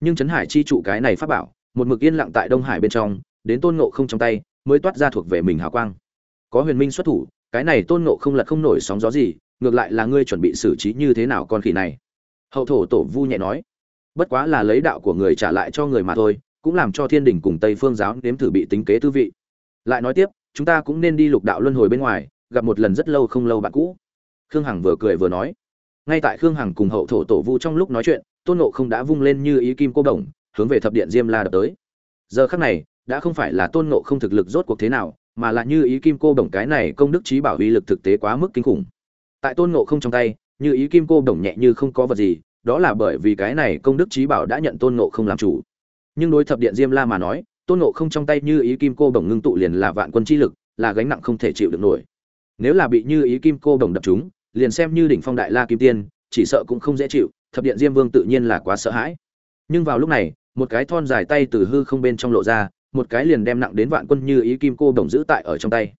nhưng trấn hải chi trụ cái này pháp bảo, một mực yên lặng tại đông hải bên trong, đến tôn ngộ không trong tay, mới toát ra thuộc về mình hào quang. Có huyền minh xuất thủ, cái này tôn ngộ không lật không nổi sóng gió gì, ngược lại là ngươi chuẩn bị xử trí như thế nào con khỉ này? Hậu thổ tổ vu nhẹ nói. Bất quá là lấy đạo của người trả lại cho người mà thôi, cũng làm cho thiên đình cùng tây phương giáo nếm thử bị tính kế tư vị. Lại nói tiếp, chúng ta cũng nên đi lục đạo luân hồi bên ngoài, gặp một lần rất lâu không lâu bạn cũ. Khương hằng vừa cười vừa nói. Ngay tại khương hằng cùng hậu thổ tổ vu trong lúc nói chuyện tôn nộ không đã vung lên như ý kim cô đồng, hướng về thập điện diêm la đập tới. Giờ khắc này, đã không phải là tôn nộ không thực lực rốt cuộc thế nào, mà là như ý kim cô đồng cái này công đức trí bảo uy lực thực tế quá mức kinh khủng. Tại tôn nộ không trong tay, như ý kim cô đồng nhẹ như không có vật gì, đó là bởi vì cái này công đức trí bảo đã nhận tôn nộ không làm chủ. Nhưng đối thập điện diêm la mà nói, tôn nộ không trong tay như ý kim cô đồng ngưng tụ liền là vạn quân chi lực, là gánh nặng không thể chịu được nổi. Nếu là bị như ý kim cô đồng đập chúng liền xem như đỉnh phong đại la kim tiên, chỉ sợ cũng không dễ chịu thập điện diêm vương tự nhiên là quá sợ hãi. Nhưng vào lúc này, một cái thon dài tay từ hư không bên trong lộ ra, một cái liền đem nặng đến vạn quân như ý kim cô đồng giữ tại ở trong tay.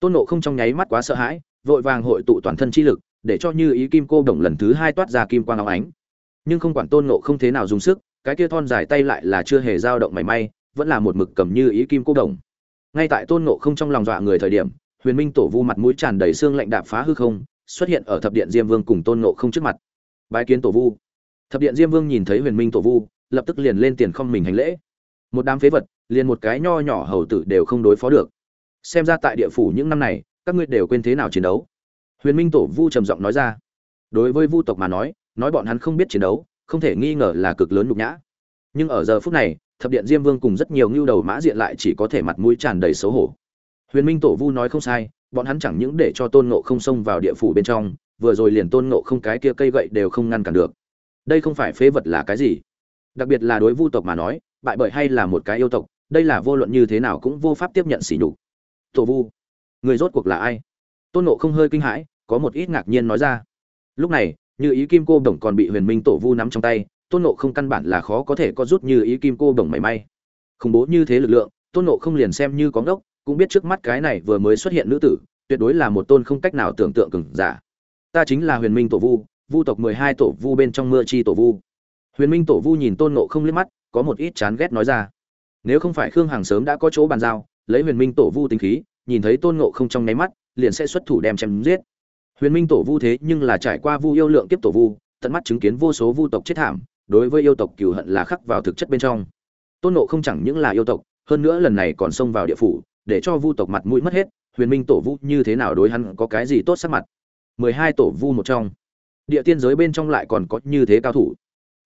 Tôn nộ không trong nháy mắt quá sợ hãi, vội vàng hội tụ toàn thân chi lực, để cho như ý kim cô đồng lần thứ hai toát ra kim quang áo ánh. Nhưng không quản tôn nộ không thế nào dùng sức, cái kia thon dài tay lại là chưa hề dao động mảy may, vẫn là một mực cầm như ý kim cô đồng. Ngay tại tôn nộ không trong lòng dọa người thời điểm, huyền minh tổ vu mặt mũi tràn đầy xương lạnh đạp phá hư không, xuất hiện ở thập điện diêm vương cùng tôn nộ không trước mặt. Bái kiến tổ vu thập điện diêm vương nhìn thấy huyền minh tổ vu, lập tức liền lên tiền không mình hành lễ. Một đám phế vật, liền một cái nho nhỏ hầu tử đều không đối phó được. Xem ra tại địa phủ những năm này, các ngươi đều quên thế nào chiến đấu. Huyền minh tổ vu trầm giọng nói ra. Đối với vu tộc mà nói nói bọn hắn không biết chiến đấu, không thể nghi ngờ là cực lớn nhục nhã. Nhưng ở giờ phút này, thập điện diêm vương cùng rất nhiều ngưu đầu mã diện lại chỉ có thể mặt mũi tràn đầy xấu hổ. Huyền minh tổ vu nói không sai, bọn hắn chẳng những để cho tôn ngộ không xông vào địa phủ bên trong, vừa rồi liền tôn ngộ không cái kia cây gậy đều không ngăn cản được đây không phải phế vật là cái gì? Đặc biệt là đối vu tộc mà nói, bại bởi hay là một cái yêu tộc, đây là vô luận như thế nào cũng vô pháp tiếp nhận sỉ nhục. Tổ vu, người rốt cuộc là ai? Tôn ngộ không hơi kinh hãi, có một ít ngạc nhiên nói ra. Lúc này, như ý kim cô đồng còn bị huyền minh tổ vu nắm trong tay, tôn ngộ không căn bản là khó có thể có rút như ý kim cô đồng mảy may. Khủng bố như thế lực lượng, tôn ngộ không liền xem như có ngốc, cũng biết trước mắt cái này vừa mới xuất hiện nữ tử, tuyệt đối là một tôn không cách nào tưởng tượng cừng giả. Ta chính là huyền minh tổ vu vu tộc mười hai tổ vu bên trong mưa chi tổ vu. Huyền minh tổ vu nhìn tôn ngộ không liếc mắt, có một ít chán ghét nói ra. Nếu không phải khương hằng sớm đã có chỗ bàn giao, lấy huyền minh tổ vu tính khí, nhìn thấy tôn ngộ không trong nháy mắt, liền sẽ xuất thủ đem chém giết. Huyền minh tổ vu thế nhưng là trải qua vu yêu lượng kiếp tổ vu, tận mắt chứng kiến vô số vu tộc chết thảm, đối với yêu tộc cừu hận là khắc vào thực chất bên trong. Tôn ngộ không chẳng những là yêu tộc, hơn nữa lần này còn xông vào địa phủ, để cho vu tộc mặt mũi mất hết, huyền minh tổ vu như thế nào đối hắn có cái gì tốt sắc mặt? mười hai tổ vu một trong địa tiên giới bên trong lại còn có như thế cao thủ.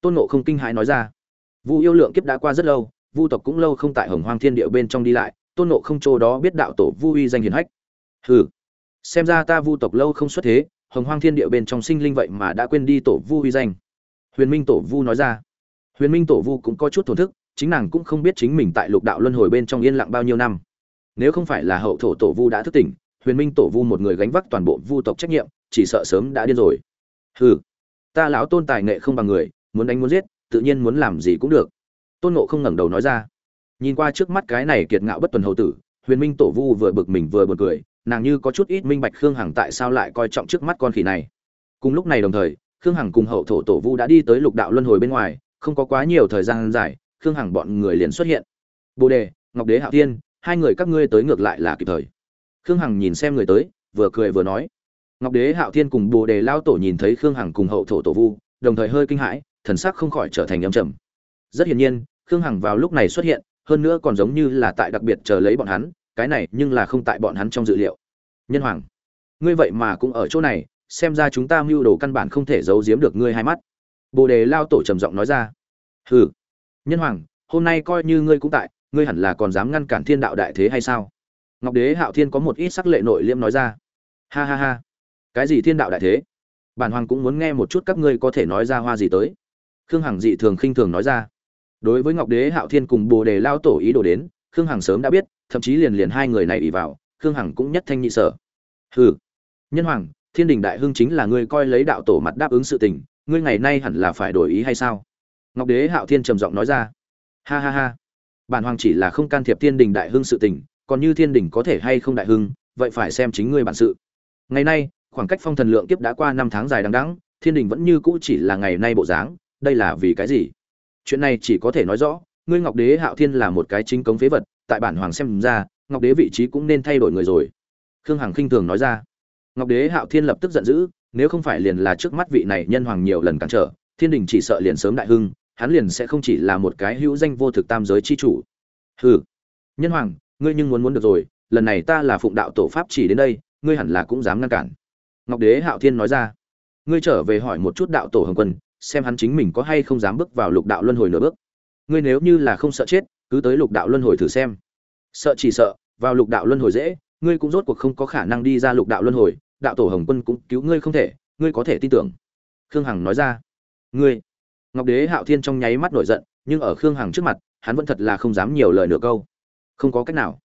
Tôn nộ không kinh hãi nói ra. Vu yêu lượng kiếp đã qua rất lâu, vu tộc cũng lâu không tại hồng hoang thiên địa bên trong đi lại, tôn nộ không chỗ đó biết đạo tổ vu uy danh hiền hách. Hừ, xem ra ta vu tộc lâu không xuất thế, hồng hoang thiên địa bên trong sinh linh vậy mà đã quên đi tổ vu uy danh. Huyền minh tổ vu nói ra. Huyền minh tổ vu cũng có chút thổn thức, chính nàng cũng không biết chính mình tại lục đạo luân hồi bên trong yên lặng bao nhiêu năm. Nếu không phải là hậu thổ tổ vu đã thức tỉnh, huyền minh tổ vu một người gánh vác toàn bộ vu tộc trách nhiệm, chỉ sợ sớm đã điên rồi hừ. Ta lão tôn tài nghệ không bằng người, muốn đánh muốn giết, tự nhiên muốn làm gì cũng được. Tôn nộ không ngẩng đầu nói ra. Nhìn qua trước mắt cái này kiệt ngạo bất tuần hầu tử, huyền minh tổ vu vừa bực mình vừa bực cười, nàng như có chút ít minh bạch khương hằng tại sao lại coi trọng trước mắt con khỉ này. Cùng lúc này đồng thời, khương hằng cùng hậu thổ tổ vu đã đi tới lục đạo luân hồi bên ngoài, không có quá nhiều thời gian dài, khương hằng bọn người liền xuất hiện. Bồ đề, ngọc đế hạo thiên, hai người các ngươi tới ngược lại là kịp thời. Khương hằng nhìn xem người tới, vừa cười vừa nói ngọc đế hạo thiên cùng bồ đề lao tổ nhìn thấy khương hằng cùng hậu thổ tổ vu, đồng thời hơi kinh hãi, thần sắc không khỏi trở thành âm trầm. Rất hiển nhiên, khương hằng vào lúc này xuất hiện, hơn nữa còn giống như là tại đặc biệt chờ lấy bọn hắn, cái này nhưng là không tại bọn hắn trong dự liệu. Nhân hoàng, ngươi vậy mà cũng ở chỗ này, xem ra chúng ta mưu đồ căn bản không thể giấu giếm được ngươi hai mắt. Bồ đề lao tổ trầm giọng nói ra. Hừ. Nhân hoàng, hôm nay coi như ngươi cũng tại, ngươi hẳn là còn dám ngăn cản thiên đạo đại thế hay sao? Ngọc đế hạo thiên có một ít sắc lệ nội liêm nói ra. Ha ha ha cái gì thiên đạo đại thế? Bản hoàng cũng muốn nghe một chút các ngươi có thể nói ra hoa gì tới. Khương hằng dị thường khinh thường nói ra. Đối với ngọc đế, hạo thiên cùng bồ đề lao tổ ý đồ đến, khương hằng sớm đã biết, thậm chí liền liền hai người này ỉ vào, khương hằng cũng nhất thanh nhị sở. Hừ. Nhân hoàng, thiên đình đại hưng chính là ngươi coi lấy đạo tổ mặt đáp ứng sự tình, ngươi ngày nay hẳn là phải đổi ý hay sao? Ngọc đế, hạo thiên trầm giọng nói ra. Ha ha ha. Bản hoàng chỉ là không can thiệp thiên đình đại hưng sự tình, còn như thiên đình có thể hay không đại hưng, vậy phải xem chính ngươi bản sự. Ngày nay khoảng cách phong thần lượng kiếp đã qua năm tháng dài đằng đẵng, thiên đình vẫn như cũ chỉ là ngày nay bộ dáng, đây là vì cái gì? Chuyện này chỉ có thể nói rõ, ngươi ngọc đế hạo thiên là một cái chính cống phế vật, tại bản hoàng xem ra, ngọc đế vị trí cũng nên thay đổi người rồi. Khương hằng khinh thường nói ra. Ngọc đế hạo thiên lập tức giận dữ, nếu không phải liền là trước mắt vị này nhân hoàng nhiều lần cản trở, thiên đình chỉ sợ liền sớm đại hưng, hắn liền sẽ không chỉ là một cái hữu danh vô thực tam giới chi chủ. Hừ. Nhân hoàng, ngươi nhưng muốn muốn được rồi, lần này ta là phụng đạo tổ pháp chỉ đến đây, ngươi hẳn là cũng dám ngăn cản ngọc đế hạo thiên nói ra. Ngươi trở về hỏi một chút đạo tổ hồng quân, xem hắn chính mình có hay không dám bước vào lục đạo luân hồi nửa bước. Ngươi nếu như là không sợ chết, cứ tới lục đạo luân hồi thử xem. Sợ chỉ sợ, vào lục đạo luân hồi dễ, ngươi cũng rốt cuộc không có khả năng đi ra lục đạo luân hồi, đạo tổ hồng quân cũng cứu ngươi không thể, ngươi có thể tin tưởng. Khương hằng nói ra. Ngươi. Ngọc đế hạo thiên trong nháy mắt nổi giận, nhưng ở khương hằng trước mặt, hắn vẫn thật là không dám nhiều lời nửa câu. Không có cách nào.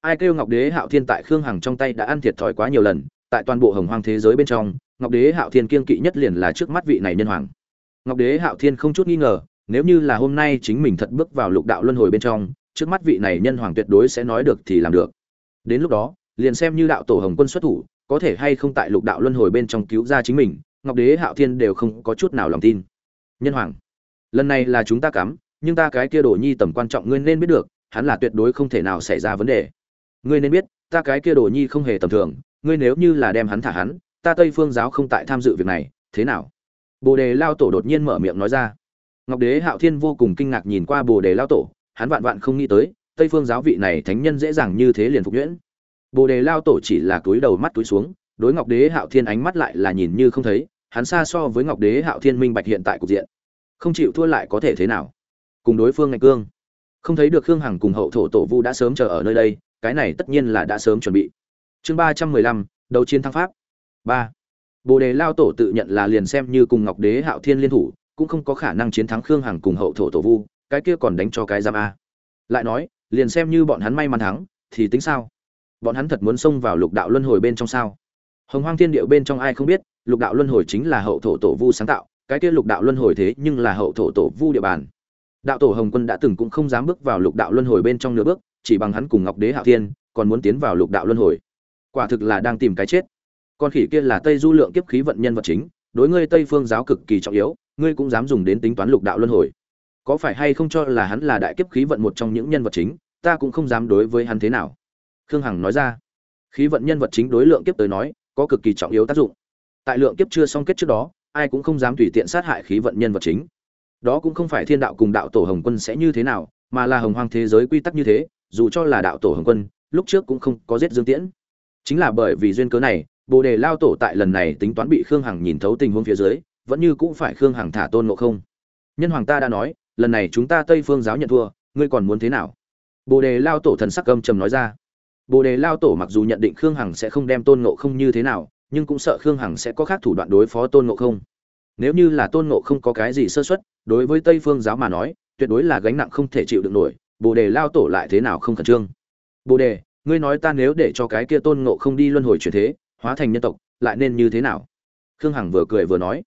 Ai kêu ngọc đế hạo thiên tại khương hằng trong tay đã ăn thiệt thòi quá nhiều lần tại toàn bộ hồng hoang thế giới bên trong, ngọc đế hạo thiên kiên kỵ nhất liền là trước mắt vị này nhân hoàng. Ngọc đế hạo thiên không chút nghi ngờ, nếu như là hôm nay chính mình thật bước vào lục đạo luân hồi bên trong, trước mắt vị này nhân hoàng tuyệt đối sẽ nói được thì làm được. Đến lúc đó, liền xem như đạo tổ hồng quân xuất thủ, có thể hay không tại lục đạo luân hồi bên trong cứu ra chính mình, ngọc đế hạo thiên đều không có chút nào lòng tin. Nhân hoàng, lần này là chúng ta cắm, nhưng ta cái kia đồ nhi tầm quan trọng ngươi nên biết được, hắn là tuyệt đối không thể nào xảy ra vấn đề. Ngươi nên biết, ta cái kia đồ nhi không hề tầm thường ngươi nếu như là đem hắn thả hắn, ta tây phương giáo không tại tham dự việc này, thế nào? Bồ đề lao tổ đột nhiên mở miệng nói ra. Ngọc đế hạo thiên vô cùng kinh ngạc nhìn qua bồ đề lao tổ, hắn vạn vạn không nghĩ tới, tây phương giáo vị này thánh nhân dễ dàng như thế liền phục nhuyễn. Bồ đề lao tổ chỉ là túi đầu mắt túi xuống, đối ngọc đế hạo thiên ánh mắt lại là nhìn như không thấy, hắn xa so với ngọc đế hạo thiên minh bạch hiện tại cục diện. Không chịu thua lại có thể thế nào? Cùng đối phương ngạch cương. Không thấy được khương hằng cùng hậu thổ tổ vu đã sớm chờ ở nơi đây, cái này tất nhiên là đã sớm chuẩn bị chương ba trăm mười lăm đầu chiến thắng pháp. Ba. Bồ đề lao tổ tự nhận là liền xem như cùng ngọc đế hạo thiên liên thủ, cũng không có khả năng chiến thắng khương hằng cùng hậu thổ tổ vu, cái kia còn đánh cho cái giam a. Lại nói, liền xem như bọn hắn may mắn thắng, thì tính sao? Bọn hắn thật muốn xông vào lục đạo luân hồi bên trong sao? Hồng hoang thiên điệu bên trong ai không biết, lục đạo luân hồi chính là hậu thổ tổ vu sáng tạo, cái kia lục đạo luân hồi thế nhưng là hậu thổ tổ vu địa bàn. Đạo tổ hồng quân đã từng cũng không dám bước vào lục đạo luân hồi bên trong nửa bước, chỉ bằng hắn cùng ngọc đế hạo thiên, còn muốn tiến vào lục đạo luân hồi quả thực là đang tìm cái chết. Con khỉ kia là tây du lượng kiếp khí vận nhân vật chính, đối ngươi tây phương giáo cực kỳ trọng yếu, ngươi cũng dám dùng đến tính toán lục đạo luân hồi. Có phải hay không cho là hắn là đại kiếp khí vận một trong những nhân vật chính, ta cũng không dám đối với hắn thế nào. Khương hằng nói ra. Khí vận nhân vật chính đối lượng kiếp tới nói, có cực kỳ trọng yếu tác dụng. Tại lượng kiếp chưa xong kết trước đó, ai cũng không dám tùy tiện sát hại khí vận nhân vật chính. Đó cũng không phải thiên đạo cùng đạo tổ hồng quân sẽ như thế nào, mà là hồng hoang thế giới quy tắc như thế, dù cho là đạo tổ hồng quân, lúc trước cũng không có giết dương tiễn chính là bởi vì duyên cớ này, bồ đề lao tổ tại lần này tính toán bị khương hằng nhìn thấu tình huống phía dưới, vẫn như cũng phải khương hằng thả tôn ngộ không. Nhân hoàng ta đã nói, lần này chúng ta tây phương giáo nhận thua, ngươi còn muốn thế nào? Bồ đề lao tổ thần sắc âm trầm nói ra. Bồ đề lao tổ mặc dù nhận định khương hằng sẽ không đem tôn ngộ không như thế nào, nhưng cũng sợ khương hằng sẽ có khác thủ đoạn đối phó tôn ngộ không. Nếu như là tôn ngộ không có cái gì sơ xuất đối với tây phương giáo mà nói, tuyệt đối là gánh nặng không thể chịu được nổi, bồ đề lao tổ lại thế nào không khẩn trương? Bồ đề ngươi nói ta nếu để cho cái kia tôn ngộ không đi luân hồi chuyển thế, hóa thành nhân tộc, lại nên như thế nào? Khương hằng vừa cười vừa nói.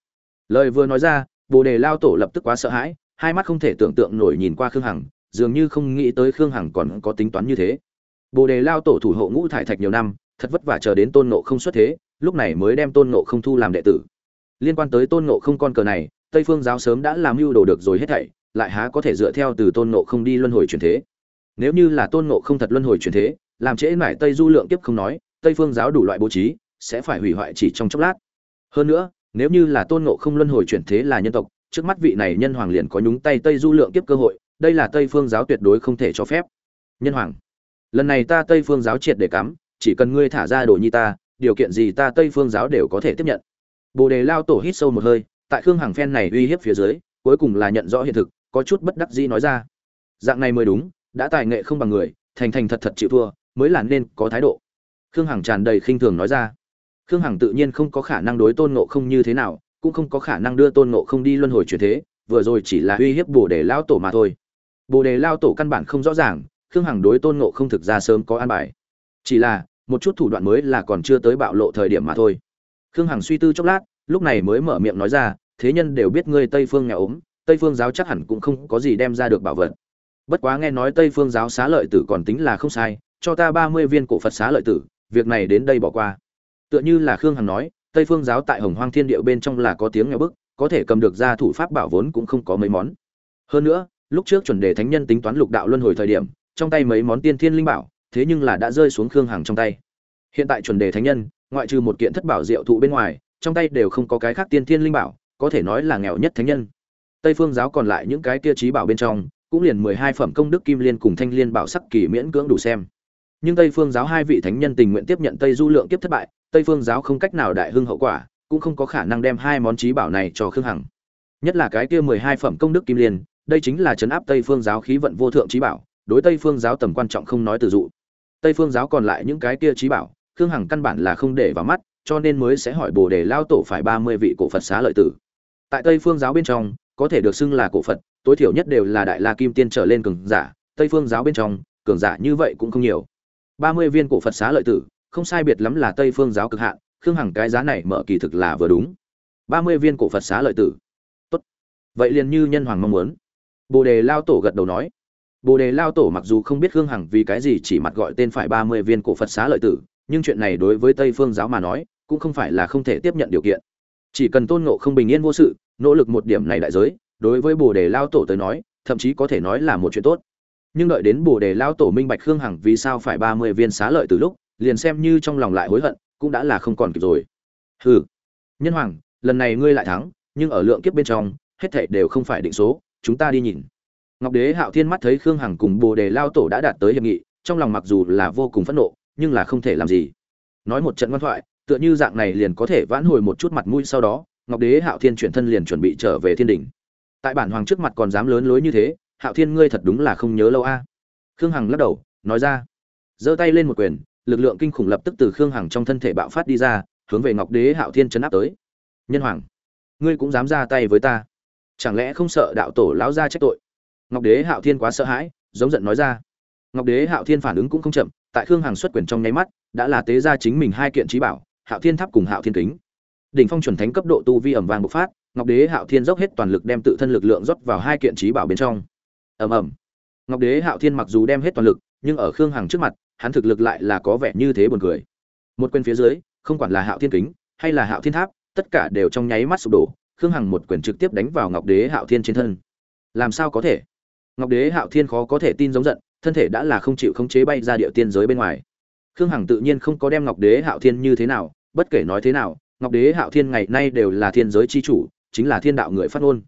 Lời vừa nói ra, bồ đề lao tổ lập tức quá sợ hãi, hai mắt không thể tưởng tượng nổi nhìn qua khương hằng, dường như không nghĩ tới khương hằng còn có tính toán như thế. Bồ đề lao tổ thủ hộ ngũ thải thạch nhiều năm, thật vất vả chờ đến tôn nộ không xuất thế, lúc này mới đem tôn nộ không thu làm đệ tử. Liên quan tới tôn nộ không con cờ này, tây phương giáo sớm đã làm mưu đồ được rồi hết thảy, lại há có thể dựa theo từ tôn nộ không đi luân hồi truyền thế? Nếu như là tôn nộ không thật luân hồi truyền thế làm trễ mải tây du lượng kiếp không nói, tây phương giáo đủ loại bố trí, sẽ phải hủy hoại chỉ trong chốc lát. Hơn nữa, nếu như là tôn ngộ không luân hồi chuyển thế là nhân tộc, trước mắt vị này nhân hoàng liền có nhúng tay tây du lượng kiếp cơ hội, đây là tây phương giáo tuyệt đối không thể cho phép. Nhân hoàng, lần này ta tây phương giáo triệt để cắm, chỉ cần ngươi thả ra đồ nhi ta, điều kiện gì ta tây phương giáo đều có thể tiếp nhận. Bồ đề lao tổ hít sâu một hơi, tại khương hàng phen này uy hiếp phía dưới, cuối cùng là nhận rõ hiện thực, có chút bất đắc dĩ nói ra. Dạng này mới đúng, đã tài nghệ không bằng người, thành thành thật thật chịu thua mới là nên có thái độ. Khương hằng tràn đầy khinh thường nói ra. Khương hằng tự nhiên không có khả năng đối tôn ngộ không như thế nào, cũng không có khả năng đưa tôn ngộ không đi luân hồi chuyển thế, vừa rồi chỉ là uy hiếp bồ đề lao tổ mà thôi. Bồ đề lao tổ căn bản không rõ ràng, khương hằng đối tôn ngộ không thực ra sớm có an bài. Chỉ là, một chút thủ đoạn mới là còn chưa tới bạo lộ thời điểm mà thôi. Khương hằng suy tư chốc lát, lúc này mới mở miệng nói ra, thế nhân đều biết ngươi tây phương nhà ốm, tây phương giáo chắc hẳn cũng không có gì đem ra được bảo vật. Bất quá nghe nói tây phương giáo xá lợi tử còn tính là không sai cho ta ba mươi viên cổ phật xá lợi tử, việc này đến đây bỏ qua. Tựa như là khương hằng nói, tây phương giáo tại hồng hoang thiên địa bên trong là có tiếng nghèo bức, có thể cầm được ra thủ pháp bảo vốn cũng không có mấy món. Hơn nữa, lúc trước chuẩn đề thánh nhân tính toán lục đạo luân hồi thời điểm, trong tay mấy món tiên thiên linh bảo, thế nhưng là đã rơi xuống khương hằng trong tay. Hiện tại chuẩn đề thánh nhân, ngoại trừ một kiện thất bảo diệu thụ bên ngoài, trong tay đều không có cái khác tiên thiên linh bảo, có thể nói là nghèo nhất thánh nhân. Tây phương giáo còn lại những cái kia trí bảo bên trong, cũng liền mười hai phẩm công đức kim liên cùng thanh liên bảo sắc kỳ miễn cưỡng đủ xem nhưng tây phương giáo hai vị thánh nhân tình nguyện tiếp nhận tây du lượng kiếp thất bại, tây phương giáo không cách nào đại hưng hậu quả, cũng không có khả năng đem hai món trí bảo này cho khương hằng. Nhất là cái kia mười hai phẩm công đức kim liên, đây chính là chấn áp tây phương giáo khí vận vô thượng trí bảo, đối tây phương giáo tầm quan trọng không nói từ dụ. Tây phương giáo còn lại những cái kia trí bảo, khương hằng căn bản là không để vào mắt, cho nên mới sẽ hỏi bồ đề lao tổ phải ba mươi vị cổ phật xá lợi tử. Tại tây phương giáo bên trong, có thể được xưng là cổ phật, tối thiểu nhất đều là đại la kim tiên trở lên cường giả, tây phương giáo bên trong, cường giả như vậy cũng không nhiều ba mươi viên cổ phật xá lợi tử, không sai biệt lắm là tây phương giáo cực hạn, khương hằng cái giá này mở kỳ thực là vừa đúng. Ba mươi viên cổ phật xá lợi tử. Tốt. Vậy liền như nhân hoàng mong muốn. Bồ đề lao tổ gật đầu nói. Bồ đề lao tổ mặc dù không biết khương hằng vì cái gì chỉ mặt gọi tên phải ba mươi viên cổ phật xá lợi tử, nhưng chuyện này đối với tây phương giáo mà nói, cũng không phải là không thể tiếp nhận điều kiện. Chỉ cần tôn ngộ không bình yên vô sự, nỗ lực một điểm này đại giới, đối với bồ đề lao tổ tới nói, thậm chí có thể nói là một chuyện tốt nhưng đợi đến bồ đề lao tổ minh bạch khương hằng vì sao phải ba mươi viên xá lợi từ lúc, liền xem như trong lòng lại hối hận, cũng đã là không còn kịp rồi. Hừ. Nhân hoàng, lần này ngươi lại thắng, nhưng ở lượng kiếp bên trong, hết thảy đều không phải định số, chúng ta đi nhìn. Ngọc đế hạo thiên mắt thấy khương hằng cùng bồ đề lao tổ đã đạt tới hiệp nghị, trong lòng mặc dù là vô cùng phẫn nộ, nhưng là không thể làm gì. Nói một trận ngoan thoại, tựa như dạng này liền có thể vãn hồi một chút mặt mũi sau đó, ngọc đế hạo thiên chuyển thân liền chuẩn bị trở về thiên đình. Tại bản hoàng trước mặt còn dám lớn lối như thế hạo thiên, ngươi thật đúng là không nhớ lâu a. Khương hằng lắc đầu, nói ra. Giơ tay lên một quyền, lực lượng kinh khủng lập tức từ khương hằng trong thân thể bạo phát đi ra, hướng về ngọc đế hạo thiên chấn áp tới. Nhân hoàng, ngươi cũng dám ra tay với ta. Chẳng lẽ không sợ đạo tổ lão ra trách tội? Ngọc đế hạo thiên quá sợ hãi, giống giận nói ra. Ngọc đế hạo thiên phản ứng cũng không chậm, tại khương hằng xuất quyền trong nháy mắt, đã là tế ra chính mình hai kiện trí bảo, hạo thiên tháp cùng hạo thiên kính. Đỉnh phong chuẩn thánh cấp độ tu vi ẩm vàng bộc phát, ngọc đế hạo thiên dốc hết toàn lực đem tự thân lực lượng rót vào hai kiện trí bảo bên trong ầm ầm. Ngọc đế hạo thiên mặc dù đem hết toàn lực, nhưng ở khương hằng trước mặt, hắn thực lực lại là có vẻ như thế buồn cười. Một quyền phía dưới, không quản là hạo thiên kính, hay là hạo thiên tháp, tất cả đều trong nháy mắt sụp đổ, khương hằng một quyền trực tiếp đánh vào ngọc đế hạo thiên trên thân. Làm sao có thể? Ngọc đế hạo thiên khó có thể tin giống giận, thân thể đã là không chịu khống chế bay ra địa tiên giới bên ngoài. Khương hằng tự nhiên không có đem ngọc đế hạo thiên như thế nào, bất kể nói thế nào, ngọc đế hạo thiên ngày nay đều là thiên giới c h i chủ, chính là thiên đạo người phát ngôn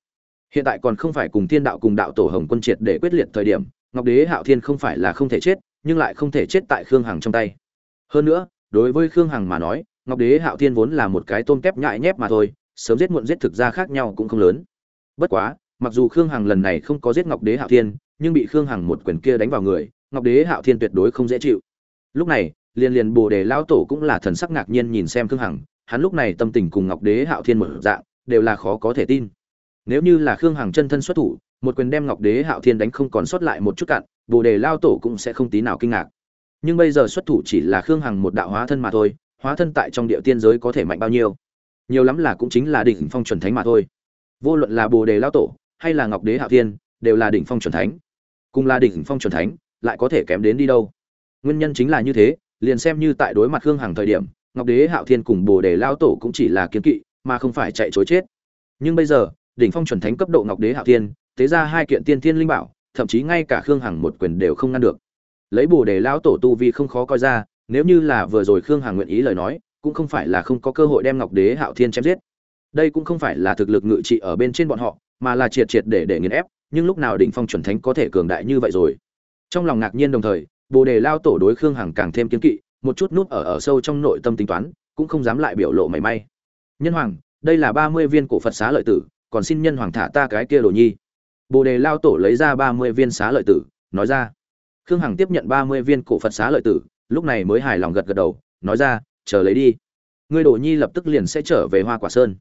hiện tại còn không phải cùng thiên đạo cùng đạo tổ hồng quân triệt để quyết liệt thời điểm, ngọc đế hạo thiên không phải là không thể chết, nhưng lại không thể chết tại khương hằng trong tay. Hơn nữa, đối với khương hằng mà nói, ngọc đế hạo thiên vốn là một cái tôm kép nhại nhép mà thôi, sớm giết muộn giết thực ra khác nhau cũng không lớn. Bất quá, mặc dù khương hằng lần này không có giết ngọc đế hạo thiên, nhưng bị khương hằng một quyền kia đánh vào người, ngọc đế hạo thiên tuyệt đối không dễ chịu. Lúc này, liền liền bồ đề lao tổ cũng là thần sắc ngạc nhiên nhìn xem khương hằng, hắn lúc này tâm tình cùng ngọc đế hạo thiên một dạng, đều là khó có thể tin nếu như là khương hằng chân thân xuất thủ, một quyền đem ngọc đế hạo thiên đánh không còn sót lại một chút cạn, bồ đề lao tổ cũng sẽ không tí nào kinh ngạc. Nhưng bây giờ xuất thủ chỉ là khương hằng một đạo hóa thân mà thôi, hóa thân tại trong địa tiên giới có thể mạnh bao nhiêu? Nhiều lắm là cũng chính là đỉnh phong chuẩn thánh mà thôi. Vô luận là bồ đề lao tổ hay là ngọc đế hạo thiên, đều là đỉnh phong chuẩn thánh. Cùng là đỉnh phong chuẩn thánh, lại có thể kém đến đi đâu? Nguyên nhân chính là như thế, liền xem như tại đối mặt khương hằng thời điểm, ngọc đế hạo thiên cùng bồ đề lao tổ cũng chỉ là kiến kỵ, mà không phải chạy chối chết. Nhưng bây giờ đỉnh phong chuẩn thánh cấp độ ngọc đế hạo thiên, tế ra hai kiện tiên thiên linh bảo, thậm chí ngay cả khương hằng một quyền đều không ngăn được. Lấy bồ đề Lão tổ tu vi không khó coi ra, nếu như là vừa rồi khương hằng nguyện ý lời nói, cũng không phải là không có cơ hội đem ngọc đế hạo thiên chém giết. Đây cũng không phải là thực lực ngự trị ở bên trên bọn họ, mà là triệt triệt để để nghiền ép, nhưng lúc nào đỉnh phong chuẩn thánh có thể cường đại như vậy rồi? Trong lòng ngạc nhiên đồng thời, bồ đề lao tổ đối khương hằng càng thêm kiên kỵ, một chút nút ở ở sâu trong nội tâm tính toán, cũng không dám lại biểu lộ mảy may. Nhân hoàng, đây là ba mươi viên cổ phật xá lợi tử còn xin nhân hoàng thả ta cái kia đồ nhi. Bồ đề lao tổ lấy ra ba mươi viên xá lợi tử, nói ra. Khương hằng tiếp nhận ba mươi viên cổ phật xá lợi tử, lúc này mới hài lòng gật gật đầu, nói ra, chờ lấy đi. Ngươi đồ nhi lập tức liền sẽ trở về hoa quả sơn.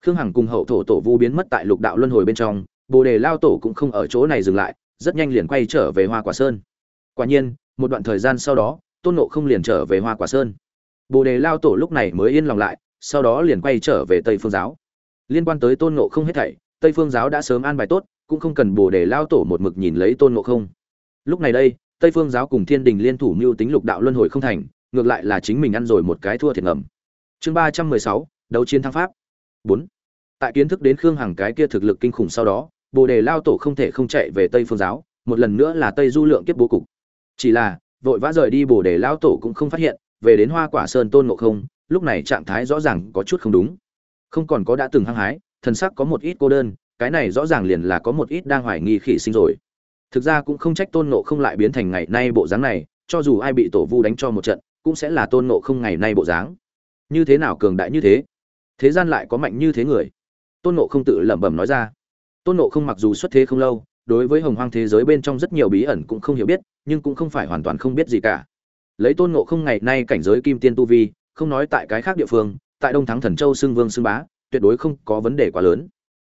Khương hằng cùng hậu thổ tổ vu biến mất tại lục đạo luân hồi bên trong, bồ đề lao tổ cũng không ở chỗ này dừng lại, rất nhanh liền quay trở về hoa quả sơn. Quả nhiên, một đoạn thời gian sau đó, tôn nộ không liền trở về hoa quả sơn. Bồ đề lao tổ lúc này mới yên lòng lại, sau đó liền quay trở về tây phương giáo liên quan tới tôn ngộ không hết thảy, tây phương giáo đã sớm an bài tốt, cũng không cần bồ đề lao tổ một mực nhìn lấy tôn ngộ không. Lúc này đây, tây phương giáo cùng thiên đình liên thủ mưu tính lục đạo luân hồi không thành, ngược lại là chính mình ăn rồi một cái thua thiệt ngầm. Chương ba trăm mười sáu, đấu chiến thắng pháp. Bốn. Tại kiến thức đến khương hằng cái kia thực lực kinh khủng sau đó bồ đề lao tổ không thể không chạy về tây phương giáo, một lần nữa là tây du lượng kiếp bố cục. Chỉ là, vội vã rời đi bồ đề lao tổ cũng không phát hiện, về đến hoa quả sơn tôn ngộ không, lúc này trạng thái rõ ràng có chút không đúng không còn có đã từng hăng hái, thần sắc có một ít cô đơn, cái này rõ ràng liền là có một ít đang hoài nghi khỉ sinh rồi. Thực ra cũng không trách tôn ngộ không lại biến thành ngày nay bộ dáng này, cho dù ai bị tổ vu đánh cho một trận, cũng sẽ là tôn ngộ không ngày nay bộ dáng. Như thế nào cường đại như thế? Thế gian lại có mạnh như thế người? Tôn ngộ không tự lẩm bẩm nói ra. Tôn ngộ không mặc dù xuất thế không lâu, đối với hồng hoang thế giới bên trong rất nhiều bí ẩn cũng không hiểu biết, nhưng cũng không phải hoàn toàn không biết gì cả. Lấy tôn ngộ không ngày nay cảnh giới kim tiên tu vi, không nói tại cái khác địa phương tại đông thắng thần châu xưng vương xưng bá, tuyệt đối không có vấn đề quá lớn.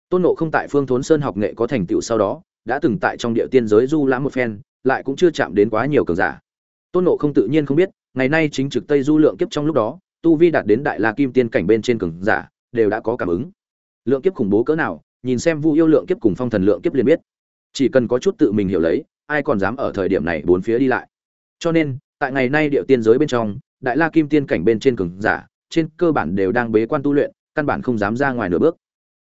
Tôn ngộ không tại phương thốn sơn học nghệ có thành tựu sau đó, đã từng tại trong địa tiên giới du lãm một phen, lại cũng chưa chạm đến quá nhiều cường giả. Tôn ngộ không tự nhiên không biết, ngày nay chính trực tây du lượng kiếp trong lúc đó, tu vi đạt đến đại la kim tiên cảnh bên trên cường giả, đều đã có cảm ứng. Lượng kiếp khủng bố cỡ nào, nhìn xem vu yêu lượng kiếp cùng phong thần lượng kiếp liền biết. Chỉ cần có chút tự mình hiểu lấy, ai còn dám ở thời điểm này bốn phía đi lại. Cho nên, tại ngày nay địa tiên giới bên trong, đại la kim tiên cảnh bên trên cường giả trên cơ bản đều đang bế quan tu luyện, căn bản không dám ra ngoài nửa bước.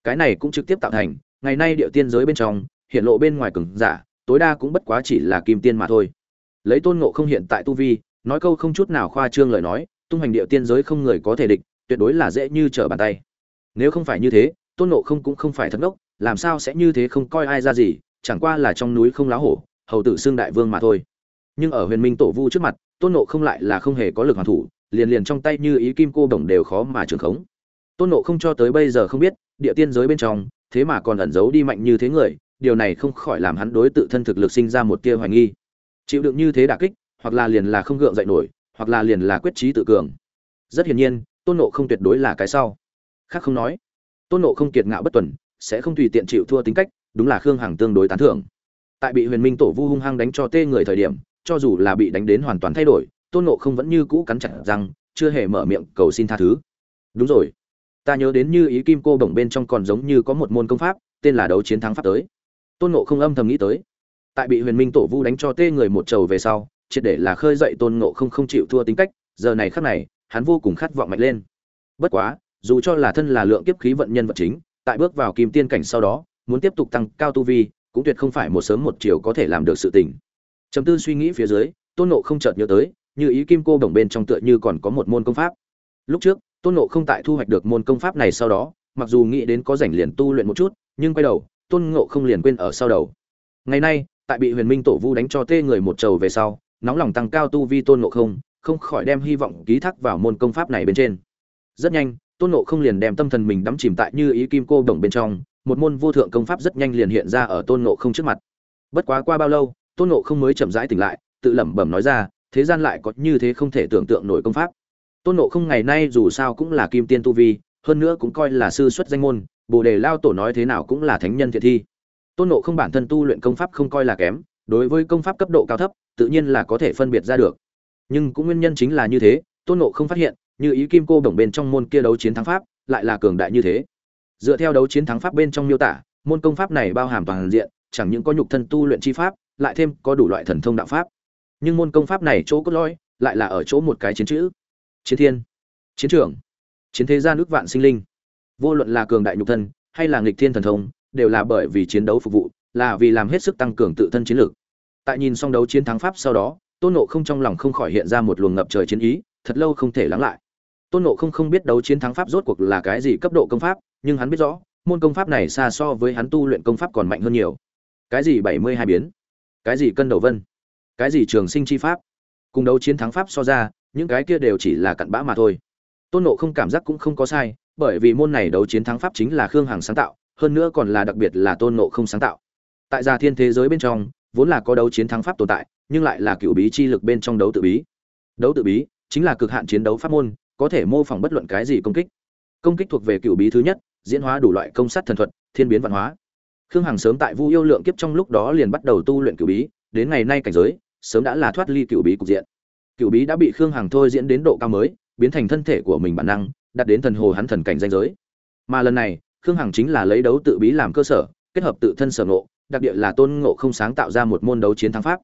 Cái này cũng trực tiếp tạo thành, ngày nay địa tiên giới bên trong, hiện lộ bên ngoài cường giả, tối đa cũng bất quá chỉ là kim tiên mà thôi. Lấy tôn ngộ không hiện tại tu vi, nói câu không chút nào khoa trương lời nói, tung hành địa tiên giới không người có thể địch, tuyệt đối là dễ như trở bàn tay. Nếu không phải như thế, tôn ngộ không cũng không phải thất ngốc, làm sao sẽ như thế không coi ai ra gì, chẳng qua là trong núi không lá hổ, hầu tử xương đại vương mà thôi. Nhưng ở huyền minh tổ vu trước mặt, tôn ngộ không lại là không hề có lực hoàn thủ liền liền trong tay như ý kim cô đồng đều khó mà trường khống. Tôn ngộ không cho tới bây giờ không biết, địa tiên giới bên trong, thế mà còn ẩn giấu đi mạnh như thế người, điều này không khỏi làm hắn đối tự thân thực lực sinh ra một tia hoài nghi. Chịu đựng như thế đả kích, hoặc là liền là không gượng dậy nổi, hoặc là liền là quyết trí tự cường. Rất hiển nhiên, tôn nộ không tuyệt đối là cái sau. Khác không nói, tôn nộ không kiệt ngạo bất tuần, sẽ không tùy tiện chịu thua tính cách, đúng là khương hằng tương đối tán thưởng. Tại bị huyền minh tổ vu hung hăng đánh cho tê người thời điểm, cho dù là bị đánh đến hoàn toàn thay đổi tôn nộ không vẫn như cũ cắn chặt rằng chưa hề mở miệng cầu xin tha thứ. Đúng rồi. Ta nhớ đến như ý kim cô bổng bên trong còn giống như có một môn công pháp, tên là đấu chiến thắng pháp tới. Tôn nộ không âm thầm nghĩ tới. Tại bị huyền minh tổ vu đánh cho tê người một trầu về sau, triệt để là khơi dậy tôn nộ không không chịu thua tính cách, giờ này khắc này, hắn vô cùng khát vọng mạnh lên. Bất quá, dù cho là thân là lượng kiếp khí vận nhân vật chính, tại bước vào kim tiên cảnh sau đó, muốn tiếp tục tăng cao tu vi, cũng tuyệt không phải một sớm một chiều có thể làm được sự tình. Chấm tư suy nghĩ phía dưới, tôn nộ không chợt nhớ tới như ý kim cô đồng bên trong tựa như còn có một môn công pháp. Lúc trước, tôn nộ không tại thu hoạch được môn công pháp này sau đó, mặc dù nghĩ đến có rảnh liền tu luyện một chút, nhưng quay đầu, tôn ngộ không liền quên ở sau đầu. Ngày nay, tại bị huyền minh tổ vu đánh cho tê người một trầu về sau, nóng lòng tăng cao tu vi tôn ngộ không không khỏi đem hy vọng ký thác vào môn công pháp này bên trên. Rất nhanh, tôn ngộ không liền đem tâm thần mình đắm chìm tại như ý kim cô đồng bên trong, một môn vô thượng công pháp rất nhanh liền hiện ra ở tôn ngộ không trước mặt. Bất quá qua bao lâu, tôn ngộ không mới chậm rãi tỉnh lại, tự lẩm bẩm nói ra thế gian lại có như thế không thể tưởng tượng nổi công pháp. Tôn ngộ không ngày nay dù sao cũng là kim tiên tu vi, hơn nữa cũng coi là sư xuất danh môn, bồ đề lao tổ nói thế nào cũng là thánh nhân thiện thi. Tôn nộ không bản thân tu luyện công pháp không coi là kém, đối với công pháp cấp độ cao thấp, tự nhiên là có thể phân biệt ra được. Nhưng cũng nguyên nhân chính là như thế, tôn nộ không phát hiện, như ý kim cô đồng bên trong môn kia đấu chiến thắng pháp, lại là cường đại như thế. Dựa theo đấu chiến thắng pháp bên trong miêu tả, môn công pháp này bao hàm toàn diện, chẳng những có nhục thân tu luyện chi pháp, lại thêm có đủ loại thần thông đạo pháp nhưng môn công pháp này chỗ cốt lõi lại là ở chỗ một cái chiến chữ. Chiến thiên, chiến trường chiến thế gian ước vạn sinh linh. Vô luận là cường đại nhục thân hay là nghịch thiên thần thông, đều là bởi vì chiến đấu phục vụ, là vì làm hết sức tăng cường tự thân chiến lược tại nhìn xong đấu chiến thắng pháp sau đó, tôn nộ không trong lòng không khỏi hiện ra một luồng ngập trời chiến ý, thật lâu không thể lắng lại. Tôn nộ không không biết đấu chiến thắng pháp rốt cuộc là cái gì cấp độ công pháp, nhưng hắn biết rõ, môn công pháp này xa so với hắn tu luyện công pháp còn mạnh hơn nhiều. Cái gì bảy mươi hai biến? Cái gì cân đầu vân? Cái gì trường sinh chi pháp? Cùng đấu chiến thắng pháp so ra, những cái kia đều chỉ là cặn bã mà thôi. Tôn nộ không cảm giác cũng không có sai, bởi vì môn này đấu chiến thắng pháp chính là khương hằng sáng tạo, hơn nữa còn là đặc biệt là tôn nộ không sáng tạo. Tại gia thiên thế giới bên trong, vốn là có đấu chiến thắng pháp tồn tại, nhưng lại là cựu bí chi lực bên trong đấu tự bí. Đấu tự bí chính là cực hạn chiến đấu pháp môn, có thể mô phỏng bất luận cái gì công kích. Công kích thuộc về cựu bí thứ nhất, diễn hóa đủ loại công sát thần thuật, thiên biến văn hóa. Khương hằng sớm tại vu yêu lượng kiếp trong lúc đó liền bắt đầu tu luyện cựu bí, đến ngày nay cảnh giới sớm đã là thoát ly cựu bí cục diện. Cựu bí đã bị khương hằng thôi diễn đến độ cao mới, biến thành thân thể của mình bản năng đặt đến thần hồ hắn thần cảnh danh giới. Mà lần này, khương hằng chính là lấy đấu tự bí làm cơ sở, kết hợp tự thân sở ngộ, đặc biệt là tôn ngộ không sáng tạo ra một môn đấu chiến thắng pháp.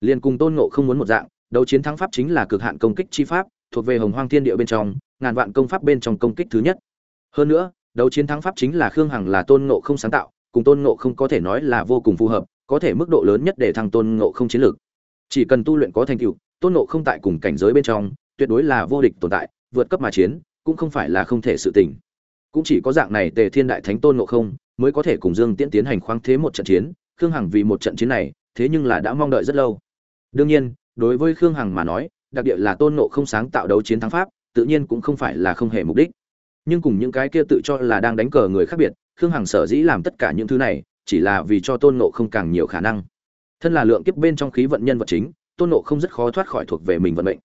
Liền cùng tôn ngộ không muốn một dạng, đấu chiến thắng pháp chính là cực hạn công kích chi pháp, thuộc về hồng hoang thiên địa bên trong, ngàn vạn công pháp bên trong công kích thứ nhất. Hơn nữa, đấu chiến thắng pháp chính là khương hằng là tôn ngộ không sáng tạo, cùng tôn ngộ không có thể nói là vô cùng phù hợp, có thể mức độ lớn nhất để thăng tôn ngộ không chiến lược chỉ cần tu luyện có thành tựu, tôn ngộ không tại cùng cảnh giới bên trong, tuyệt đối là vô địch tồn tại, vượt cấp mà chiến, cũng không phải là không thể sự tình. Cũng chỉ có dạng này tề thiên đại thánh tôn ngộ không mới có thể cùng dương tiễn tiến hành khoáng thế một trận chiến, khương hằng vì một trận chiến này, thế nhưng là đã mong đợi rất lâu. Đương nhiên, đối với khương hằng mà nói, đặc biệt là tôn ngộ không sáng tạo đấu chiến thắng pháp, tự nhiên cũng không phải là không hề mục đích. Nhưng cùng những cái kia tự cho là đang đánh cờ người khác biệt, khương hằng sở dĩ làm tất cả những thứ này, chỉ là vì cho tôn ngộ không càng nhiều khả năng thân là lượng kiếp bên trong khí vận nhân vật chính, tôn ngộ không rất khó thoát khỏi thuộc về mình vận mệnh.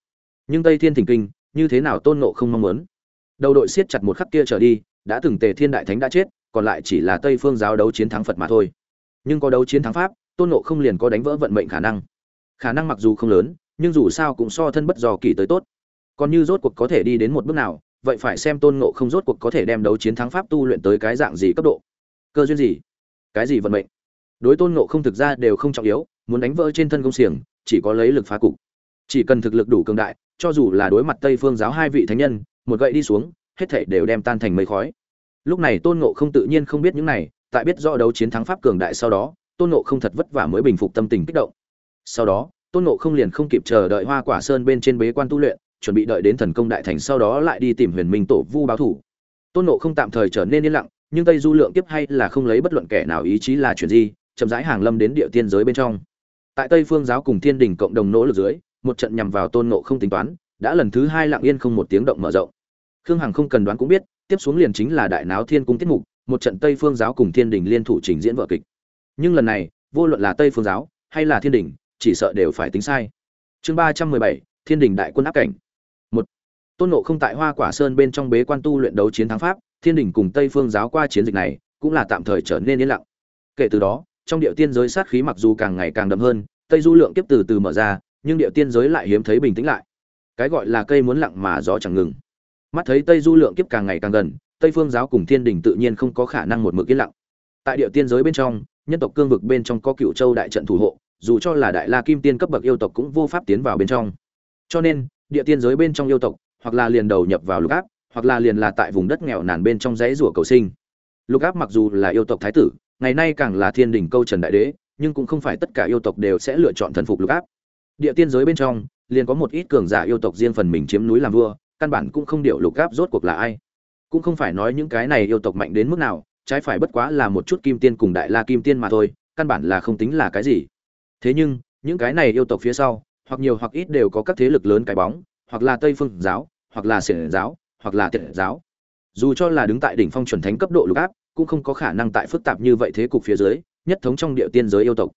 Nhưng tây thiên thỉnh kinh, như thế nào tôn ngộ không mong muốn? Đầu đội siết chặt một khắc kia trở đi, đã từng tề thiên đại thánh đã chết, còn lại chỉ là tây phương giáo đấu chiến thắng phật mà thôi. Nhưng có đấu chiến thắng pháp, tôn ngộ không liền có đánh vỡ vận mệnh khả năng. Khả năng mặc dù không lớn, nhưng dù sao cũng so thân bất dò kỳ tới tốt. Còn như rốt cuộc có thể đi đến một bước nào, vậy phải xem tôn ngộ không rốt cuộc có thể đem đấu chiến thắng pháp tu luyện tới cái dạng gì cấp độ. Cơ duyên gì? Cái gì vận mệnh? Đối tôn ngộ không thực ra đều không trọng yếu, muốn đánh vỡ trên thân công xiềng, chỉ có lấy lực phá cục. Chỉ cần thực lực đủ cường đại, cho dù là đối mặt tây phương giáo hai vị thánh nhân, một gậy đi xuống, hết thảy đều đem tan thành mây khói. Lúc này tôn ngộ không tự nhiên không biết những này, tại biết do đấu chiến thắng pháp cường đại sau đó, tôn ngộ không thật vất vả mới bình phục tâm tình kích động. Sau đó, tôn ngộ không liền không kịp chờ đợi hoa quả sơn bên trên bế quan tu luyện, chuẩn bị đợi đến thần công đại thành sau đó lại đi tìm huyền minh tổ vu báo thủ. Tôn ngộ không tạm thời trở nên yên lặng, nhưng tây du lượng kiếp hay là không lấy bất luận kẻ nào ý chí là chuyện gì chậm rãi hàng lâm đến địa tiên giới bên trong. Tại tây phương giáo cùng thiên đình cộng đồng nỗ lực dưới, một trận nhằm vào tôn ngộ không tính toán, đã lần thứ hai lặng yên không một tiếng động mở rộng. Khương hằng không cần đoán cũng biết, tiếp xuống liền chính là đại náo thiên cung tiết mục, một trận tây phương giáo cùng thiên đình liên thủ trình diễn vở kịch. Nhưng lần này, vô luận là tây phương giáo hay là thiên đình, chỉ sợ đều phải tính sai. Chương ba trăm mười bảy, thiên đình đại quân áp cảnh. Một, tôn ngộ không tại hoa quả sơn bên trong bế quan tu luyện đấu chiến thắng pháp, thiên đình cùng tây phương giáo qua chiến dịch này cũng là tạm thời trở nên yên lặng. Kể từ đó trong địa tiên giới sát khí mặc dù càng ngày càng đậm hơn, tây du lượng kiếp từ từ mở ra, nhưng địa tiên giới lại hiếm thấy bình tĩnh lại. Cái gọi là cây muốn lặng mà gió chẳng ngừng. Mắt thấy tây du lượng kiếp càng ngày càng gần, tây phương giáo cùng thiên đình tự nhiên không có khả năng một mực yên lặng. Tại địa tiên giới bên trong, nhân tộc cương vực bên trong có cựu châu đại trận thủ hộ, dù cho là đại la kim tiên cấp bậc yêu tộc cũng vô pháp tiến vào bên trong. Cho nên, địa tiên giới bên trong yêu tộc, hoặc là liền đầu nhập vào lục áp, hoặc là liền là tại vùng đất nghèo nàn bên trong dãy rủa cầu sinh. Lục áp mặc dù là yêu tộc thái tử ngày nay càng là thiên đình câu trần đại đế, nhưng cũng không phải tất cả yêu tộc đều sẽ lựa chọn thần phục lục áp. Địa tiên giới bên trong, liền có một ít cường giả yêu tộc riêng phần mình chiếm núi làm vua, căn bản cũng không điệu lục áp rốt cuộc là ai. Cũng không phải nói những cái này yêu tộc mạnh đến mức nào, trái phải bất quá là một chút kim tiên cùng đại la kim tiên mà thôi, căn bản là không tính là cái gì. Thế nhưng, những cái này yêu tộc phía sau, hoặc nhiều hoặc ít đều có các thế lực lớn cái bóng, hoặc là tây phương giáo, hoặc là xiển giáo, hoặc là tiện giáo. Dù cho là đứng tại đỉnh phong chuẩn thánh cấp độ lục áp cũng không có khả năng tại phức tạp như vậy thế cục phía dưới, nhất thống trong địa tiên giới yêu tộc.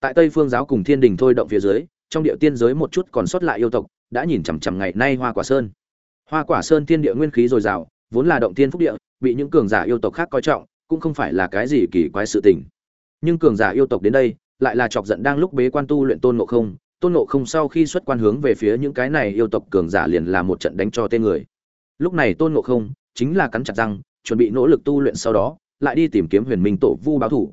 Tại tây phương giáo cùng thiên đình thôi động phía dưới, trong địa tiên giới một chút còn sót lại yêu tộc, đã nhìn chằm chằm ngày nay hoa quả sơn. Hoa quả sơn thiên địa nguyên khí dồi dào, vốn là động tiên phúc địa, bị những cường giả yêu tộc khác coi trọng, cũng không phải là cái gì kỳ quái sự tình. Nhưng cường giả yêu tộc đến đây, lại là chọc giận đang lúc bế quan tu luyện tôn ngộ không, tôn ngộ không sau khi xuất quan hướng về phía những cái này yêu tộc cường giả liền là một trận đánh cho tên người. Lúc này tôn ngộ không chính là cắn chặt răng, chuẩn bị nỗ lực tu luyện sau đó lại đi tìm kiếm huyền minh tổ vu báo thủ.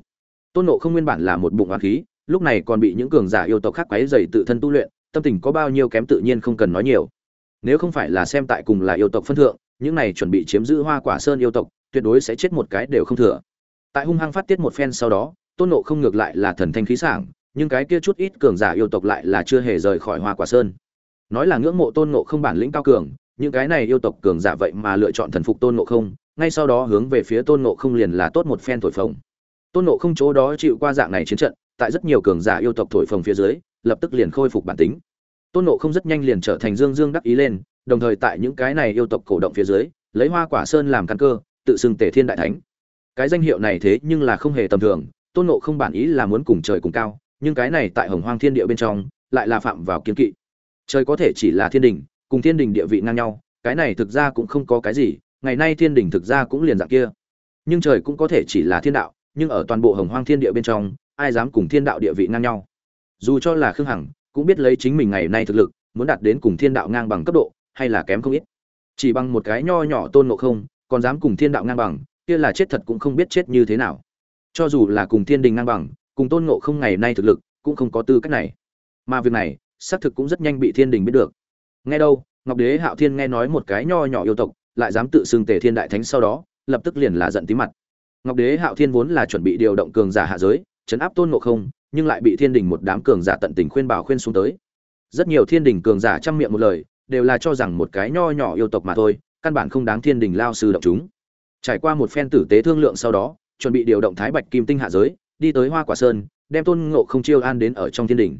Tôn Nộ không nguyên bản là một bụng oán khí, lúc này còn bị những cường giả yêu tộc khác quấy dày tự thân tu luyện, tâm tình có bao nhiêu kém tự nhiên không cần nói nhiều. Nếu không phải là xem tại cùng là yêu tộc phân thượng, những này chuẩn bị chiếm giữ hoa quả sơn yêu tộc, tuyệt đối sẽ chết một cái đều không thừa. Tại hung hăng phát tiết một phen sau đó, tôn nộ không ngược lại là thần thanh khí sảng, nhưng cái kia chút ít cường giả yêu tộc lại là chưa hề rời khỏi hoa quả sơn. Nói là ngưỡng mộ tôn nộ không bản lĩnh cao cường, những cái này yêu tộc cường giả vậy mà lựa chọn thần phục tôn nộ không ngay sau đó hướng về phía tôn nộ không liền là tốt một phen thổi phồng. Tôn nộ không chỗ đó chịu qua dạng này chiến trận, tại rất nhiều cường giả yêu tộc thổi phồng phía dưới, lập tức liền khôi phục bản tính. Tôn nộ không rất nhanh liền trở thành dương dương đắc ý lên, đồng thời tại những cái này yêu tộc cổ động phía dưới, lấy hoa quả sơn làm căn cơ, tự xưng tể thiên đại thánh. Cái danh hiệu này thế nhưng là không hề tầm thường, tôn nộ không bản ý là muốn cùng trời cùng cao, nhưng cái này tại hồng hoang thiên địa bên trong, lại là phạm vào kiếm kỵ. Trời có thể chỉ là thiên đình, cùng thiên đình địa vị ngang nhau, cái này thực ra cũng không có cái gì ngày nay thiên đình thực ra cũng liền dạng kia. Nhưng trời cũng có thể chỉ là thiên đạo, nhưng ở toàn bộ hồng hoang thiên địa bên trong, ai dám cùng thiên đạo địa vị ngang nhau? Dù cho là khương hằng, cũng biết lấy chính mình ngày nay thực lực, muốn đạt đến cùng thiên đạo ngang bằng cấp độ, hay là kém không ít. Chỉ bằng một cái nho nhỏ tôn ngộ không, còn dám cùng thiên đạo ngang bằng, kia là chết thật cũng không biết chết như thế nào. Cho dù là cùng thiên đình ngang bằng, cùng tôn ngộ không ngày nay thực lực, cũng không có tư cách này. Mà việc này, xác thực cũng rất nhanh bị thiên đình biết được. Nghe đâu, ngọc đế hạo thiên nghe nói một cái nho nhỏ yêu tộc lại dám tự xưng tề thiên đại thánh sau đó, lập tức liền là giận tí mặt. Ngọc đế hạo thiên vốn là chuẩn bị điều động cường giả hạ giới, chấn áp tôn ngộ không, nhưng lại bị thiên đình một đám cường giả tận tình khuyên bảo khuyên xuống tới. Rất nhiều thiên đình cường giả chăm miệng một lời, đều là cho rằng một cái nho nhỏ yêu tộc mà thôi, căn bản không đáng thiên đình lao sư động chúng. Trải qua một phen tử tế thương lượng sau đó, chuẩn bị điều động thái bạch kim tinh hạ giới, đi tới hoa quả sơn, đem tôn ngộ không chiêu an đến ở trong thiên đình.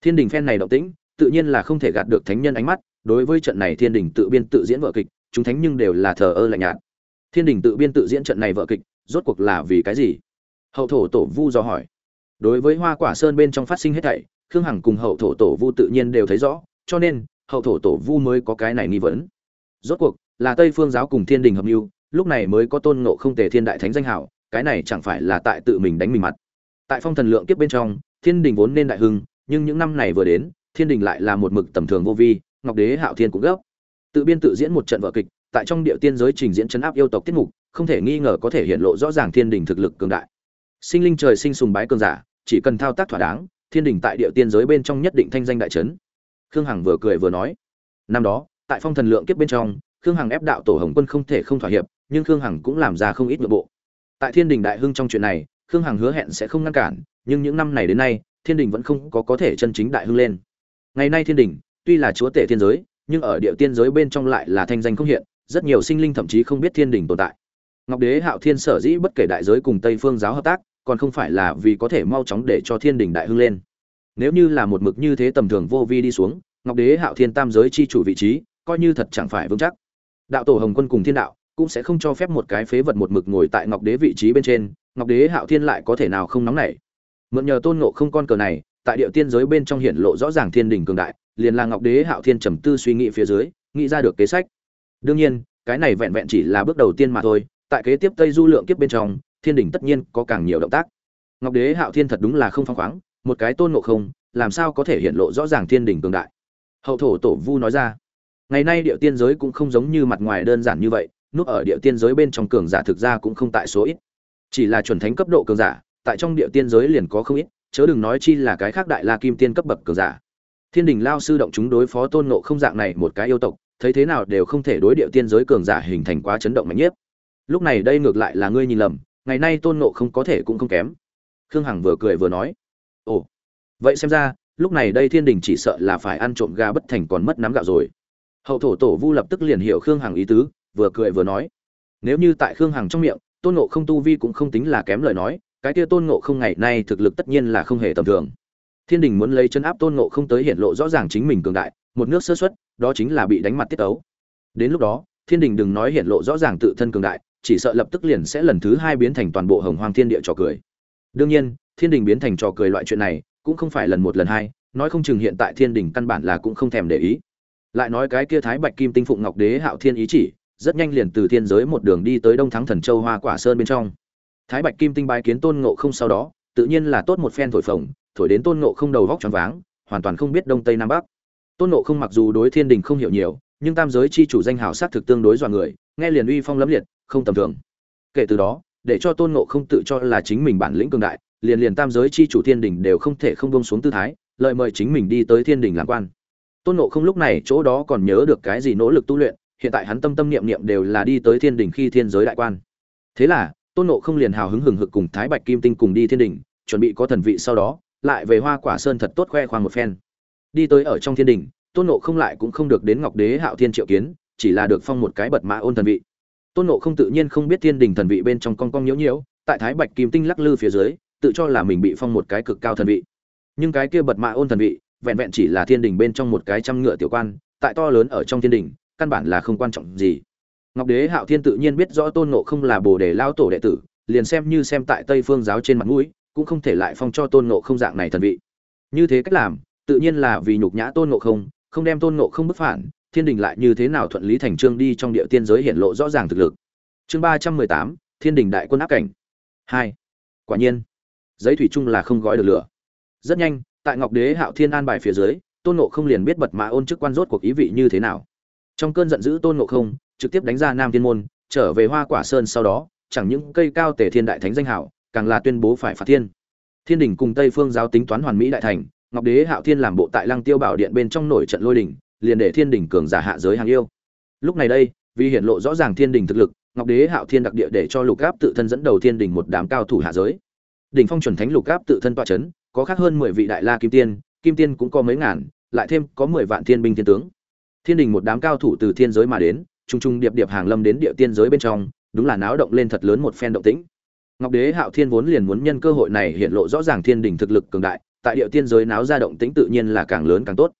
Thiên đình phen này động tĩnh, tự nhiên là không thể gạt được thánh nhân ánh mắt, đối với trận này thiên đình tự biên tự diễn vở kịch chúng thánh nhưng đều là thờ ơ lạnh nhạt. Thiên đình tự biên tự diễn trận này vở kịch, rốt cuộc là vì cái gì? Hậu thổ tổ vu do hỏi. Đối với hoa quả sơn bên trong phát sinh hết thảy, khương hằng cùng hậu thổ tổ vu tự nhiên đều thấy rõ, cho nên, hậu thổ tổ vu mới có cái này nghi vấn. Rốt cuộc, là tây phương giáo cùng thiên đình hợp mưu, lúc này mới có tôn ngộ không tề thiên đại thánh danh hảo, cái này chẳng phải là tại tự mình đánh mình mặt. Tại phong thần lượng kiếp bên trong, thiên đình vốn nên đại hưng, nhưng những năm này vừa đến, thiên đình lại là một mực tầm thường vô vi, ngọc đế hạo thiên cũng gấp tự biên tự diễn một trận vở kịch, tại trong địa tiên giới trình diễn chấn áp yêu tộc tiết mục, không thể nghi ngờ có thể hiện lộ rõ ràng thiên đình thực lực cường đại. Sinh linh trời sinh sùng bái cường giả, chỉ cần thao tác thỏa đáng, thiên đình tại địa tiên giới bên trong nhất định thanh danh đại trấn. Khương hằng vừa cười vừa nói, năm đó, tại phong thần lượng kiếp bên trong, khương hằng ép đạo tổ hồng quân không thể không thỏa hiệp, nhưng khương hằng cũng làm ra không ít nội bộ. Tại thiên đình đại hưng trong chuyện này, khương hằng hứa hẹn sẽ không ngăn cản, nhưng những năm này đến nay, thiên đình vẫn không có có thể chân chính đại hưng lên. Ngày nay thiên đình, tuy là chúa tể thiên giới nhưng ở địa tiên giới bên trong lại là thanh danh không hiện, rất nhiều sinh linh thậm chí không biết thiên đình tồn tại. Ngọc đế, hạo thiên sở dĩ bất kể đại giới cùng tây phương giáo hợp tác, còn không phải là vì có thể mau chóng để cho thiên đình đại hưng lên. Nếu như là một mực như thế tầm thường vô vi đi xuống, ngọc đế, hạo thiên tam giới chi chủ vị trí, coi như thật chẳng phải vững chắc. Đạo tổ hồng quân cùng thiên đạo cũng sẽ không cho phép một cái phế vật một mực ngồi tại ngọc đế vị trí bên trên, ngọc đế, hạo thiên lại có thể nào không nóng nảy. Mượn nhờ tôn ngộ không con cờ này, tại địa tiên giới bên trong hiện lộ rõ ràng thiên đình cường đại liền là ngọc đế hạo thiên trầm tư suy nghĩ phía dưới, nghĩ ra được kế sách. Đương nhiên, cái này vẹn vẹn chỉ là bước đầu tiên mà thôi, tại kế tiếp tây du lượng kiếp bên trong, thiên đình tất nhiên có càng nhiều động tác. Ngọc đế hạo thiên thật đúng là không phăng khoáng, một cái tôn ngộ không, làm sao có thể hiện lộ rõ ràng thiên đình cường đại? Hậu thổ tổ vu nói ra, ngày nay địa tiên giới cũng không giống như mặt ngoài đơn giản như vậy, núp ở địa tiên giới bên trong cường giả thực ra cũng không tại số ít. Chỉ là chuẩn thánh cấp độ cường giả, tại trong địa tiên giới liền có không ít, chớ đừng nói chi là cái khác đại la kim tiên cấp bậc cường giả thiên đình lao sư động chúng đối phó tôn nộ không dạng này một cái yêu tộc, thấy thế nào đều không thể đối điệu tiên giới cường giả hình thành quá chấn động mạnh nhất. lúc này đây ngược lại là ngươi nhìn lầm, ngày nay tôn nộ không có thể cũng không kém. Khương hằng vừa cười vừa nói, ồ, vậy xem ra, lúc này đây thiên đình chỉ sợ là phải ăn trộm gà bất thành còn mất nắm gạo rồi. Hậu thổ tổ vu lập tức liền hiểu khương hằng ý tứ, vừa cười vừa nói, nếu như tại khương hằng trong miệng, tôn nộ không tu vi cũng không tính là kém lời nói, cái kia tôn nộ không ngày nay thực lực tất nhiên là không hề tầm thường thiên đình muốn lấy chân áp tôn ngộ không tới hiện lộ rõ ràng chính mình cường đại, một nước sơ xuất đó chính là bị đánh mặt tiết ấu đến lúc đó, thiên đình đừng nói hiện lộ rõ ràng tự thân cường đại, chỉ sợ lập tức liền sẽ lần thứ hai biến thành toàn bộ hồng hoang thiên địa trò cười. Đương nhiên, thiên đình biến thành trò cười loại chuyện này, cũng không phải lần một lần hai, nói không chừng hiện tại thiên đình căn bản là cũng không thèm để ý. Lại nói cái kia thái bạch kim tinh phụng ngọc đế hạo thiên ý chỉ, rất nhanh liền từ thiên giới một đường đi tới đông thắng thần châu hoa quả sơn bên trong. Thái bạch kim tinh bái kiến tôn ngộ không sau đó, tự nhiên là tốt một phen thổi phồng thổi đến tôn ngộ không đầu vóc choáng váng, hoàn toàn không biết đông tây nam bắc. Tôn ngộ không mặc dù đối thiên đình không hiểu nhiều, nhưng tam giới chi chủ danh hào sát thực tương đối dọa người, nghe liền uy phong lẫm liệt, không tầm thường. Kể từ đó, để cho tôn ngộ không tự cho là chính mình bản lĩnh cường đại, liền liền tam giới chi chủ thiên đình đều không thể không bông xuống tư thái, lợi mời chính mình đi tới thiên đình làm quan. Tôn ngộ không lúc này chỗ đó còn nhớ được cái gì nỗ lực tu luyện, hiện tại hắn tâm tâm niệm niệm đều là đi tới thiên đình khi thiên giới đại quan. Thế là, tôn ngộ không liền hào hứng hừng hực cùng thái bạch kim tinh cùng đi thiên đình, chuẩn bị có thần vị sau đó lại về hoa quả sơn thật tốt khoe khoang một phen. Đi tới ở trong thiên đình, tôn ngộ không lại cũng không được đến ngọc đế hạo thiên triệu kiến, chỉ là được phong một cái bật mã ôn thần vị. Tôn ngộ không tự nhiên không biết thiên đình thần vị bên trong con cong nhiễu nhiễu, tại thái bạch kim tinh lắc lư phía dưới, tự cho là mình bị phong một cái cực cao thần vị. Nhưng cái kia bật mã ôn thần vị, vẹn vẹn chỉ là thiên đình bên trong một cái trăm ngựa tiểu quan, tại to lớn ở trong thiên đình, căn bản là không quan trọng gì. Ngọc đế hạo thiên tự nhiên biết rõ tôn ngộ không là bồ đề lao tổ đệ tử, liền xem như xem tại tây phương giáo trên mặt mũi cũng không thể lại phong cho tôn ngộ không dạng này thần vị. Như thế cách làm, tự nhiên là vì nhục nhã tôn ngộ không không đem tôn ngộ không bức phản, thiên đình lại như thế nào thuận lý thành trương đi trong địa tiên giới hiện lộ rõ ràng thực lực. Chương ba trăm mười tám, thiên đình đại quân áp cảnh. Hai. Quả nhiên, giấy thủy chung là không gói được lửa. Rất nhanh, tại ngọc đế hạo thiên an bài phía dưới, tôn ngộ không liền biết bật mã ôn chức quan rốt cuộc ý vị như thế nào. Trong cơn giận dữ tôn ngộ không, trực tiếp đánh ra nam thiên môn, trở về hoa quả sơn sau đó, chẳng những cây cao tề thiên đại thánh danh hảo càng là tuyên bố phải phạt thiên. Thiên đình cùng tây phương giáo tính toán hoàn mỹ đại thành, ngọc đế, hạo thiên làm bộ tại lăng tiêu bảo điện bên trong nổi trận lôi đình, liền để thiên đình cường giả hạ giới hàng yêu. Lúc này đây, vì hiện lộ rõ ràng thiên đình thực lực, ngọc đế, hạo thiên đặc địa để cho lục áp tự thân dẫn đầu thiên đỉnh một đám cao thủ hạ giới. Đỉnh phong chuẩn thánh lục áp tự thân tọa chấn, có khác hơn mười vị đại la kim tiên kim tiên cũng có mấy ngàn, lại thêm có mười vạn thiên binh thiên tướng. Thiên đình một đám cao thủ từ thiên giới mà đến trung trung điệp điệp hàng lâm đến địa tiên giới bên trong, đúng là náo động lên thật lớn một phen động tĩnh ngọc đế hạo thiên vốn liền muốn nhân cơ hội này hiện lộ rõ ràng thiên đình thực lực cường đại, tại địa tiên giới náo ra động tĩnh tự nhiên là càng lớn càng tốt.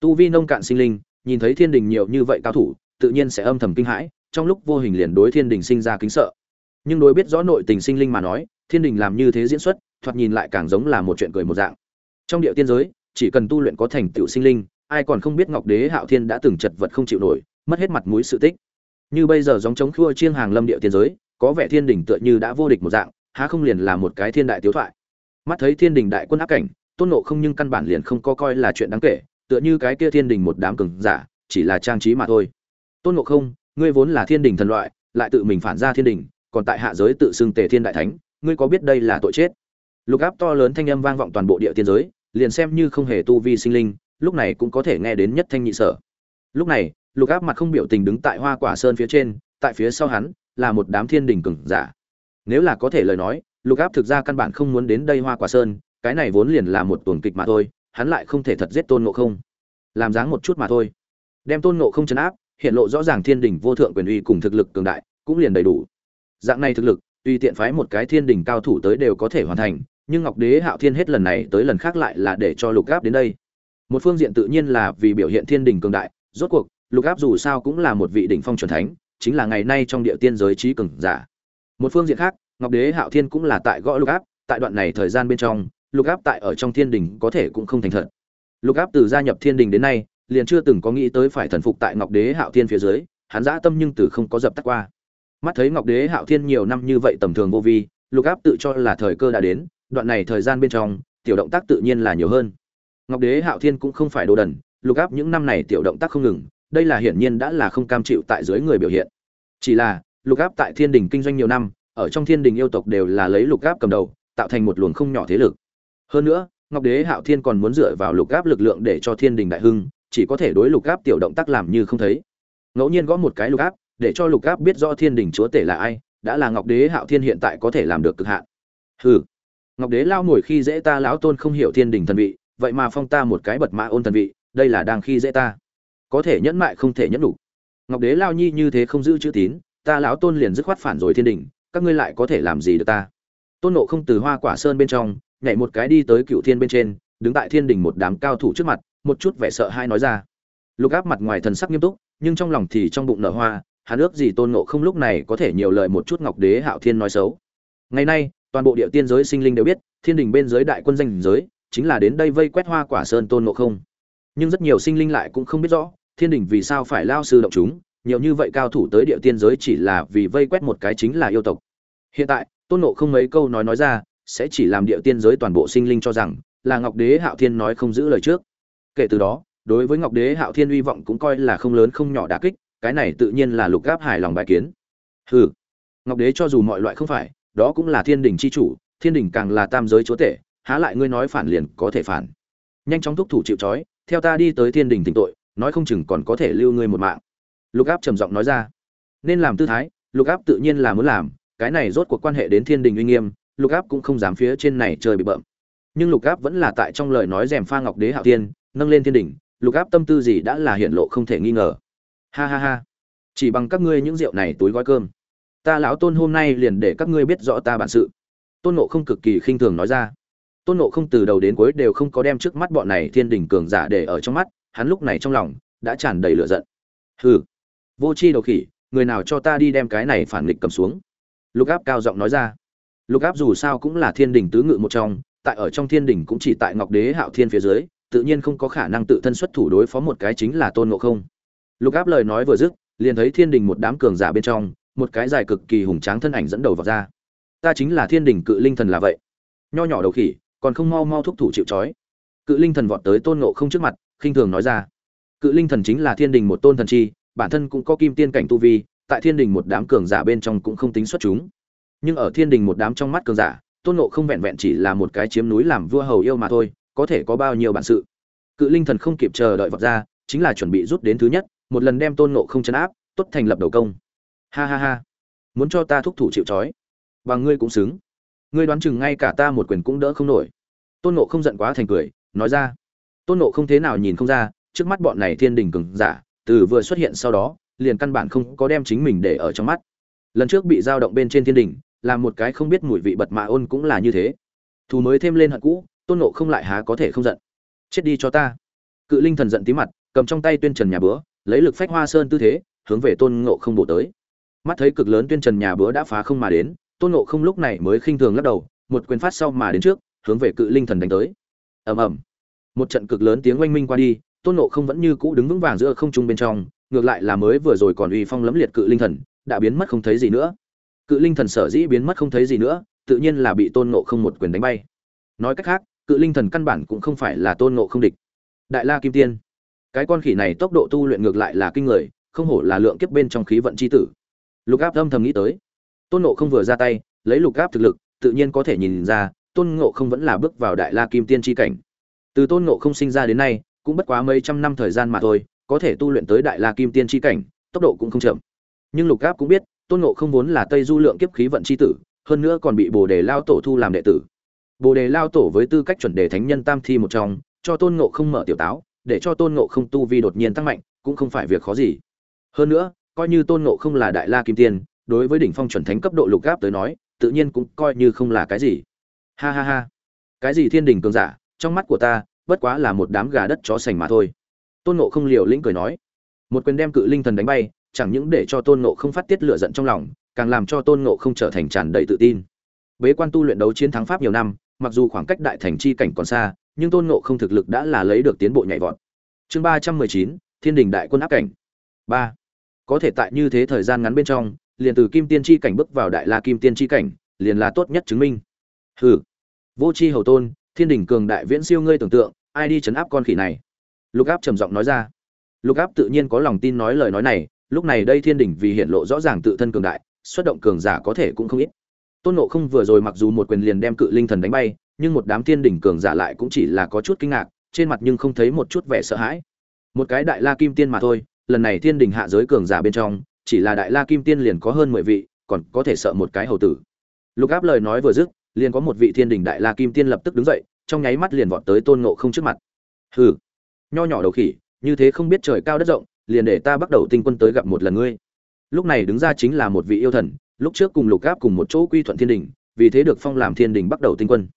Tu vi nông cạn sinh linh, nhìn thấy thiên đình nhiều như vậy cao thủ, tự nhiên sẽ âm thầm kinh hãi, trong lúc vô hình liền đối thiên đình sinh ra kính sợ. Nhưng đối biết rõ nội tình sinh linh mà nói, thiên đình làm như thế diễn xuất, thoạt nhìn lại càng giống là một chuyện cười một dạng. Trong địa tiên giới, chỉ cần tu luyện có thành tựu sinh linh, ai còn không biết ngọc đế hạo thiên đã từng chật vật không chịu nổi, mất hết mặt mũi sự tích. Như bây giờ giống chống khua chiêng hàng lâm địa tiên giới có vẻ thiên đình tựa như đã vô địch một dạng, há không liền là một cái thiên đại tiếu thoại. Mắt thấy thiên đình đại quân áp cảnh, tôn nộ không nhưng căn bản liền không có coi là chuyện đáng kể, tựa như cái kia thiên đình một đám cường giả, chỉ là trang trí mà thôi. Tôn nộ không, ngươi vốn là thiên đình thần loại, lại tự mình phản ra thiên đình, còn tại hạ giới tự xưng tề thiên đại thánh, ngươi có biết đây là tội chết? Lục áp to lớn thanh âm vang vọng toàn bộ địa tiên giới, liền xem như không hề tu vi sinh linh, lúc này cũng có thể nghe đến nhất thanh nhị sở. Lúc này, lục áp mặt không biểu tình đứng tại hoa quả sơn phía trên, tại phía sau hắn là một đám thiên đình cường giả. Nếu là có thể lời nói, lục áp thực ra căn bản không muốn đến đây hoa quả sơn, cái này vốn liền là một tuần kịch mà thôi, hắn lại không thể thật giết tôn ngộ không. Làm dáng một chút mà thôi. Đem tôn ngộ không chấn áp, hiện lộ rõ ràng thiên đình vô thượng quyền uy cùng thực lực cường đại, cũng liền đầy đủ. Dạng này thực lực, tùy tiện phái một cái thiên đình cao thủ tới đều có thể hoàn thành, nhưng ngọc đế hạo thiên hết lần này tới lần khác lại là để cho lục áp đến đây. Một phương diện tự nhiên là vì biểu hiện thiên đình cường đại, rốt cuộc, lục áp dù sao cũng là một vị đỉnh phong chuẩn thánh chính là ngày nay trong địa tiên giới trí cường giả. Một phương diện khác, ngọc đế hạo thiên cũng là tại gõ lục áp, tại đoạn này thời gian bên trong, lục áp tại ở trong thiên đình có thể cũng không thành thật. Lục áp từ gia nhập thiên đình đến nay, liền chưa từng có nghĩ tới phải thần phục tại ngọc đế hạo thiên phía dưới, hắn dã tâm nhưng từ không có dập tắt qua. Mắt thấy ngọc đế hạo thiên nhiều năm như vậy tầm thường vô vi, lục áp tự cho là thời cơ đã đến, đoạn này thời gian bên trong, tiểu động tác tự nhiên là nhiều hơn. Ngọc đế hạo thiên cũng không phải đồ đần, lục áp những năm này tiểu động tác không ngừng đây là hiển nhiên đã là không cam chịu tại dưới người biểu hiện. Chỉ là, lục áp tại thiên đình kinh doanh nhiều năm, ở trong thiên đình yêu tộc đều là lấy lục áp cầm đầu, tạo thành một luồng không nhỏ thế lực. Hơn nữa, ngọc đế hạo thiên còn muốn dựa vào lục áp lực lượng để cho thiên đình đại hưng, chỉ có thể đối lục áp tiểu động tác làm như không thấy. Ngẫu nhiên gõ một cái lục áp để cho lục áp biết rõ thiên đình chúa tể là ai, đã là ngọc đế hạo thiên hiện tại có thể làm được cực hạn. Hừ. Ngọc đế lao ngồi khi dễ ta, lão tôn không hiểu thiên đình thần vị, vậy mà phong ta một cái bật mã ôn thần vị, đây là đang khi dễ ta có thể nhẫn mại không thể nhẫn đủ. Ngọc đế lao nhi như thế không giữ chữ tín, ta lão tôn liền dứt khoát phản rồi thiên đình, các ngươi lại có thể làm gì được ta? Tôn nộ không từ hoa quả sơn bên trong, nhảy một cái đi tới cựu thiên bên trên, đứng tại thiên đình một đám cao thủ trước mặt, một chút vẻ sợ hai nói ra. Lục áp mặt ngoài thần sắc nghiêm túc, nhưng trong lòng thì trong bụng nở hoa, hắn ước gì tôn nộ không lúc này có thể nhiều lời một chút ngọc đế hạo thiên nói xấu. Ngày nay, toàn bộ địa tiên giới sinh linh đều biết, thiên đình bên giới đại quân danh giới, chính là đến đây vây quét hoa quả sơn tôn nộ không. Nhưng rất nhiều sinh linh lại cũng không biết rõ thiên đình vì sao phải lao sư động chúng? Nhiều như vậy cao thủ tới địa tiên giới chỉ là vì vây quét một cái chính là yêu tộc. Hiện tại, tôn nộ không mấy câu nói nói ra, sẽ chỉ làm địa tiên giới toàn bộ sinh linh cho rằng là ngọc đế hạo thiên nói không giữ lời trước. Kể từ đó, đối với ngọc đế hạo thiên hy vọng cũng coi là không lớn không nhỏ đả kích, cái này tự nhiên là lục gáp hài lòng bài kiến. Hừ, ngọc đế cho dù mọi loại không phải, đó cũng là thiên đình c h i chủ, thiên đình càng là tam giới chúa tể, há lại ngươi nói phản liền có thể phản. Nhanh chóng thúc thủ chịu trói, theo ta đi tới thiên đình tỉnh tội nói không chừng còn có thể lưu ngươi một mạng. Lục áp trầm giọng nói ra. Nên làm tư thái, lục áp tự nhiên là muốn làm, cái này rốt cuộc quan hệ đến thiên đình uy nghiêm, lục áp cũng không dám phía trên này chơi bị bợm. Nhưng lục áp vẫn là tại trong lời nói rèm pha ngọc đế hạo tiên nâng lên thiên đình, lục áp tâm tư gì đã là hiện lộ không thể nghi ngờ. Ha ha ha. Chỉ bằng các ngươi những rượu này túi gói cơm. Ta lão tôn hôm nay liền để các ngươi biết rõ ta bản sự. Tôn nộ không cực kỳ khinh thường nói ra. Tôn nộ không từ đầu đến cuối đều không có đem trước mắt bọn này thiên đình cường giả để ở trong mắt hắn lúc này trong lòng đã tràn đầy lửa giận. Hừ, vô chi đầu khỉ, người nào cho ta đi đem cái này phản nghịch cầm xuống? Lục áp cao giọng nói ra. Lục áp dù sao cũng là thiên đỉnh tứ ngự một trong, tại ở trong thiên đỉnh cũng chỉ tại ngọc đế hạo thiên phía dưới, tự nhiên không có khả năng tự thân xuất thủ đối phó một cái chính là tôn ngộ không. Lục áp lời nói vừa dứt, liền thấy thiên đỉnh một đám cường giả bên trong, một cái dài cực kỳ hùng tráng thân ảnh dẫn đầu vào ra. Ta chính là thiên đỉnh cự linh thần là vậy. Nho nhỏ đầu khỉ, còn không mau mau thúc thủ chịu trói. Cự linh thần vọt tới tôn ngộ không trước mặt khinh thường nói ra. Cự linh thần chính là thiên đình một tôn thần chi, bản thân cũng có kim tiên cảnh tu vi, tại thiên đình một đám cường giả bên trong cũng không tính xuất chúng. Nhưng ở thiên đình một đám trong mắt cường giả, tôn ngộ không vẹn vẹn chỉ là một cái chiếm núi làm vua hầu yêu mà thôi, có thể có bao nhiêu bản sự. Cự linh thần không kịp chờ đợi vọt ra, chính là chuẩn bị rút đến thứ nhất, một lần đem tôn ngộ không chấn áp, tuất thành lập đầu công. Ha ha ha. Muốn cho ta thúc thủ chịu trói. Và ngươi cũng xứng. Ngươi đoán chừng ngay cả ta một quyền cũng đỡ không nổi. Tôn nộ không giận quá thành cười, nói ra tôn nộ không thế nào nhìn không ra, trước mắt bọn này thiên đình cường giả, từ vừa xuất hiện sau đó, liền căn bản không có đem chính mình để ở trong mắt. Lần trước bị dao động bên trên thiên đình là một cái không biết mùi vị bật mạ ôn cũng là như thế. Thù mới thêm lên hận cũ, tôn nộ không lại há có thể không giận. Chết đi cho ta. Cự linh thần giận tí mặt, cầm trong tay tuyên trần nhà bữa lấy lực phách hoa sơn tư thế, hướng về tôn ngộ không bổ tới. Mắt thấy cực lớn tuyên trần nhà bữa đã phá không mà đến, tôn ngộ không lúc này mới khinh thường lắc đầu, một quyền phát sau mà đến trước, hướng về cự linh thần đánh tới. Ầm ầm một trận cực lớn tiếng oanh minh qua đi, tôn ngộ không vẫn như cũ đứng vững vàng giữa không trung bên trong, ngược lại là mới vừa rồi còn uy phong lẫm liệt cự linh thần, đã biến mất không thấy gì nữa. Cự linh thần sở dĩ biến mất không thấy gì nữa, tự nhiên là bị tôn ngộ không một quyền đánh bay. Nói cách khác, cự linh thần căn bản cũng không phải là tôn ngộ không địch. Đại la kim tiên. Cái con khỉ này tốc độ tu luyện ngược lại là kinh người, không hổ là lượng kiếp bên trong khí vận c h i tử. Lục áp âm thầm nghĩ tới. Tôn ngộ không vừa ra tay, lấy lục áp thực lực, tự nhiên có thể nhìn ra, tôn ngộ không vẫn là bước vào đại la kim tiên tri cảnh từ tôn ngộ không sinh ra đến nay, cũng bất quá mấy trăm năm thời gian mà thôi, có thể tu luyện tới đại la kim tiên tri cảnh, tốc độ cũng không chậm. Nhưng lục áp cũng biết, tôn ngộ không vốn là tây du lượng kiếp khí vận c h i tử, hơn nữa còn bị bồ đề lao tổ thu làm đệ tử. Bồ đề lao tổ với tư cách chuẩn đề thánh nhân tam thi một trong, cho tôn ngộ không mở tiểu táo, để cho tôn ngộ không tu vi đột nhiên tăng mạnh, cũng không phải việc khó gì. Hơn nữa, coi như tôn ngộ không là đại la kim tiên, đối với đỉnh phong chuẩn thánh cấp độ lục gáp tới nói, tự nhiên cũng coi như không là cái gì. Ha ha ha. Cái gì thiên đình cường giả trong mắt của ta, bất quá là một đám gà đất chó sành mà thôi. Tôn ngộ không liều lĩnh cười nói, một quyền đem cự linh thần đánh bay, chẳng những để cho tôn ngộ không phát tiết lửa giận trong lòng, càng làm cho tôn ngộ không trở thành tràn đầy tự tin. Bế quan tu luyện đấu chiến thắng pháp nhiều năm, mặc dù khoảng cách đại thành chi cảnh còn xa, nhưng tôn ngộ không thực lực đã là lấy được tiến bộ nhảy vọt. Chương ba trăm mười chín, thiên đình đại quân áp cảnh. Ba. Có thể tại như thế thời gian ngắn bên trong, liền từ kim tiên chi cảnh bước vào đại la kim tiên chi cảnh, liền là tốt nhất chứng minh. Hừ. Vô c h i hầu tôn thiên đình cường đại viễn siêu ngươi tưởng tượng, ai đi chấn áp con khỉ này? Lục áp trầm giọng nói ra. Lục áp tự nhiên có lòng tin nói lời nói này, lúc này đây thiên đình vì hiện lộ rõ ràng tự thân cường đại, xuất động cường giả có thể cũng không ít. Tôn nộ không vừa rồi mặc dù một quyền liền đem cự linh thần đánh bay, nhưng một đám thiên đình cường giả lại cũng chỉ là có chút kinh ngạc, trên mặt nhưng không thấy một chút vẻ sợ hãi. Một cái đại la kim tiên mà thôi, lần này thiên đình hạ giới cường giả bên trong, chỉ là đại la kim tiên liền có hơn mười vị, còn có thể sợ một cái hầu tử. Lục áp lời nói vừa dứt liền có một vị thiên đình đại la kim tiên lập tức đứng dậy, trong nháy mắt liền vọt tới tôn ngộ không trước mặt. Hừ, nho nhỏ đầu khỉ, như thế không biết trời cao đất rộng, liền để ta bắt đầu tinh quân tới gặp một lần ngươi. Lúc này đứng ra chính là một vị yêu thần, lúc trước cùng lục áp cùng một chỗ quy thuận thiên đình, vì thế được phong làm thiên đình bắt đầu tinh quân.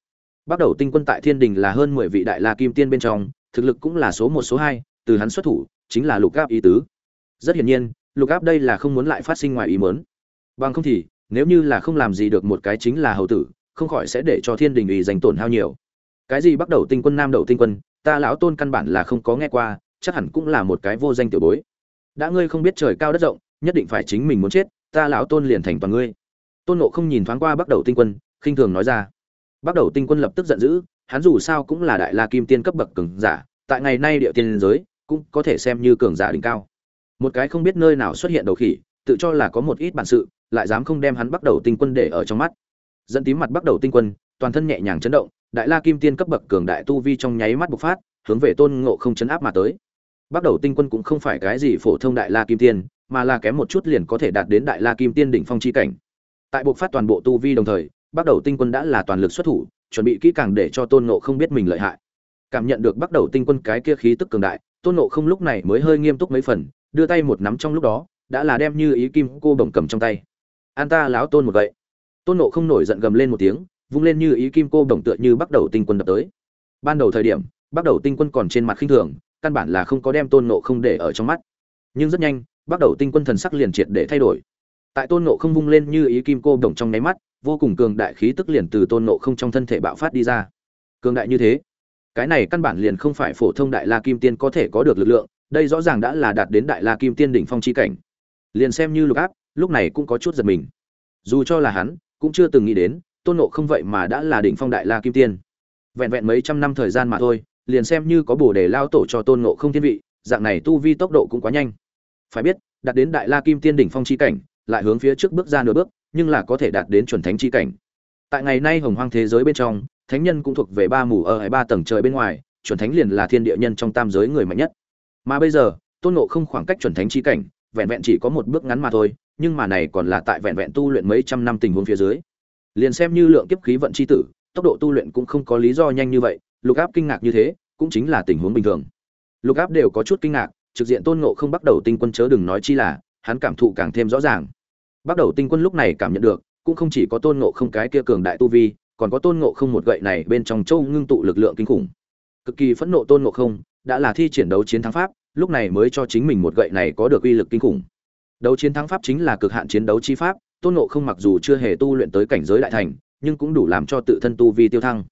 Bắt đầu tinh quân tại thiên đình là hơn mười vị đại la kim tiên bên trong, thực lực cũng là số một, số hai, từ hắn xuất thủ, chính là lục áp ý tứ. Rất hiển nhiên, lục áp đây là không muốn lại phát sinh ngoài ý mớn bằng không thì, nếu như là không làm gì được một cái chính là hầu tử không khỏi sẽ để cho thiên đình ủy dành tổn hao nhiều. Cái gì bắt đầu tinh quân, nam đầu tinh quân, ta lão tôn căn bản là không có nghe qua, chắc hẳn cũng là một cái vô danh tiểu bối. Đã ngươi không biết trời cao đất rộng, nhất định phải chính mình muốn chết, ta lão tôn liền thành toàn ngươi. Tôn nộ không nhìn thoáng qua bắt đầu tinh quân, khinh thường nói ra. Bắt đầu tinh quân lập tức giận dữ, hắn dù sao cũng là đại la kim tiên cấp bậc cường giả, tại ngày nay địa tiên giới, cũng có thể xem như cường giả đỉnh cao. Một cái không biết nơi nào xuất hiện đầu khỉ, tự cho là có một ít bản sự, lại dám không đem hắn bắt đầu tinh quân để ở trong mắt dẫn tím mặt bắt đầu tinh quân, toàn thân nhẹ nhàng chấn động, đại la kim tiên cấp bậc cường đại tu vi trong nháy mắt bộc phát, hướng về tôn ngộ không chấn áp mà tới. Bắt đầu tinh quân cũng không phải cái gì phổ thông đại la kim tiên, mà là kém một chút liền có thể đạt đến đại la kim tiên đỉnh phong chi cảnh. Tại bộc phát toàn bộ tu vi đồng thời, bắt đầu tinh quân đã là toàn lực xuất thủ, chuẩn bị kỹ càng để cho tôn ngộ không biết mình lợi hại. Cảm nhận được bắt đầu tinh quân cái kia khí tức cường đại, tôn ngộ không lúc này mới hơi nghiêm túc mấy phần, đưa tay một nắm trong lúc đó, đã là đem như ý kim cô bồng cầm trong tay. An ta láo tôn một vậy tôn nộ không nổi giận gầm lên một tiếng, vung lên như ý kim cô bồng tựa như bắt đầu tinh quân đập tới. Ban đầu thời điểm, bắt đầu tinh quân còn trên mặt khinh thường, căn bản là không có đem tôn nộ không để ở trong mắt. Nhưng rất nhanh, bắt đầu tinh quân thần sắc liền triệt để thay đổi. Tại tôn nộ không vung lên như ý kim cô bồng trong nháy mắt, vô cùng cường đại khí tức liền từ tôn nộ không trong thân thể bạo phát đi ra. Cường đại như thế, cái này căn bản liền không phải phổ thông đại la kim tiên có thể có được lực lượng, đây rõ ràng đã là đạt đến đại la kim tiên đỉnh phong chi cảnh. Liền xem như lục áp, lúc này cũng có chút giật mình. Dù cho là hắn cũng chưa từng nghĩ đến, tôn nộ không vậy mà đã là đỉnh phong đại la kim tiên. Vẹn vẹn mấy trăm năm thời gian mà thôi, liền xem như có bổ đề lao tổ cho tôn nộ không thiên vị, dạng này tu vi tốc độ cũng quá nhanh. Phải biết, đạt đến đại la kim tiên đỉnh phong chi cảnh, lại hướng phía trước bước ra nửa bước, nhưng là có thể đạt đến chuẩn thánh chi cảnh. Tại ngày nay hồng hoang thế giới bên trong, thánh nhân cũng thuộc về ba mù ở hai ba tầng trời bên ngoài, chuẩn thánh liền là thiên địa nhân trong tam giới người mạnh nhất. Mà bây giờ, tôn ngộ không khoảng cách chuẩn thánh chi cảnh, vẹn vẹn chỉ có một bước ngắn mà thôi nhưng mà này còn là tại vẹn vẹn tu luyện mấy trăm năm tình huống phía dưới. Liền xem như lượng kiếp khí vận chi tử, tốc độ tu luyện cũng không có lý do nhanh như vậy, lục áp kinh ngạc như thế, cũng chính là tình huống bình thường. Lục áp đều có chút kinh ngạc, trực diện tôn ngộ không bắt đầu tinh quân chớ đừng nói chi là, hắn cảm thụ càng thêm rõ ràng. Bắt đầu tinh quân lúc này cảm nhận được, cũng không chỉ có tôn ngộ không cái kia cường đại tu vi, còn có tôn ngộ không một gậy này bên trong châu ngưng tụ lực lượng kinh khủng. Cực kỳ phẫn nộ tôn ngộ không, đã là thi triển đấu chiến thắng pháp, lúc này mới cho chính mình một gậy này có được uy lực kinh khủng đấu chiến thắng pháp chính là cực hạn chiến đấu chi pháp, tôn ngộ không mặc dù chưa hề tu luyện tới cảnh giới đại thành, nhưng cũng đủ làm cho tự thân tu vi tiêu thăng.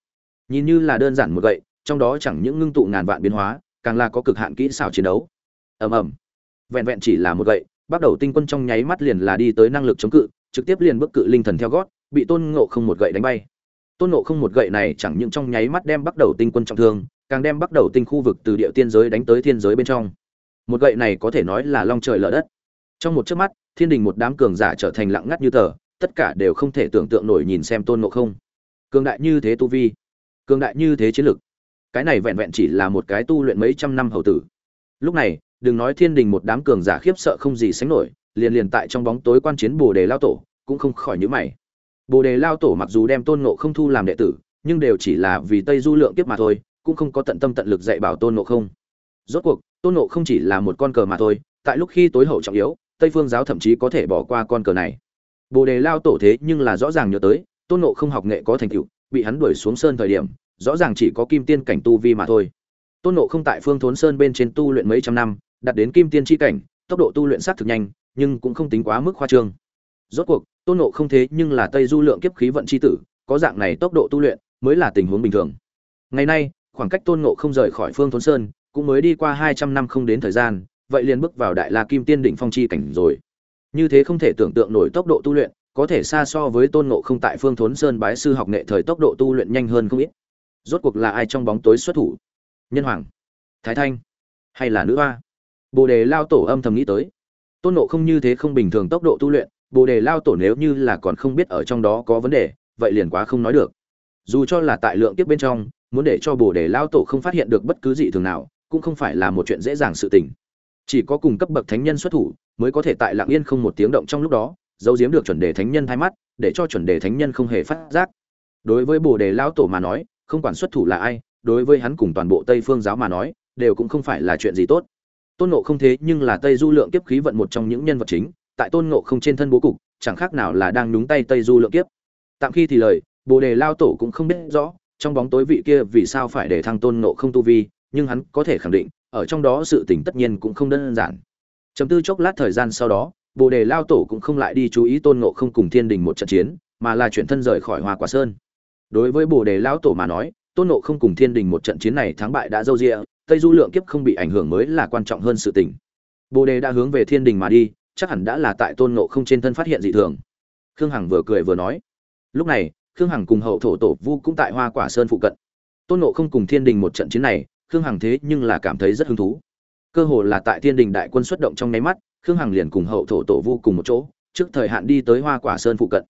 Nhìn như là đơn giản một gậy, trong đó chẳng những ngưng tụ ngàn vạn biến hóa, càng là có cực hạn kỹ xảo chiến đấu. Ầm ầm. Vẹn vẹn chỉ là một gậy, bắt đầu tinh quân trong nháy mắt liền là đi tới năng lực chống cự, trực tiếp liền bước cự linh thần theo gót, bị tôn ngộ không một gậy đánh bay. Tôn ngộ không một gậy này chẳng những trong nháy mắt đem bắt đầu tinh quân trọng thương, càng đem bắt đầu tinh khu vực từ địa tiên giới đánh tới thiên giới bên trong. Một gậy này có thể nói là long trời lở đất trong một chớp mắt, thiên đình một đám cường giả trở thành lặng ngắt như tờ, tất cả đều không thể tưởng tượng nổi nhìn xem tôn ngộ không. Cường đại như thế tu vi, cường đại như thế chiến lực, cái này vẹn vẹn chỉ là một cái tu luyện mấy trăm năm hầu tử. Lúc này, đừng nói thiên đình một đám cường giả khiếp sợ không gì sánh nổi, liền liền tại trong bóng tối quan chiến bồ đề lao tổ cũng không khỏi nhữ mày. Bồ đề lao tổ mặc dù đem tôn ngộ không thu làm đệ tử, nhưng đều chỉ là vì tây du lượng kiếp mà thôi, cũng không có tận tâm tận lực dạy bảo tôn ngộ không. Rốt cuộc, tôn ngộ không chỉ là một con cờ mà thôi, tại lúc khi tối hậu trọng yếu tây phương giáo thậm chí có thể bỏ qua con cờ này. Bồ đề lao tổ thế nhưng là rõ ràng nhớ tới, tôn nộ không học nghệ có thành tựu, bị hắn đuổi xuống sơn thời điểm, rõ ràng chỉ có kim tiên cảnh tu vi mà thôi. Tôn nộ không tại phương thốn sơn bên trên tu luyện mấy trăm năm, đạt đến kim tiên tri cảnh, tốc độ tu luyện sát thực nhanh, nhưng cũng không tính quá mức khoa trương. Rốt cuộc, tôn nộ không thế nhưng là tây du lượng kiếp khí vận c h i tử, có dạng này tốc độ tu luyện, mới là tình huống bình thường. Ngày nay, khoảng cách tôn nộ không rời khỏi phương thốn sơn, cũng mới đi qua hai trăm năm không đến thời gian vậy liền bước vào đại la kim tiên đỉnh phong chi cảnh rồi. Như thế không thể tưởng tượng nổi tốc độ tu luyện, có thể xa so với tôn ngộ không tại phương thốn sơn bái sư học nghệ thời tốc độ tu luyện nhanh hơn không ít. Rốt cuộc là ai trong bóng tối xuất thủ? Nhân hoàng, thái thanh, hay là nữ hoa? Bồ đề lao tổ âm thầm nghĩ tới. Tôn nộ không như thế không bình thường tốc độ tu luyện, bồ đề lao tổ nếu như là còn không biết ở trong đó có vấn đề, vậy liền quá không nói được. Dù cho là tại lượng tiếp bên trong, muốn để cho bồ đề lao tổ không phát hiện được bất cứ gì thường nào, cũng không phải là một chuyện dễ dàng sự tình chỉ có cùng cấp bậc thánh nhân xuất thủ, mới có thể tại lạng yên không một tiếng động trong lúc đó, giấu giếm được chuẩn đề thánh nhân thay mắt, để cho chuẩn đề thánh nhân không hề phát giác. Đối với bồ đề lão tổ mà nói, không quản xuất thủ là ai, đối với hắn cùng toàn bộ tây phương giáo mà nói, đều cũng không phải là chuyện gì tốt. Tôn nộ không thế nhưng là tây du lượng kiếp khí vận một trong những nhân vật chính, tại tôn nộ không trên thân bố cục, chẳng khác nào là đang nhúng tay tây du lượng kiếp. Tạm khi thì lời, bồ đề lao tổ cũng không biết rõ, trong bóng tối vị kia vì sao phải để thăng tôn nộ không tu vi, nhưng hắn có thể khẳng định ở trong đó sự tình tất nhiên cũng không đơn giản. Chấm tư chốc lát thời gian sau đó, bồ đề lao tổ cũng không lại đi chú ý tôn ngộ không cùng thiên đình một trận chiến, mà là chuyển thân rời khỏi hoa quả sơn. Đối với bồ đề lão tổ mà nói, tôn ngộ không cùng thiên đình một trận chiến này thắng bại đã dâu rịa tây du lượng kiếp không bị ảnh hưởng mới là quan trọng hơn sự tình. Bồ đề đã hướng về thiên đình mà đi, chắc hẳn đã là tại tôn ngộ không trên thân phát hiện dị thường. Khương hằng vừa cười vừa nói. Lúc này, khương hằng cùng hậu thổ tổ vu cũng tại hoa quả sơn phụ cận. Tôn ngộ không cùng thiên đình một trận chiến này khương hằng thế nhưng là cảm thấy rất hứng thú. Cơ hồ là tại thiên đình đại quân xuất động trong nháy mắt khương hằng liền cùng hậu thổ tổ vu cùng một chỗ trước thời hạn đi tới hoa quả sơn phụ cận.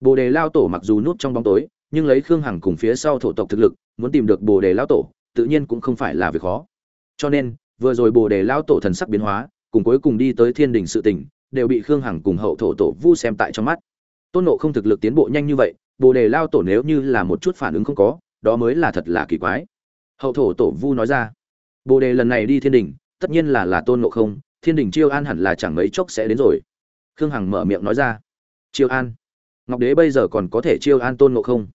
Bồ đề lao tổ mặc dù núp trong bóng tối nhưng lấy khương hằng cùng phía sau thổ tộc thực lực muốn tìm được bồ đề lao tổ tự nhiên cũng không phải là việc khó. Cho nên vừa rồi bồ đề lao tổ thần sắc biến hóa cùng cuối cùng đi tới thiên đình sự tỉnh, đều bị khương hằng cùng hậu thổ tổ vu xem tại trong mắt. Tôn nộ không thực lực tiến bộ nhanh như vậy bồ đề lao tổ nếu như là một chút phản ứng không có đó mới là thật là kỳ quái hậu thổ tổ vu nói ra. Bồ đề lần này đi thiên đình tất nhiên là là tôn ngộ không, thiên đình chiêu an hẳn là chẳng mấy chốc sẽ đến rồi. Khương hằng mở miệng nói ra. Chiêu an. Ngọc đế bây giờ còn có thể chiêu an tôn ngộ không?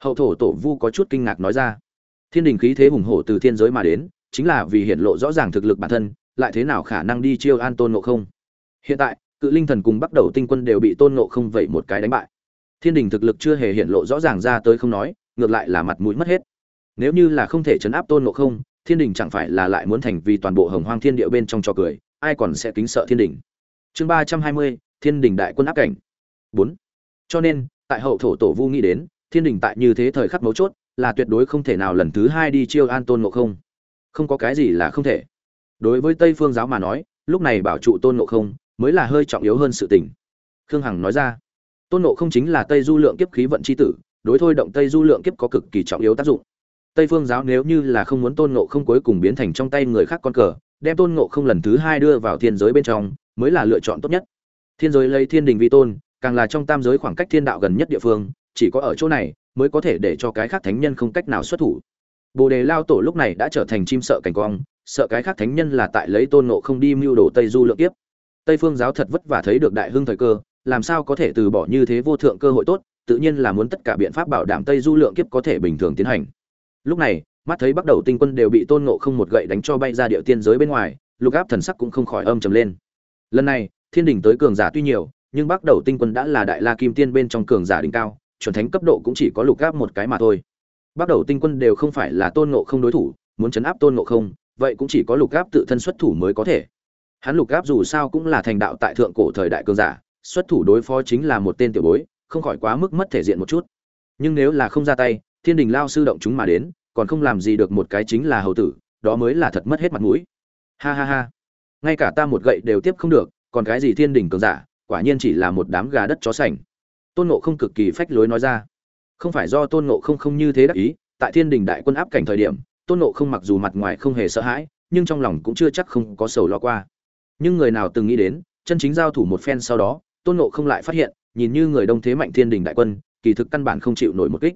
Hậu thổ tổ vu có chút kinh ngạc nói ra. Thiên đình khí thế hùng hổ từ thiên giới mà đến, chính là vì hiện lộ rõ ràng thực lực bản thân, lại thế nào khả năng đi chiêu an tôn ngộ không? Hiện tại, cự linh thần cùng bắt đầu tinh quân đều bị tôn ngộ không vậy một cái đánh bại. Thiên đình thực lực chưa hề hiện lộ rõ ràng ra tới không nói, ngược lại là mặt mũi mất hết nếu như là không thể chấn áp tôn ngộ không, thiên đình chẳng phải là lại muốn thành vì toàn bộ hồng hoang thiên địa bên trong trò cười, ai còn sẽ kính sợ thiên đình? Chương ba trăm hai mươi, thiên đình đại quân áp cảnh. Bốn. Cho nên, tại hậu thổ tổ vu nghĩ đến, thiên đình tại như thế thời khắc mấu chốt, là tuyệt đối không thể nào lần thứ hai đi chiêu an tôn ngộ không. Không có cái gì là không thể. Đối với tây phương giáo mà nói, lúc này bảo trụ tôn ngộ không mới là hơi trọng yếu hơn sự tình. Khương hằng nói ra, tôn ngộ không chính là tây du lượng kiếp khí vận c h i tử, đối thôi động tây du lượng kiếp có cực kỳ trọng yếu tác dụng tây phương giáo nếu như là không muốn tôn ngộ không cuối cùng biến thành trong tay người khác con cờ, đem tôn ngộ không lần thứ hai đưa vào thiên giới bên trong, mới là lựa chọn tốt nhất. Thiên giới lấy thiên đình vi tôn, càng là trong tam giới khoảng cách thiên đạo gần nhất địa phương, chỉ có ở chỗ này mới có thể để cho cái khác thánh nhân không cách nào xuất thủ. Bồ đề lao tổ lúc này đã trở thành chim sợ cảnh quang, sợ cái khác thánh nhân là tại lấy tôn ngộ không đi mưu đồ tây du lượng kiếp. Tây phương giáo thật vất vả thấy được đại hưng thời cơ, làm sao có thể từ bỏ như thế vô thượng cơ hội tốt, tự nhiên là muốn tất cả biện pháp bảo đảm tây du lượng kiếp có thể bình thường tiến hành lúc này, mắt thấy bắt đầu tinh quân đều bị tôn ngộ không một gậy đánh cho bay ra địa tiên giới bên ngoài, lục áp thần sắc cũng không khỏi âm trầm lên. Lần này, thiên đình tới cường giả tuy nhiều, nhưng bắt đầu tinh quân đã là đại la kim tiên bên trong cường giả đỉnh cao, chuẩn thánh cấp độ cũng chỉ có lục áp một cái mà thôi. Bắt đầu tinh quân đều không phải là tôn ngộ không đối thủ, muốn chấn áp tôn ngộ không, vậy cũng chỉ có lục áp tự thân xuất thủ mới có thể. Hắn lục áp dù sao cũng là thành đạo tại thượng cổ thời đại cường giả, xuất thủ đối phó chính là một tên tiểu bối, không khỏi quá mức mất thể diện một chút. Nhưng nếu là không ra tay thiên đình lao sư động chúng mà đến, còn không làm gì được một cái chính là hầu tử, đó mới là thật mất hết mặt mũi. Ha ha ha. Ngay cả ta một gậy đều tiếp không được, còn cái gì thiên đình cường giả, quả nhiên chỉ là một đám gà đất chó sành. Tôn Ngộ không cực kỳ phách lối nói ra. Không phải do tôn Ngộ không không như thế đắc ý, tại thiên đình đại quân áp cảnh thời điểm, tôn Ngộ không mặc dù mặt ngoài không hề sợ hãi, nhưng trong lòng cũng chưa chắc không có sầu lo qua. Nhưng người nào từng nghĩ đến, chân chính giao thủ một phen sau đó, tôn Ngộ không lại phát hiện, nhìn như người đông thế mạnh thiên đình đại quân, kỳ thực căn bản không chịu nổi một kích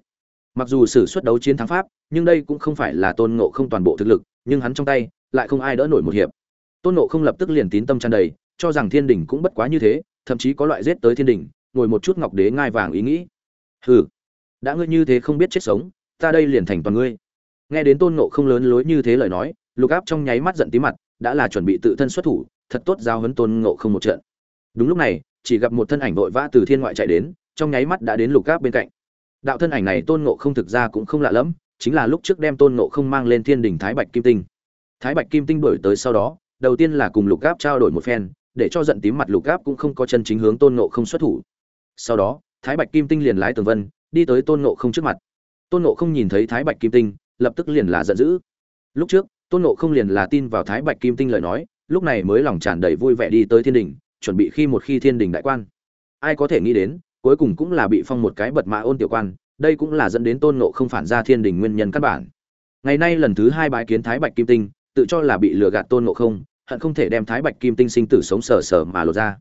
mặc dù sử xuất đấu chiến thắng pháp, nhưng đây cũng không phải là tôn ngộ không toàn bộ thực lực, nhưng hắn trong tay lại không ai đỡ nổi một hiệp. Tôn ngộ không lập tức liền tín tâm tràn đầy, cho rằng thiên đình cũng bất quá như thế, thậm chí có loại giết tới thiên đình, ngồi một chút ngọc đế ngai vàng ý nghĩ. Hừ, đã ngươi như thế không biết chết sống, ta đây liền thành toàn ngươi. Nghe đến tôn ngộ không lớn lối như thế lời nói, lục áp trong nháy mắt giận tí mặt, đã là chuẩn bị tự thân xuất thủ, thật tốt giao hấn tôn ngộ không một trận. Đúng lúc này, chỉ gặp một thân ảnh vội vã từ thiên ngoại chạy đến, trong nháy mắt đã đến lục áp bên cạnh đạo thân ảnh này tôn ngộ không thực ra cũng không lạ lẫm, chính là lúc trước đem tôn ngộ không mang lên thiên đình thái bạch kim tinh. Thái bạch kim tinh đổi tới sau đó, đầu tiên là cùng lục gáp trao đổi một phen, để cho giận tím mặt lục gáp cũng không có chân chính hướng tôn ngộ không xuất thủ. Sau đó, thái bạch kim tinh liền lái tường vân, đi tới tôn ngộ không trước mặt. Tôn ngộ không nhìn thấy thái bạch kim tinh, lập tức liền là giận dữ. Lúc trước, tôn ngộ không liền là tin vào thái bạch kim tinh lời nói, lúc này mới lòng tràn đầy vui vẻ đi tới thiên đình, chuẩn bị khi một khi thiên đình đại quan. Ai có thể nghĩ đến cuối cùng cũng là bị phong một cái bật mã ôn tiểu quan, đây cũng là dẫn đến tôn nộ không phản ra thiên đình nguyên nhân căn bản. Ngày nay lần thứ hai bái kiến thái bạch kim tinh, tự cho là bị lừa gạt tôn nộ không, hận không thể đem thái bạch kim tinh sinh tử sống sờ sờ mà lột ra.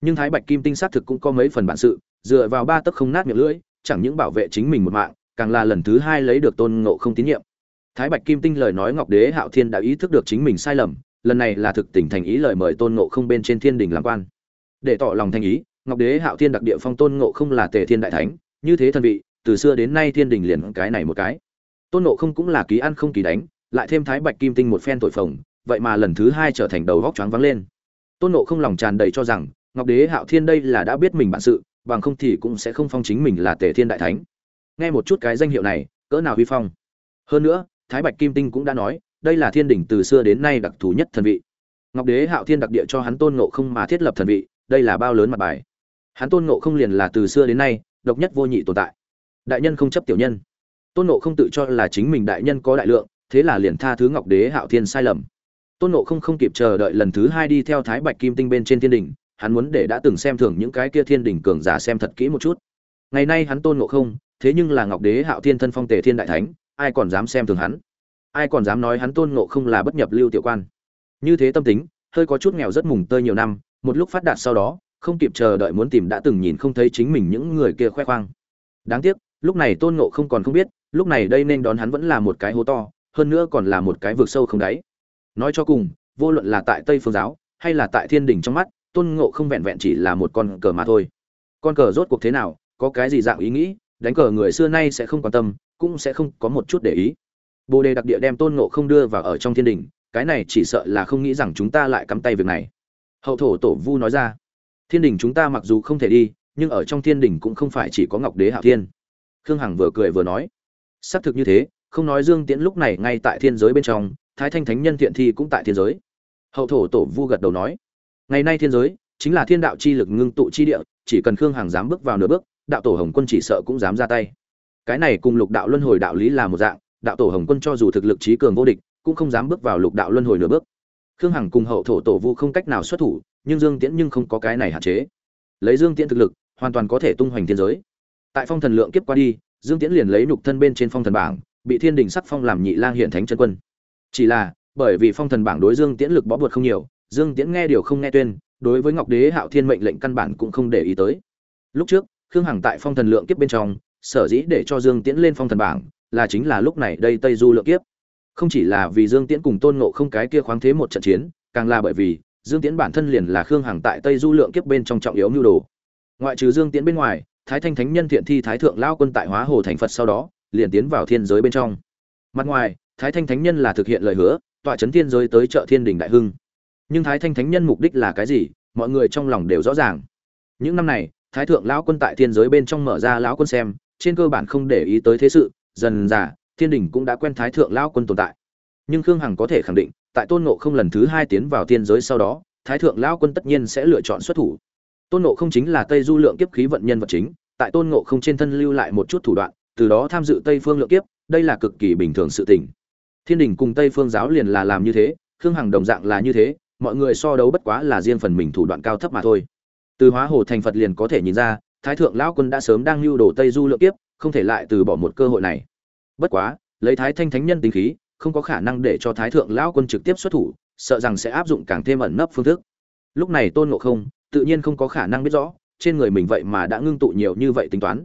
Nhưng thái bạch kim tinh xác thực cũng có mấy phần bản sự, dựa vào ba tấc không nát miệng lưỡi, chẳng những bảo vệ chính mình một mạng, càng là lần thứ hai lấy được tôn ngộ không tín nhiệm. Thái bạch kim tinh lời nói ngọc đế hạo thiên đã ý thức được chính mình sai lầm, lần này là thực tình thành ý lời mời tôn ngộ không bên trên thiên đình làm quan. Để tỏ lòng thành ý ngọc đế hạo thiên đặc địa phong tôn ngộ không là tề thiên đại thánh, như thế thần vị, từ xưa đến nay thiên đình liền cái này một cái. Tôn ngộ không cũng là ký ăn không ký đánh, lại thêm thái bạch kim tinh một phen tội phồng, vậy mà lần thứ hai trở thành đầu góc choáng vắng lên. Tôn ngộ không lòng tràn đầy cho rằng, ngọc đế hạo thiên đây là đã biết mình bản sự, bằng không thì cũng sẽ không phong chính mình là tề thiên đại thánh. Nghe một chút cái danh hiệu này, cỡ nào huy phong. Hơn nữa, thái bạch kim tinh cũng đã nói, đây là thiên đỉnh từ xưa đến nay đặc thù nhất thần vị. Ngọc đế hạo thiên đặc địa cho hắn tôn ngộ không mà thiết lập thần vị, đây là bao lớn mặt bài hắn tôn ngộ không liền là từ xưa đến nay độc nhất vô nhị tồn tại. Đại nhân không chấp tiểu nhân. Tôn ngộ không tự cho là chính mình đại nhân có đại lượng, thế là liền tha thứ ngọc đế hạo thiên sai lầm. Tôn ngộ không không kịp chờ đợi lần thứ hai đi theo thái bạch kim tinh bên trên thiên đình hắn muốn để đã từng xem thường những cái kia thiên đình cường giả xem thật kỹ một chút. Ngày nay hắn tôn ngộ không, thế nhưng là ngọc đế hạo thiên thân phong tề thiên đại thánh, ai còn dám xem thường hắn? Ai còn dám nói hắn tôn ngộ không là bất nhập lưu tiểu quan? Như thế tâm tính, hơi có chút nghèo rất mùng tơi nhiều năm, một lúc phát đạt sau đó không kịp chờ đợi muốn tìm đã từng nhìn không thấy chính mình những người kia khoe khoang. Đáng tiếc, lúc này tôn ngộ không còn không biết, lúc này đây nên đón hắn vẫn là một cái hố to, hơn nữa còn là một cái vực sâu không đáy. Nói cho cùng, vô luận là tại tây phương giáo, hay là tại thiên đình trong mắt, tôn ngộ không vẹn vẹn chỉ là một con cờ mà thôi. Con cờ rốt cuộc thế nào, có cái gì dạng ý nghĩ, đánh cờ người xưa nay sẽ không quan tâm, cũng sẽ không có một chút để ý. Bồ đề đặc địa đem tôn ngộ không đưa vào ở trong thiên đình cái này chỉ sợ là không nghĩ rằng chúng ta lại cắm tay việc này. Hậu thổ tổ vu nói ra thiên đình chúng ta mặc dù không thể đi, nhưng ở trong thiên đình cũng không phải chỉ có ngọc đế hạo thiên. Khương hằng vừa cười vừa nói, xác thực như thế, không nói dương tiễn lúc này ngay tại thiên giới bên trong, thái thanh thánh nhân thiện thi cũng tại thiên giới. Hậu thổ tổ vu gật đầu nói, ngày nay thiên giới chính là thiên đạo chi lực ngưng tụ chi địa, chỉ cần khương hằng dám bước vào nửa bước, đạo tổ hồng quân chỉ sợ cũng dám ra tay. Cái này cùng lục đạo luân hồi đạo lý là một dạng, đạo tổ hồng quân cho dù thực lực trí cường vô địch, cũng không dám bước vào lục đạo luân hồi nửa bước. Khương hằng cùng hậu thổ tổ vu không cách nào xuất thủ nhưng dương tiễn nhưng không có cái này hạn chế. Lấy dương tiễn thực lực, hoàn toàn có thể tung hoành thiên giới. Tại phong thần lượng kiếp qua đi, dương tiễn liền lấy nhục thân bên trên phong thần bảng, bị thiên đình sắc phong làm nhị lang hiện thánh chân quân. Chỉ là, bởi vì phong thần bảng đối dương tiễn lực bó buộc không nhiều, dương tiễn nghe điều không nghe tuyên, đối với ngọc đế hạo thiên mệnh lệnh căn bản cũng không để ý tới. Lúc trước, khương hằng tại phong thần lượng kiếp bên trong, sở dĩ để cho dương tiễn lên phong thần bảng, là chính là lúc này đây tây du lượng kiếp. Không chỉ là vì dương tiễn cùng tôn ngộ không cái kia khoáng thế một trận chiến, càng là bởi vì dương tiễn bản thân liền là khương hằng tại tây du lượng kiếp bên trong trọng yếu nhu đồ. Ngoại trừ dương tiễn bên ngoài, thái thanh thánh nhân thiện thi thái thượng lao quân tại hóa hồ thành phật sau đó, liền tiến vào thiên giới bên trong. Mặt ngoài, thái thanh thánh nhân là thực hiện lời hứa, tọa chấn thiên giới tới chợ thiên đình đại hưng. Nhưng thái thanh thánh nhân mục đích là cái gì, mọi người trong lòng đều rõ ràng. Những năm này, thái thượng lão quân tại thiên giới bên trong mở ra lão quân xem, trên cơ bản không để ý tới thế sự, dần dà, thiên đình cũng đã quen thái thượng lão quân tồn tại nhưng khương hằng có thể khẳng định, tại tôn nộ không lần thứ hai tiến vào thiên giới sau đó, thái thượng lão quân tất nhiên sẽ lựa chọn xuất thủ. Tôn nộ không chính là tây du lượng kiếp khí vận nhân vật chính, tại tôn nộ không trên thân lưu lại một chút thủ đoạn, từ đó tham dự tây phương lượng kiếp, đây là cực kỳ bình thường sự tình. Thiên đình cùng tây phương giáo liền là làm như thế, khương hằng đồng dạng là như thế, mọi người so đấu bất quá là riêng phần mình thủ đoạn cao thấp mà thôi. Từ hóa hồ thành phật liền có thể nhìn ra, thái thượng lão quân đã sớm đang lưu đồ tây du lượng kiếp, không thể lại từ bỏ một cơ hội này. Bất quá, lấy thái thanh thánh nhân tính khí không có khả năng để cho thái thượng lão quân trực tiếp xuất thủ, sợ rằng sẽ áp dụng càng thêm ẩn nấp phương thức. Lúc này tôn ngộ không, tự nhiên không có khả năng biết rõ, trên người mình vậy mà đã ngưng tụ nhiều như vậy tính toán.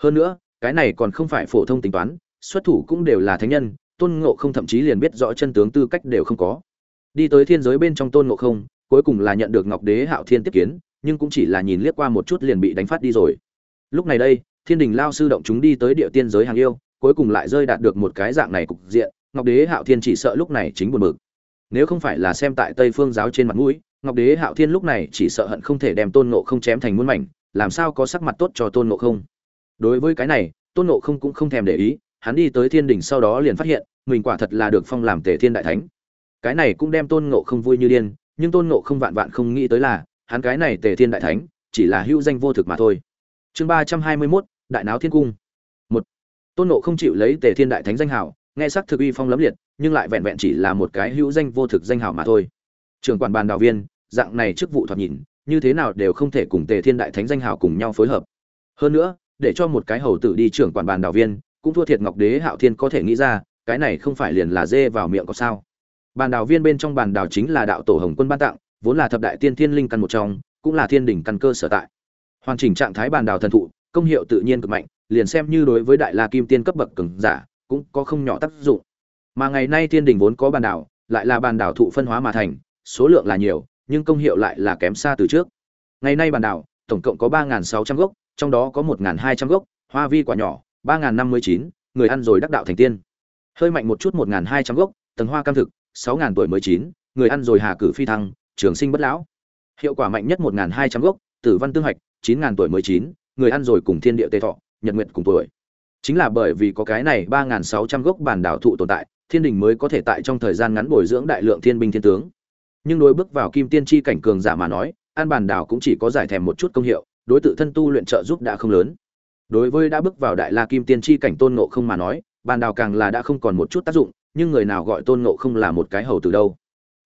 Hơn nữa, cái này còn không phải phổ thông tính toán, xuất thủ cũng đều là thánh nhân, tôn ngộ không thậm chí liền biết rõ chân tướng tư cách đều không có. Đi tới thiên giới bên trong tôn ngộ không, cuối cùng là nhận được ngọc đế hạo thiên tiếp kiến, nhưng cũng chỉ là nhìn liếc qua một chút liền bị đánh phát đi rồi. Lúc này đây, thiên đình lao sư động chúng đi tới địa tiên giới hàng yêu, cuối cùng lại rơi đạt được một cái dạng này cục diện ngọc đế hạo thiên chỉ sợ lúc này chính buồn bực. Nếu không phải là xem tại tây phương giáo trên mặt mũi, ngọc đế hạo thiên lúc này chỉ sợ hận không thể đem tôn ngộ không chém thành muôn mảnh, làm sao có sắc mặt tốt cho tôn ngộ không? Đối với cái này, tôn ngộ không cũng không thèm để ý, hắn đi tới thiên đình sau đó liền phát hiện, mình quả thật là được phong làm tề thiên đại thánh. Cái này cũng đem tôn ngộ không vui như điên, nhưng tôn ngộ không vạn vạn không nghĩ tới là, hắn cái này tề thiên đại thánh, chỉ là hữu danh vô thực mà thôi. Chương ba trăm hai mươi mốt, đại náo thiên cung. Một, tôn ngộ không chịu lấy tề thiên đại thánh danh hảo nghe sắc thực uy phong lấm liệt, nhưng lại vẹn vẹn chỉ là một cái hữu danh vô thực danh hào mà thôi. Trưởng quản bàn đào viên, dạng này chức vụ thoạt nhìn, như thế nào đều không thể cùng tề thiên đại thánh danh hào cùng nhau phối hợp. Hơn nữa, để cho một cái hầu tử đi trưởng quản bàn đào viên, cũng thua thiệt ngọc đế hạo thiên có thể nghĩ ra, cái này không phải liền là dê vào miệng có sao. Bàn đào viên bên trong bàn đào chính là đạo tổ hồng quân ban tặng, vốn là thập đại tiên thiên linh căn một trong, cũng là thiên đỉnh căn cơ sở tại. Hoàn chỉnh trạng thái bàn đào thần thụ, công hiệu tự nhiên cực mạnh, liền xem như đối với đại la kim tiên cấp bậc cường giả cũng có không nhỏ tác dụng. Mà ngày nay thiên đình vốn có bàn đảo, lại là bàn đảo thụ phân hóa mà thành, số lượng là nhiều, nhưng công hiệu lại là kém xa từ trước. Ngày nay bàn đảo, tổng cộng có ba sáu trăm gốc, trong đó có một hai trăm gốc, hoa vi quả nhỏ, ba năm mươi chín, người ăn rồi đắc đạo thành tiên. Hơi mạnh một chút một hai trăm gốc, tầng hoa cam thực, sáu tuổi mới chín, người ăn rồi hà cử phi thăng, trường sinh bất lão. Hiệu quả mạnh nhất một hai trăm gốc, tử văn tương hạch, chín tuổi mới chín, người ăn rồi cùng thiên địa tê thọ, nhật nguyện cùng tuổi chính là bởi vì có cái này ba sáu trăm gốc bản đảo thụ tồn tại, thiên đình mới có thể tại trong thời gian ngắn bồi dưỡng đại lượng thiên binh thiên tướng. Nhưng đối bước vào kim tiên tri cảnh cường giả mà nói, an bản đảo cũng chỉ có giải thèm một chút công hiệu, đối tự thân tu luyện trợ giúp đã không lớn. Đối với đã bước vào đại la kim tiên tri cảnh tôn ngộ không mà nói, bản đảo càng là đã không còn một chút tác dụng, nhưng người nào gọi tôn ngộ không là một cái hầu tử đâu.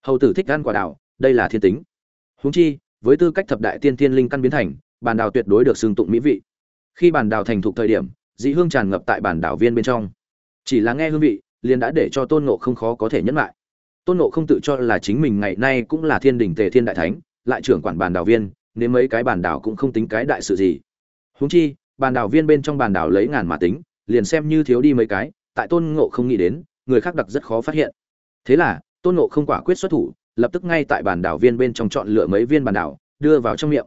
Hầu tử thích ăn quả đảo, đây là thiên tính. Huống chi, với tư cách thập đại tiên thiên linh căn biến thành, bản đảo tuyệt đối được xưng tụng mỹ vị. Khi bản đảo thành thục thời điểm dị hương tràn ngập tại bản đảo viên bên trong. Chỉ là nghe hương vị, liền đã để cho tôn ngộ không khó có thể nhẫn lại. Tôn ngộ không tự cho là chính mình ngày nay cũng là thiên đình tề thiên đại thánh, lại trưởng quản bản đảo viên, nên mấy cái bản đảo cũng không tính cái đại sự gì. Huống chi, bản đảo viên bên trong bản đảo lấy ngàn mà tính, liền xem như thiếu đi mấy cái, tại tôn ngộ không nghĩ đến, người khác đặc rất khó phát hiện. Thế là, tôn ngộ không quả quyết xuất thủ, lập tức ngay tại bản đảo viên bên trong chọn lựa mấy viên bản đảo, đưa vào trong miệng.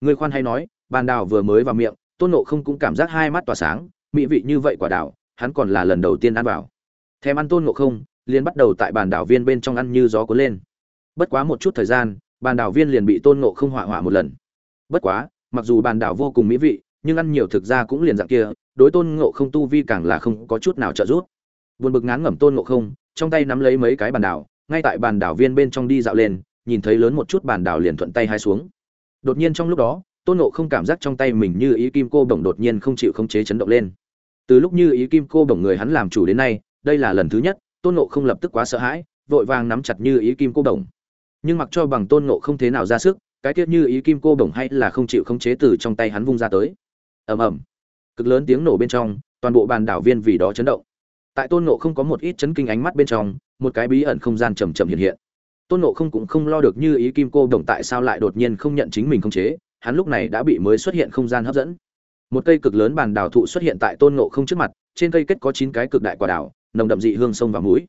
Người khoan hay nói, bản đảo vừa mới vào miệng tôn ngộ không cũng cảm giác hai mắt tỏa sáng, mỹ vị như vậy quả đảo, hắn còn là lần đầu tiên ăn vào. Thèm ăn tôn ngộ không, liền bắt đầu tại bàn đảo viên bên trong ăn như gió cuốn lên. Bất quá một chút thời gian, bàn đảo viên liền bị tôn ngộ không hỏa hỏa một lần. Bất quá, mặc dù bàn đảo vô cùng mỹ vị, nhưng ăn nhiều thực ra cũng liền dạng kia, đối tôn ngộ không tu vi càng là không có chút nào trợ giúp. Buồn bực ngán ngẩm tôn ngộ không, trong tay nắm lấy mấy cái bàn đảo, ngay tại bàn đảo viên bên trong đi dạo lên, nhìn thấy lớn một chút bàn đảo liền thuận tay hai xuống. Đột nhiên trong lúc đó tôn Nộ không cảm giác trong tay mình như ý kim cô bổng đột nhiên không chịu khống chế chấn động lên. Từ lúc như ý kim cô bổng người hắn làm chủ đến nay, đây là lần thứ nhất, tôn nộ không lập tức quá sợ hãi, vội vàng nắm chặt như ý kim cô bổng. Nhưng mặc cho bằng tôn nộ không thế nào ra sức, cái tiết như ý kim cô bổng hay là không chịu khống chế từ trong tay hắn vung ra tới. Ầm ầm. Cực lớn tiếng nổ bên trong, toàn bộ bàn đảo viên vì đó chấn động. Tại tôn nộ không có một ít chấn kinh ánh mắt bên trong, một cái bí ẩn không gian chầm chậm hiện hiện. Tôn nộ không cũng không lo được như ý kim cô đồng tại sao lại đột nhiên không nhận chính mình không chế hắn lúc này đã bị mới xuất hiện không gian hấp dẫn. Một cây cực lớn bàn đào thụ xuất hiện tại tôn ngộ không trước mặt, trên cây kết có chín cái cực đại quả đào, nồng đậm dị hương sông và mũi.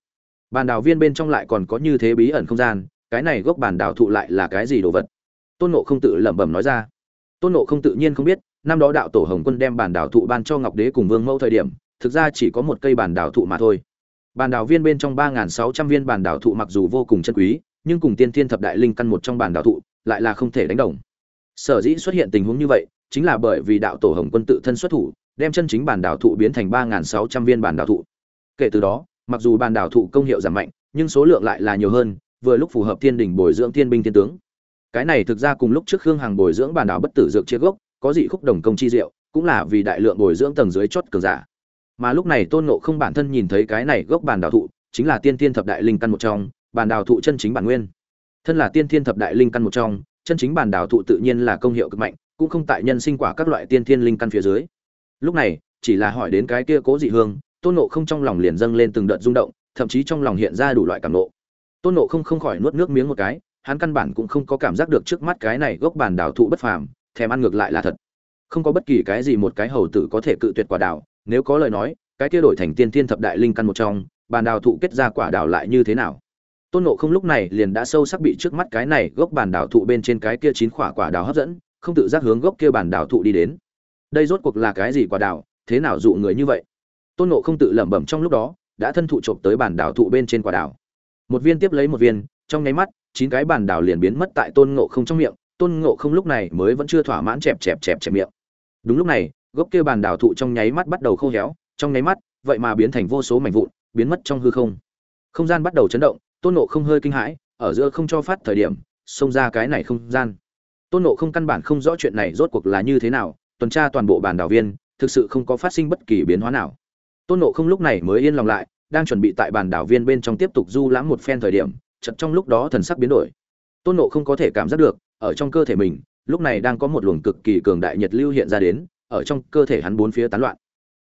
Bàn đào viên bên trong lại còn có như thế bí ẩn không gian, cái này gốc bàn đào thụ lại là cái gì đồ vật? Tôn nộ không tự lẩm bẩm nói ra. Tôn nộ không tự nhiên không biết, năm đó đạo tổ hồng quân đem bàn đào thụ ban cho ngọc đế cùng vương mẫu thời điểm, thực ra chỉ có một cây bàn đào thụ mà thôi. Bàn đào viên bên trong ba sáu trăm viên bàn đào thụ mặc dù vô cùng chân quý, nhưng cùng tiên thiên thập đại linh căn một trong bàn đào thụ, lại là không thể đánh đồng sở dĩ xuất hiện tình huống như vậy, chính là bởi vì đạo tổ hồng quân tự thân xuất thủ, đem chân chính bản đảo thụ biến thành ba sáu trăm viên bản đảo thụ. Kể từ đó, mặc dù bản đảo thụ công hiệu giảm mạnh, nhưng số lượng lại là nhiều hơn, vừa lúc phù hợp thiên đình bồi dưỡng thiên binh thiên tướng. Cái này thực ra cùng lúc trước khương hàng bồi dưỡng bản đảo bất tử dược chia gốc, có dị khúc đồng công chi diệu, cũng là vì đại lượng bồi dưỡng tầng dưới chót cường giả. Mà lúc này tôn ngộ không bản thân nhìn thấy cái này gốc bản đảo thụ, chính là tiên thiên thập đại linh căn một trong, bản đảo thụ chân chính bản nguyên. Thân là tiên thiên thập đại linh căn một trong chân chính bản đảo thụ tự nhiên là công hiệu cực mạnh cũng không tại nhân sinh quả các loại tiên thiên linh căn phía dưới. Lúc này chỉ là hỏi đến cái kia cố dị hương tôn ngộ không trong lòng liền dâng lên từng đợt rung động thậm chí trong lòng hiện ra đủ loại cảm ngộ. tôn ngộ không không khỏi nuốt nước miếng một cái hắn căn bản cũng không có cảm giác được trước mắt cái này gốc bản đảo thụ bất phàm thèm ăn ngược lại là thật. Không có bất kỳ cái gì một cái hầu tử có thể cự tuyệt quả đảo, nếu có lời nói cái kia đổi thành tiên thiên thập đại linh căn một trong bản đảo thụ kết ra quả đảo lại như thế nào? Tôn nộ không lúc này liền đã sâu sắc bị trước mắt cái này gốc bản đảo thụ bên trên cái kia chín quả quả đào hấp dẫn, không tự giác hướng gốc kia bản đảo thụ đi đến. Đây rốt cuộc là cái gì quả đào thế nào dụ người như vậy? Tôn nộ không tự lẩm bẩm trong lúc đó, đã thân thụ trộm tới bản đảo thụ bên trên quả đào một viên tiếp lấy một viên, trong nháy mắt, chín cái bản đảo liền biến mất tại tôn ngộ không trong miệng. Tôn ngộ không lúc này mới vẫn chưa thỏa mãn chẹp chẹp chẹp chẹp miệng. Đúng lúc này, gốc kia bản đảo thụ trong nháy mắt bắt đầu khô héo, trong nháy mắt, vậy mà biến thành vô số mảnh vụn, biến mất trong hư không. Không gian bắt đầu chấn động tôn nộ không hơi kinh hãi, ở giữa không cho phát thời điểm, xông ra cái này không gian. Tôn nộ không căn bản không rõ chuyện này rốt cuộc là như thế nào, tuần tra toàn bộ bàn đảo viên, thực sự không có phát sinh bất kỳ biến hóa nào. Tôn nộ không lúc này mới yên lòng lại, đang chuẩn bị tại bàn đảo viên bên trong tiếp tục du lãm một phen thời điểm chật trong lúc đó thần sắc biến đổi. Tôn nộ không có thể cảm giác được, ở trong cơ thể mình, lúc này đang có một luồng cực kỳ cường đại nhiệt lưu hiện ra đến, ở trong cơ thể hắn bốn phía tán loạn.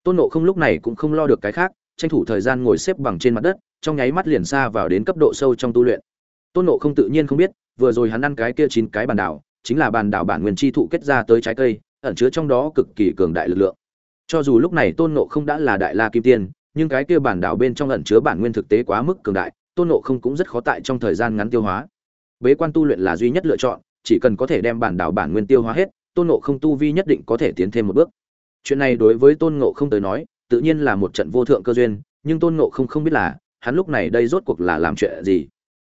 Tôn nộ không lúc này cũng không lo được cái khác, tranh thủ thời gian ngồi xếp bằng trên mặt đất trong nháy mắt liền xa vào đến cấp độ sâu trong tu luyện. Tôn nộ không tự nhiên không biết, vừa rồi hắn ăn cái kia chín cái bàn đảo, chính là bàn đảo bản nguyên chi thụ kết ra tới trái cây, ẩn chứa trong đó cực kỳ cường đại lực lượng. Cho dù lúc này tôn nộ không đã là đại la kim tiên, nhưng cái kia bản đảo bên trong ẩn chứa bản nguyên thực tế quá mức cường đại, tôn nộ không cũng rất khó tại trong thời gian ngắn tiêu hóa. Bế quan tu luyện là duy nhất lựa chọn, chỉ cần có thể đem bản đảo bản nguyên tiêu hóa hết, tôn nộ không tu vi nhất định có thể tiến thêm một bước. Chuyện này đối với tôn nộ không tới nói, tự nhiên là một trận vô thượng cơ duyên, nhưng tôn nộ không không biết là hắn lúc này đây rốt cuộc là làm chuyện gì?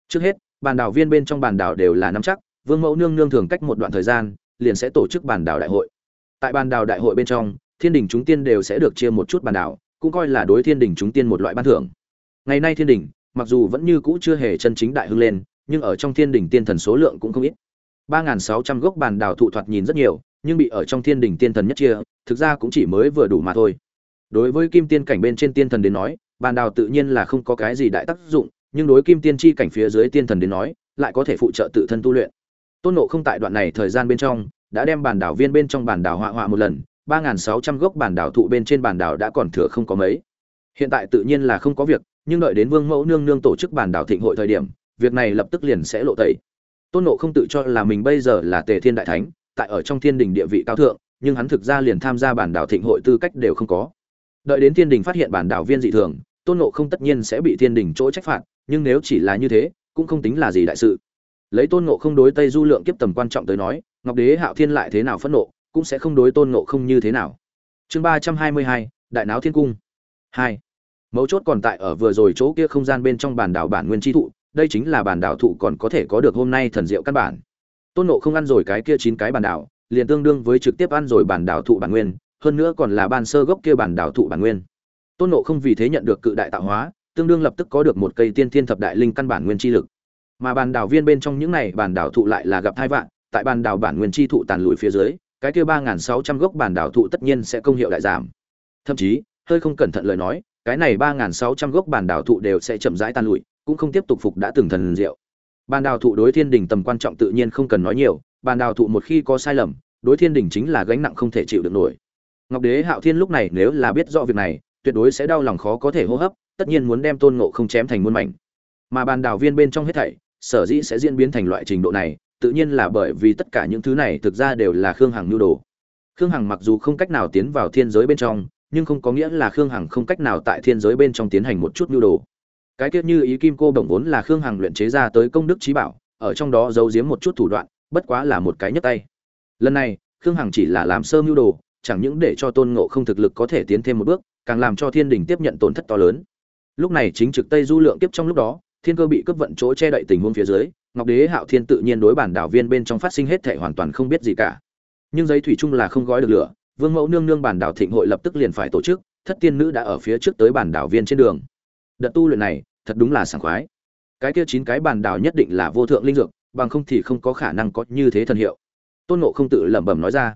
Trước hết, bàn đảo viên bên trong bàn đảo đều là nắm chắc, vương mẫu nương nương thường cách một đoạn thời gian, liền sẽ tổ chức bàn đảo đại hội. Tại bàn đảo đại hội bên trong, thiên đình chúng tiên đều sẽ được chia một chút bàn đảo, cũng coi là đối thiên đình chúng tiên một loại ban thưởng. Ngày nay thiên đình, mặc dù vẫn như cũ chưa hề chân chính đại hưng lên, nhưng ở trong thiên đình tiên thần số lượng cũng không ít. Ba sáu trăm gốc bàn đảo thụ thoạt nhìn rất nhiều, nhưng bị ở trong thiên đình tiên thần nhất chia, thực ra cũng chỉ mới vừa đủ mà thôi. Đối với kim tiên cảnh bên trên tiên thần đến nói bàn đào tự nhiên là không có cái gì đại tác dụng, nhưng đối kim tiên tri cảnh phía dưới tiên thần đến nói, lại có thể phụ trợ tự thân tu luyện. Tôn nộ không tại đoạn này thời gian bên trong, đã đem bàn đảo viên bên trong bàn đảo họa họa một lần, ba nghìn sáu trăm gốc bàn đảo thụ bên trên bàn đảo đã còn thừa không có mấy. Hiện tại tự nhiên là không có việc, nhưng đợi đến vương mẫu nương nương tổ chức bàn đảo thịnh hội thời điểm, việc này lập tức liền sẽ lộ tẩy. Tôn nộ không tự cho là mình bây giờ là tề thiên đại thánh, tại ở trong thiên đình địa vị cao thượng, nhưng hắn thực ra liền tham gia bản đảo thịnh hội tư cách đều không có. Đợi đến thiên đình phát hiện bản đảo viên dị thường tôn nộ không tất nhiên sẽ bị thiên đình chỗ trách phạt, nhưng nếu chỉ là như thế, cũng không tính là gì đại sự. Lấy tôn nộ không đối tây du lượng kiếp tầm quan trọng tới nói, ngọc đế, hạo thiên lại thế nào phẫn nộ, cũng sẽ không đối tôn nộ không như thế nào. Chương ba trăm hai mươi hai, đại náo thiên cung. Hai. Mấu chốt còn tại ở vừa rồi chỗ kia không gian bên trong bản đảo bản nguyên tri thụ, đây chính là bản đảo thụ còn có thể có được hôm nay thần diệu căn bản. Tôn nộ không ăn rồi cái kia chín cái bản đảo, liền tương đương với trực tiếp ăn rồi bản đảo thụ bản nguyên, hơn nữa còn là ban sơ gốc kia bản đảo thụ bản nguyên tôn nộ không vì thế nhận được cự đại tạo hóa, tương đương lập tức có được một cây tiên thiên thập đại linh căn bản nguyên chi lực. Mà bàn đảo viên bên trong những này bàn đảo thụ lại là gặp hai vạn, tại bàn đảo bản nguyên chi thụ tàn lùi phía dưới, cái kia ba nghìn sáu trăm gốc bản đảo thụ tất nhiên sẽ công hiệu đại giảm. Thậm chí, hơi không cẩn thận lời nói, cái này ba nghìn sáu trăm gốc bản đảo thụ đều sẽ chậm rãi tàn lùi cũng không tiếp tục phục đã từng thần diệu. Bàn đào thụ đối thiên đình tầm quan trọng tự nhiên không cần nói nhiều, bàn đào thụ một khi có sai lầm, đối thiên đình chính là gánh nặng không thể chịu được nổi. Ngọc đế hạo thiên lúc này nếu là biết rõ việc này tuyệt đối sẽ đau lòng khó có thể hô hấp, tất nhiên muốn đem tôn ngộ không chém thành muôn mảnh. Mà bàn đào viên bên trong hết thảy, sở dĩ sẽ diễn biến thành loại trình độ này, tự nhiên là bởi vì tất cả những thứ này thực ra đều là khương hằng nhu đồ. Khương hằng mặc dù không cách nào tiến vào thiên giới bên trong, nhưng không có nghĩa là khương hằng không cách nào tại thiên giới bên trong tiến hành một chút nhu đồ. Cái tiết như ý kim cô đồng vốn là khương hằng luyện chế ra tới công đức trí bảo, ở trong đó giấu giếm một chút thủ đoạn, bất quá là một cái nhấp tay. Lần này, khương hằng chỉ là làm sơ mưu đồ, chẳng những để cho tôn ngộ không thực lực có thể tiến thêm một bước càng làm cho thiên đình tiếp nhận tổn thất to lớn. Lúc này chính trực tây du lượng tiếp trong lúc đó, thiên cơ bị cướp vận chỗ che đậy tình huống phía dưới, ngọc đế hạo thiên tự nhiên đối bản đảo viên bên trong phát sinh hết thể hoàn toàn không biết gì cả. Nhưng giấy thủy chung là không gói được lửa, vương mẫu nương nương bản đảo thịnh hội lập tức liền phải tổ chức, thất tiên nữ đã ở phía trước tới bản đảo viên trên đường. Đợt tu luyện này, thật đúng là sảng khoái. Cái kia chín cái bản đảo nhất định là vô thượng linh dược, bằng không thì không có khả năng có như thế thần hiệu. Tôn nộ không tự lẩm bẩm nói ra.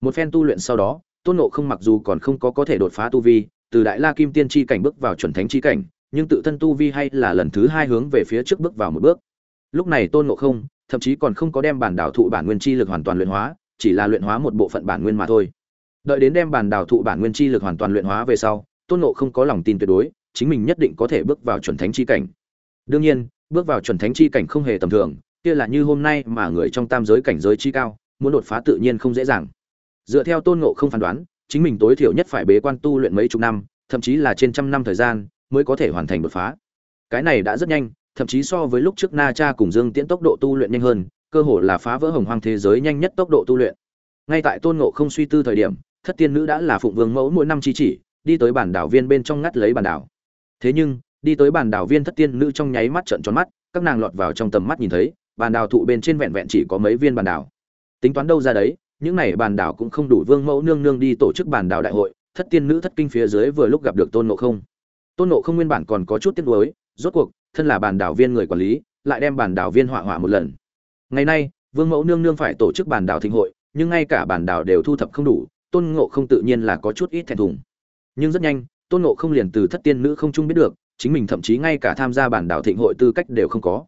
Một phen tu luyện sau đó tôn nộ không mặc dù còn không có có thể đột phá tu vi, từ đại la kim tiên tri cảnh bước vào chuẩn thánh tri cảnh, nhưng tự thân tu vi hay là lần thứ hai hướng về phía trước bước vào một bước. Lúc này tôn nộ không, thậm chí còn không có đem bản đảo thụ bản nguyên chi lực hoàn toàn luyện hóa, chỉ là luyện hóa một bộ phận bản nguyên mà thôi. Đợi đến đem bản đảo thụ bản nguyên chi lực hoàn toàn luyện hóa về sau, tôn nộ không có lòng tin tuyệt đối, chính mình nhất định có thể bước vào chuẩn thánh chi cảnh. Đương nhiên, bước vào chuẩn thánh chi cảnh không hề tầm thường, kia là như hôm nay mà người trong tam giới cảnh giới chi cao, muốn đột phá tự nhiên không dễ dàng dựa theo tôn ngộ không phán đoán, chính mình tối thiểu nhất phải bế quan tu luyện mấy chục năm, thậm chí là trên trăm năm thời gian, mới có thể hoàn thành đột phá. Cái này đã rất nhanh, thậm chí so với lúc trước na cha cùng dương tiễn tốc độ tu luyện nhanh hơn, cơ hồ là phá vỡ hồng hoang thế giới nhanh nhất tốc độ tu luyện. Ngay tại tôn ngộ không suy tư thời điểm, thất tiên nữ đã là phụng vương mẫu mỗi năm chi chỉ, đi tới bản đảo viên bên trong ngắt lấy bản đảo. Thế nhưng, đi tới bản đảo viên thất tiên nữ trong nháy mắt trợn tròn mắt, các nàng lọt vào trong tầm mắt nhìn thấy, bản đảo thụ bên trên vẹn vẹn chỉ có mấy viên bản đảo. Tính toán đâu ra đấy những này bàn đảo cũng không đủ vương mẫu nương nương đi tổ chức bàn đảo đại hội, thất tiên nữ thất kinh phía dưới vừa lúc gặp được tôn ngộ không. Tôn ngộ không nguyên bản còn có chút tiếc nuối, rốt cuộc, thân là bàn đảo viên người quản lý, lại đem bàn đảo viên hỏa hỏa một lần. Ngày nay, vương mẫu nương nương phải tổ chức bàn đảo thịnh hội, nhưng ngay cả bàn đảo đều thu thập không đủ, tôn ngộ không tự nhiên là có chút ít thẹn thùng. Nhưng rất nhanh, tôn ngộ không liền từ thất tiên nữ không chung biết được, chính mình thậm chí ngay cả tham gia bản đảo thịnh hội tư cách đều không có.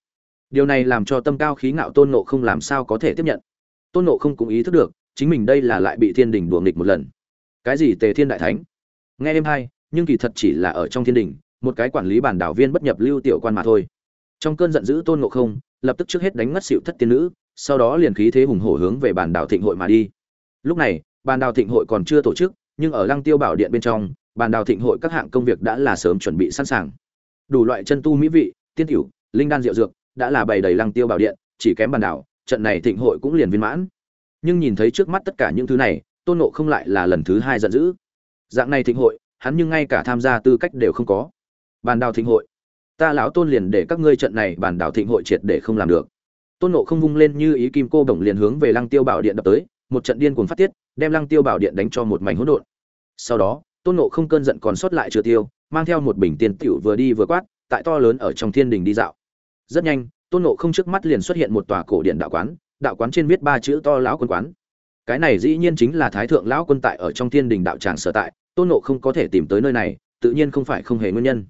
Điều này làm cho tâm cao khí ngạo tôn ngộ không làm sao có thể tiếp nhận. Tôn ngộ không cũng ý thức được chính mình đây là lại bị thiên đình đùa nghịch một lần. Cái gì tề thiên đại thánh? Nghe em hay, nhưng kỳ thật chỉ là ở trong thiên đình, một cái quản lý bản đảo viên bất nhập lưu tiểu quan mà thôi. Trong cơn giận dữ tôn ngộ không, lập tức trước hết đánh ngất xịu thất tiên nữ, sau đó liền khí thế hùng hổ hướng về bản đảo thịnh hội mà đi. Lúc này, bản đảo thịnh hội còn chưa tổ chức, nhưng ở lăng tiêu bảo điện bên trong, bản đảo thịnh hội các hạng công việc đã là sớm chuẩn bị sẵn sàng. Đủ loại chân tu mỹ vị, tiên tiểu linh đan rượu dược, đã là bày đầy lăng tiêu bảo điện, chỉ kém bản đảo, trận này thịnh hội cũng liền viên mãn nhưng nhìn thấy trước mắt tất cả những thứ này, tôn nộ không lại là lần thứ hai giận dữ. Dạng này thịnh hội, hắn nhưng ngay cả tham gia tư cách đều không có. Bàn đào thịnh hội. Ta lão tôn liền để các ngươi trận này bàn đào thịnh hội triệt để không làm được. Tôn nộ không vung lên như ý kim cô đồng liền hướng về lăng tiêu bảo điện đập tới, một trận điên cuồng phát tiết, đem lăng tiêu bảo điện đánh cho một mảnh hỗn độn. Sau đó, tôn nộ không cơn giận còn sót lại chưa tiêu, mang theo một bình tiền tiểu vừa đi vừa quát, tại to lớn ở trong thiên đình đi dạo. Rất nhanh, tôn nộ không trước mắt liền xuất hiện một tòa cổ điện đạo quán đạo quán trên viết ba chữ to lão quân quán cái này dĩ nhiên chính là thái thượng lão quân tại ở trong thiên đình đạo tràng sở tại tôn nộ không có thể tìm tới nơi này tự nhiên không phải không hề nguyên nhân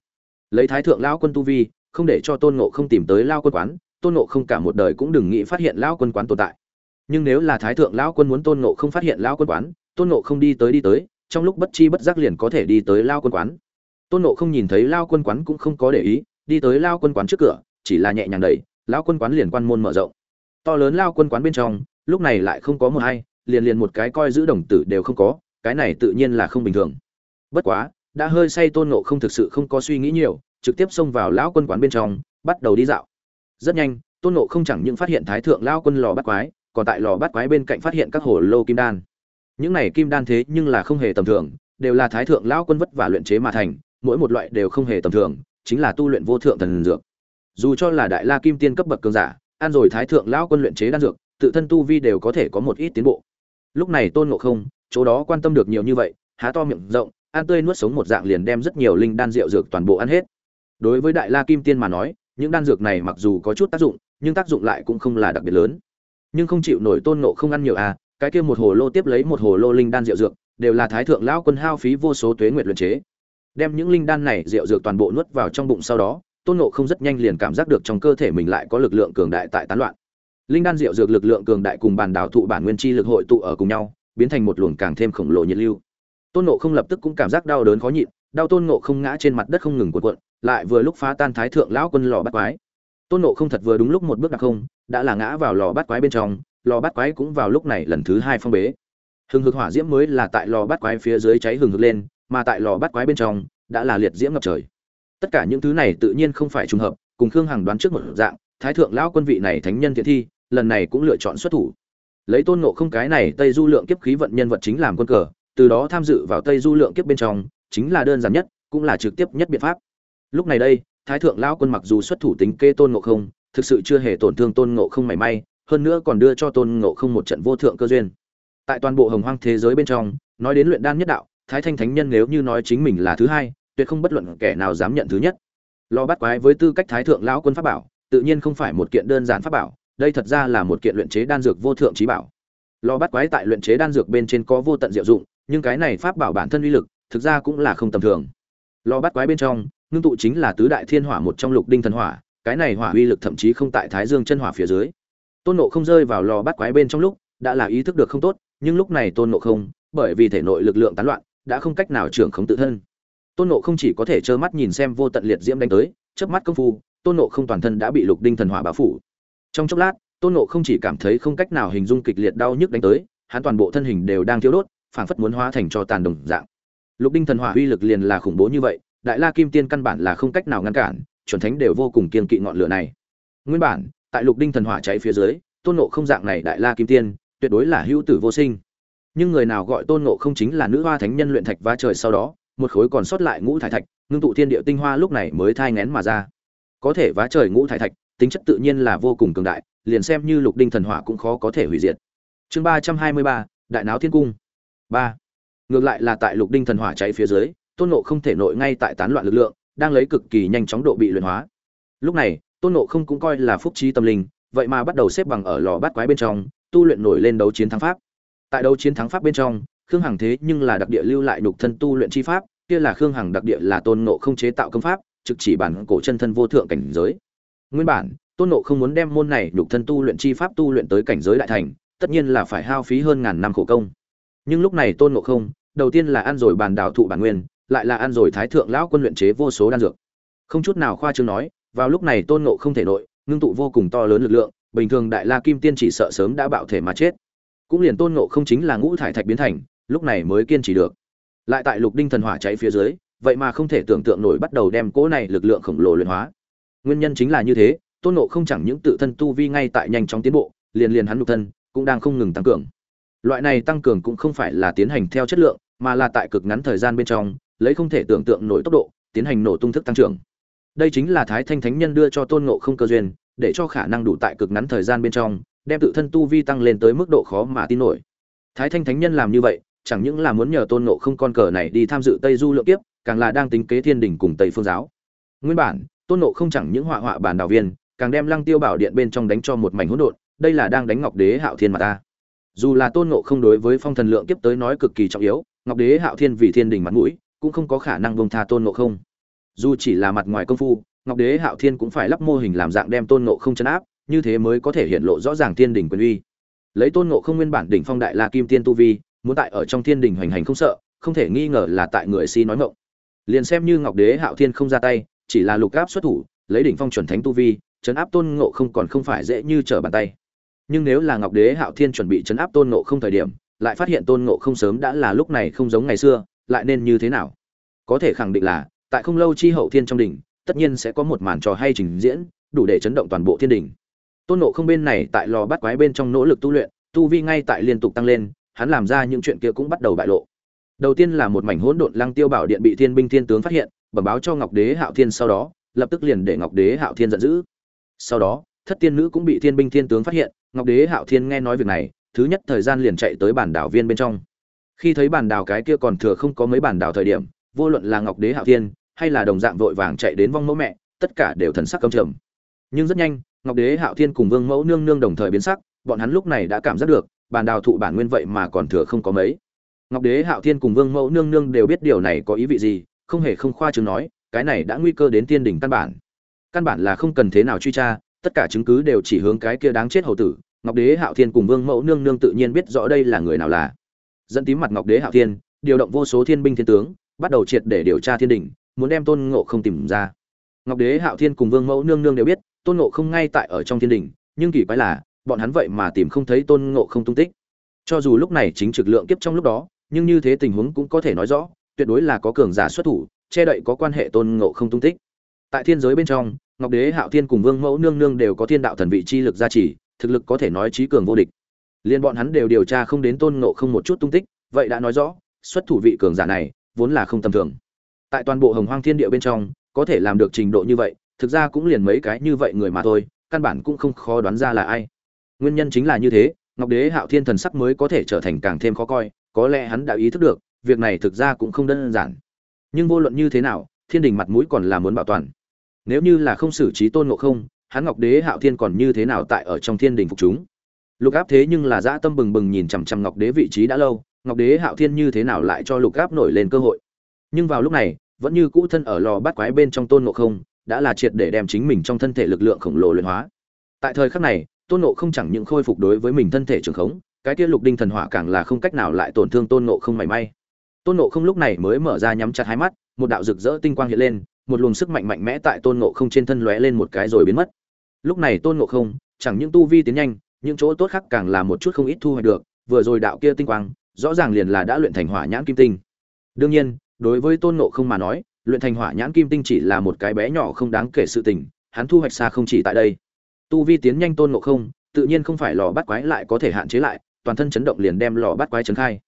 lấy thái thượng lão quân tu vi không để cho tôn nộ không tìm tới lao quân quán tôn nộ không cả một đời cũng đừng nghĩ phát hiện lão quân quán tồn tại nhưng nếu là thái thượng lão quân muốn tôn nộ không phát hiện lão quân quán tôn nộ không đi tới đi tới trong lúc bất chi bất giác liền có thể đi tới lao quân quán tôn nộ không nhìn thấy lao quân quán cũng không có để ý đi tới lao quân quán trước cửa chỉ là nhẹ nhàng đẩy lão quân quán liền quan môn mở rộng to lớn lao quân quán bên trong, lúc này lại không có một hay liền liền một cái coi giữ đồng tử đều không có, cái này tự nhiên là không bình thường. Bất quá, đã hơi say tôn ngộ không thực sự không có suy nghĩ nhiều, trực tiếp xông vào lão quân quán bên trong, bắt đầu đi dạo. Rất nhanh, tôn ngộ không chẳng những phát hiện thái thượng lao quân lò bắt quái, còn tại lò bắt quái bên cạnh phát hiện các hồ lô kim đan. Những này kim đan thế nhưng là không hề tầm thường, đều là thái thượng lao quân vất và luyện chế mà thành, mỗi một loại đều không hề tầm thường, chính là tu luyện vô thượng thần dược. Dù cho là đại la kim tiên cấp bậc cường giả ăn rồi thái thượng lão quân luyện chế đan dược, tự thân tu vi đều có thể có một ít tiến bộ. Lúc này tôn ngộ không, chỗ đó quan tâm được nhiều như vậy, há to miệng rộng, ăn tươi nuốt sống một dạng liền đem rất nhiều linh đan rượu dược toàn bộ ăn hết. Đối với đại la kim tiên mà nói, những đan dược này mặc dù có chút tác dụng, nhưng tác dụng lại cũng không là đặc biệt lớn. Nhưng không chịu nổi tôn ngộ không ăn nhiều à cái kia một hồ lô tiếp lấy một hồ lô linh đan rượu dược, đều là thái thượng lão quân hao phí vô số tuế nguyệt luyện chế. Đem những linh đan này rượu dược toàn bộ nuốt vào trong bụng sau đó tôn ngộ không rất nhanh liền cảm giác được trong cơ thể mình lại có lực lượng cường đại tại tán loạn. Linh đan rượu dược lực lượng cường đại cùng bàn đảo thụ bản nguyên chi lực hội tụ ở cùng nhau, biến thành một luồng càng thêm khổng lồ nhiệt lưu. Tôn ngộ không lập tức cũng cảm giác đau đớn khó nhịn, đau tôn ngộ không ngã trên mặt đất không ngừng cuộn cuộn, lại vừa lúc phá tan thái thượng lão quân lò bắt quái. Tôn nộ không thật vừa đúng lúc một bước đặc không, đã là ngã vào lò bắt quái bên trong, lò bắt quái cũng vào lúc này lần thứ hai phong bế. Hừng hực hỏa diễm mới là tại lò bắt quái phía dưới cháy hừng hực lên, mà tại lò bắt quái bên trong, đã là liệt diễm ngập trời tất cả những thứ này tự nhiên không phải trùng hợp, cùng khương hằng đoán trước một dạng, thái thượng lão quân vị này thánh nhân thiện thi, lần này cũng lựa chọn xuất thủ. Lấy tôn nộ không cái này tây du lượng kiếp khí vận nhân vật chính làm quân cờ, từ đó tham dự vào tây du lượng kiếp bên trong, chính là đơn giản nhất, cũng là trực tiếp nhất biện pháp. Lúc này đây, thái thượng lão quân mặc dù xuất thủ tính kê tôn ngộ không, thực sự chưa hề tổn thương tôn ngộ không mảy may, hơn nữa còn đưa cho tôn ngộ không một trận vô thượng cơ duyên. Tại toàn bộ hồng hoang thế giới bên trong, nói đến luyện đan nhất đạo, thái thanh thánh nhân nếu như nói chính mình là thứ hai tuyệt không bất luận kẻ nào dám nhận thứ nhất. Lò bắt quái với tư cách thái thượng lão quân pháp bảo, tự nhiên không phải một kiện đơn giản pháp bảo, đây thật ra là một kiện luyện chế đan dược vô thượng trí bảo. Lò bắt quái tại luyện chế đan dược bên trên có vô tận diệu dụng, nhưng cái này pháp bảo bản thân uy lực, thực ra cũng là không tầm thường. Lò bắt quái bên trong, ngưng tụ chính là tứ đại thiên hỏa một trong lục đinh thần hỏa, cái này hỏa uy lực thậm chí không tại thái dương chân hỏa phía dưới. Tôn nộ không rơi vào lò bắt quái bên trong lúc, đã là ý thức được không tốt, nhưng lúc này tôn nộ không, bởi vì thể nội lực lượng tán loạn, đã không cách nào trưởng khống tự thân tôn nộ không chỉ có thể trơ mắt nhìn xem vô tận liệt diễm đánh tới trước mắt công phu, tôn nộ không toàn thân đã bị lục đinh thần hỏa bao phủ. Trong chốc lát, tôn nộ không chỉ cảm thấy không cách nào hình dung kịch liệt đau nhức đánh tới, hắn toàn bộ thân hình đều đang thiếu đốt, phảng phất muốn hóa thành cho tàn đồng dạng. Lục đinh thần hỏa uy lực liền là khủng bố như vậy, đại la kim tiên căn bản là không cách nào ngăn cản, chuẩn thánh đều vô cùng kiên kỵ ngọn lửa này. Nguyên bản, tại lục đinh thần hỏa cháy phía dưới, tôn nộ không dạng này đại la kim tiên, tuyệt đối là hữu tử vô sinh. Nhưng người nào gọi tôn nộ không chính là nữ hoa thánh nhân luyện thạch va trời sau đó một khối còn sót lại ngũ thải thạch, ngưng tụ thiên địa tinh hoa lúc này mới thai ngén mà ra. Có thể vá trời ngũ thải thạch, tính chất tự nhiên là vô cùng cường đại, liền xem như lục đinh thần hỏa cũng khó có thể hủy diệt. Chương ba trăm hai mươi ba, đại náo thiên cung. Ba. Ngược lại là tại lục đinh thần hỏa cháy phía dưới, tôn nộ không thể nội ngay tại tán loạn lực lượng, đang lấy cực kỳ nhanh chóng độ bị luyện hóa. Lúc này, tôn nộ không cũng coi là phúc trí tâm linh, vậy mà bắt đầu xếp bằng ở lò bát quái bên trong, tu luyện nổi lên đấu chiến thắng pháp. Tại đấu chiến thắng pháp bên trong khương hằng thế nhưng là đặc địa lưu lại nhục thân tu luyện chi pháp, kia là khương hằng đặc địa là tôn nộ không chế tạo công pháp, trực chỉ bản cổ chân thân vô thượng cảnh giới. Nguyên bản, tôn nộ không muốn đem môn này nhục thân tu luyện chi pháp tu luyện tới cảnh giới đại thành, tất nhiên là phải hao phí hơn ngàn năm khổ công. Nhưng lúc này tôn nộ không, đầu tiên là ăn rồi bàn đào thụ bản nguyên, lại là ăn rồi thái thượng lão quân luyện chế vô số đan dược. Không chút nào khoa trương nói, vào lúc này tôn nộ không thể nội, ngưng tụ vô cùng to lớn lực lượng, bình thường đại la kim tiên chỉ sợ sớm đã bạo thể mà chết. Cũng liền tôn nộ không chính là ngũ thải thạch biến thành lúc này mới kiên trì được. Lại tại lục đinh thần hỏa cháy phía dưới, vậy mà không thể tưởng tượng nổi bắt đầu đem cỗ này lực lượng khổng lồ luyện hóa. Nguyên nhân chính là như thế, tôn nộ không chẳng những tự thân tu vi ngay tại nhanh chóng tiến bộ, liền liền hắn lục thân, cũng đang không ngừng tăng cường. Loại này tăng cường cũng không phải là tiến hành theo chất lượng, mà là tại cực ngắn thời gian bên trong, lấy không thể tưởng tượng nổi tốc độ, tiến hành nổ tung thức tăng trưởng. Đây chính là thái thanh thánh nhân đưa cho tôn ngộ không cơ duyên, để cho khả năng đủ tại cực ngắn thời gian bên trong, đem tự thân tu vi tăng lên tới mức độ khó mà tin nổi. Thái thanh thánh nhân làm như vậy chẳng những là muốn nhờ tôn ngộ không con cờ này đi tham dự tây du lượng kiếp, càng là đang tính kế thiên đình cùng tây phương giáo. Nguyên bản, tôn ngộ không chẳng những họa họa bản đạo viên, càng đem lăng tiêu bảo điện bên trong đánh cho một mảnh hỗn độn, đây là đang đánh ngọc đế hạo thiên mà ta. Dù là tôn ngộ không đối với phong thần lượng kiếp tới nói cực kỳ trọng yếu, ngọc đế hạo thiên vì thiên đình mặt mũi, cũng không có khả năng bông tha tôn ngộ không. Dù chỉ là mặt ngoài công phu, ngọc đế hạo thiên cũng phải lắp mô hình làm dạng đem tôn ngộ không chấn áp, như thế mới có thể hiện lộ rõ ràng thiên đình quyền uy. Lấy tôn ngộ không nguyên bản đỉnh phong đại la kim tiên tu vi muốn tại ở trong thiên đình hoành hành không sợ, không thể nghi ngờ là tại người si nói ngộng liền xem như ngọc đế hạo thiên không ra tay, chỉ là lục áp xuất thủ, lấy đỉnh phong chuẩn thánh tu vi, chấn áp tôn ngộ không còn không phải dễ như trở bàn tay. Nhưng nếu là ngọc đế hạo thiên chuẩn bị chấn áp tôn ngộ không thời điểm, lại phát hiện tôn ngộ không sớm đã là lúc này không giống ngày xưa, lại nên như thế nào? Có thể khẳng định là, tại không lâu chi hậu thiên trong đỉnh, tất nhiên sẽ có một màn trò hay trình diễn, đủ để chấn động toàn bộ thiên đỉnh. Tôn ngộ không bên này tại lò bắt quái bên trong nỗ lực tu luyện, tu vi ngay tại liên tục tăng lên hắn làm ra những chuyện kia cũng bắt đầu bại lộ. Đầu tiên là một mảnh hỗn độn lăng tiêu bảo điện bị thiên binh thiên tướng phát hiện, bẩm báo cho ngọc đế hạo thiên sau đó, lập tức liền để ngọc đế hạo thiên giận dữ. Sau đó, thất tiên nữ cũng bị thiên binh thiên tướng phát hiện, ngọc đế hạo thiên nghe nói việc này, thứ nhất thời gian liền chạy tới bản đảo viên bên trong. Khi thấy bản đảo cái kia còn thừa không có mấy bản đảo thời điểm, vô luận là ngọc đế hạo thiên, hay là đồng dạng vội vàng chạy đến vong mẫu mẹ, tất cả đều thần sắc căm trầm. Nhưng rất nhanh, ngọc đế hạo thiên cùng vương mẫu nương nương đồng thời biến sắc, bọn hắn lúc này đã cảm giác được bản đào thụ bản nguyên vậy mà còn thừa không có mấy. Ngọc đế, hạo thiên cùng vương mẫu nương nương đều biết điều này có ý vị gì, không hề không khoa chứng nói, cái này đã nguy cơ đến tiên đỉnh căn bản. Căn bản là không cần thế nào truy tra, tất cả chứng cứ đều chỉ hướng cái kia đáng chết hầu tử. Ngọc đế, hạo thiên cùng vương mẫu nương nương tự nhiên biết rõ đây là người nào là. Dẫn tím mặt ngọc đế, hạo thiên, điều động vô số thiên binh thiên tướng, bắt đầu triệt để điều tra thiên đỉnh, muốn đem tôn ngộ không tìm ra. Ngọc đế, hạo thiên cùng vương mẫu nương nương đều biết, tôn ngộ không ngay tại ở trong thiên đỉnh, nhưng kỳ quái là bọn hắn vậy mà tìm không thấy tôn ngộ không tung tích. Cho dù lúc này chính trực lượng kiếp trong lúc đó, nhưng như thế tình huống cũng có thể nói rõ, tuyệt đối là có cường giả xuất thủ, che đậy có quan hệ tôn ngộ không tung tích. Tại thiên giới bên trong, ngọc đế, hạo thiên cùng vương mẫu nương nương đều có thiên đạo thần vị chi lực gia trì, thực lực có thể nói trí cường vô địch. Liên bọn hắn đều điều tra không đến tôn ngộ không một chút tung tích, vậy đã nói rõ, xuất thủ vị cường giả này, vốn là không tầm thường. Tại toàn bộ hồng hoang thiên địa bên trong, có thể làm được trình độ như vậy, thực ra cũng liền mấy cái như vậy người mà thôi, căn bản cũng không khó đoán ra là ai nguyên nhân chính là như thế, ngọc đế hạo thiên thần sắc mới có thể trở thành càng thêm khó coi, có lẽ hắn đã ý thức được, việc này thực ra cũng không đơn giản. Nhưng vô luận như thế nào, thiên đình mặt mũi còn là muốn bảo toàn. Nếu như là không xử trí tôn ngộ không, hắn ngọc đế hạo thiên còn như thế nào tại ở trong thiên đình phục chúng? Lục áp thế nhưng là dã tâm bừng bừng nhìn chằm chằm ngọc đế vị trí đã lâu, ngọc đế hạo thiên như thế nào lại cho lục áp nổi lên cơ hội? Nhưng vào lúc này, vẫn như cũ thân ở lò bắt quái bên trong tôn ngộ không, đã là triệt để đem chính mình trong thân thể lực lượng khổng lồ luyện hóa. Tại thời khắc này tôn ngộ không chẳng những khôi phục đối với mình thân thể trường khống, cái kia lục đinh thần hỏa càng là không cách nào lại tổn thương tôn ngộ không mảy may. Tôn ngộ không lúc này mới mở ra nhắm chặt hai mắt, một đạo rực rỡ tinh quang hiện lên, một luồng sức mạnh mạnh mẽ tại tôn ngộ không trên thân lóe lên một cái rồi biến mất. Lúc này tôn ngộ không, chẳng những tu vi tiến nhanh, những chỗ tốt khác càng là một chút không ít thu hoạch được, vừa rồi đạo kia tinh quang, rõ ràng liền là đã luyện thành hỏa nhãn kim tinh. Đương nhiên, đối với tôn ngộ không mà nói, luyện thành hỏa nhãn kim tinh chỉ là một cái bé nhỏ không đáng kể sự tình, hắn thu hoạch xa không chỉ tại đây tu vi tiến nhanh tôn ngộ không, tự nhiên không phải lò bắt quái lại có thể hạn chế lại, toàn thân chấn động liền đem lò bắt quái chấn khai.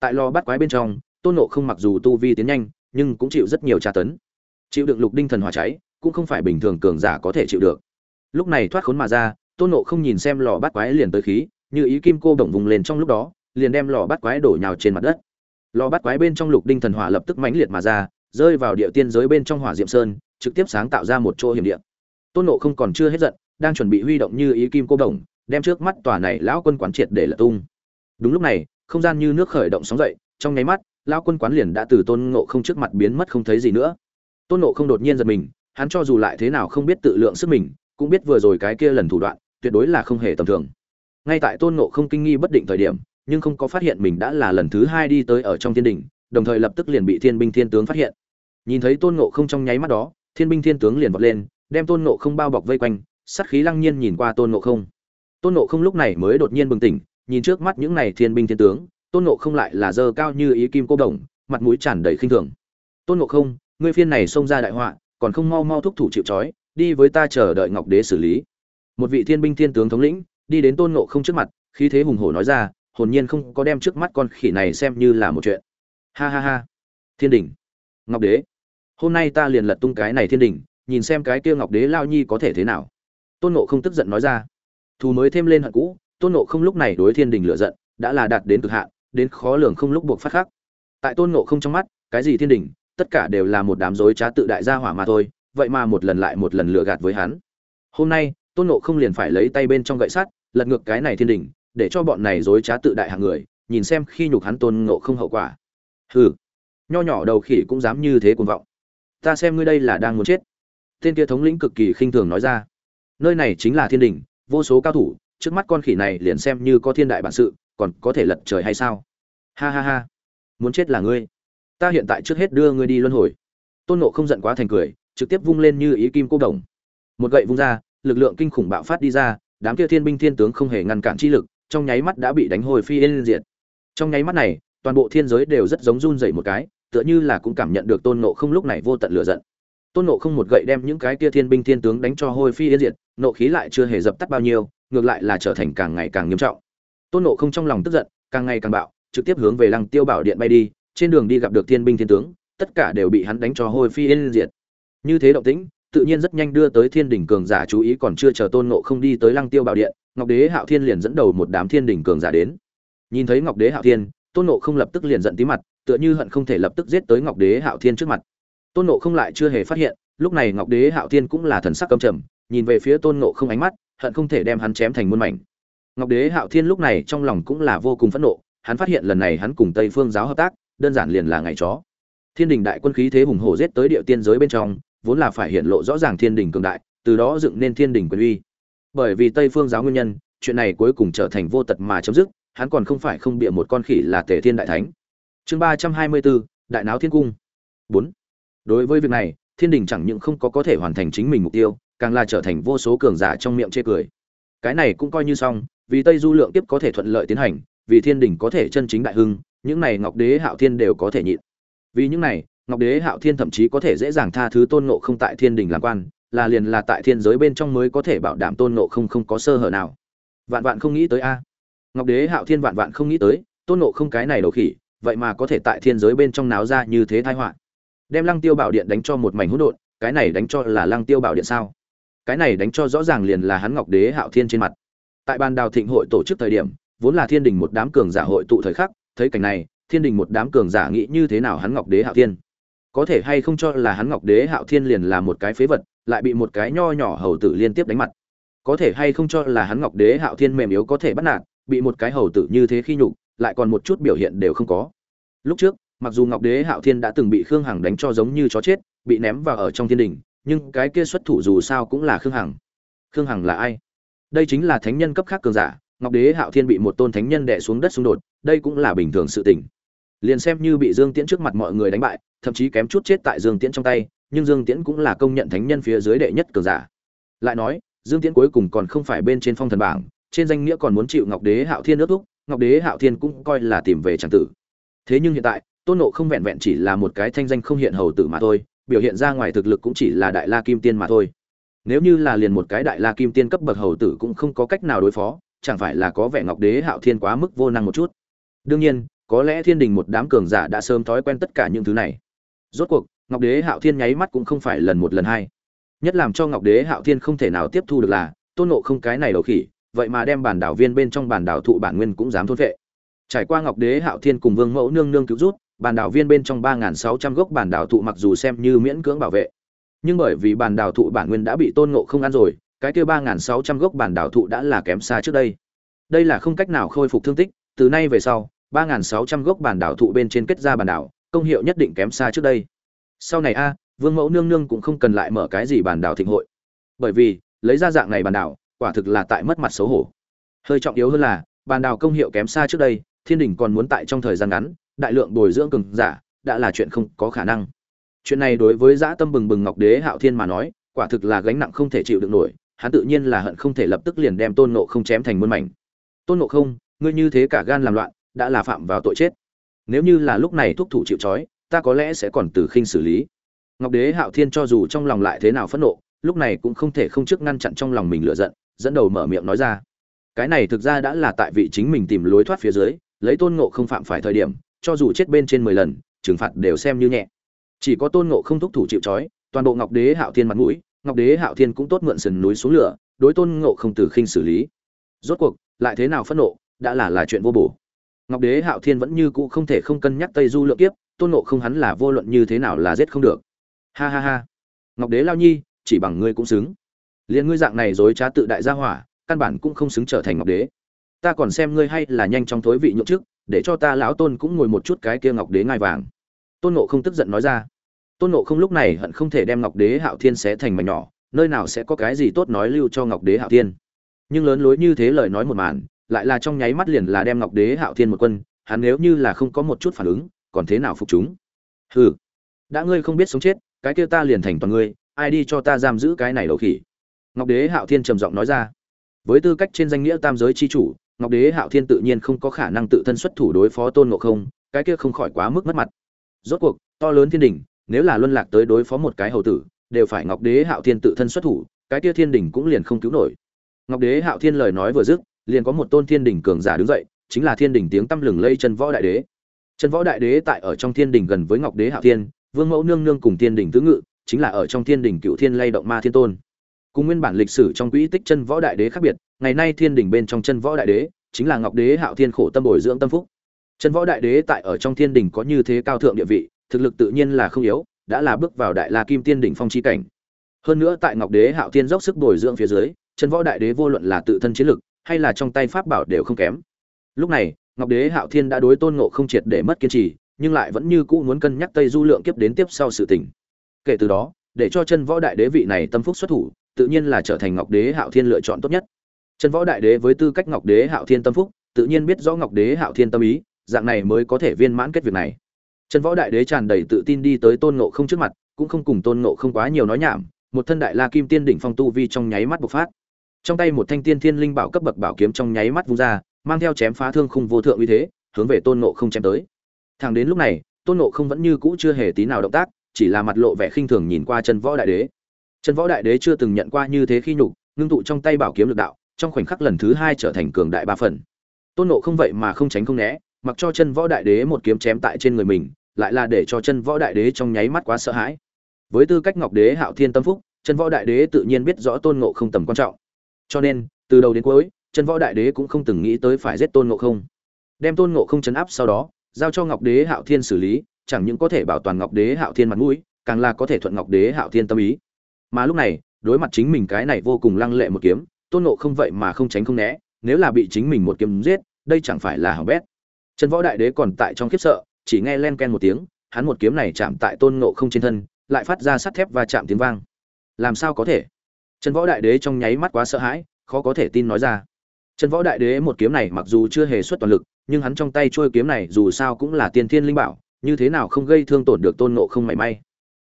Tại lò bắt quái bên trong, tôn ngộ không mặc dù tu vi tiến nhanh, nhưng cũng chịu rất nhiều tra tấn. Chịu đựng lục đinh thần hỏa cháy, cũng không phải bình thường cường giả có thể chịu được. Lúc này thoát khốn mà ra, tôn nộ không nhìn xem lò bắt quái liền tới khí, như ý kim cô đồng vùng lên trong lúc đó, liền đem lò bắt quái đổ nhào trên mặt đất. Lò bắt quái bên trong lục đinh thần hỏa lập tức mãnh liệt mà ra, rơi vào địa tiên giới bên trong hỏa diệm sơn, trực tiếp sáng tạo ra một chỗ hiểm địa. Tôn nộ không còn chưa hết giận đang chuẩn bị huy động như ý kim cô đồng, đem trước mắt tòa này lão quân quán triệt để lật tung. Đúng lúc này, không gian như nước khởi động sóng dậy, trong nháy mắt, lão quân quán liền đã từ tôn ngộ không trước mặt biến mất không thấy gì nữa. Tôn ngộ không đột nhiên giật mình, hắn cho dù lại thế nào không biết tự lượng sức mình, cũng biết vừa rồi cái kia lần thủ đoạn, tuyệt đối là không hề tầm thường. Ngay tại tôn ngộ không kinh nghi bất định thời điểm, nhưng không có phát hiện mình đã là lần thứ hai đi tới ở trong thiên đình, đồng thời lập tức liền bị thiên binh thiên tướng phát hiện. Nhìn thấy tôn ngộ không trong nháy mắt đó, thiên binh thiên tướng liền vọt lên, đem tôn ngộ không bao bọc vây quanh sát khí lăng nhiên nhìn qua tôn ngộ không. Tôn ngộ không lúc này mới đột nhiên bừng tỉnh, nhìn trước mắt những này thiên binh thiên tướng, tôn ngộ không lại là dơ cao như ý kim cô đồng, mặt mũi tràn đầy khinh thường. Tôn ngộ không, ngươi phiên này xông ra đại họa, còn không mau mau thúc thủ chịu trói, đi với ta chờ đợi ngọc đế xử lý. Một vị thiên binh thiên tướng thống lĩnh, đi đến tôn ngộ không trước mặt, khí thế hùng hổ nói ra, hồn nhiên không có đem trước mắt con khỉ này xem như là một chuyện. Ha ha ha. Thiên đình. Ngọc đế. Hôm nay ta liền lật tung cái này thiên đình, nhìn xem cái kia ngọc đế lao nhi có thể thế nào tôn ngộ không tức giận nói ra. Thù mới thêm lên hận cũ, tôn ngộ không lúc này đối thiên đình lựa giận, đã là đạt đến cực hạn, đến khó lường không lúc buộc phát khắc tại tôn ngộ không trong mắt, cái gì thiên đình, tất cả đều là một đám dối trá tự đại gia hỏa mà thôi, vậy mà một lần lại một lần lừa gạt với hắn. Hôm nay, tôn nộ không liền phải lấy tay bên trong gậy sắt, lật ngược cái này thiên đình, để cho bọn này dối trá tự đại hàng người, nhìn xem khi nhục hắn tôn nộ không hậu quả. Hừ. Nho nhỏ đầu khỉ cũng dám như thế cuồng vọng. Ta xem ngươi đây là đang muốn chết. Tên kia thống lĩnh cực kỳ khinh thường nói ra nơi này chính là thiên đình, vô số cao thủ, trước mắt con khỉ này liền xem như có thiên đại bản sự, còn có thể lật trời hay sao? Ha ha ha. Muốn chết là ngươi. Ta hiện tại trước hết đưa ngươi đi luân hồi. Tôn nộ không giận quá thành cười, trực tiếp vung lên như ý kim cô đồng. Một gậy vung ra, lực lượng kinh khủng bạo phát đi ra, đám kia thiên binh thiên tướng không hề ngăn cản chi lực, trong nháy mắt đã bị đánh hồi phi yên diệt. Trong nháy mắt này, toàn bộ thiên giới đều rất giống run dậy một cái, tựa như là cũng cảm nhận được tôn nộ không lúc này vô tận lửa giận. Tôn nộ không một gậy đem những cái kia thiên binh thiên tướng đánh cho hôi phi yên diệt nộ khí lại chưa hề dập tắt bao nhiêu, ngược lại là trở thành càng ngày càng nghiêm trọng. Tôn nộ không trong lòng tức giận, càng ngày càng bạo, trực tiếp hướng về lăng tiêu bảo điện bay đi, trên đường đi gặp được thiên binh thiên tướng, tất cả đều bị hắn đánh cho hôi phi yên diệt. Như thế động tĩnh, tự nhiên rất nhanh đưa tới thiên đỉnh cường giả chú ý, còn chưa chờ tôn Nộ không đi tới lăng tiêu bảo điện, ngọc đế hạo thiên liền dẫn đầu một đám thiên đỉnh cường giả đến. Nhìn thấy ngọc đế hạo thiên, tôn Nộ không lập tức liền giận tí mặt, tựa như hận không thể lập tức giết tới ngọc đế hạo thiên trước mặt. Tôn Nộ không lại chưa hề phát hiện, lúc này ngọc đế hạo thiên cũng là thần sắc căm trầm nhìn về phía tôn ngộ không ánh mắt, hận không thể đem hắn chém thành muôn mảnh. Ngọc đế hạo thiên lúc này trong lòng cũng là vô cùng phẫn nộ, hắn phát hiện lần này hắn cùng tây phương giáo hợp tác, đơn giản liền là ngày chó. Thiên đình đại quân khí thế hùng hổ giết tới địa tiên giới bên trong, vốn là phải hiện lộ rõ ràng thiên đình cường đại, từ đó dựng nên thiên đình quyền uy. Bởi vì tây phương giáo nguyên nhân, chuyện này cuối cùng trở thành vô tật mà chấm dứt, hắn còn không phải không bịa một con khỉ là tề thiên đại thánh. Chương ba trăm hai mươi bốn, đại náo thiên cung. Bốn. Đối với việc này, thiên đình chẳng những không có có thể hoàn thành chính mình mục tiêu càng là trở thành vô số cường giả trong miệng chê cười. Cái này cũng coi như xong, vì tây du lượng tiếp có thể thuận lợi tiến hành, vì thiên đình có thể chân chính đại hưng, những này ngọc đế, hạo thiên đều có thể nhịn. Vì những này, ngọc đế, hạo thiên thậm chí có thể dễ dàng tha thứ tôn ngộ không tại thiên đình làm quan, là liền là tại thiên giới bên trong mới có thể bảo đảm tôn ngộ không không có sơ hở nào. Vạn vạn không nghĩ tới a. Ngọc đế, hạo thiên vạn vạn không nghĩ tới, tôn ngộ không cái này đầu khỉ, vậy mà có thể tại thiên giới bên trong náo ra như thế tai họa. Đem lăng tiêu bảo điện đánh cho một mảnh hỗn độn, cái này đánh cho là lăng tiêu bảo điện sao? Cái này đánh cho rõ ràng liền là hắn ngọc đế hạo thiên trên mặt. Tại ban đào thịnh hội tổ chức thời điểm, vốn là thiên đình một đám cường giả hội tụ thời khắc, thấy cảnh này, thiên đình một đám cường giả nghĩ như thế nào hắn ngọc đế hạo thiên? Có thể hay không cho là hắn ngọc đế hạo thiên liền là một cái phế vật, lại bị một cái nho nhỏ hầu tử liên tiếp đánh mặt? Có thể hay không cho là hắn ngọc đế hạo thiên mềm yếu có thể bắt nạt, bị một cái hầu tử như thế khi nhục, lại còn một chút biểu hiện đều không có. Lúc trước, mặc dù ngọc đế hạo thiên đã từng bị khương hằng đánh cho giống như chó chết, bị ném vào ở trong thiên đình nhưng cái kia xuất thủ dù sao cũng là khương hằng. Khương hằng là ai? Đây chính là thánh nhân cấp khác cường giả, ngọc đế hạo thiên bị một tôn thánh nhân đè xuống đất xung đột, đây cũng là bình thường sự tình. Liền xem như bị dương tiễn trước mặt mọi người đánh bại, thậm chí kém chút chết tại dương tiễn trong tay, nhưng dương tiễn cũng là công nhận thánh nhân phía dưới đệ nhất cường giả. Lại nói, dương tiễn cuối cùng còn không phải bên trên phong thần bảng, trên danh nghĩa còn muốn chịu ngọc đế hạo thiên ước thúc, ngọc đế hạo thiên cũng coi là tìm về tràng tử. Thế nhưng hiện tại, tôn nộ không vẹn vẹn chỉ là một cái thanh danh không hiện hầu tử mà thôi biểu hiện ra ngoài thực lực cũng chỉ là đại la kim tiên mà thôi. Nếu như là liền một cái đại la kim tiên cấp bậc hầu tử cũng không có cách nào đối phó, chẳng phải là có vẻ ngọc đế hạo thiên quá mức vô năng một chút. Đương nhiên, có lẽ thiên đình một đám cường giả đã sớm thói quen tất cả những thứ này. Rốt cuộc, ngọc đế hạo thiên nháy mắt cũng không phải lần một lần hai. Nhất làm cho ngọc đế hạo thiên không thể nào tiếp thu được là, tôn nộ không cái này đầu khỉ, vậy mà đem bản đảo viên bên trong bản đảo thụ bản nguyên cũng dám thôn vệ. Trải qua ngọc đế hạo thiên cùng vương mẫu nương nương cứu rút bản đảo viên bên trong ba sáu trăm gốc bản đảo thụ mặc dù xem như miễn cưỡng bảo vệ, nhưng bởi vì bản đảo thụ bản nguyên đã bị tôn ngộ không ăn rồi, cái kia ba sáu trăm gốc bản đảo thụ đã là kém xa trước đây. Đây là không cách nào khôi phục thương tích, từ nay về sau, ba sáu trăm gốc bản đảo thụ bên trên kết ra bản đảo, công hiệu nhất định kém xa trước đây. Sau này a, vương mẫu nương nương cũng không cần lại mở cái gì bản đảo thịnh hội. Bởi vì, lấy ra dạng này bản đảo, quả thực là tại mất mặt xấu hổ. Hơi trọng yếu hơn là, bản đảo công hiệu kém xa trước đây, thiên đình còn muốn tại trong thời gian ngắn đại lượng bồi dưỡng cường giả, đã là chuyện không có khả năng. Chuyện này đối với dã tâm bừng bừng ngọc đế hạo thiên mà nói, quả thực là gánh nặng không thể chịu được nổi, hắn tự nhiên là hận không thể lập tức liền đem tôn nộ không chém thành muôn mảnh. Tôn nộ không, ngươi như thế cả gan làm loạn, đã là phạm vào tội chết. Nếu như là lúc này thúc thủ chịu trói, ta có lẽ sẽ còn từ khinh xử lý. Ngọc đế hạo thiên cho dù trong lòng lại thế nào phẫn nộ, lúc này cũng không thể không trước ngăn chặn trong lòng mình lựa giận, dẫn đầu mở miệng nói ra. Cái này thực ra đã là tại vị chính mình tìm lối thoát phía dưới, lấy tôn ngộ không phạm phải thời điểm cho dù chết bên trên mười lần, trừng phạt đều xem như nhẹ. Chỉ có tôn ngộ không thúc thủ chịu trói, toàn bộ ngọc đế hạo thiên mặt mũi, ngọc đế hạo thiên cũng tốt mượn sườn núi xuống lửa, đối tôn ngộ không từ khinh xử lý. Rốt cuộc, lại thế nào phẫn nộ, đã là là chuyện vô bổ. Ngọc đế hạo thiên vẫn như cũ không thể không cân nhắc tây du lượng kiếp, tôn ngộ không hắn là vô luận như thế nào là giết không được. Ha ha ha. Ngọc đế lao nhi, chỉ bằng ngươi cũng xứng. Liền ngươi dạng này dối trá tự đại gia hỏa, căn bản cũng không xứng trở thành ngọc đế ta còn xem ngươi hay là nhanh trong thối vị nhượng trước để cho ta lão tôn cũng ngồi một chút cái kia ngọc đế ngai vàng. Tôn nộ không tức giận nói ra. Tôn nộ không lúc này hận không thể đem ngọc đế hạo thiên xé thành mảnh nhỏ, nơi nào sẽ có cái gì tốt nói lưu cho ngọc đế hạo thiên. Nhưng lớn lối như thế lời nói một màn, lại là trong nháy mắt liền là đem ngọc đế hạo thiên một quân, hắn nếu như là không có một chút phản ứng, còn thế nào phục chúng? Hừ, đã ngươi không biết sống chết, cái kia ta liền thành toàn ngươi, ai đi cho ta giam giữ cái này đầu khỉ? Ngọc đế hạo thiên trầm giọng nói ra. Với tư cách trên danh nghĩa tam giới c h i chủ ngọc đế hạo thiên tự nhiên không có khả năng tự thân xuất thủ đối phó tôn ngộ không, cái kia không khỏi quá mức mất mặt. Rốt cuộc, to lớn thiên đình nếu là luân lạc tới đối phó một cái hầu tử, đều phải ngọc đế hạo thiên tự thân xuất thủ, cái kia thiên đình cũng liền không cứu nổi. Ngọc đế hạo thiên lời nói vừa dứt, liền có một tôn thiên đình cường giả đứng dậy, chính là thiên đình tiếng tăm lừng lây chân võ đại đế. Chân võ đại đế tại ở trong thiên đình gần với ngọc đế hạo thiên, vương mẫu nương nương cùng thiên đình tứ ngự, chính là ở trong thiên đình cựu thiên lay động ma thiên tôn cùng nguyên bản lịch sử trong quỹ tích chân võ đại đế khác biệt, ngày nay thiên đình bên trong chân võ đại đế chính là ngọc đế hạo thiên khổ tâm bồi dưỡng tâm phúc. Chân võ đại đế tại ở trong thiên đình có như thế cao thượng địa vị, thực lực tự nhiên là không yếu, đã là bước vào đại la kim tiên đỉnh phong chi cảnh. Hơn nữa tại ngọc đế hạo thiên dốc sức bồi dưỡng phía dưới, chân võ đại đế vô luận là tự thân chiến lực, hay là trong tay pháp bảo đều không kém. Lúc này, ngọc đế hạo thiên đã đối tôn ngộ không triệt để mất kiên trì, nhưng lại vẫn như cũ muốn cân nhắc tây du lượng kiếp đến tiếp sau sự tình. Kể từ đó, để cho chân võ đại đế vị này tâm phúc xuất thủ tự nhiên là trở thành ngọc đế hạo thiên lựa chọn tốt nhất. Chân võ đại đế với tư cách ngọc đế hạo thiên tâm phúc, tự nhiên biết rõ ngọc đế hạo thiên tâm ý, dạng này mới có thể viên mãn kết việc này. Chân võ đại đế tràn đầy tự tin đi tới tôn ngộ không trước mặt, cũng không cùng tôn ngộ không quá nhiều nói nhảm, một thân đại la kim tiên đỉnh phong tu vi trong nháy mắt bộc phát. Trong tay một thanh tiên thiên linh bảo cấp bậc bảo kiếm trong nháy mắt vung ra, mang theo chém phá thương khung vô thượng uy thế, hướng về tôn ngộ không chém tới. Thẳng đến lúc này, tôn ngộ không vẫn như cũ chưa hề tí nào động tác, chỉ là mặt lộ vẻ khinh thường nhìn qua chân võ đại đế. Trần võ đại đế chưa từng nhận qua như thế khi nhục, ngưng tụ trong tay bảo kiếm lực đạo, trong khoảnh khắc lần thứ hai trở thành cường đại ba phần. Tôn Ngộ không vậy mà không tránh không né, mặc cho chân võ đại đế một kiếm chém tại trên người mình, lại là để cho chân võ đại đế trong nháy mắt quá sợ hãi. Với tư cách ngọc đế hạo thiên tâm phúc chân võ đại đế tự nhiên biết rõ tôn ngộ không tầm quan trọng. Cho nên, từ đầu đến cuối chân võ đại đế cũng không từng nghĩ tới phải giết tôn ngộ không. Đem tôn ngộ không trấn áp sau đó, giao cho ngọc đế hạo thiên xử lý, chẳng những có thể bảo toàn ngọc đế hạo thiên mặt mũi, càng là có thể thuận ngọc đế hạo thiên tâm ý mà lúc này, đối mặt chính mình cái này vô cùng lăng lệ một kiếm, tôn ngộ không vậy mà không tránh không né, nếu là bị chính mình một kiếm giết, đây chẳng phải là hỏng bét. Chân võ đại đế còn tại trong khiếp sợ, chỉ nghe len ken một tiếng, hắn một kiếm này chạm tại tôn ngộ không trên thân, lại phát ra sắt thép và chạm tiếng vang. Làm sao có thể? Chân võ đại đế trong nháy mắt quá sợ hãi, khó có thể tin nói ra. Chân võ đại đế một kiếm này mặc dù chưa hề xuất toàn lực, nhưng hắn trong tay trôi kiếm này dù sao cũng là tiên thiên linh bảo, như thế nào không gây thương tổn được tôn ngộ không mảy may.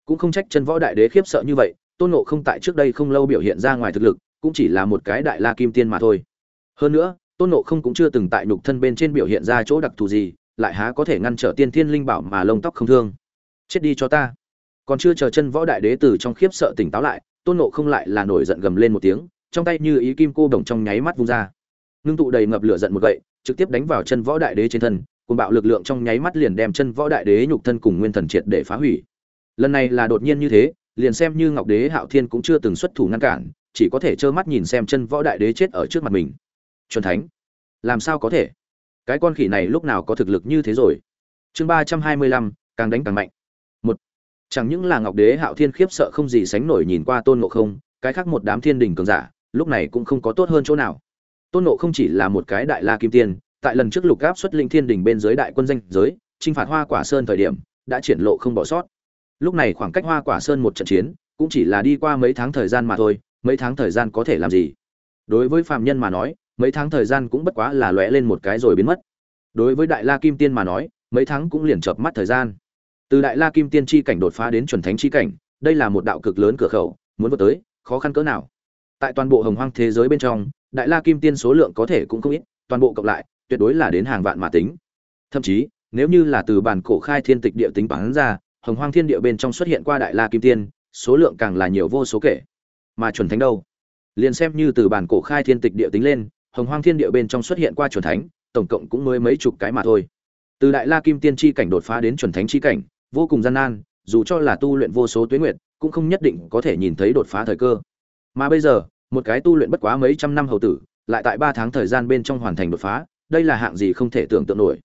Cũng không trách chân võ đại đế khiếp sợ như vậy tôn ngộ không tại trước đây không lâu biểu hiện ra ngoài thực lực, cũng chỉ là một cái đại la kim tiên mà thôi. Hơn nữa, tôn ngộ không cũng chưa từng tại nhục thân bên trên biểu hiện ra chỗ đặc thù gì, lại há có thể ngăn trở tiên thiên linh bảo mà lông tóc không thương. Chết đi cho ta. Còn chưa chờ chân võ đại đế từ trong khiếp sợ tỉnh táo lại, tôn nộ không lại là nổi giận gầm lên một tiếng, trong tay như ý kim cô đồng trong nháy mắt vung ra. Ngưng tụ đầy ngập lửa giận một gậy, trực tiếp đánh vào chân võ đại đế trên thân cùng bạo lực lượng trong nháy mắt liền đem chân võ đại đế nhục thân cùng nguyên thần triệt để phá hủy. Lần này là đột nhiên như thế liền xem như ngọc đế hạo thiên cũng chưa từng xuất thủ ngăn cản, chỉ có thể trơ mắt nhìn xem chân võ đại đế chết ở trước mặt mình. Chuẩn thánh, làm sao có thể? Cái con khỉ này lúc nào có thực lực như thế rồi? Chương ba trăm hai mươi lăm, càng đánh càng mạnh. Một, chẳng những là ngọc đế hạo thiên khiếp sợ không gì sánh nổi nhìn qua tôn ngộ không, cái khác một đám thiên đình cường giả, lúc này cũng không có tốt hơn chỗ nào. Tôn ngộ không chỉ là một cái đại la kim tiên, tại lần trước lục gáp xuất linh thiên đình bên dưới đại quân danh giới, chinh phạt hoa quả sơn thời điểm, đã triển lộ không bỏ sót lúc này khoảng cách hoa quả sơn một trận chiến, cũng chỉ là đi qua mấy tháng thời gian mà thôi, mấy tháng thời gian có thể làm gì? Đối với phạm nhân mà nói, mấy tháng thời gian cũng bất quá là lóe lên một cái rồi biến mất. Đối với đại la kim tiên mà nói, mấy tháng cũng liền chợp mắt thời gian. Từ đại la kim tiên chi cảnh đột phá đến chuẩn thánh chi cảnh, đây là một đạo cực lớn cửa khẩu, muốn vượt tới, khó khăn cỡ nào? Tại toàn bộ hồng hoang thế giới bên trong, đại la kim tiên số lượng có thể cũng không ít, toàn bộ cộng lại, tuyệt đối là đến hàng vạn mà tính. Thậm chí, nếu như là từ bản cổ khai thiên tịch địa tính toán ra hồng hoang thiên địa bên trong xuất hiện qua đại la kim tiên, số lượng càng là nhiều vô số kể. Mà chuẩn thánh đâu? Liền xem như từ bản cổ khai thiên tịch địa tính lên, hồng hoang thiên địa bên trong xuất hiện qua chuẩn thánh, tổng cộng cũng mới mấy chục cái mà thôi. Từ đại la kim tiên chi cảnh đột phá đến chuẩn thánh chi cảnh, vô cùng gian nan, dù cho là tu luyện vô số tuyến nguyệt, cũng không nhất định có thể nhìn thấy đột phá thời cơ. Mà bây giờ, một cái tu luyện bất quá mấy trăm năm hầu tử, lại tại ba tháng thời gian bên trong hoàn thành đột phá, đây là hạng gì không thể tưởng tượng nổi.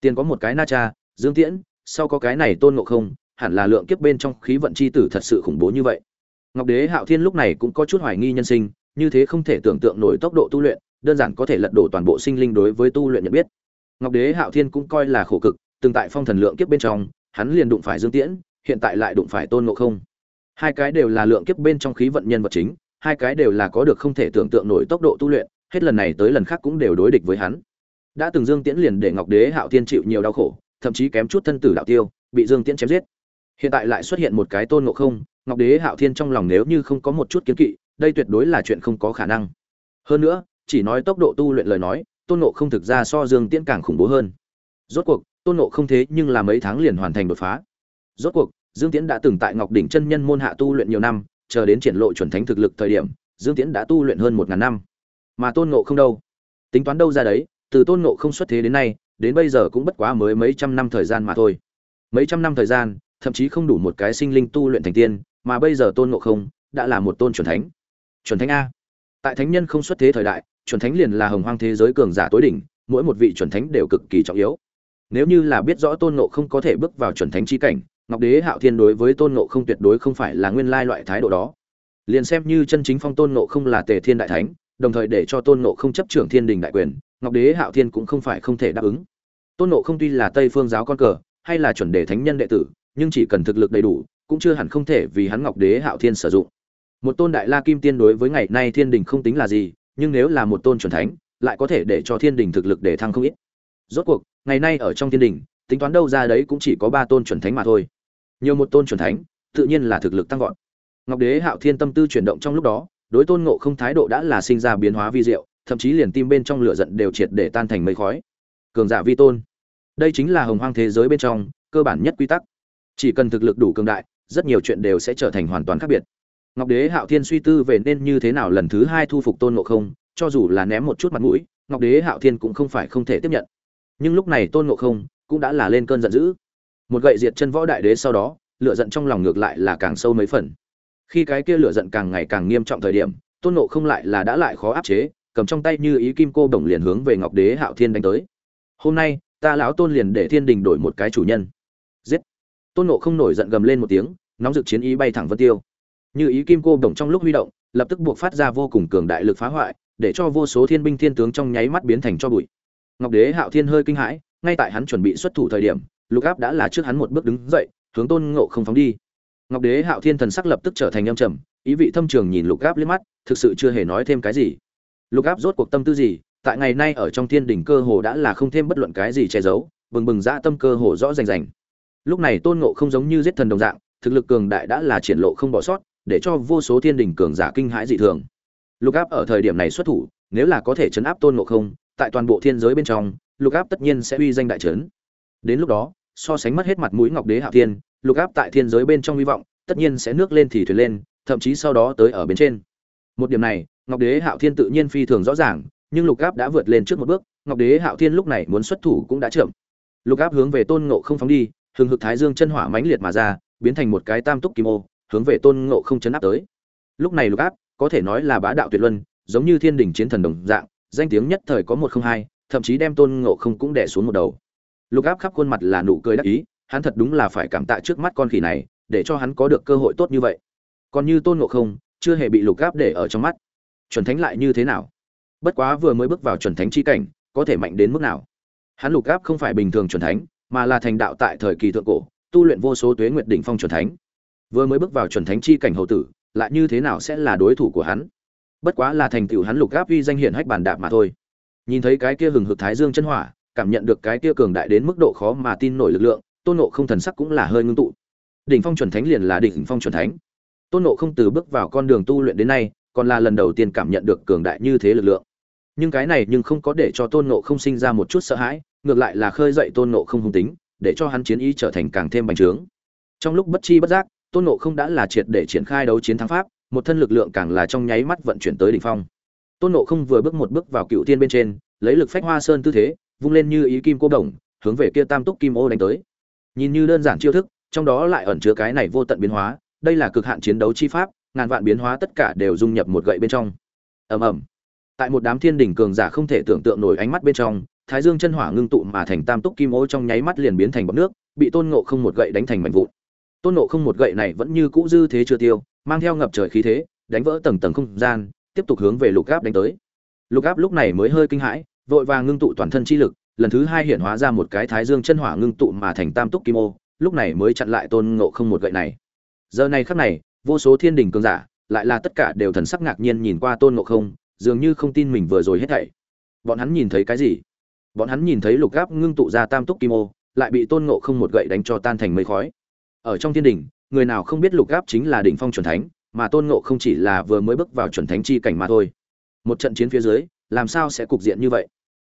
Tiền có một cái na cha, dương tiễn sau có cái này tôn ngộ không, hẳn là lượng kiếp bên trong khí vận chi tử thật sự khủng bố như vậy. Ngọc đế hạo thiên lúc này cũng có chút hoài nghi nhân sinh, như thế không thể tưởng tượng nổi tốc độ tu luyện, đơn giản có thể lật đổ toàn bộ sinh linh đối với tu luyện nhận biết. Ngọc đế hạo thiên cũng coi là khổ cực, từng tại phong thần lượng kiếp bên trong, hắn liền đụng phải dương tiễn, hiện tại lại đụng phải tôn ngộ không. Hai cái đều là lượng kiếp bên trong khí vận nhân vật chính, hai cái đều là có được không thể tưởng tượng nổi tốc độ tu luyện, hết lần này tới lần khác cũng đều đối địch với hắn. Đã từng dương tiễn liền để ngọc đế hạo thiên chịu nhiều đau khổ thậm chí kém chút thân tử đạo tiêu, bị dương tiễn chém giết. Hiện tại lại xuất hiện một cái tôn ngộ không, ngọc đế hạo thiên trong lòng nếu như không có một chút kiến kỵ, đây tuyệt đối là chuyện không có khả năng. Hơn nữa, chỉ nói tốc độ tu luyện lời nói, tôn ngộ không thực ra so dương tiễn càng khủng bố hơn. Rốt cuộc, tôn ngộ không thế nhưng là mấy tháng liền hoàn thành đột phá. Rốt cuộc, dương tiễn đã từng tại ngọc đỉnh chân nhân môn hạ tu luyện nhiều năm, chờ đến triển lộ chuẩn thánh thực lực thời điểm, dương tiễn đã tu luyện hơn một ngàn năm. Mà tôn ngộ không đâu? Tính toán đâu ra đấy, từ tôn ngộ không xuất thế đến nay đến bây giờ cũng bất quá mới mấy trăm năm thời gian mà thôi. Mấy trăm năm thời gian, thậm chí không đủ một cái sinh linh tu luyện thành tiên, mà bây giờ tôn ngộ không đã là một tôn chuẩn thánh. Chuẩn thánh a. Tại thánh nhân không xuất thế thời đại, chuẩn thánh liền là hồng hoang thế giới cường giả tối đỉnh, mỗi một vị chuẩn thánh đều cực kỳ trọng yếu. Nếu như là biết rõ tôn ngộ không có thể bước vào chuẩn thánh chi cảnh, ngọc đế hạo thiên đối với tôn ngộ không tuyệt đối không phải là nguyên lai loại thái độ đó. Liền xem như chân chính phong tôn ngộ không là tề thiên đại thánh, đồng thời để cho tôn ngộ không chấp trưởng thiên đình đại quyền ngọc đế hạo thiên cũng không phải không thể đáp ứng. Tôn ngộ không tuy là tây phương giáo con cờ, hay là chuẩn đề thánh nhân đệ tử, nhưng chỉ cần thực lực đầy đủ, cũng chưa hẳn không thể vì hắn ngọc đế hạo thiên sử dụng. Một tôn đại la kim tiên đối với ngày nay thiên đình không tính là gì, nhưng nếu là một tôn chuẩn thánh, lại có thể để cho thiên đình thực lực để thăng không ít. Rốt cuộc, ngày nay ở trong thiên đình, tính toán đâu ra đấy cũng chỉ có ba tôn chuẩn thánh mà thôi. Nhiều một tôn chuẩn thánh, tự nhiên là thực lực tăng vọt. Ngọc đế hạo thiên tâm tư chuyển động trong lúc đó, đối tôn ngộ không thái độ đã là sinh ra biến hóa vi diệu thậm chí liền tim bên trong lửa giận đều triệt để tan thành mây khói. Cường giả vi tôn. Đây chính là hồng hoang thế giới bên trong, cơ bản nhất quy tắc. Chỉ cần thực lực đủ cường đại, rất nhiều chuyện đều sẽ trở thành hoàn toàn khác biệt. Ngọc đế hạo thiên suy tư về nên như thế nào lần thứ hai thu phục tôn ngộ không, cho dù là ném một chút mặt mũi, ngọc đế hạo thiên cũng không phải không thể tiếp nhận. Nhưng lúc này tôn ngộ không cũng đã là lên cơn giận dữ. Một gậy diệt chân võ đại đế sau đó, lửa giận trong lòng ngược lại là càng sâu mấy phần. Khi cái kia lửa giận càng ngày càng nghiêm trọng thời điểm, tôn ngộ không lại là đã lại khó áp chế cầm trong tay như ý kim cô đồng liền hướng về ngọc đế hạo thiên đánh tới. Hôm nay, ta lão tôn liền để thiên đình đổi một cái chủ nhân. Giết. Tôn ngộ không nổi giận gầm lên một tiếng, nóng dực chiến ý bay thẳng vân tiêu. Như ý kim cô đồng trong lúc huy động, lập tức buộc phát ra vô cùng cường đại lực phá hoại, để cho vô số thiên binh thiên tướng trong nháy mắt biến thành cho bụi. Ngọc đế hạo thiên hơi kinh hãi, ngay tại hắn chuẩn bị xuất thủ thời điểm, lục áp đã là trước hắn một bước đứng dậy, hướng tôn ngộ không phóng đi. Ngọc đế hạo thiên thần sắc lập tức trở thành âm trầm, ý vị thâm trường nhìn lục áp liếc mắt, thực sự chưa hề nói thêm cái gì lục áp rốt cuộc tâm tư gì? Tại ngày nay ở trong thiên đỉnh cơ hồ đã là không thêm bất luận cái gì che giấu, bừng bừng dã tâm cơ hồ rõ rành rành. Lúc này tôn ngộ không giống như giết thần đồng dạng, thực lực cường đại đã là triển lộ không bỏ sót, để cho vô số thiên đỉnh cường giả kinh hãi dị thường. Lục áp ở thời điểm này xuất thủ, nếu là có thể chấn áp tôn ngộ không, tại toàn bộ thiên giới bên trong, lục áp tất nhiên sẽ uy danh đại trấn. Đến lúc đó, so sánh mất hết mặt mũi ngọc đế hạ thiên, lục áp tại thiên giới bên trong hy vọng, tất nhiên sẽ nước lên thì thuyền lên, thậm chí sau đó tới ở bên trên. Một điểm này ngọc đế hạo thiên tự nhiên phi thường rõ ràng, nhưng lục áp đã vượt lên trước một bước, ngọc đế hạo thiên lúc này muốn xuất thủ cũng đã chậm. Lục áp hướng về tôn ngộ không phóng đi, hừng hực thái dương chân hỏa mãnh liệt mà ra, biến thành một cái tam túc kim ô, hướng về tôn ngộ không chấn áp tới. Lúc này lục áp có thể nói là bá đạo tuyệt luân, giống như thiên đình chiến thần đồng dạng, danh tiếng nhất thời có một không hai, thậm chí đem tôn ngộ không cũng đẻ xuống một đầu. Lục áp khắp khuôn mặt là nụ cười đắc ý, hắn thật đúng là phải cảm tạ trước mắt con khỉ này, để cho hắn có được cơ hội tốt như vậy. Còn như tôn ngộ không, chưa hề bị lục áp để ở trong mắt chuẩn thánh lại như thế nào? Bất quá vừa mới bước vào chuẩn thánh chi cảnh, có thể mạnh đến mức nào? Hắn lục áp không phải bình thường chuẩn thánh, mà là thành đạo tại thời kỳ thượng cổ, tu luyện vô số tuế nguyệt đỉnh phong chuẩn thánh. Vừa mới bước vào chuẩn thánh chi cảnh hậu tử, lại như thế nào sẽ là đối thủ của hắn? Bất quá là thành tựu hắn lục áp uy danh hiển hách bản đạp mà thôi. Nhìn thấy cái kia hừng hực thái dương chân hỏa, cảm nhận được cái kia cường đại đến mức độ khó mà tin nổi lực lượng, tôn nộ không thần sắc cũng là hơi ngưng tụ. Đỉnh phong chuẩn thánh liền là đỉnh phong chuẩn thánh. Tôn nộ không từ bước vào con đường tu luyện đến nay còn là lần đầu tiên cảm nhận được cường đại như thế lực lượng. Nhưng cái này nhưng không có để cho tôn nộ không sinh ra một chút sợ hãi, ngược lại là khơi dậy tôn nộ không hung tính, để cho hắn chiến ý trở thành càng thêm bành trướng. Trong lúc bất chi bất giác, tôn nộ không đã là triệt để triển khai đấu chiến thắng pháp, một thân lực lượng càng là trong nháy mắt vận chuyển tới đỉnh phong. Tôn nộ không vừa bước một bước vào cựu tiên bên trên, lấy lực phách hoa sơn tư thế, vung lên như ý kim cô đồng, hướng về kia tam túc kim ô đánh tới. Nhìn như đơn giản chiêu thức, trong đó lại ẩn chứa cái này vô tận biến hóa, đây là cực hạn chiến đấu chi pháp ngàn vạn biến hóa tất cả đều dung nhập một gậy bên trong. Ầm ầm. Tại một đám thiên đỉnh cường giả không thể tưởng tượng nổi ánh mắt bên trong, thái dương chân hỏa ngưng tụ mà thành tam túc kim ô trong nháy mắt liền biến thành bọt nước, bị tôn ngộ không một gậy đánh thành mảnh vụn. Tôn ngộ không một gậy này vẫn như cũ dư thế chưa tiêu, mang theo ngập trời khí thế, đánh vỡ tầng tầng không gian, tiếp tục hướng về lục áp đánh tới. Lục áp lúc này mới hơi kinh hãi, vội vàng ngưng tụ toàn thân chi lực, lần thứ hai hiện hóa ra một cái thái dương chân hỏa ngưng tụ mà thành tam túc kim ô, lúc này mới chặn lại tôn ngộ không một gậy này. Giờ này khắc này vô số thiên đình cường giả, lại là tất cả đều thần sắc ngạc nhiên nhìn qua tôn ngộ không, dường như không tin mình vừa rồi hết thảy. Bọn hắn nhìn thấy cái gì? Bọn hắn nhìn thấy lục áp ngưng tụ ra tam túc kim ô, lại bị tôn ngộ không một gậy đánh cho tan thành mây khói. Ở trong thiên đình, người nào không biết lục áp chính là đỉnh phong chuẩn thánh, mà tôn ngộ không chỉ là vừa mới bước vào chuẩn thánh chi cảnh mà thôi. Một trận chiến phía dưới, làm sao sẽ cục diện như vậy?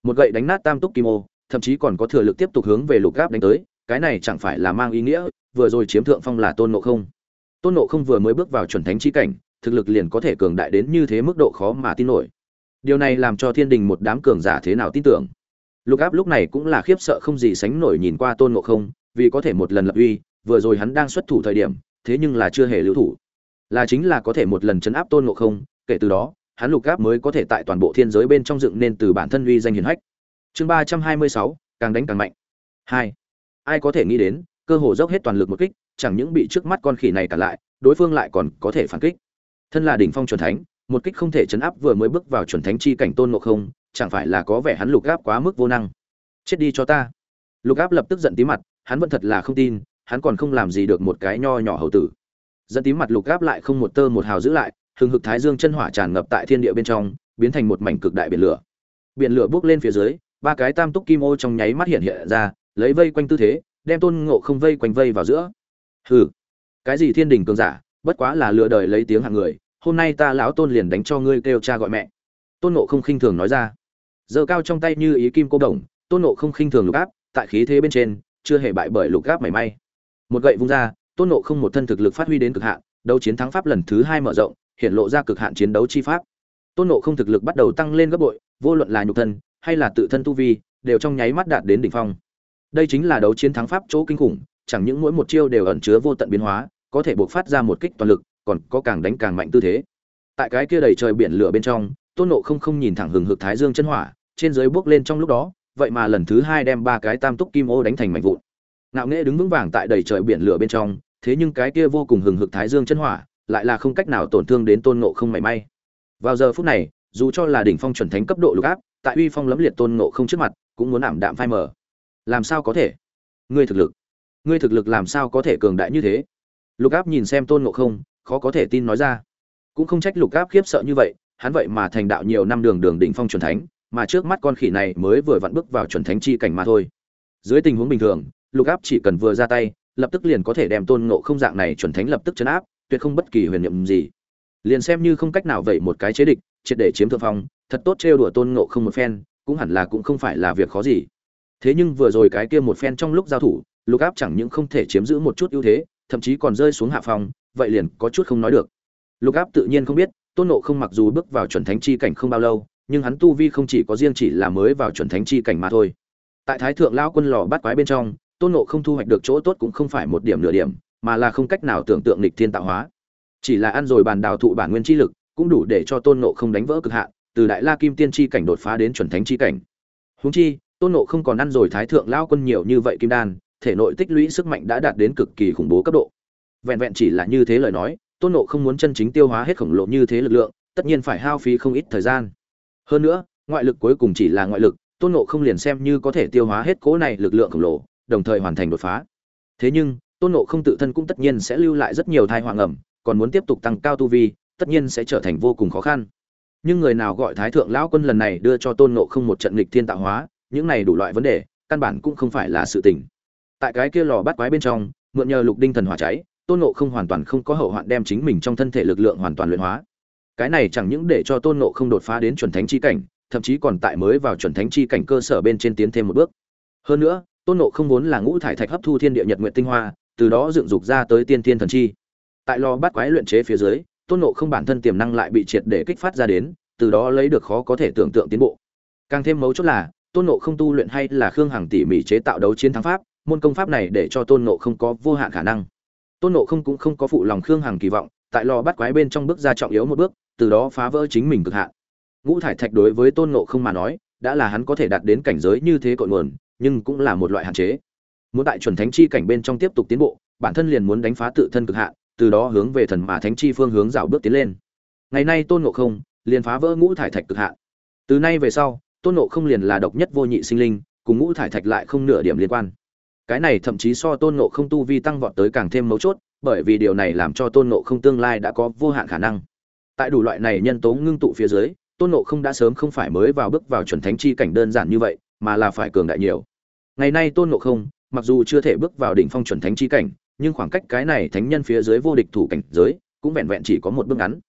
Một gậy đánh nát tam túc kim ô, thậm chí còn có thừa lực tiếp tục hướng về lục gáp đánh tới, cái này chẳng phải là mang ý nghĩa, vừa rồi chiếm thượng phong là tôn ngộ không tôn nộ không vừa mới bước vào chuẩn thánh chi cảnh, thực lực liền có thể cường đại đến như thế mức độ khó mà tin nổi. Điều này làm cho thiên đình một đám cường giả thế nào tin tưởng? Lục áp lúc này cũng là khiếp sợ không gì sánh nổi nhìn qua tôn nộ không, vì có thể một lần lập uy, vừa rồi hắn đang xuất thủ thời điểm, thế nhưng là chưa hề lưu thủ. Là chính là có thể một lần chấn áp tôn nộ không, kể từ đó, hắn lục áp mới có thể tại toàn bộ thiên giới bên trong dựng nên từ bản thân uy danh hiển hách. Chương ba trăm hai mươi sáu, càng đánh càng mạnh. Hai. Ai có thể nghĩ đến, cơ hồ dốc hết toàn lực một kích chẳng những bị trước mắt con khỉ này cả lại, đối phương lại còn có thể phản kích. Thân là đỉnh phong chuẩn thánh, một kích không thể chấn áp vừa mới bước vào chuẩn thánh chi cảnh tôn ngộ không, chẳng phải là có vẻ hắn lục áp quá mức vô năng. Chết đi cho ta. Lục áp lập tức giận tí mặt, hắn vẫn thật là không tin, hắn còn không làm gì được một cái nho nhỏ hầu tử. Giận tím mặt lục áp lại không một tơ một hào giữ lại, hừng hực thái dương chân hỏa tràn ngập tại thiên địa bên trong, biến thành một mảnh cực đại biển lửa. Biển lửa bốc lên phía dưới, ba cái tam túc kim ô trong nháy mắt hiện hiện ra, lấy vây quanh tư thế, đem tôn ngộ không vây quanh vây vào giữa hừ, cái gì thiên đình cường giả, bất quá là lừa đời lấy tiếng hạng người, hôm nay ta lão tôn liền đánh cho ngươi kêu cha gọi mẹ. Tôn nộ không khinh thường nói ra. Giơ cao trong tay như ý kim cô đồng, tôn nộ không khinh thường lục áp, tại khí thế bên trên, chưa hề bại bởi lục áp mảy may. Một gậy vung ra, tôn nộ không một thân thực lực phát huy đến cực hạn, đấu chiến thắng pháp lần thứ hai mở rộng, hiện lộ ra cực hạn chiến đấu chi pháp. Tôn nộ không thực lực bắt đầu tăng lên gấp bội, vô luận là nhục thân, hay là tự thân tu vi, đều trong nháy mắt đạt đến đỉnh phong. Đây chính là đấu chiến thắng pháp chỗ kinh khủng chẳng những mỗi một chiêu đều ẩn chứa vô tận biến hóa, có thể buộc phát ra một kích toàn lực, còn có càng đánh càng mạnh tư thế. Tại cái kia đầy trời biển lửa bên trong, tôn ngộ không không nhìn thẳng hừng hực thái dương chân hỏa, trên dưới bước lên trong lúc đó, vậy mà lần thứ hai đem ba cái tam túc kim ô đánh thành mảnh vụn. Ngạo Nghệ đứng vững vàng tại đầy trời biển lửa bên trong, thế nhưng cái kia vô cùng hừng hực thái dương chân hỏa, lại là không cách nào tổn thương đến tôn ngộ không mảy may. Vào giờ phút này, dù cho là đỉnh phong chuẩn thánh cấp độ lục áp, tại uy phong lấm liệt tôn ngộ không trước mặt, cũng muốn ảm đạm phai mờ. Làm sao có thể? Ngươi thực lực ngươi thực lực làm sao có thể cường đại như thế? Lục áp nhìn xem tôn ngộ không, khó có thể tin nói ra. Cũng không trách lục áp khiếp sợ như vậy, hắn vậy mà thành đạo nhiều năm đường đường đỉnh phong chuẩn thánh, mà trước mắt con khỉ này mới vừa vặn bước vào chuẩn thánh chi cảnh mà thôi. Dưới tình huống bình thường, lục áp chỉ cần vừa ra tay, lập tức liền có thể đem tôn ngộ không dạng này chuẩn thánh lập tức chấn áp, tuyệt không bất kỳ huyền nhiệm gì. Liền xem như không cách nào vậy một cái chế địch, triệt để chiếm thượng phong, thật tốt trêu đùa tôn ngộ không một phen, cũng hẳn là cũng không phải là việc khó gì. Thế nhưng vừa rồi cái kia một phen trong lúc giao thủ lục áp chẳng những không thể chiếm giữ một chút ưu thế, thậm chí còn rơi xuống hạ phong, vậy liền có chút không nói được. Lục áp tự nhiên không biết, tôn nộ không mặc dù bước vào chuẩn thánh chi cảnh không bao lâu, nhưng hắn tu vi không chỉ có riêng chỉ là mới vào chuẩn thánh chi cảnh mà thôi. Tại thái thượng lão quân lò bắt quái bên trong, tôn nộ không thu hoạch được chỗ tốt cũng không phải một điểm nửa điểm, mà là không cách nào tưởng tượng lịch thiên tạo hóa. Chỉ là ăn rồi bàn đào thụ bản nguyên chi lực, cũng đủ để cho tôn nộ không đánh vỡ cực hạn, từ đại la kim tiên chi cảnh đột phá đến chuẩn thánh chi cảnh. Huống chi, tôn nộ không còn ăn rồi thái thượng lão quân nhiều như vậy kim đan thể nội tích lũy sức mạnh đã đạt đến cực kỳ khủng bố cấp độ. Vẹn vẹn chỉ là như thế lời nói, tôn nộ không muốn chân chính tiêu hóa hết khổng lồ như thế lực lượng, tất nhiên phải hao phí không ít thời gian. Hơn nữa, ngoại lực cuối cùng chỉ là ngoại lực, tôn nộ không liền xem như có thể tiêu hóa hết cố này lực lượng khổng lồ, đồng thời hoàn thành đột phá. Thế nhưng, tôn nộ không tự thân cũng tất nhiên sẽ lưu lại rất nhiều thai hoàng ẩm còn muốn tiếp tục tăng cao tu vi, tất nhiên sẽ trở thành vô cùng khó khăn. Nhưng người nào gọi thái thượng lão quân lần này đưa cho tôn nộ không một trận lịch thiên tạo hóa, những này đủ loại vấn đề, căn bản cũng không phải là sự tình tại cái kia lò bắt quái bên trong, mượn nhờ lục đinh thần hỏa cháy, tôn nộ không hoàn toàn không có hậu hoạn đem chính mình trong thân thể lực lượng hoàn toàn luyện hóa. Cái này chẳng những để cho tôn nộ không đột phá đến chuẩn thánh chi cảnh, thậm chí còn tại mới vào chuẩn thánh chi cảnh cơ sở bên trên tiến thêm một bước. Hơn nữa, tôn nộ không vốn là ngũ thải thạch hấp thu thiên địa nhật nguyện tinh hoa, từ đó dựng dục ra tới tiên tiên thần chi. Tại lò bắt quái luyện chế phía dưới, tôn nộ không bản thân tiềm năng lại bị triệt để kích phát ra đến, từ đó lấy được khó có thể tưởng tượng tiến bộ. Càng thêm mấu chốt là, tôn nộ không tu luyện hay là khương hằng tỉ mỉ chế tạo đấu chiến thắng pháp môn công pháp này để cho tôn nộ không có vô hạn khả năng. Tôn nộ không cũng không có phụ lòng khương hằng kỳ vọng, tại lò bắt quái bên trong bước ra trọng yếu một bước, từ đó phá vỡ chính mình cực hạn. Ngũ thải thạch đối với tôn nộ không mà nói, đã là hắn có thể đạt đến cảnh giới như thế cội nguồn, nhưng cũng là một loại hạn chế. Muốn tại chuẩn thánh chi cảnh bên trong tiếp tục tiến bộ, bản thân liền muốn đánh phá tự thân cực hạn, từ đó hướng về thần mà thánh chi phương hướng dạo bước tiến lên. Ngày nay tôn nộ không liền phá vỡ ngũ thải thạch cực hạn. Từ nay về sau, tôn nộ không liền là độc nhất vô nhị sinh linh, cùng ngũ thải thạch lại không nửa điểm liên quan cái này thậm chí so tôn ngộ không tu vi tăng vọt tới càng thêm mấu chốt, bởi vì điều này làm cho tôn ngộ không tương lai đã có vô hạn khả năng. Tại đủ loại này nhân tố ngưng tụ phía dưới, tôn ngộ không đã sớm không phải mới vào bước vào chuẩn thánh chi cảnh đơn giản như vậy, mà là phải cường đại nhiều. Ngày nay tôn ngộ không, mặc dù chưa thể bước vào đỉnh phong chuẩn thánh chi cảnh, nhưng khoảng cách cái này thánh nhân phía dưới vô địch thủ cảnh giới, cũng vẹn vẹn chỉ có một bước ngắn.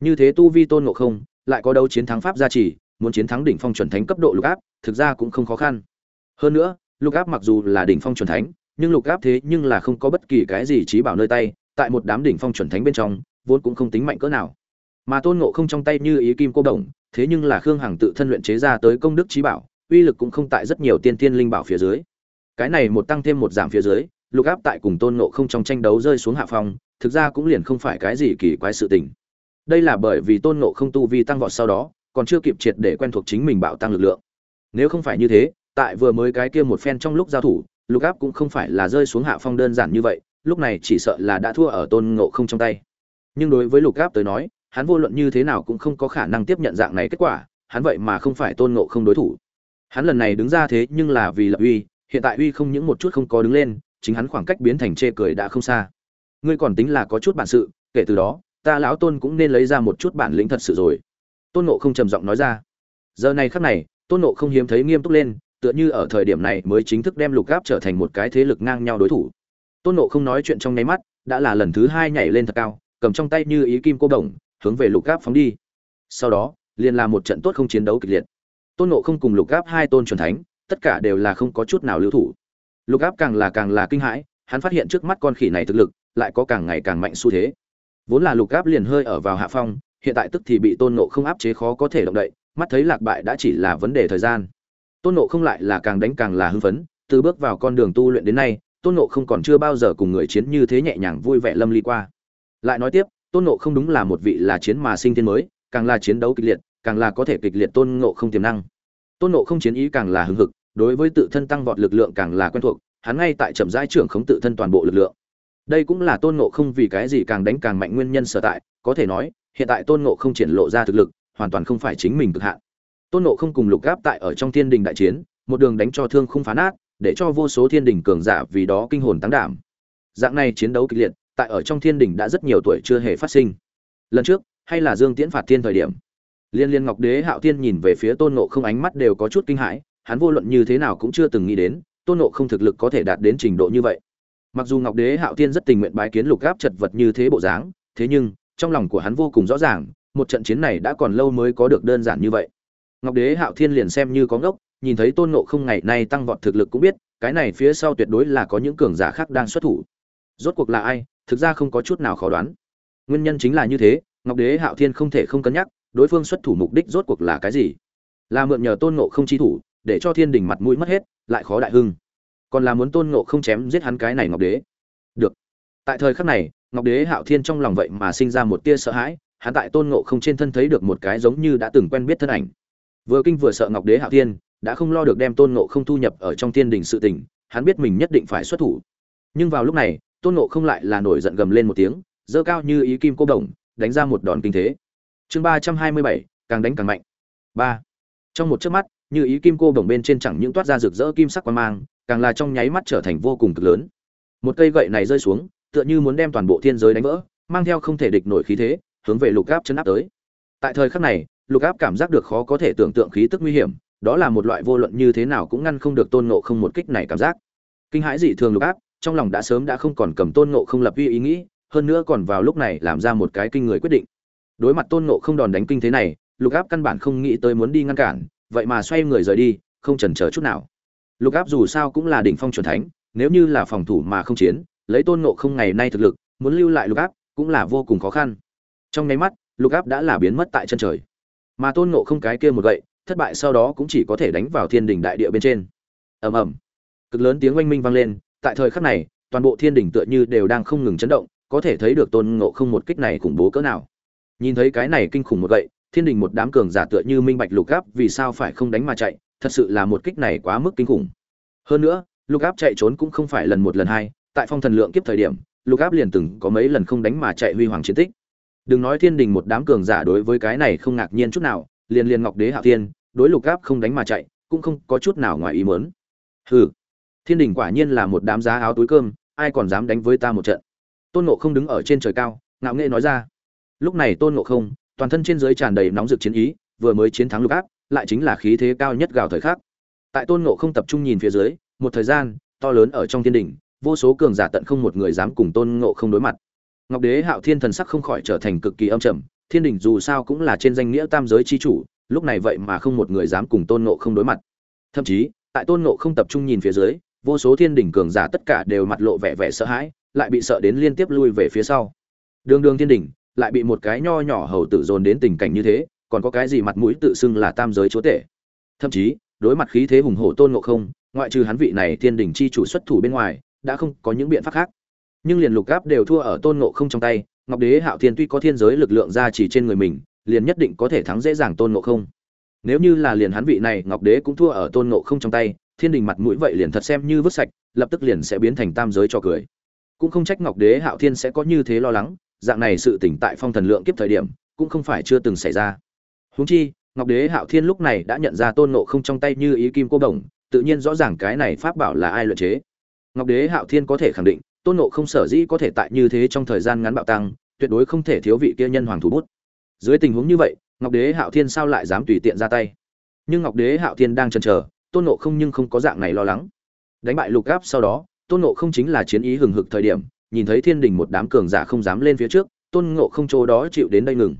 Như thế tu vi tôn ngộ không, lại có đấu chiến thắng pháp gia trì, muốn chiến thắng đỉnh phong chuẩn thánh cấp độ lục áp, thực ra cũng không khó khăn. Hơn nữa lục áp mặc dù là đỉnh phong chuẩn thánh, nhưng lục áp thế nhưng là không có bất kỳ cái gì trí bảo nơi tay, tại một đám đỉnh phong chuẩn thánh bên trong, vốn cũng không tính mạnh cỡ nào. Mà tôn ngộ không trong tay như ý kim cô đồng, thế nhưng là khương hằng tự thân luyện chế ra tới công đức trí bảo, uy lực cũng không tại rất nhiều tiên tiên linh bảo phía dưới. Cái này một tăng thêm một giảm phía dưới, lục áp tại cùng tôn ngộ không trong tranh đấu rơi xuống hạ phong, thực ra cũng liền không phải cái gì kỳ quái sự tình. Đây là bởi vì tôn ngộ không tu vi tăng vọt sau đó, còn chưa kịp triệt để quen thuộc chính mình bạo tăng lực lượng. Nếu không phải như thế tại vừa mới cái kia một phen trong lúc giao thủ, lục áp cũng không phải là rơi xuống hạ phong đơn giản như vậy, lúc này chỉ sợ là đã thua ở tôn ngộ không trong tay. Nhưng đối với lục áp tới nói, hắn vô luận như thế nào cũng không có khả năng tiếp nhận dạng này kết quả, hắn vậy mà không phải tôn ngộ không đối thủ. Hắn lần này đứng ra thế nhưng là vì lập uy, hiện tại uy không những một chút không có đứng lên, chính hắn khoảng cách biến thành chê cười đã không xa. Ngươi còn tính là có chút bản sự, kể từ đó, ta lão tôn cũng nên lấy ra một chút bản lĩnh thật sự rồi. Tôn nộ không trầm giọng nói ra. Giờ này khắc này, tôn nộ không hiếm thấy nghiêm túc lên tựa như ở thời điểm này mới chính thức đem lục gáp trở thành một cái thế lực ngang nhau đối thủ. Tôn nộ không nói chuyện trong nháy mắt, đã là lần thứ hai nhảy lên thật cao, cầm trong tay như ý kim cô đồng, hướng về lục áp phóng đi. Sau đó, liền là một trận tốt không chiến đấu kịch liệt. Tôn nộ không cùng lục áp hai tôn truyền thánh, tất cả đều là không có chút nào lưu thủ. Lục áp càng là càng là kinh hãi, hắn phát hiện trước mắt con khỉ này thực lực, lại có càng ngày càng mạnh xu thế. Vốn là lục áp liền hơi ở vào hạ phong, hiện tại tức thì bị tôn nộ không áp chế khó có thể động đậy, mắt thấy lạc bại đã chỉ là vấn đề thời gian tôn nộ không lại là càng đánh càng là hưng phấn, từ bước vào con đường tu luyện đến nay, tôn nộ không còn chưa bao giờ cùng người chiến như thế nhẹ nhàng vui vẻ lâm ly qua. Lại nói tiếp, tôn nộ không đúng là một vị là chiến mà sinh thiên mới, càng là chiến đấu kịch liệt, càng là có thể kịch liệt tôn nộ không tiềm năng. Tôn nộ không chiến ý càng là hưng hực, đối với tự thân tăng vọt lực lượng càng là quen thuộc, hắn ngay tại chậm rãi trưởng khống tự thân toàn bộ lực lượng. Đây cũng là tôn nộ không vì cái gì càng đánh càng mạnh nguyên nhân sở tại, có thể nói, hiện tại tôn nộ không triển lộ ra thực lực, hoàn toàn không phải chính mình cực hạn tôn nộ không cùng lục gáp tại ở trong thiên đình đại chiến, một đường đánh cho thương không phá nát, để cho vô số thiên đình cường giả vì đó kinh hồn tăng đảm. Dạng này chiến đấu kịch liệt, tại ở trong thiên đình đã rất nhiều tuổi chưa hề phát sinh. Lần trước, hay là dương tiễn phạt thiên thời điểm, liên liên ngọc đế, hạo thiên nhìn về phía tôn nộ không ánh mắt đều có chút kinh hãi, hắn vô luận như thế nào cũng chưa từng nghĩ đến, tôn nộ không thực lực có thể đạt đến trình độ như vậy. Mặc dù ngọc đế, hạo thiên rất tình nguyện bái kiến lục gáp chật vật như thế bộ dáng, thế nhưng, trong lòng của hắn vô cùng rõ ràng, một trận chiến này đã còn lâu mới có được đơn giản như vậy ngọc đế hạo thiên liền xem như có ngốc, nhìn thấy tôn Ngộ không ngày nay tăng vọt thực lực cũng biết, cái này phía sau tuyệt đối là có những cường giả khác đang xuất thủ. Rốt cuộc là ai, thực ra không có chút nào khó đoán. Nguyên nhân chính là như thế, ngọc đế hạo thiên không thể không cân nhắc, đối phương xuất thủ mục đích rốt cuộc là cái gì? Là mượn nhờ tôn Ngộ không chi thủ, để cho thiên đình mặt mũi mất hết, lại khó đại hưng. Còn là muốn tôn Ngộ không chém giết hắn cái này ngọc đế. Được. Tại thời khắc này, ngọc đế hạo thiên trong lòng vậy mà sinh ra một tia sợ hãi, hắn tại tôn Ngộ không trên thân thấy được một cái giống như đã từng quen biết thân ảnh vừa kinh vừa sợ ngọc đế hạo thiên, đã không lo được đem tôn nộ không thu nhập ở trong thiên đình sự tình, hắn biết mình nhất định phải xuất thủ. Nhưng vào lúc này, tôn nộ không lại là nổi giận gầm lên một tiếng dơ cao như ý kim cô đồng, đánh ra một đòn kinh thế. Chương ba trăm hai mươi bảy, càng đánh càng mạnh. Ba. Trong một chớp mắt, như ý kim cô đồng bên trên chẳng những toát ra rực rỡ kim sắc quan mang, càng là trong nháy mắt trở thành vô cùng cực lớn. Một cây gậy này rơi xuống, tựa như muốn đem toàn bộ thiên giới đánh vỡ, mang theo không thể địch nổi khí thế, hướng về lục áp chấn áp tới. Tại thời khắc này lục áp cảm giác được khó có thể tưởng tượng khí tức nguy hiểm, đó là một loại vô luận như thế nào cũng ngăn không được tôn nộ không một kích này cảm giác. Kinh hãi dị thường lục áp, trong lòng đã sớm đã không còn cầm tôn nộ không lập vi ý nghĩ, hơn nữa còn vào lúc này làm ra một cái kinh người quyết định. Đối mặt tôn nộ không đòn đánh kinh thế này, lục áp căn bản không nghĩ tới muốn đi ngăn cản, vậy mà xoay người rời đi, không chần chờ chút nào. Lục áp dù sao cũng là đỉnh phong c thánh, nếu như là phòng thủ mà không chiến, lấy tôn nộ không ngày nay thực lực, muốn lưu lại lục áp cũng là vô cùng khó khăn. Trong nháy mắt, lục áp đã là biến mất tại chân trời mà tôn nộ không cái kia một gậy, thất bại sau đó cũng chỉ có thể đánh vào thiên đình đại địa bên trên. Ầm ầm. Cực lớn tiếng oanh minh vang lên, tại thời khắc này, toàn bộ thiên đình tựa như đều đang không ngừng chấn động, có thể thấy được tôn ngộ không một kích này khủng bố cỡ nào. Nhìn thấy cái này kinh khủng một gậy, thiên đình một đám cường giả tựa như minh bạch lục áp vì sao phải không đánh mà chạy, thật sự là một kích này quá mức kinh khủng. Hơn nữa, lục áp chạy trốn cũng không phải lần một lần hai, tại phong thần lượng kiếp thời điểm, lục áp liền từng có mấy lần không đánh mà chạy huy hoàng chiến tích đừng nói thiên đình một đám cường giả đối với cái này không ngạc nhiên chút nào, liền liền ngọc đế hạ thiên, đối lục áp không đánh mà chạy, cũng không có chút nào ngoài ý mớn hừ, thiên đình quả nhiên là một đám giá áo túi cơm, ai còn dám đánh với ta một trận? Tôn ngộ không đứng ở trên trời cao, ngạo nghệ nói ra. Lúc này tôn ngộ không, toàn thân trên dưới tràn đầy nóng rực chiến ý, vừa mới chiến thắng lục áp lại chính là khí thế cao nhất gào thời khắc. Tại tôn ngộ không tập trung nhìn phía dưới, một thời gian, to lớn ở trong thiên đình, vô số cường giả tận không một người dám cùng tôn ngộ không đối mặt ngọc đế hạo thiên thần sắc không khỏi trở thành cực kỳ âm trầm, thiên đình dù sao cũng là trên danh nghĩa tam giới chi chủ, lúc này vậy mà không một người dám cùng tôn ngộ không đối mặt. Thậm chí, tại tôn ngộ không tập trung nhìn phía dưới, vô số thiên đình cường giả tất cả đều mặt lộ vẻ vẻ sợ hãi, lại bị sợ đến liên tiếp lui về phía sau. Đường đường thiên đình, lại bị một cái nho nhỏ hầu tử dồn đến tình cảnh như thế, còn có cái gì mặt mũi tự xưng là tam giới chúa tể? Thậm chí, đối mặt khí thế hùng hổ tôn ngộ không, ngoại trừ hắn vị này thiên đình chi chủ xuất thủ bên ngoài, đã không có những biện pháp khác nhưng liền lục gáp đều thua ở tôn ngộ không trong tay, ngọc đế, hạo thiên tuy có thiên giới lực lượng ra chỉ trên người mình, liền nhất định có thể thắng dễ dàng tôn ngộ không. Nếu như là liền hắn vị này, ngọc đế cũng thua ở tôn ngộ không trong tay, thiên đình mặt mũi vậy liền thật xem như vứt sạch, lập tức liền sẽ biến thành tam giới cho cười. Cũng không trách ngọc đế, hạo thiên sẽ có như thế lo lắng, dạng này sự tỉnh tại phong thần lượng kiếp thời điểm, cũng không phải chưa từng xảy ra. Huống chi, ngọc đế, hạo thiên lúc này đã nhận ra tôn ngộ không trong tay như ý kim cô đồng, tự nhiên rõ ràng cái này pháp bảo là ai luyện chế. Ngọc đế, hạo thiên có thể khẳng định tôn ngộ không sở dĩ có thể tại như thế trong thời gian ngắn bạo tăng, tuyệt đối không thể thiếu vị kia nhân hoàng thủ bút. Dưới tình huống như vậy, ngọc đế hạo thiên sao lại dám tùy tiện ra tay? Nhưng ngọc đế hạo thiên đang chần chờ, tôn ngộ không nhưng không có dạng này lo lắng. Đánh bại lục gáp sau đó, tôn ngộ không chính là chiến ý hừng hực thời điểm, nhìn thấy thiên đình một đám cường giả không dám lên phía trước, tôn ngộ không chỗ đó chịu đến đây ngừng.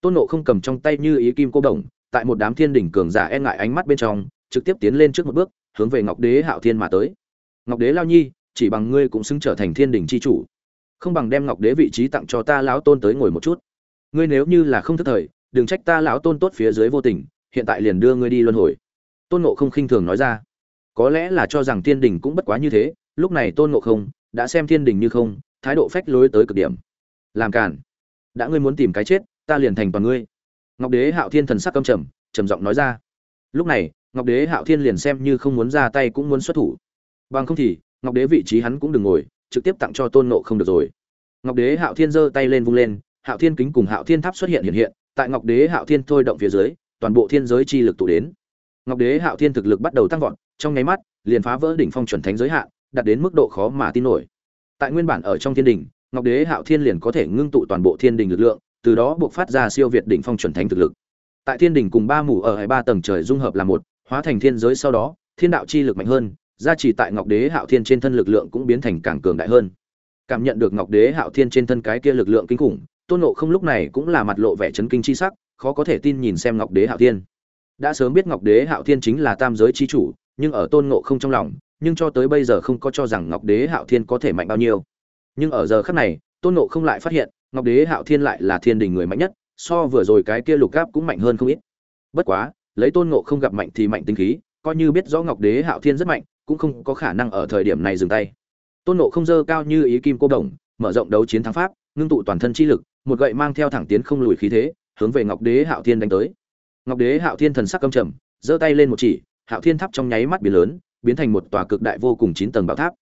Tôn ngộ không cầm trong tay như ý kim cô đồng, tại một đám thiên đỉnh cường giả e ngại ánh mắt bên trong, trực tiếp tiến lên trước một bước, hướng về ngọc đế hạo thiên mà tới. Ngọc đế lao nhi chỉ bằng ngươi cũng xứng trở thành thiên đình chi chủ. Không bằng đem ngọc đế vị trí tặng cho ta lão tôn tới ngồi một chút. Ngươi nếu như là không thức thời, đừng trách ta lão tôn tốt phía dưới vô tình, hiện tại liền đưa ngươi đi luân hồi. Tôn ngộ không khinh thường nói ra. Có lẽ là cho rằng thiên đình cũng bất quá như thế, lúc này tôn ngộ không đã xem thiên đình như không, thái độ phách lối tới cực điểm. Làm cản đã ngươi muốn tìm cái chết, ta liền thành toàn ngươi. Ngọc đế hạo thiên thần sắc căm trầm trầm giọng nói ra. Lúc này, ngọc đế hạo thiên liền xem như không muốn ra tay cũng muốn xuất thủ. Bằng không thì ngọc đế vị trí hắn cũng đừng ngồi, trực tiếp tặng cho tôn nộ không được rồi. Ngọc đế, hạo thiên giơ tay lên vung lên, hạo thiên kính cùng hạo thiên tháp xuất hiện hiện hiện, tại ngọc đế, hạo thiên thôi động phía dưới, toàn bộ thiên giới chi lực tụ đến. Ngọc đế, hạo thiên thực lực bắt đầu tăng vọt, trong nháy mắt, liền phá vỡ đỉnh phong chuẩn thánh giới hạn, đạt đến mức độ khó mà tin nổi. Tại nguyên bản ở trong thiên đình, ngọc đế, hạo thiên liền có thể ngưng tụ toàn bộ thiên đình lực lượng, từ đó buộc phát ra siêu việt đỉnh phong chuẩn thánh thực lực. Tại thiên đình cùng ba mù ở hai ba tầng trời dung hợp là một, hóa thành thiên giới sau đó, thiên đạo chi lực mạnh hơn gia trì tại ngọc đế hạo thiên trên thân lực lượng cũng biến thành càng cường đại hơn. Cảm nhận được ngọc đế hạo thiên trên thân cái kia lực lượng kinh khủng, tôn nộ không lúc này cũng là mặt lộ vẻ chấn kinh chi sắc, khó có thể tin nhìn xem ngọc đế hạo thiên. Đã sớm biết ngọc đế hạo thiên chính là tam giới chi chủ, nhưng ở tôn nộ không trong lòng, nhưng cho tới bây giờ không có cho rằng ngọc đế hạo thiên có thể mạnh bao nhiêu. Nhưng ở giờ khắc này, tôn nộ không lại phát hiện, ngọc đế hạo thiên lại là thiên đình người mạnh nhất, so vừa rồi cái kia lục gáp cũng mạnh hơn không ít. Bất quá, lấy tôn nộ không gặp mạnh thì mạnh tinh khí, coi như biết rõ ngọc đế hạo thiên rất mạnh cũng không có khả năng ở thời điểm này dừng tay. Tôn nộ không dơ cao như ý kim cô đồng, mở rộng đấu chiến thắng pháp, ngưng tụ toàn thân chi lực, một gậy mang theo thẳng tiến không lùi khí thế, hướng về ngọc đế hạo thiên đánh tới. Ngọc đế hạo thiên thần sắc căm trầm, giơ tay lên một chỉ, hạo thiên tháp trong nháy mắt biến lớn, biến thành một tòa cực đại vô cùng chín tầng bảo tháp.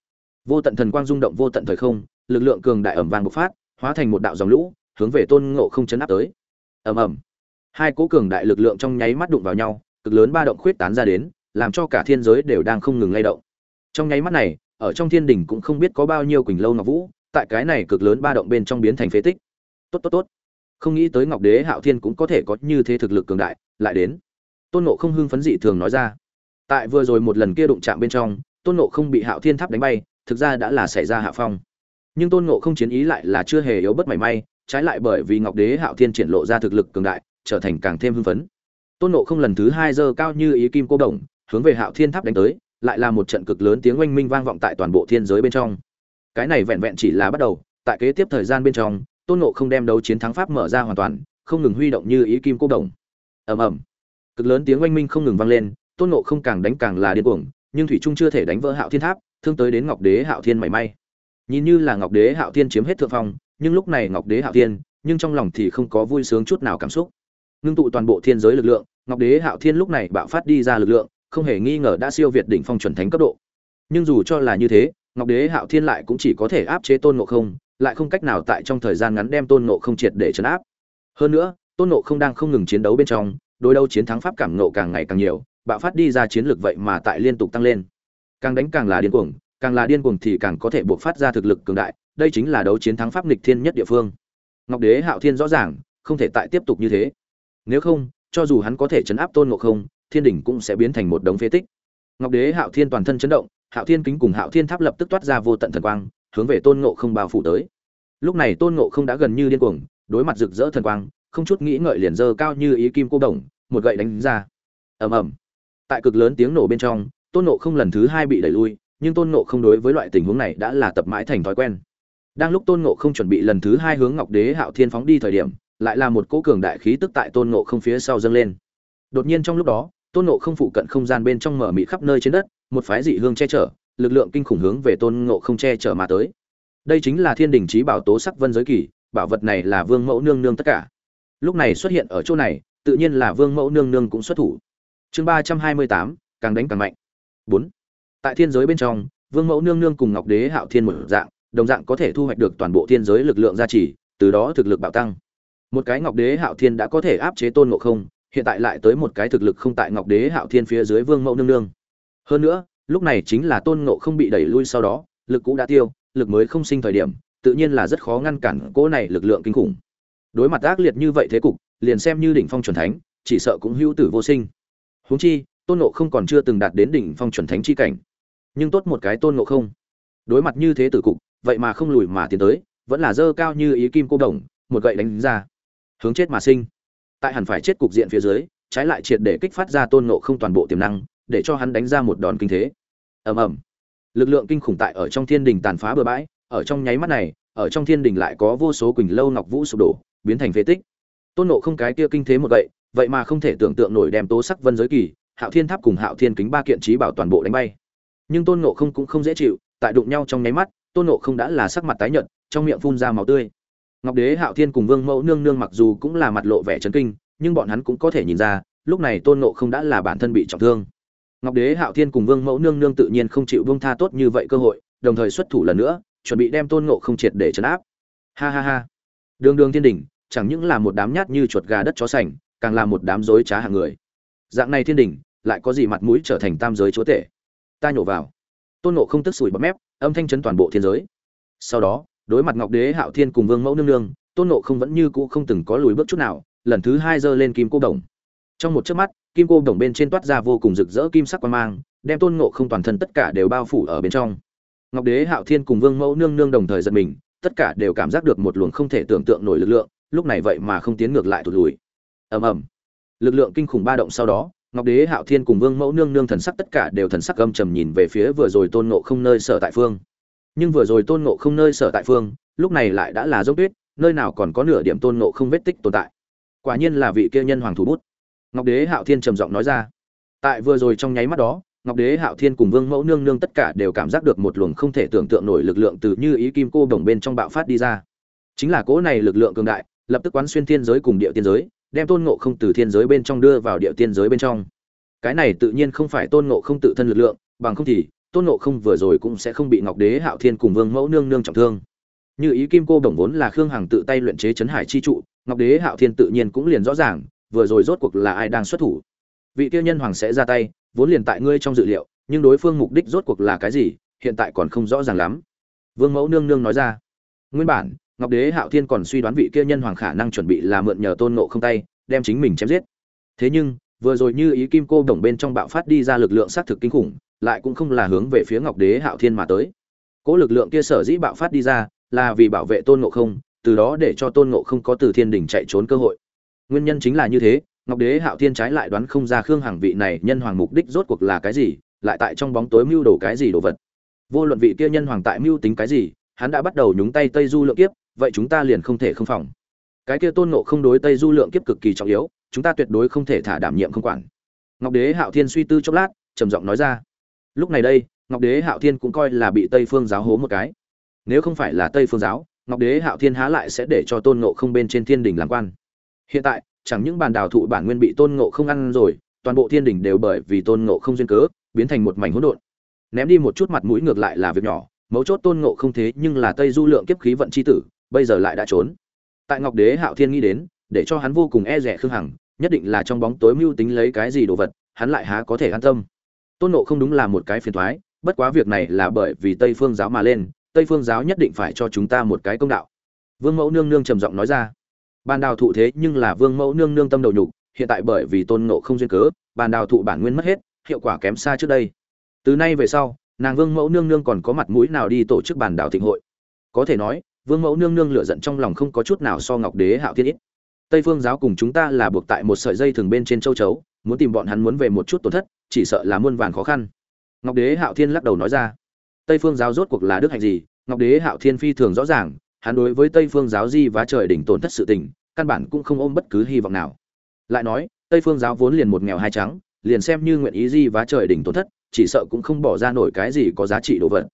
Vô tận thần quang rung động vô tận thời không, lực lượng cường đại ẩm vàng bộc phát, hóa thành một đạo dòng lũ, hướng về tôn ngộ không chấn áp tới. Ầm ầm. Hai cỗ cường đại lực lượng trong nháy mắt đụng vào nhau, cực lớn ba động khuyết tán ra đến làm cho cả thiên giới đều đang không ngừng lay động. Trong nháy mắt này, ở trong thiên đình cũng không biết có bao nhiêu quỳnh lâu ngọc vũ, tại cái này cực lớn ba động bên trong biến thành phế tích. Tốt tốt tốt. Không nghĩ tới ngọc đế hạo thiên cũng có thể có như thế thực lực cường đại, lại đến. Tôn nộ không hưng phấn dị thường nói ra. Tại vừa rồi một lần kia đụng chạm bên trong, tôn nộ không bị hạo thiên tháp đánh bay, thực ra đã là xảy ra hạ phong. Nhưng tôn nộ không chiến ý lại là chưa hề yếu bất mảy may, trái lại bởi vì ngọc đế hạo thiên triển lộ ra thực lực cường đại, trở thành càng thêm hưng phấn. Tôn nộ không lần thứ hai giơ cao như ý kim cô đồng hướng về hạo thiên tháp đánh tới, lại là một trận cực lớn tiếng oanh minh vang vọng tại toàn bộ thiên giới bên trong. Cái này vẹn vẹn chỉ là bắt đầu, tại kế tiếp thời gian bên trong, tôn ngộ không đem đấu chiến thắng pháp mở ra hoàn toàn, không ngừng huy động như ý kim cô đồng. Ầm ầm. Cực lớn tiếng oanh minh không ngừng vang lên, tôn ngộ không càng đánh càng là điên cuồng, nhưng thủy trung chưa thể đánh vỡ hạo thiên tháp, thương tới đến ngọc đế hạo thiên mảy may. Nhìn như là ngọc đế hạo thiên chiếm hết thượng phong, nhưng lúc này ngọc đế hạo thiên, nhưng trong lòng thì không có vui sướng chút nào cảm xúc. Ngưng tụ toàn bộ thiên giới lực lượng, ngọc đế hạo thiên lúc này bạo phát đi ra lực lượng không hề nghi ngờ đã siêu việt đỉnh phong chuẩn thánh cấp độ. Nhưng dù cho là như thế, ngọc đế hạo thiên lại cũng chỉ có thể áp chế tôn ngộ không, lại không cách nào tại trong thời gian ngắn đem tôn ngộ không triệt để chấn áp. Hơn nữa, tôn ngộ không đang không ngừng chiến đấu bên trong, đối đấu chiến thắng pháp cảm ngộ càng ngày càng nhiều, bạo phát đi ra chiến lược vậy mà tại liên tục tăng lên. Càng đánh càng là điên cuồng, càng là điên cuồng thì càng có thể buộc phát ra thực lực cường đại, đây chính là đấu chiến thắng pháp nghịch thiên nhất địa phương. Ngọc đế hạo thiên rõ ràng, không thể tại tiếp tục như thế. Nếu không, cho dù hắn có thể chấn áp tôn ngộ không thiên đỉnh cũng sẽ biến thành một đống phế tích. Ngọc đế, hạo thiên toàn thân chấn động, hạo thiên kính cùng hạo thiên tháp lập tức toát ra vô tận thần quang, hướng về tôn ngộ không bao phủ tới. Lúc này tôn ngộ không đã gần như điên cuồng, đối mặt rực rỡ thần quang, không chút nghĩ ngợi liền dơ cao như ý kim cô đồng, một gậy đánh ra. Ầm ầm. Tại cực lớn tiếng nổ bên trong, tôn ngộ không lần thứ hai bị đẩy lui, nhưng tôn ngộ không đối với loại tình huống này đã là tập mãi thành thói quen. Đang lúc tôn ngộ không chuẩn bị lần thứ hai hướng ngọc đế, hạo thiên phóng đi thời điểm, lại là một cỗ cường đại khí tức tại tôn ngộ không phía sau dâng lên. Đột nhiên trong lúc đó tôn ngộ không phụ cận không gian bên trong mở mị khắp nơi trên đất, một phái dị hương che chở, lực lượng kinh khủng hướng về tôn ngộ không che chở mà tới. Đây chính là thiên đình trí bảo tố sắc vân giới kỳ, bảo vật này là vương mẫu nương nương tất cả. Lúc này xuất hiện ở chỗ này, tự nhiên là vương mẫu nương nương cũng xuất thủ. Chương ba trăm hai mươi tám, càng đánh càng mạnh. Bốn. Tại thiên giới bên trong, vương mẫu nương nương cùng ngọc đế hạo thiên một dạng, đồng dạng có thể thu hoạch được toàn bộ thiên giới lực lượng gia trì, từ đó thực lực bạo tăng. Một cái ngọc đế hạo thiên đã có thể áp chế tôn ngộ không hiện tại lại tới một cái thực lực không tại ngọc đế hạo thiên phía dưới vương mẫu nương nương. Hơn nữa, lúc này chính là tôn ngộ không bị đẩy lui sau đó, lực cũ đã tiêu, lực mới không sinh thời điểm, tự nhiên là rất khó ngăn cản cỗ này lực lượng kinh khủng. Đối mặt ác liệt như vậy thế cục, liền xem như đỉnh phong chuẩn thánh, chỉ sợ cũng hữu tử vô sinh. Huống chi, tôn ngộ không còn chưa từng đạt đến đỉnh phong chuẩn thánh chi cảnh. Nhưng tốt một cái tôn ngộ không. Đối mặt như thế tử cục, vậy mà không lùi mà tiến tới, vẫn là dơ cao như ý kim cô đồng, một gậy đánh ra. Hướng chết mà sinh tại hẳn phải chết cục diện phía dưới trái lại triệt để kích phát ra tôn nộ không toàn bộ tiềm năng để cho hắn đánh ra một đòn kinh thế. Ầm ầm. Lực lượng kinh khủng tại ở trong thiên đình tàn phá bừa bãi ở trong nháy mắt này ở trong thiên đình lại có vô số quỳnh lâu ngọc vũ sụp đổ biến thành phế tích. Tôn nộ không cái kia kinh thế một vậy, vậy mà không thể tưởng tượng nổi đem tố sắc vân giới kỳ hạo thiên tháp cùng hạo thiên kính ba kiện trí bảo toàn bộ đánh bay. Nhưng tôn nộ không cũng không dễ chịu tại đụng nhau trong nháy mắt tôn nộ không đã là sắc mặt tái nhợt trong miệng phun ra máu tươi ngọc đế, hạo thiên cùng vương mẫu nương nương mặc dù cũng là mặt lộ vẻ chấn kinh, nhưng bọn hắn cũng có thể nhìn ra, lúc này tôn nộ không đã là bản thân bị trọng thương. Ngọc đế, hạo thiên cùng vương mẫu nương nương tự nhiên không chịu buông tha tốt như vậy cơ hội, đồng thời xuất thủ lần nữa, chuẩn bị đem tôn nộ không triệt để chấn áp. Ha ha ha. Đường đường thiên đình, chẳng những là một đám nhát như chuột gà đất chó sành, càng là một đám dối trá hàng người. Dạng này thiên đình, lại có gì mặt mũi trở thành tam giới chúa tể? Ta nhổ vào. Tôn nộ không tức sủi bấm mép, âm thanh chấn toàn bộ thiên giới. Sau đó đối mặt ngọc đế, hạo thiên cùng vương mẫu nương nương, tôn nộ không vẫn như cũ không từng có lùi bước chút nào, lần thứ hai giơ lên kim cô đồng. Trong một chớp mắt, kim cô đồng bên trên toát ra vô cùng rực rỡ kim sắc quan mang, đem tôn nộ không toàn thân tất cả đều bao phủ ở bên trong. Ngọc đế, hạo thiên cùng vương mẫu nương nương đồng thời giật mình, tất cả đều cảm giác được một luồng không thể tưởng tượng nổi lực lượng, lúc này vậy mà không tiến ngược lại thụt lùi. Ầm ầm. Lực lượng kinh khủng ba động sau đó, ngọc đế, hạo thiên cùng vương mẫu nương nương thần sắc tất cả đều thần sắc âm trầm nhìn về phía vừa rồi tôn nộ không nơi sở tại phương nhưng vừa rồi tôn ngộ không nơi sở tại phương, lúc này lại đã là dốc tuyết, nơi nào còn có nửa điểm tôn ngộ không vết tích tồn tại. Quả nhiên là vị kia nhân hoàng thủ bút. Ngọc đế hạo thiên trầm giọng nói ra. Tại vừa rồi trong nháy mắt đó, ngọc đế hạo thiên cùng vương mẫu nương nương tất cả đều cảm giác được một luồng không thể tưởng tượng nổi lực lượng từ như ý kim cô đồng bên trong bạo phát đi ra. Chính là cỗ này lực lượng cường đại, lập tức quán xuyên thiên giới cùng địa tiên giới, đem tôn ngộ không từ thiên giới bên trong đưa vào địa tiên giới bên trong. Cái này tự nhiên không phải tôn ngộ không tự thân lực lượng, bằng không thì tôn nộ không vừa rồi cũng sẽ không bị ngọc đế, hạo thiên cùng vương mẫu nương nương trọng thương. Như ý kim cô đồng vốn là khương hằng tự tay luyện chế chấn hải chi trụ, ngọc đế, hạo thiên tự nhiên cũng liền rõ ràng, vừa rồi rốt cuộc là ai đang xuất thủ. Vị tiêu nhân hoàng sẽ ra tay, vốn liền tại ngươi trong dự liệu, nhưng đối phương mục đích rốt cuộc là cái gì, hiện tại còn không rõ ràng lắm. Vương mẫu nương nương nói ra. Nguyên bản, ngọc đế, hạo thiên còn suy đoán vị kia nhân hoàng khả năng chuẩn bị là mượn nhờ tôn nộ không tay, đem chính mình chém giết. Thế nhưng, vừa rồi như ý kim cô đồng bên trong bạo phát đi ra lực lượng xác thực kinh khủng lại cũng không là hướng về phía ngọc đế hạo thiên mà tới. Cố lực lượng kia sở dĩ bạo phát đi ra, là vì bảo vệ tôn ngộ không, từ đó để cho tôn ngộ không có từ thiên đỉnh chạy trốn cơ hội. Nguyên nhân chính là như thế, ngọc đế hạo thiên trái lại đoán không ra khương hằng vị này nhân hoàng mục đích rốt cuộc là cái gì, lại tại trong bóng tối mưu đồ cái gì đồ vật. Vô luận vị kia nhân hoàng tại mưu tính cái gì, hắn đã bắt đầu nhúng tay tây du lượng kiếp, vậy chúng ta liền không thể không phòng. Cái kia tôn ngộ không đối tây du lượng kiếp cực kỳ trọng yếu, chúng ta tuyệt đối không thể thả đảm nhiệm không quản. Ngọc đế hạo thiên suy tư chốc lát, trầm giọng nói ra lúc này đây, ngọc đế hạo thiên cũng coi là bị tây phương giáo hố một cái. Nếu không phải là tây phương giáo, ngọc đế hạo thiên há lại sẽ để cho tôn ngộ không bên trên thiên đình làm quan. Hiện tại, chẳng những bàn đào thụ bản nguyên bị tôn ngộ không ăn rồi, toàn bộ thiên đình đều bởi vì tôn ngộ không duyên cớ, biến thành một mảnh hỗn độn. Ném đi một chút mặt mũi ngược lại là việc nhỏ, mấu chốt tôn ngộ không thế nhưng là tây du lượng kiếp khí vận c h i tử, bây giờ lại đã trốn. Tại ngọc đế hạo thiên nghĩ đến, để cho hắn vô cùng e rẻ khương hằng, nhất định là trong bóng tối mưu tính lấy cái gì đồ vật, hắn lại há có thể an tâm tôn nộ không đúng là một cái phiền thoái, bất quá việc này là bởi vì tây phương giáo mà lên, tây phương giáo nhất định phải cho chúng ta một cái công đạo. Vương mẫu nương nương trầm giọng nói ra. Bàn đào thụ thế nhưng là vương mẫu nương nương tâm đầu nhục, hiện tại bởi vì tôn nộ không duyên cớ bàn đào thụ bản nguyên mất hết, hiệu quả kém xa trước đây. Từ nay về sau, nàng vương mẫu nương nương còn có mặt mũi nào đi tổ chức bàn đào thịnh hội? Có thể nói, vương mẫu nương nương lựa giận trong lòng không có chút nào so ngọc đế hạo thiên ít. Tây phương giáo cùng chúng ta là buộc tại một sợi dây thường bên trên châu chấu muốn tìm bọn hắn muốn về một chút tổn thất, chỉ sợ là muôn vàn khó khăn. Ngọc đế hạo thiên lắc đầu nói ra. Tây phương giáo rốt cuộc là đức hạnh gì? Ngọc đế hạo thiên phi thường rõ ràng, hắn đối với tây phương giáo di và trời đỉnh tổn thất sự tình, căn bản cũng không ôm bất cứ hy vọng nào. Lại nói, tây phương giáo vốn liền một nghèo hai trắng, liền xem như nguyện ý di và trời đỉnh tổn thất, chỉ sợ cũng không bỏ ra nổi cái gì có giá trị đồ vật.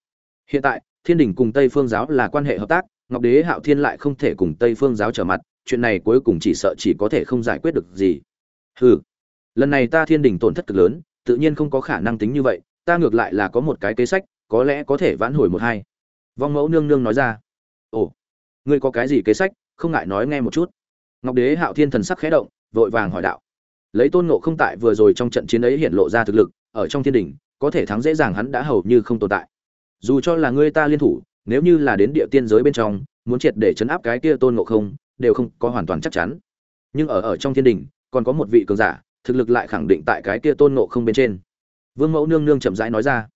Hiện tại, thiên đình cùng tây phương giáo là quan hệ hợp tác, ngọc đế hạo thiên lại không thể cùng tây phương giáo trở mặt, chuyện này cuối cùng chỉ sợ chỉ có thể không giải quyết được gì. Hừ lần này ta thiên đình tổn thất cực lớn, tự nhiên không có khả năng tính như vậy, ta ngược lại là có một cái kế sách, có lẽ có thể vãn hồi một hai. Vong mẫu nương nương nói ra. Ồ, ngươi có cái gì kế sách, không ngại nói nghe một chút. Ngọc đế hạo thiên thần sắc khẽ động, vội vàng hỏi đạo. Lấy tôn ngộ không tại vừa rồi trong trận chiến ấy hiện lộ ra thực lực, ở trong thiên đình có thể thắng dễ dàng hắn đã hầu như không tồn tại. Dù cho là ngươi ta liên thủ, nếu như là đến địa tiên giới bên trong, muốn triệt để chấn áp cái kia tôn ngộ không, đều không có hoàn toàn chắc chắn. Nhưng ở ở trong thiên đình còn có một vị cường giả thực lực lại khẳng định tại cái kia tôn ngộ không bên trên. Vương mẫu nương nương chậm rãi nói ra.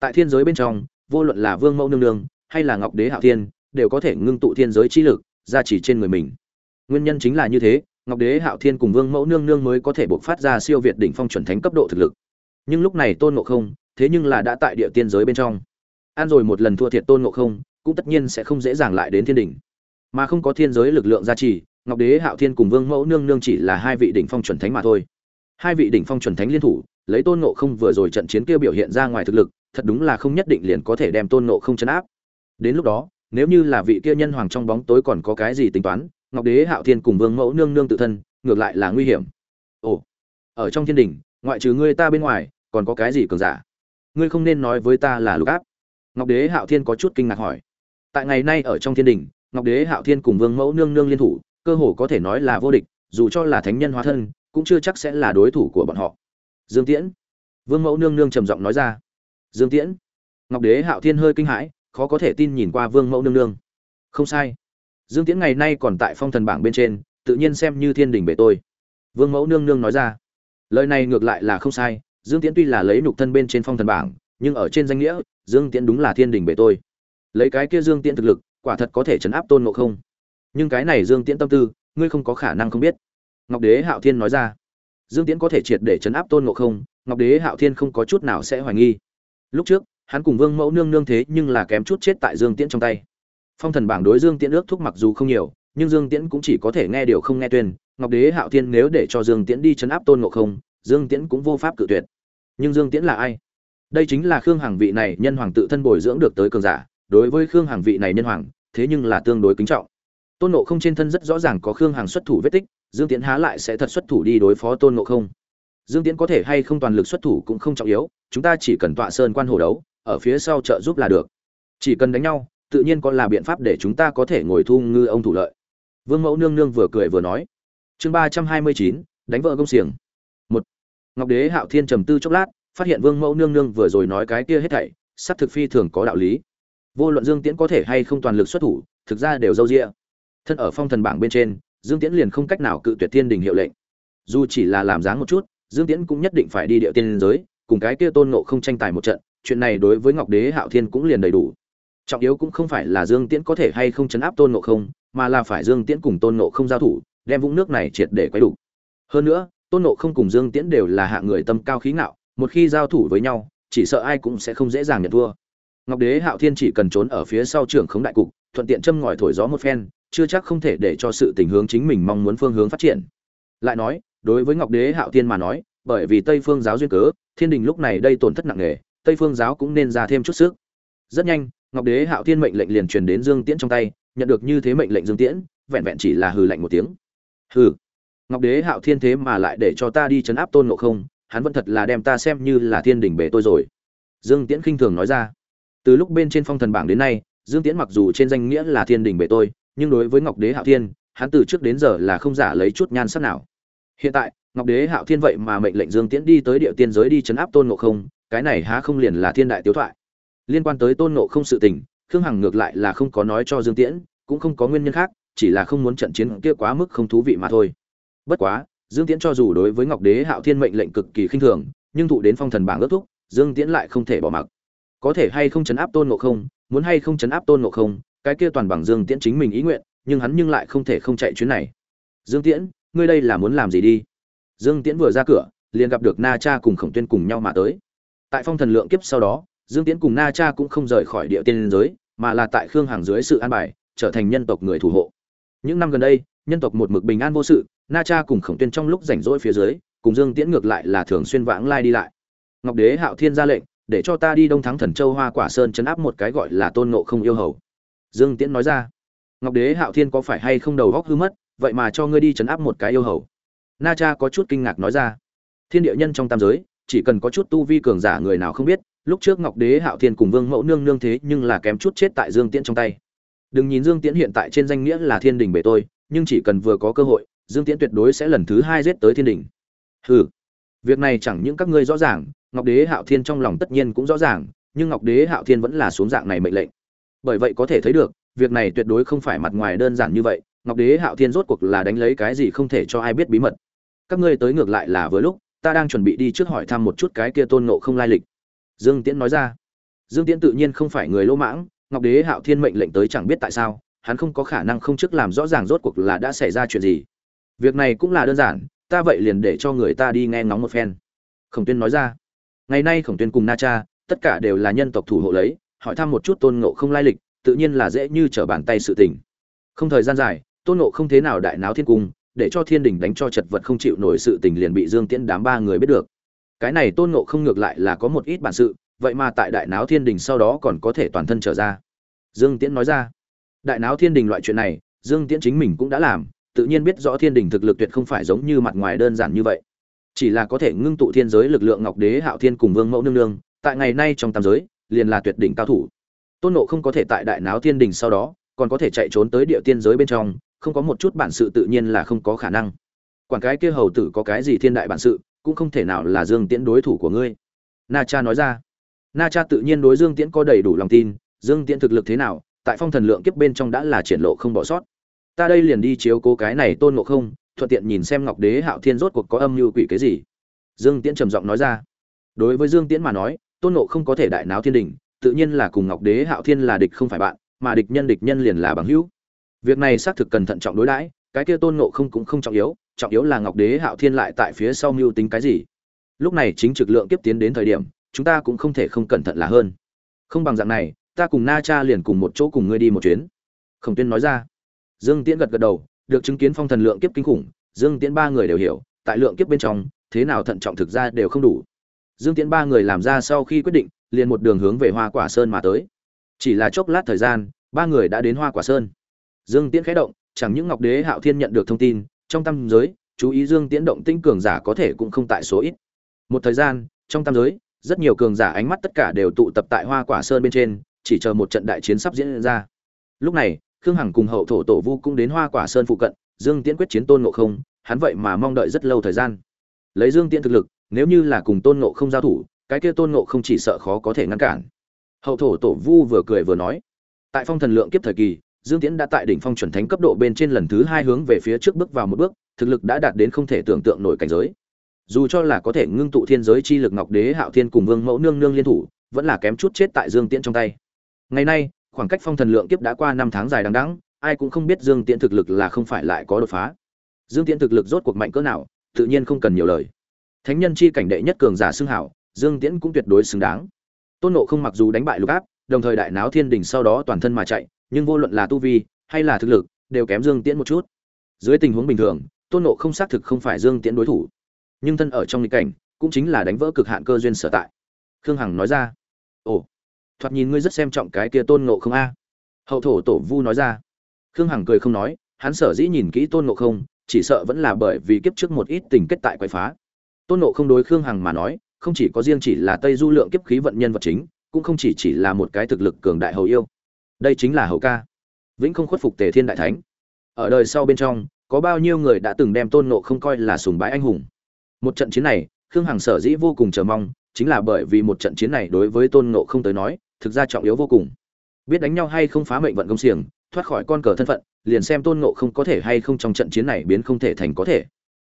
Tại thiên giới bên trong, vô luận là vương mẫu nương nương hay là ngọc đế hạo thiên, đều có thể ngưng tụ thiên giới chi lực ra chỉ trên người mình. Nguyên nhân chính là như thế, ngọc đế hạo thiên cùng vương mẫu nương nương mới có thể buộc phát ra siêu việt đỉnh phong chuẩn thánh cấp độ thực lực. Nhưng lúc này tôn ngộ không, thế nhưng là đã tại địa tiên giới bên trong. An rồi một lần thua thiệt tôn ngộ không, cũng tất nhiên sẽ không dễ dàng lại đến thiên đỉnh. Mà không có thiên giới lực lượng gia trì, ngọc đế hạo thiên cùng vương mẫu nương nương chỉ là hai vị đỉnh phong chuẩn thánh mà thôi hai vị đỉnh phong chuẩn thánh liên thủ, lấy tôn ngộ không vừa rồi trận chiến kia biểu hiện ra ngoài thực lực, thật đúng là không nhất định liền có thể đem tôn ngộ không chấn áp. Đến lúc đó, nếu như là vị kia nhân hoàng trong bóng tối còn có cái gì tính toán, ngọc đế, hạo thiên cùng vương mẫu nương nương tự thân, ngược lại là nguy hiểm. Ồ, ở trong thiên đình, ngoại trừ ngươi ta bên ngoài, còn có cái gì cường giả? Ngươi không nên nói với ta là lục áp. Ngọc đế, hạo thiên có chút kinh ngạc hỏi. Tại ngày nay ở trong thiên đình, ngọc đế, hạo thiên cùng vương mẫu nương nương liên thủ, cơ hồ có thể nói là vô địch, dù cho là thánh nhân hóa thân cũng chưa chắc sẽ là đối thủ của bọn họ. Dương tiễn. Vương mẫu nương nương trầm giọng nói ra. Dương tiễn. Ngọc đế hạo thiên hơi kinh hãi, khó có thể tin nhìn qua vương mẫu nương nương. Không sai. Dương tiễn ngày nay còn tại phong thần bảng bên trên, tự nhiên xem như thiên đình bể tôi. Vương mẫu nương nương nói ra. Lời này ngược lại là không sai, dương tiễn tuy là lấy nục thân bên trên phong thần bảng, nhưng ở trên danh nghĩa, dương tiễn đúng là thiên đình bể tôi. Lấy cái kia dương tiễn thực lực, quả thật có thể chấn áp tôn ngộ không. Nhưng cái này dương tiễn tâm tư, ngươi không có khả năng không biết ngọc đế hạo thiên nói ra. Dương tiễn có thể triệt để chấn áp tôn ngộ không, ngọc đế hạo thiên không có chút nào sẽ hoài nghi. Lúc trước, hắn cùng vương mẫu nương nương thế nhưng là kém chút chết tại dương tiễn trong tay. Phong thần bảng đối dương tiễn ước thúc mặc dù không nhiều, nhưng dương tiễn cũng chỉ có thể nghe điều không nghe tuyên. Ngọc đế hạo thiên nếu để cho dương tiễn đi chấn áp tôn ngộ không, dương tiễn cũng vô pháp cự tuyệt. Nhưng dương tiễn là ai? Đây chính là khương hàng vị này nhân hoàng tự thân bồi dưỡng được tới cường giả. Đối với khương hàng vị này nhân hoàng, thế nhưng là tương đối kính trọng. Tôn ngộ không trên thân rất rõ ràng có khương hàng xuất thủ vết tích dương tiễn há lại sẽ thật xuất thủ đi đối phó tôn ngộ không? Dương tiễn có thể hay không toàn lực xuất thủ cũng không trọng yếu, chúng ta chỉ cần tọa sơn quan hồ đấu, ở phía sau trợ giúp là được. Chỉ cần đánh nhau, tự nhiên có là biện pháp để chúng ta có thể ngồi thu ngư ông thủ lợi. Vương mẫu nương nương vừa cười vừa nói. Chương ba trăm hai mươi chín, đánh vợ công xiềng. Một, ngọc đế hạo thiên trầm tư chốc lát, phát hiện vương mẫu nương nương vừa rồi nói cái kia hết thảy sắc thực phi thường có đạo lý. Vô luận dương tiễn có thể hay không toàn lực xuất thủ, thực ra đều dâu dịa. thân ở phong thần bảng bên trên dương tiễn liền không cách nào cự tuyệt thiên đình hiệu lệnh. Dù chỉ là làm dáng một chút, dương tiễn cũng nhất định phải đi địa tiên giới, cùng cái kia tôn nộ không tranh tài một trận, chuyện này đối với ngọc đế hạo thiên cũng liền đầy đủ. Trọng yếu cũng không phải là dương tiễn có thể hay không chấn áp tôn nộ không, mà là phải dương tiễn cùng tôn nộ không giao thủ, đem vũng nước này triệt để quay đủ hơn nữa, tôn nộ không cùng dương tiễn đều là hạng người tâm cao khí ngạo, một khi giao thủ với nhau, chỉ sợ ai cũng sẽ không dễ dàng nhận thua. Ngọc đế hạo thiên chỉ cần trốn ở phía sau trưởng khống đại cục, thuận tiện châm ngòi thổi gió một phen chưa chắc không thể để cho sự tình hướng chính mình mong muốn phương hướng phát triển. Lại nói, đối với ngọc đế hạo thiên mà nói, bởi vì tây phương giáo duyên cớ, thiên đình lúc này đây tổn thất nặng nề, tây phương giáo cũng nên ra thêm chút sức. Rất nhanh, ngọc đế hạo thiên mệnh lệnh liền truyền đến dương tiễn trong tay, nhận được như thế mệnh lệnh dương tiễn, vẹn vẹn chỉ là hừ lạnh một tiếng. Hừ. Ngọc đế hạo thiên thế mà lại để cho ta đi chấn áp tôn ngộ không, hắn vẫn thật là đem ta xem như là thiên đình bể tôi rồi. Dương tiễn khinh thường nói ra. Từ lúc bên trên phong thần bảng đến nay, dương tiễn mặc dù trên danh nghĩa là thiên đình bể tôi nhưng đối với ngọc đế hạo thiên, hắn từ trước đến giờ là không giả lấy chút nhan sắc nào. Hiện tại, ngọc đế hạo thiên vậy mà mệnh lệnh dương tiễn đi tới địa tiên giới đi chấn áp tôn ngộ không, cái này há không liền là thiên đại tiếu thoại. Liên quan tới tôn ngộ không sự tình, khương hằng ngược lại là không có nói cho dương tiễn, cũng không có nguyên nhân khác, chỉ là không muốn trận chiến kia quá mức không thú vị mà thôi. Bất quá, dương tiễn cho dù đối với ngọc đế hạo thiên mệnh lệnh cực kỳ khinh thường, nhưng thụ đến phong thần bảng ước thúc, dương tiễn lại không thể bỏ mặc. Có thể hay không chấn áp tôn ngộ không, muốn hay không chấn áp tôn ngộ không cái kia toàn bằng dương tiễn chính mình ý nguyện, nhưng hắn nhưng lại không thể không chạy chuyến này. Dương tiễn, ngươi đây là muốn làm gì đi? Dương tiễn vừa ra cửa, liền gặp được na cha cùng khổng tuyên cùng nhau mà tới. Tại phong thần lượng kiếp sau đó, dương tiễn cùng na cha cũng không rời khỏi địa tiên giới, mà là tại khương hàng dưới sự an bài, trở thành nhân tộc người thủ hộ. Những năm gần đây, nhân tộc một mực bình an vô sự, na cha cùng khổng tuyên trong lúc rảnh rỗi phía dưới, cùng dương tiễn ngược lại là thường xuyên vãng lai đi lại. Ngọc đế hạo thiên ra lệnh, để cho ta đi đông thắng thần châu hoa quả sơn chấn áp một cái gọi là tôn ngộ không yêu hầu dương tiễn nói ra. Ngọc đế hạo thiên có phải hay không đầu góc hư mất, vậy mà cho ngươi đi chấn áp một cái yêu hầu. Na cha có chút kinh ngạc nói ra. Thiên địa nhân trong tam giới, chỉ cần có chút tu vi cường giả người nào không biết, lúc trước ngọc đế hạo thiên cùng vương mẫu nương nương thế nhưng là kém chút chết tại dương tiễn trong tay. Đừng nhìn dương tiễn hiện tại trên danh nghĩa là thiên đình bề tôi, nhưng chỉ cần vừa có cơ hội, dương tiễn tuyệt đối sẽ lần thứ hai giết tới thiên đình. Hừ, việc này chẳng những các ngươi rõ ràng, ngọc đế hạo thiên trong lòng tất nhiên cũng rõ ràng, nhưng ngọc đế hạo thiên vẫn là xuống dạng này mệnh lệnh bởi vậy có thể thấy được, việc này tuyệt đối không phải mặt ngoài đơn giản như vậy, ngọc đế hạo thiên rốt cuộc là đánh lấy cái gì không thể cho ai biết bí mật. Các ngươi tới ngược lại là vừa lúc, ta đang chuẩn bị đi trước hỏi thăm một chút cái kia tôn nộ không lai lịch. Dương tiễn nói ra. Dương tiễn tự nhiên không phải người lỗ mãng, ngọc đế hạo thiên mệnh lệnh tới chẳng biết tại sao, hắn không có khả năng không trước làm rõ ràng rốt cuộc là đã xảy ra chuyện gì. Việc này cũng là đơn giản, ta vậy liền để cho người ta đi nghe ngóng một phen. Khổng tuyên nói ra. Ngày nay khổng tuyên cùng na cha, tất cả đều là nhân tộc thủ hộ lấy hỏi thăm một chút tôn ngộ không lai lịch, tự nhiên là dễ như trở bàn tay sự tình. Không thời gian dài, tôn ngộ không thế nào đại náo thiên cung, để cho thiên đình đánh cho chật vật không chịu nổi sự tình liền bị dương tiễn đám ba người biết được. Cái này tôn ngộ không ngược lại là có một ít bản sự, vậy mà tại đại náo thiên đình sau đó còn có thể toàn thân trở ra. Dương tiễn nói ra, đại náo thiên đình loại chuyện này, dương tiễn chính mình cũng đã làm, tự nhiên biết rõ thiên đình thực lực tuyệt không phải giống như mặt ngoài đơn giản như vậy. Chỉ là có thể ngưng tụ thiên giới lực lượng ngọc đế, hạo thiên cùng vương mẫu nương nương, tại ngày nay trong tam giới liền là tuyệt đỉnh cao thủ. Tôn nộ không có thể tại đại náo thiên đình sau đó, còn có thể chạy trốn tới địa tiên giới bên trong, không có một chút bản sự tự nhiên là không có khả năng. Quản cái kia hầu tử có cái gì thiên đại bản sự, cũng không thể nào là dương tiễn đối thủ của ngươi. Na cha nói ra. Na cha tự nhiên đối dương tiễn có đầy đủ lòng tin, dương tiễn thực lực thế nào, tại phong thần lượng kiếp bên trong đã là triển lộ không bỏ sót. Ta đây liền đi chiếu cố cái này tôn ngộ không, thuận tiện nhìn xem ngọc đế hạo thiên rốt cuộc có âm mưu quỷ cái gì. Dương tiễn trầm giọng nói ra. Đối với dương tiễn mà nói tôn ngộ không có thể đại náo thiên đình, tự nhiên là cùng ngọc đế, hạo thiên là địch không phải bạn, mà địch nhân địch nhân liền là bằng hữu. Việc này xác thực cần thận trọng đối đãi, cái kia tôn ngộ không cũng không trọng yếu trọng yếu là ngọc đế, hạo thiên lại tại phía sau mưu tính cái gì. Lúc này chính trực lượng kiếp tiến đến thời điểm, chúng ta cũng không thể không cẩn thận là hơn. Không bằng dạng này, ta cùng na cha liền cùng một chỗ cùng ngươi đi một chuyến. Khổng tuyên nói ra. Dương tiễn gật gật đầu, được chứng kiến phong thần lượng kiếp kinh khủng, dương tiễn ba người đều hiểu, tại lượng kiếp bên trong, thế nào thận trọng thực ra đều không đủ dương tiễn ba người làm ra sau khi quyết định, liền một đường hướng về hoa quả sơn mà tới. Chỉ là chốc lát thời gian, ba người đã đến hoa quả sơn. Dương tiễn khẽ động, chẳng những ngọc đế hạo thiên nhận được thông tin, trong tam giới, chú ý dương tiễn động tinh cường giả có thể cũng không tại số ít. Một thời gian, trong tam giới, rất nhiều cường giả ánh mắt tất cả đều tụ tập tại hoa quả sơn bên trên, chỉ chờ một trận đại chiến sắp diễn ra. Lúc này, khương hằng cùng hậu thổ tổ vu cũng đến hoa quả sơn phụ cận, dương tiễn quyết chiến tôn ngộ không, hắn vậy mà mong đợi rất lâu thời gian. Lấy dương tiễn thực lực nếu như là cùng tôn ngộ không giao thủ, cái kia tôn ngộ không chỉ sợ khó có thể ngăn cản. Hậu thổ tổ vu vừa cười vừa nói, tại phong thần lượng kiếp thời kỳ, dương tiễn đã tại đỉnh phong chuẩn thánh cấp độ bên trên lần thứ hai hướng về phía trước bước vào một bước, thực lực đã đạt đến không thể tưởng tượng nổi cảnh giới. Dù cho là có thể ngưng tụ thiên giới chi lực ngọc đế, hạo thiên cùng vương mẫu nương nương liên thủ, vẫn là kém chút chết tại dương tiễn trong tay. Ngày nay, khoảng cách phong thần lượng kiếp đã qua năm tháng dài đằng đẵng, ai cũng không biết dương tiễn thực lực là không phải lại có đột phá. Dương tiễn thực lực rốt cuộc mạnh cỡ nào, tự nhiên không cần nhiều lời thánh nhân chi cảnh đệ nhất cường giả xưng hảo, dương tiễn cũng tuyệt đối xứng đáng. Tôn nộ không mặc dù đánh bại lục áp, đồng thời đại náo thiên đình sau đó toàn thân mà chạy, nhưng vô luận là tu vi hay là thực lực đều kém dương tiễn một chút. Dưới tình huống bình thường, tôn nộ không xác thực không phải dương tiễn đối thủ, nhưng thân ở trong nghịch cảnh, cũng chính là đánh vỡ cực hạn cơ duyên sở tại. Khương hằng nói ra, ồ, thoạt nhìn ngươi rất xem trọng cái kia tôn nộ không a. Hậu thổ tổ vu nói ra. Khương hằng cười không nói, hắn sở dĩ nhìn kỹ tôn nộ không, chỉ sợ vẫn là bởi vì kiếp trước một ít tình kết tại quậy phá tôn nộ không đối khương hằng mà nói, không chỉ có riêng chỉ là tây du lượng kiếp khí vận nhân vật chính, cũng không chỉ chỉ là một cái thực lực cường đại hầu yêu. Đây chính là hầu ca. Vĩnh không khuất phục tề thiên đại thánh. Ở đời sau bên trong, có bao nhiêu người đã từng đem tôn nộ không coi là sùng bái anh hùng? Một trận chiến này, khương hằng sở dĩ vô cùng chờ mong, chính là bởi vì một trận chiến này đối với tôn nộ không tới nói, thực ra trọng yếu vô cùng. Biết đánh nhau hay không phá mệnh vận công xiềng, thoát khỏi con cờ thân phận, liền xem tôn nộ không có thể hay không trong trận chiến này biến không thể thành có thể.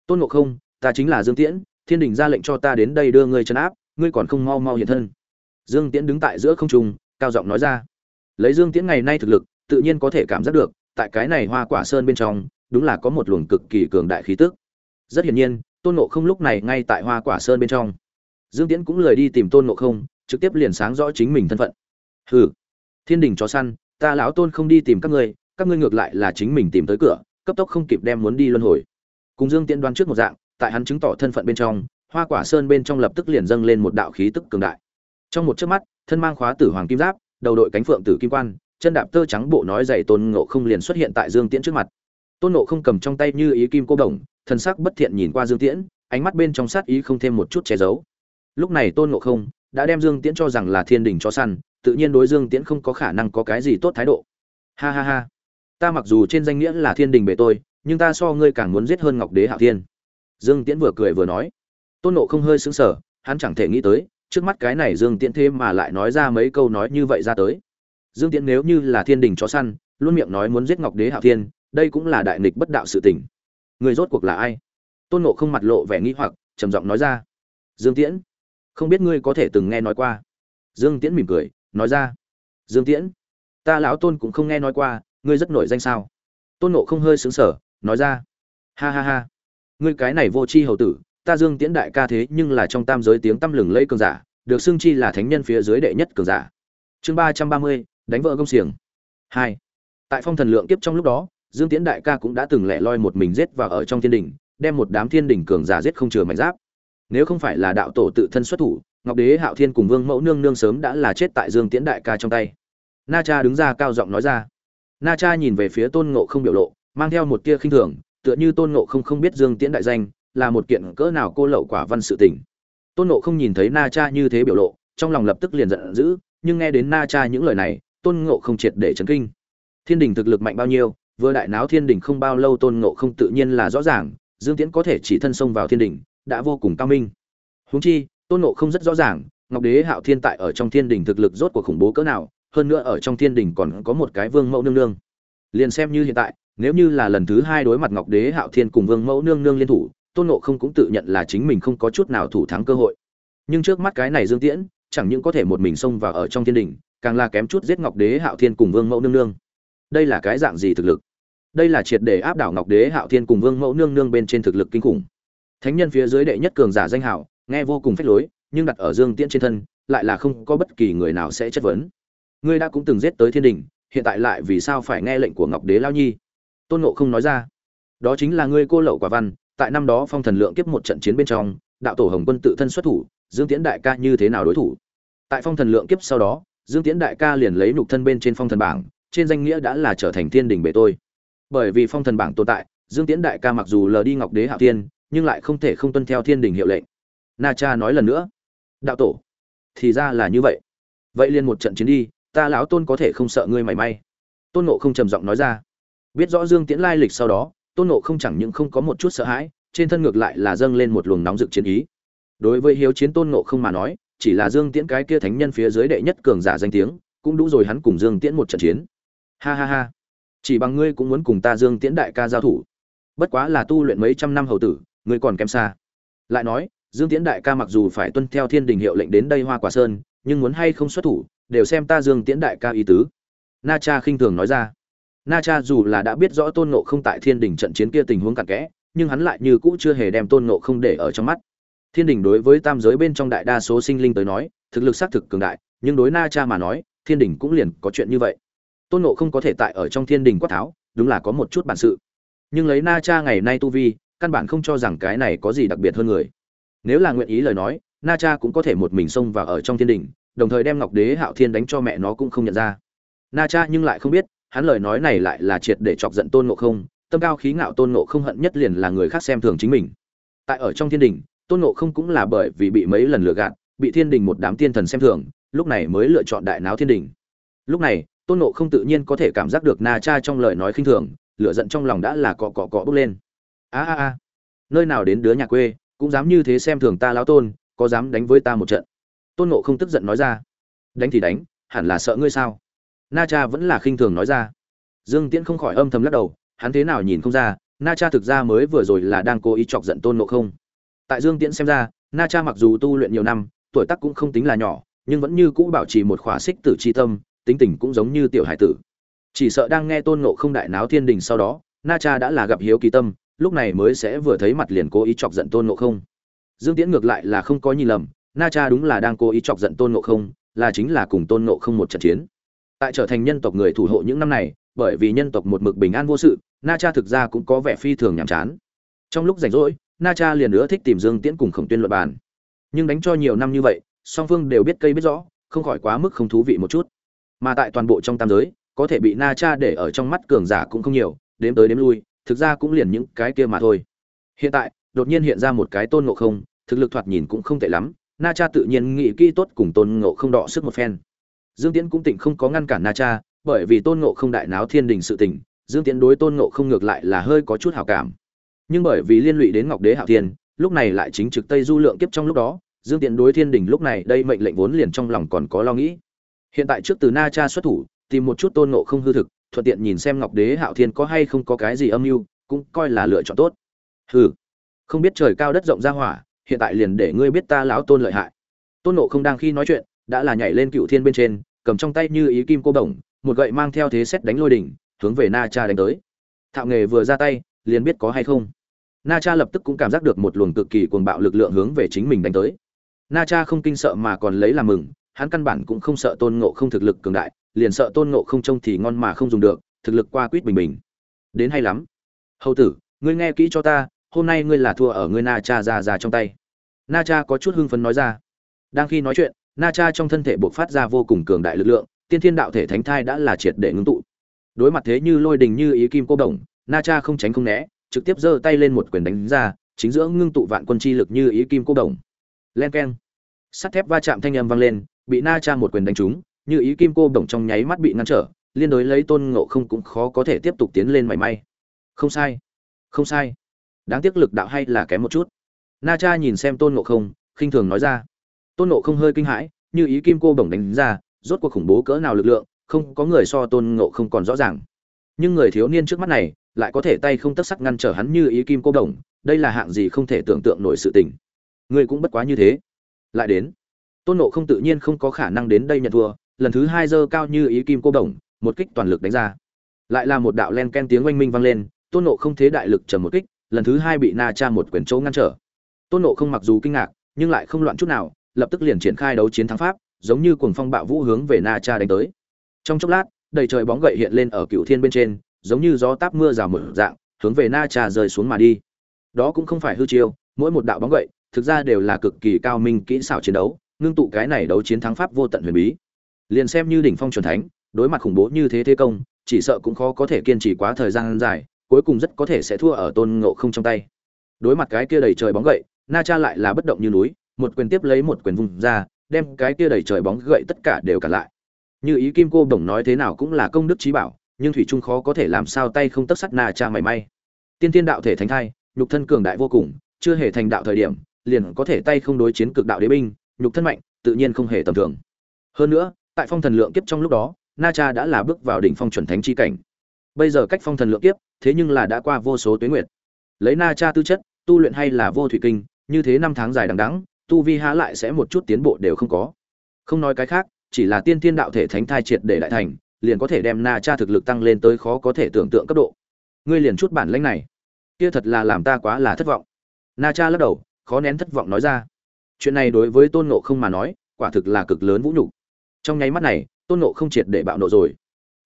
Tôn nộ không, ta chính là dương tiễn thiên đình ra lệnh cho ta đến đây đưa ngươi trấn áp, ngươi còn không mau mau hiện thân. Dương tiễn đứng tại giữa không trung, cao giọng nói ra. Lấy dương tiễn ngày nay thực lực, tự nhiên có thể cảm giác được, tại cái này hoa quả sơn bên trong, đúng là có một luồng cực kỳ cường đại khí tức. Rất hiển nhiên, tôn nộ không lúc này ngay tại hoa quả sơn bên trong. Dương tiễn cũng lời đi tìm tôn nộ không, trực tiếp liền sáng rõ chính mình thân phận. Hừ, thiên đình chó săn, ta lão tôn không đi tìm các ngươi các ngươi ngược lại là chính mình tìm tới cửa, cấp tốc không kịp đem muốn đi luân hồi. Cùng dương tiễn đoán trước một dạng tại hắn chứng tỏ thân phận bên trong, hoa quả sơn bên trong lập tức liền dâng lên một đạo khí tức cường đại. Trong một chớp mắt, thân mang khóa tử hoàng kim giáp, đầu đội cánh phượng tử kim quan, chân đạp tơ trắng bộ nói dày tôn ngộ không liền xuất hiện tại dương tiễn trước mặt. Tôn ngộ không cầm trong tay như ý kim cô đồng, thần sắc bất thiện nhìn qua dương tiễn, ánh mắt bên trong sát ý không thêm một chút che giấu. Lúc này tôn ngộ không đã đem dương tiễn cho rằng là thiên đình cho săn, tự nhiên đối dương tiễn không có khả năng có cái gì tốt thái độ. Ha ha ha, ta mặc dù trên danh nghĩa là thiên đình bề tôi, nhưng ta so ngươi càng muốn giết hơn ngọc đế hạo thiên dương tiễn vừa cười vừa nói. Tôn ngộ không hơi sững sờ hắn chẳng thể nghĩ tới trước mắt cái này dương tiễn thêm mà lại nói ra mấy câu nói như vậy ra tới. Dương tiễn nếu như là thiên đình chó săn luôn miệng nói muốn giết ngọc đế hạo thiên đây cũng là đại nghịch bất đạo sự tình. Người rốt cuộc là ai? Tôn ngộ không mặt lộ vẻ nghĩ hoặc trầm giọng nói ra. Dương tiễn không biết ngươi có thể từng nghe nói qua. Dương tiễn mỉm cười nói ra. Dương tiễn ta lão tôn cũng không nghe nói qua ngươi rất nổi danh sao? Tôn ngộ không hơi sững sờ, nói ra. Ha ha ha ngươi cái này vô tri hầu tử, ta dương tiễn đại ca thế nhưng là trong tam giới tiếng tăm lừng lẫy cường giả, được xưng chi là thánh nhân phía dưới đệ nhất cường giả. Chương ba trăm ba mươi, đánh vợ công xiềng. Hai. Tại phong thần lượng kiếp trong lúc đó, dương tiễn đại ca cũng đã từng lẻ loi một mình giết vào ở trong thiên đình, đem một đám thiên đình cường giả giết không chừa mảnh giáp. Nếu không phải là đạo tổ tự thân xuất thủ, ngọc đế, hạo thiên cùng vương mẫu nương nương sớm đã là chết tại dương tiễn đại ca trong tay. Na cha đứng ra cao giọng nói ra. Na cha nhìn về phía tôn ngộ không biểu lộ, mang theo một tia khinh thường tựa như tôn ngộ không không biết dương tiễn đại danh, là một kiện cỡ nào cô lậu quả văn sự tình. Tôn ngộ không nhìn thấy na cha như thế biểu lộ, trong lòng lập tức liền giận dữ, nhưng nghe đến na cha những lời này, tôn ngộ không triệt để chấn kinh. Thiên đình thực lực mạnh bao nhiêu, vừa đại náo thiên đình không bao lâu tôn ngộ không tự nhiên là rõ ràng, dương tiễn có thể chỉ thân xông vào thiên đình, đã vô cùng cao minh. Huống chi, tôn ngộ không rất rõ ràng, ngọc đế hạo thiên tại ở trong thiên đình thực lực rốt cuộc khủng bố cỡ nào, hơn nữa ở trong thiên đình còn có một cái vương mẫu nương nương. Liền xem như hiện tại nếu như là lần thứ hai đối mặt ngọc đế, hạo thiên cùng vương mẫu nương nương liên thủ, tôn ngộ không cũng tự nhận là chính mình không có chút nào thủ thắng cơ hội. Nhưng trước mắt cái này dương tiễn, chẳng những có thể một mình xông vào ở trong thiên đình, càng là kém chút giết ngọc đế, hạo thiên cùng vương mẫu nương nương. Đây là cái dạng gì thực lực? Đây là triệt để áp đảo ngọc đế, hạo thiên cùng vương mẫu nương nương bên trên thực lực kinh khủng. Thánh nhân phía dưới đệ nhất cường giả danh hảo nghe vô cùng phách lối, nhưng đặt ở dương tiễn trên thân, lại là không có bất kỳ người nào sẽ chất vấn. Ngươi đã cũng từng giết tới thiên đình, hiện tại lại vì sao phải nghe lệnh của ngọc đế lao nhi? Tôn ngộ không nói ra. Đó chính là ngươi cô lậu quả văn, tại năm đó phong thần lượng kiếp một trận chiến bên trong, đạo tổ hồng quân tự thân xuất thủ, dương tiễn đại ca như thế nào đối thủ? Tại phong thần lượng kiếp sau đó, dương tiễn đại ca liền lấy nhục thân bên trên phong thần bảng, trên danh nghĩa đã là trở thành thiên đình bể tôi. Bởi vì phong thần bảng tồn tại, dương tiễn đại ca mặc dù lờ đi ngọc đế hạo thiên, nhưng lại không thể không tuân theo thiên đình hiệu lệnh. Na cha nói lần nữa. Đạo tổ, thì ra là như vậy. Vậy liền một trận chiến đi, ta lão tôn có thể không sợ ngươi mảy may. Tôn nộ không trầm giọng nói ra biết rõ dương tiễn lai lịch sau đó, tôn nộ không chẳng những không có một chút sợ hãi, trên thân ngược lại là dâng lên một luồng nóng rực chiến ý. Đối với hiếu chiến tôn nộ không mà nói, chỉ là dương tiễn cái kia thánh nhân phía dưới đệ nhất cường giả danh tiếng, cũng đủ rồi hắn cùng dương tiễn một trận chiến. Ha ha ha. Chỉ bằng ngươi cũng muốn cùng ta dương tiễn đại ca giao thủ. Bất quá là tu luyện mấy trăm năm hầu tử, ngươi còn kém xa. Lại nói, dương tiễn đại ca mặc dù phải tuân theo thiên đình hiệu lệnh đến đây hoa quả sơn, nhưng muốn hay không xuất thủ, đều xem ta dương tiễn đại ca ý tứ. Na cha khinh thường nói ra na cha dù là đã biết rõ tôn nộ không tại thiên đình trận chiến kia tình huống cặn kẽ, nhưng hắn lại như cũ chưa hề đem tôn nộ không để ở trong mắt. Thiên đình đối với tam giới bên trong đại đa số sinh linh tới nói, thực lực xác thực cường đại, nhưng đối na cha mà nói, thiên đình cũng liền có chuyện như vậy. Tôn nộ không có thể tại ở trong thiên đình quát tháo, đúng là có một chút bản sự. Nhưng lấy na cha ngày nay tu vi, căn bản không cho rằng cái này có gì đặc biệt hơn người. Nếu là nguyện ý lời nói, na cha cũng có thể một mình xông vào ở trong thiên đình đồng thời đem ngọc đế hạo thiên đánh cho mẹ nó cũng không nhận ra. Na cha nhưng lại không biết hắn lời nói này lại là triệt để chọc giận tôn ngộ không, tâm cao khí ngạo tôn ngộ không hận nhất liền là người khác xem thường chính mình. Tại ở trong thiên đình, tôn ngộ không cũng là bởi vì bị mấy lần lừa gạt, bị thiên đình một đám tiên thần xem thường, lúc này mới lựa chọn đại náo thiên đình. Lúc này, tôn ngộ không tự nhiên có thể cảm giác được na cha trong lời nói khinh thường, lửa giận trong lòng đã là cọ cọ cọ bốc lên. A a a, nơi nào đến đứa nhà quê, cũng dám như thế xem thường ta lão tôn, có dám đánh với ta một trận? Tôn ngộ không tức giận nói ra. Đánh thì đánh, hẳn là sợ ngươi sao? Na cha vẫn là khinh thường nói ra. Dương tiễn không khỏi âm thầm lắc đầu, hắn thế nào nhìn không ra, na cha thực ra mới vừa rồi là đang cố ý chọc giận tôn ngộ không. Tại dương tiễn xem ra, na cha mặc dù tu luyện nhiều năm, tuổi tác cũng không tính là nhỏ, nhưng vẫn như cũ bảo trì một khỏa xích tử c tâm, tính tình cũng giống như tiểu hải tử. Chỉ sợ đang nghe tôn ngộ không đại náo thiên đình sau đó, na cha đã là gặp hiếu kỳ tâm, lúc này mới sẽ vừa thấy mặt liền cố ý chọc giận tôn ngộ không. Dương tiễn ngược lại là không có nhìn lầm, na cha đúng là đang cố ý chọc giận tôn ngộ không, là chính là cùng tôn ngộ không một trận chiến tại trở thành nhân tộc người thủ hộ những năm này, bởi vì nhân tộc một mực bình an vô sự, na cha thực ra cũng có vẻ phi thường nhàm chán. Trong lúc rảnh rỗi, na cha liền nữa thích tìm dương tiễn cùng khổng tuyên luật bàn. Nhưng đánh cho nhiều năm như vậy, song phương đều biết cây biết rõ, không khỏi quá mức không thú vị một chút. Mà tại toàn bộ trong tam giới, có thể bị na cha để ở trong mắt cường giả cũng không nhiều, đếm tới đếm lui, thực ra cũng liền những cái kia mà thôi. Hiện tại, đột nhiên hiện ra một cái tôn ngộ không, thực lực thoạt nhìn cũng không tệ lắm, na cha tự nhiên nghĩ kỹ tốt cùng tôn ngộ không đọ sức một phen dương tiễn cũng tỉnh không có ngăn cản na cha, bởi vì tôn ngộ không đại náo thiên đình sự tình, dương tiễn đối tôn ngộ không ngược lại là hơi có chút hảo cảm. Nhưng bởi vì liên lụy đến ngọc đế hạo thiên, lúc này lại chính trực tây du lượng kiếp trong lúc đó, dương tiễn đối thiên đình lúc này đây mệnh lệnh vốn liền trong lòng còn có lo nghĩ. Hiện tại trước từ na cha xuất thủ, tìm một chút tôn ngộ không hư thực, thuận tiện nhìn xem ngọc đế hạo thiên có hay không có cái gì âm mưu, cũng coi là lựa chọn tốt. Hừ, không biết trời cao đất rộng ra hỏa, hiện tại liền để ngươi biết ta lão tôn lợi hại. Tôn ngộ không đang khi nói chuyện đã là nhảy lên cựu thiên bên trên, cầm trong tay như ý kim cô đồng, một gậy mang theo thế xét đánh lôi đỉnh, hướng về na cha đánh tới. Thạo nghề vừa ra tay, liền biết có hay không. Na cha lập tức cũng cảm giác được một luồng cực kỳ cuồng bạo lực lượng hướng về chính mình đánh tới. Na cha không kinh sợ mà còn lấy làm mừng, hắn căn bản cũng không sợ tôn ngộ không thực lực cường đại, liền sợ tôn ngộ không trông thì ngon mà không dùng được, thực lực qua quýt bình bình. Đến hay lắm. Hầu tử, ngươi nghe kỹ cho ta, hôm nay ngươi là thua ở ngươi na cha già già trong tay. Na cha có chút hưng phấn nói ra. Đang khi nói chuyện na cha trong thân thể buộc phát ra vô cùng cường đại lực lượng, tiên thiên đạo thể thánh thai đã là triệt để ngưng tụ. Đối mặt thế như lôi đình như ý kim cô đồng, na cha không tránh không né, trực tiếp giơ tay lên một quyền đánh ra, chính giữa ngưng tụ vạn quân chi lực như ý kim cô đồng. Len keng. Sắt thép va chạm thanh âm vang lên, bị na cha một quyền đánh trúng, như ý kim cô đồng trong nháy mắt bị ngăn trở, liên đối lấy tôn ngộ không cũng khó có thể tiếp tục tiến lên mảy may. Không sai. Không sai. Đáng tiếc lực đạo hay là kém một chút. Na cha nhìn xem tôn ngộ không, khinh thường nói ra tôn Nộ không hơi kinh hãi, như ý kim cô bổng đánh ra, rốt cuộc khủng bố cỡ nào lực lượng, không có người so tôn Nộ không còn rõ ràng. Nhưng người thiếu niên trước mắt này, lại có thể tay không tất sắc ngăn trở hắn như ý kim cô đồng đây là hạng gì không thể tưởng tượng nổi sự tình. Ngươi cũng bất quá như thế. Lại đến. Tôn nộ không tự nhiên không có khả năng đến đây nhận thua, lần thứ hai giơ cao như ý kim cô đồng một kích toàn lực đánh ra. Lại là một đạo len ken tiếng oanh minh vang lên, tôn nộ không thế đại lực trầm một kích, lần thứ hai bị na cha một quyển chỗ ngăn trở. Tôn nộ không mặc dù kinh ngạc, nhưng lại không loạn chút nào lập tức liền triển khai đấu chiến thắng pháp, giống như cuồng phong bạo vũ hướng về na cha đánh tới. Trong chốc lát, đầy trời bóng gậy hiện lên ở cựu thiên bên trên, giống như gió táp mưa rào mở dạng, hướng về na cha rơi xuống mà đi. Đó cũng không phải hư chiêu, mỗi một đạo bóng gậy, thực ra đều là cực kỳ cao minh kỹ xảo chiến đấu, ngưng tụ cái này đấu chiến thắng pháp vô tận huyền bí. Liền xem như đỉnh phong truyền thánh, đối mặt khủng bố như thế thế công, chỉ sợ cũng khó có thể kiên trì quá thời gian dài, cuối cùng rất có thể sẽ thua ở tôn ngộ không trong tay. Đối mặt cái kia đầy trời bóng gậy, na cha lại là bất động như núi một quyền tiếp lấy một quyền vùng ra, đem cái kia đầy trời bóng gậy tất cả đều cả lại. Như ý kim cô đồng nói thế nào cũng là công đức trí bảo, nhưng thủy trung khó có thể làm sao tay không tất sắt na cha mảy may. Tiên tiên đạo thể thánh thai, nhục thân cường đại vô cùng, chưa hề thành đạo thời điểm, liền có thể tay không đối chiến cực đạo đế binh, nhục thân mạnh, tự nhiên không hề tầm thường. Hơn nữa, tại phong thần lượng kiếp trong lúc đó, na cha đã là bước vào đỉnh phong chuẩn thánh chi cảnh. Bây giờ cách phong thần lượng kiếp, thế nhưng là đã qua vô số tuyến nguyệt. Lấy na cha tư chất, tu luyện hay là vô thủy kinh, như thế năm tháng dài đằng đẵng tu vi há lại sẽ một chút tiến bộ đều không có. Không nói cái khác, chỉ là tiên tiên đạo thể thánh thai triệt để đại thành, liền có thể đem na cha thực lực tăng lên tới khó có thể tưởng tượng cấp độ. Ngươi liền chút bản lãnh này. Kia thật là làm ta quá là thất vọng. Na cha lắc đầu, khó nén thất vọng nói ra. Chuyện này đối với tôn nộ không mà nói, quả thực là cực lớn vũ nhục. Trong nháy mắt này, tôn nộ không triệt để bạo nộ rồi.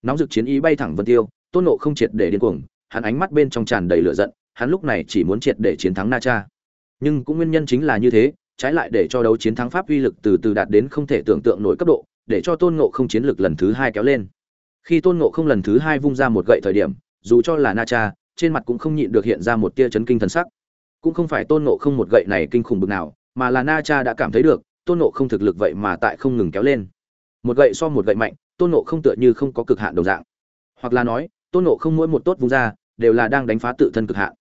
Nóng rực chiến ý bay thẳng vân tiêu, tôn nộ không triệt để điên cuồng, hắn ánh mắt bên trong tràn đầy lửa giận, hắn lúc này chỉ muốn triệt để chiến thắng na cha. Nhưng cũng nguyên nhân chính là như thế trái lại để cho đấu chiến thắng pháp uy lực từ từ đạt đến không thể tưởng tượng nổi cấp độ, để cho tôn ngộ không chiến lực lần thứ hai kéo lên. Khi tôn ngộ không lần thứ hai vung ra một gậy thời điểm, dù cho là na cha, trên mặt cũng không nhịn được hiện ra một tia chấn kinh thần sắc. Cũng không phải tôn ngộ không một gậy này kinh khủng bực nào, mà là na cha đã cảm thấy được, tôn ngộ không thực lực vậy mà tại không ngừng kéo lên. Một gậy so một gậy mạnh, tôn ngộ không tựa như không có cực hạn đồng dạng. Hoặc là nói, tôn ngộ không mỗi một tốt vung ra, đều là đang đánh phá tự thân cực hạn.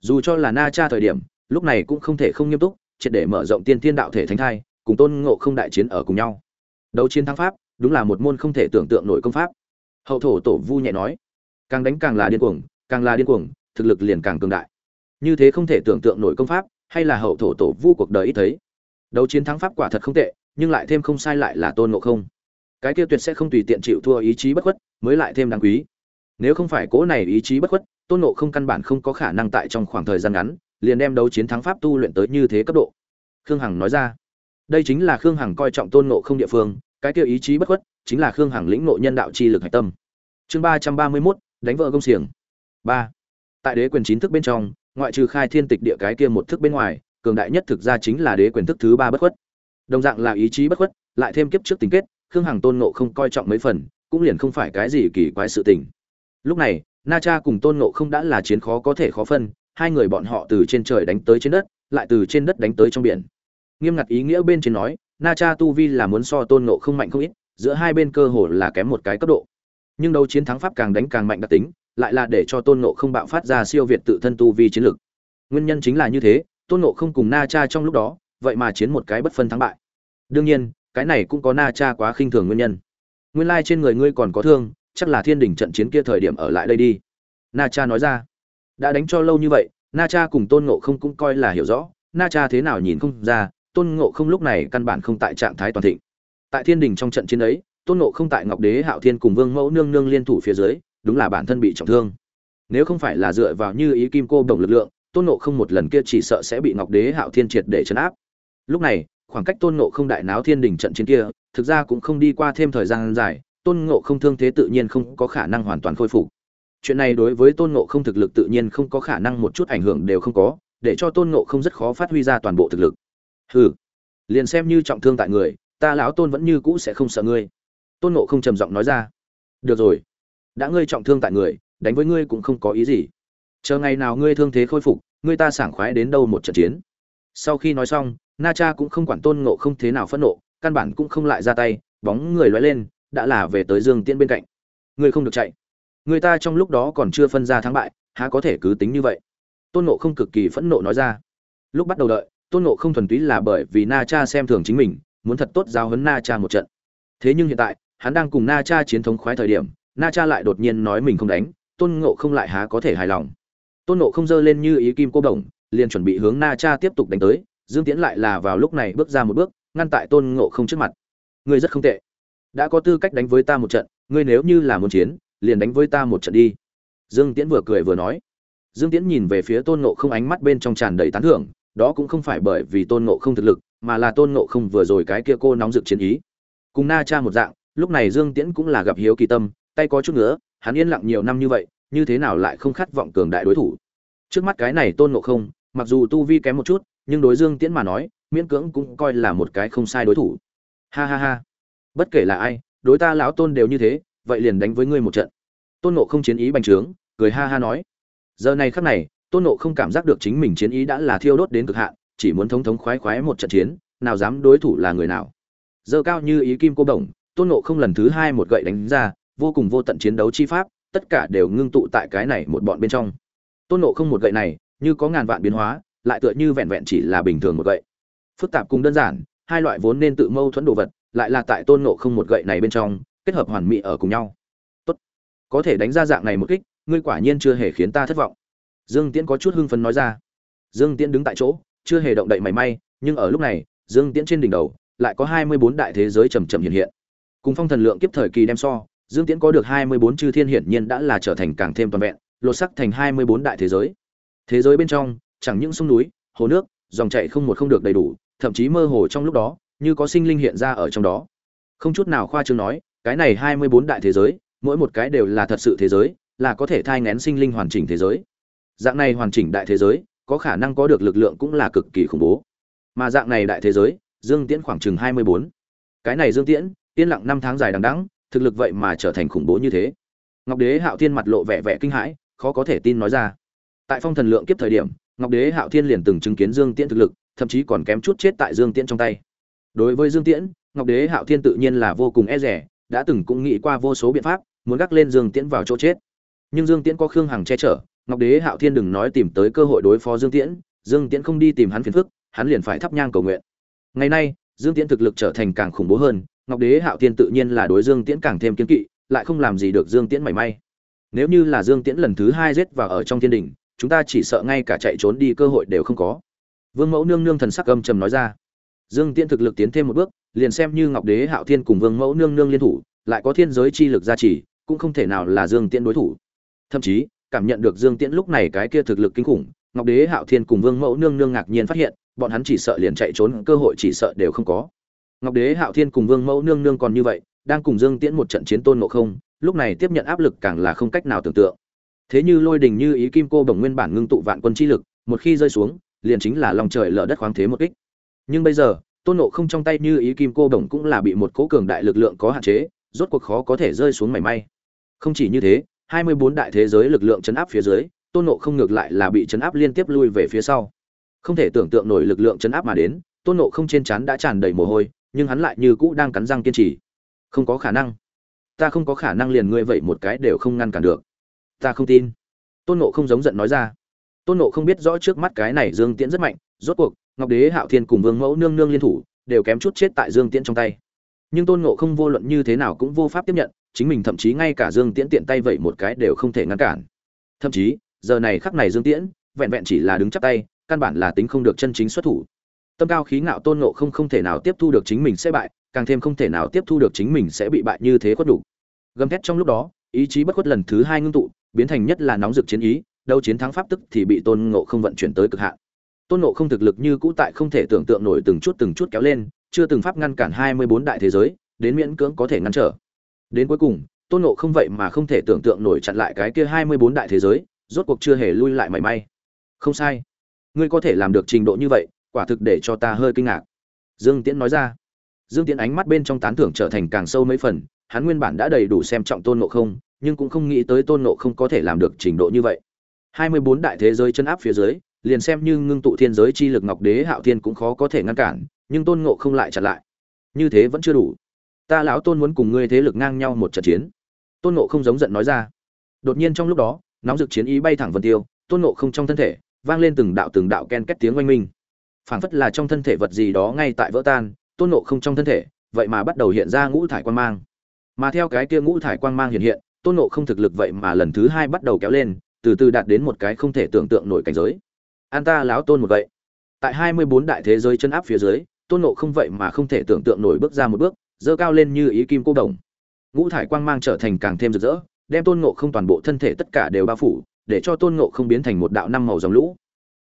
Dù cho là na cha thời điểm, lúc này cũng không thể không nghiêm túc triệt để mở rộng tiên thiên đạo thể thánh thai, cùng tôn ngộ không đại chiến ở cùng nhau. Đấu chiến thắng pháp, đúng là một môn không thể tưởng tượng nổi công pháp. Hậu thổ tổ vu nhẹ nói, càng đánh càng là điên cuồng, càng là điên cuồng, thực lực liền càng cường đại. Như thế không thể tưởng tượng nổi công pháp, hay là hậu thổ tổ vu cuộc đời ít thấy. Đấu chiến thắng pháp quả thật không tệ, nhưng lại thêm không sai lại là tôn ngộ không. Cái kia tuyệt sẽ không tùy tiện chịu thua ý chí bất khuất, mới lại thêm đáng quý. Nếu không phải cố này ý chí bất khuất, tôn ngộ không căn bản không có khả năng tại trong khoảng thời gian ngắn liền đem đấu chiến thắng pháp tu luyện tới như thế cấp độ. Khương hằng nói ra, đây chính là khương hằng coi trọng tôn ngộ không địa phương, cái kia ý chí bất khuất chính là khương hằng lĩnh ngộ nhân đạo chi lực hạch tâm. Chương ba trăm ba mươi mốt, đánh vợ công xiềng. Ba. Tại đế quyền chín thức bên trong, ngoại trừ khai thiên tịch địa cái kia một thức bên ngoài, cường đại nhất thực ra chính là đế quyền thức thứ ba bất khuất. Đồng dạng là ý chí bất khuất, lại thêm kiếp trước tình kết, khương hằng tôn nộ không coi trọng mấy phần, cũng liền không phải cái gì kỳ quái sự tình. Lúc này, na cha cùng tôn nộ không đã là chiến khó có thể khó phân hai người bọn họ từ trên trời đánh tới trên đất, lại từ trên đất đánh tới trong biển. Nghiêm ngặt ý nghĩa bên trên nói, na cha tu vi là muốn so tôn nộ không mạnh không ít, giữa hai bên cơ hồ là kém một cái cấp độ. Nhưng đấu chiến thắng pháp càng đánh càng mạnh đặc tính, lại là để cho tôn nộ không bạo phát ra siêu việt tự thân tu vi chiến lực. Nguyên nhân chính là như thế, tôn nộ không cùng na cha trong lúc đó, vậy mà chiến một cái bất phân thắng bại. Đương nhiên, cái này cũng có na cha quá khinh thường nguyên nhân. Nguyên lai trên người ngươi còn có thương, chắc là thiên đình trận chiến kia thời điểm ở lại đây đi. Na cha nói ra đã đánh cho lâu như vậy, na cha cùng tôn ngộ không cũng coi là hiểu rõ, na cha thế nào nhìn không ra, tôn ngộ không lúc này căn bản không tại trạng thái toàn thịnh. Tại thiên đình trong trận chiến ấy, tôn ngộ không tại ngọc đế, hạo thiên cùng vương mẫu nương nương liên thủ phía dưới, đúng là bản thân bị trọng thương. Nếu không phải là dựa vào như ý kim cô đồng lực lượng, tôn Ngộ không một lần kia chỉ sợ sẽ bị ngọc đế, hạo thiên triệt để chấn áp. Lúc này, khoảng cách tôn Ngộ không đại náo thiên đình trận chiến kia, thực ra cũng không đi qua thêm thời gian dài, tôn ngộ không thương thế tự nhiên không có khả năng hoàn toàn khôi phục chuyện này đối với tôn ngộ không thực lực tự nhiên không có khả năng một chút ảnh hưởng đều không có, để cho tôn ngộ không rất khó phát huy ra toàn bộ thực lực. Hừ, liền xem như trọng thương tại người, ta lão tôn vẫn như cũ sẽ không sợ ngươi. Tôn ngộ không trầm giọng nói ra. Được rồi, đã ngươi trọng thương tại người, đánh với ngươi cũng không có ý gì. Chờ ngày nào ngươi thương thế khôi phục, ngươi ta sảng khoái đến đâu một trận chiến. Sau khi nói xong, na cha cũng không quản tôn ngộ không thế nào phẫn nộ, căn bản cũng không lại ra tay, bóng người lóe lên, đã là về tới dương tiễn bên cạnh. Ngươi không được chạy người ta trong lúc đó còn chưa phân ra thắng bại, há có thể cứ tính như vậy? Tôn nộ không cực kỳ phẫn nộ nói ra. Lúc bắt đầu đợi, tôn nộ không thuần túy là bởi vì na cha xem thường chính mình, muốn thật tốt giao hấn na cha một trận. Thế nhưng hiện tại, hắn đang cùng na cha chiến thống khoái thời điểm, na cha lại đột nhiên nói mình không đánh, tôn ngộ không lại há có thể hài lòng. Tôn nộ không dơ lên như ý kim cô đồng, liền chuẩn bị hướng na cha tiếp tục đánh tới, dương tiễn lại là vào lúc này bước ra một bước, ngăn tại tôn ngộ không trước mặt. Ngươi rất không tệ. Đã có tư cách đánh với ta một trận, ngươi nếu như là muốn chiến liền đánh với ta một trận đi. Dương tiễn vừa cười vừa nói. Dương tiễn nhìn về phía tôn ngộ không ánh mắt bên trong tràn đầy tán thưởng, đó cũng không phải bởi vì tôn ngộ không thực lực, mà là tôn ngộ không vừa rồi cái kia cô nóng rực chiến ý. Cùng na cha một dạng, lúc này dương tiễn cũng là gặp hiếu kỳ tâm, tay có chút nữa hắn yên lặng nhiều năm như vậy, như thế nào lại không khát vọng cường đại đối thủ? Trước mắt cái này tôn ngộ không, mặc dù tu vi kém một chút, nhưng đối dương tiễn mà nói, miễn cưỡng cũng coi là một cái không sai đối thủ. Ha ha ha. Bất kể là ai, đối ta lão tôn đều như thế vậy liền đánh với ngươi một trận. Tôn nộ không chiến ý bành trướng, cười ha ha nói. Giờ này khắc này, tôn nộ không cảm giác được chính mình chiến ý đã là thiêu đốt đến cực hạn, chỉ muốn thống thống khoái khoái một trận chiến, nào dám đối thủ là người nào. Giờ cao như ý kim cô đồng tôn nộ không lần thứ hai một gậy đánh ra, vô cùng vô tận chiến đấu chi pháp, tất cả đều ngưng tụ tại cái này một bọn bên trong. Tôn nộ không một gậy này, như có ngàn vạn biến hóa, lại tựa như vẹn vẹn chỉ là bình thường một gậy. Phức tạp cùng đơn giản, hai loại vốn nên tự mâu thuẫn đồ vật, lại là tại tôn nộ không một gậy này bên trong kết hợp hoàn mỹ ở cùng nhau. Tốt. Có thể đánh ra dạng này một kích, ngươi quả nhiên chưa hề khiến ta thất vọng. Dương tiễn có chút hưng phấn nói ra. Dương tiễn đứng tại chỗ, chưa hề động đậy mảy may, nhưng ở lúc này, dương tiễn trên đỉnh đầu lại có hai mươi bốn đại thế giới chầm chậm hiện hiện. Cùng phong thần lượng kiếp thời kỳ đem so, dương tiễn có được hai mươi bốn chư thiên hiển nhiên đã là trở thành càng thêm toàn vẹn, lột sắc thành hai mươi bốn đại thế giới. Thế giới bên trong, chẳng những sông núi, hồ nước, dòng chảy không một không được đầy đủ, thậm chí mơ hồ trong lúc đó, như có sinh linh hiện ra ở trong đó. Không chút nào khoa trương nói cái này hai mươi bốn đại thế giới, mỗi một cái đều là thật sự thế giới, là có thể thai ngén sinh linh hoàn chỉnh thế giới. Dạng này hoàn chỉnh đại thế giới, có khả năng có được lực lượng cũng là cực kỳ khủng bố. Mà dạng này đại thế giới, dương tiễn khoảng chừng hai mươi bốn. Cái này dương tiễn, yên lặng năm tháng dài đằng đẵng, thực lực vậy mà trở thành khủng bố như thế. Ngọc đế hạo thiên mặt lộ vẻ vẻ kinh hãi, khó có thể tin nói ra. Tại phong thần lượng kiếp thời điểm, ngọc đế hạo thiên liền từng chứng kiến dương tiễn thực lực, thậm chí còn kém chút chết tại dương tiễn trong tay. Đối với dương tiễn, ngọc đế hạo thiên tự nhiên là vô cùng e rẻ đã từng cũng nghĩ qua vô số biện pháp, muốn gác lên dương tiễn vào chỗ chết. Nhưng dương tiễn có khương hằng che chở, ngọc đế hạo thiên đừng nói tìm tới cơ hội đối phó dương tiễn dương tiễn không đi tìm hắn phiền phức, hắn liền phải thắp nhang cầu nguyện. Ngày nay, dương tiễn thực lực trở thành càng khủng bố hơn, ngọc đế hạo thiên tự nhiên là đối dương tiễn càng thêm kiên kỵ, lại không làm gì được dương tiễn mảy may. Nếu như là dương tiễn lần thứ hai giết vào ở trong thiên đình, chúng ta chỉ sợ ngay cả chạy trốn đi cơ hội đều không có. Vương mẫu nương nương thần sắc âm trầm nói ra dương tiễn thực lực tiến thêm một bước, liền xem như ngọc đế, hạo thiên cùng vương mẫu nương nương liên thủ, lại có thiên giới chi lực gia trì, cũng không thể nào là dương tiễn đối thủ. Thậm chí, cảm nhận được dương tiễn lúc này cái kia thực lực kinh khủng, ngọc đế, hạo thiên cùng vương mẫu nương nương ngạc nhiên phát hiện, bọn hắn chỉ sợ liền chạy trốn, cơ hội chỉ sợ đều không có. Ngọc đế, hạo thiên cùng vương mẫu nương nương còn như vậy, đang cùng dương tiễn một trận chiến tôn ngộ không, lúc này tiếp nhận áp lực càng là không cách nào tưởng tượng. Thế như lôi đình như ý kim cô bổng nguyên bản ngưng tụ vạn quân chi lực, một khi rơi xuống, liền chính là lòng trời lở đất khoáng thế một kích nhưng bây giờ, tôn nộ không trong tay như ý kim cô đồng cũng là bị một cố cường đại lực lượng có hạn chế, rốt cuộc khó có thể rơi xuống mảy may. Không chỉ như thế, hai mươi bốn đại thế giới lực lượng chấn áp phía dưới, tôn nộ không ngược lại là bị chấn áp liên tiếp lui về phía sau. Không thể tưởng tượng nổi lực lượng chấn áp mà đến, tôn nộ không trên trán đã tràn đầy mồ hôi, nhưng hắn lại như cũ đang cắn răng kiên trì. Không có khả năng. Ta không có khả năng liền ngươi vậy một cái đều không ngăn cản được. Ta không tin. Tôn nộ không giống giận nói ra. Tôn nộ không biết rõ trước mắt cái này dương tiễn rất mạnh, rốt cuộc ngọc đế, hạo thiên cùng vương mẫu nương nương liên thủ, đều kém chút chết tại dương tiễn trong tay. Nhưng tôn ngộ không vô luận như thế nào cũng vô pháp tiếp nhận, chính mình thậm chí ngay cả dương tiễn tiện tay vậy một cái đều không thể ngăn cản. Thậm chí, giờ này khắc này dương tiễn, vẹn vẹn chỉ là đứng chắp tay, căn bản là tính không được chân chính xuất thủ. Tâm cao khí ngạo tôn ngộ không không thể nào tiếp thu được chính mình sẽ bại, càng thêm không thể nào tiếp thu được chính mình sẽ bị bại như thế khuất đủ. Gầm thét trong lúc đó, ý chí bất khuất lần thứ hai ngưng tụ, biến thành nhất là nóng rực chiến ý đâu chiến thắng pháp tức thì bị tôn ngộ không vận chuyển tới cực hạn tôn Nộ không thực lực như cũ tại không thể tưởng tượng nổi từng chút từng chút kéo lên, chưa từng pháp ngăn cản hai mươi bốn đại thế giới, đến miễn cưỡng có thể ngăn trở. Đến cuối cùng, tôn Nộ không vậy mà không thể tưởng tượng nổi chặn lại cái kia hai mươi bốn đại thế giới, rốt cuộc chưa hề lui lại mảy may. Không sai. Ngươi có thể làm được trình độ như vậy, quả thực để cho ta hơi kinh ngạc. Dương tiễn nói ra. Dương tiễn ánh mắt bên trong tán thưởng trở thành càng sâu mấy phần, hắn nguyên bản đã đầy đủ xem trọng tôn Nộ không, nhưng cũng không nghĩ tới tôn Nộ không có thể làm được trình độ như vậy. hai mươi bốn đại thế giới chân áp phía dưới liền xem như ngưng tụ thiên giới chi lực ngọc đế hạo thiên cũng khó có thể ngăn cản, nhưng tôn ngộ không lại chặn lại. Như thế vẫn chưa đủ. Ta lão tôn muốn cùng ngươi thế lực ngang nhau một trận chiến. Tôn ngộ không giống giận nói ra. Đột nhiên trong lúc đó, nóng rực chiến ý bay thẳng vân tiêu, tôn ngộ không trong thân thể, vang lên từng đạo từng đạo ken két tiếng oanh minh. Phảng phất là trong thân thể vật gì đó ngay tại vỡ tan, tôn ngộ không trong thân thể, vậy mà bắt đầu hiện ra ngũ thải quan mang. Mà theo cái kia ngũ thải quang mang hiện hiện, tôn ngộ không thực lực vậy mà lần thứ hai bắt đầu kéo lên, từ từ đạt đến một cái không thể tưởng tượng nổi cảnh giới an ta láo tôn một vậy. Tại hai mươi bốn đại thế giới chân áp phía dưới, tôn ngộ không vậy mà không thể tưởng tượng nổi bước ra một bước dơ cao lên như ý kim cô đồng. Ngũ thải quang mang trở thành càng thêm rực rỡ, đem tôn ngộ không toàn bộ thân thể tất cả đều bao phủ, để cho tôn ngộ không biến thành một đạo năm màu dòng lũ.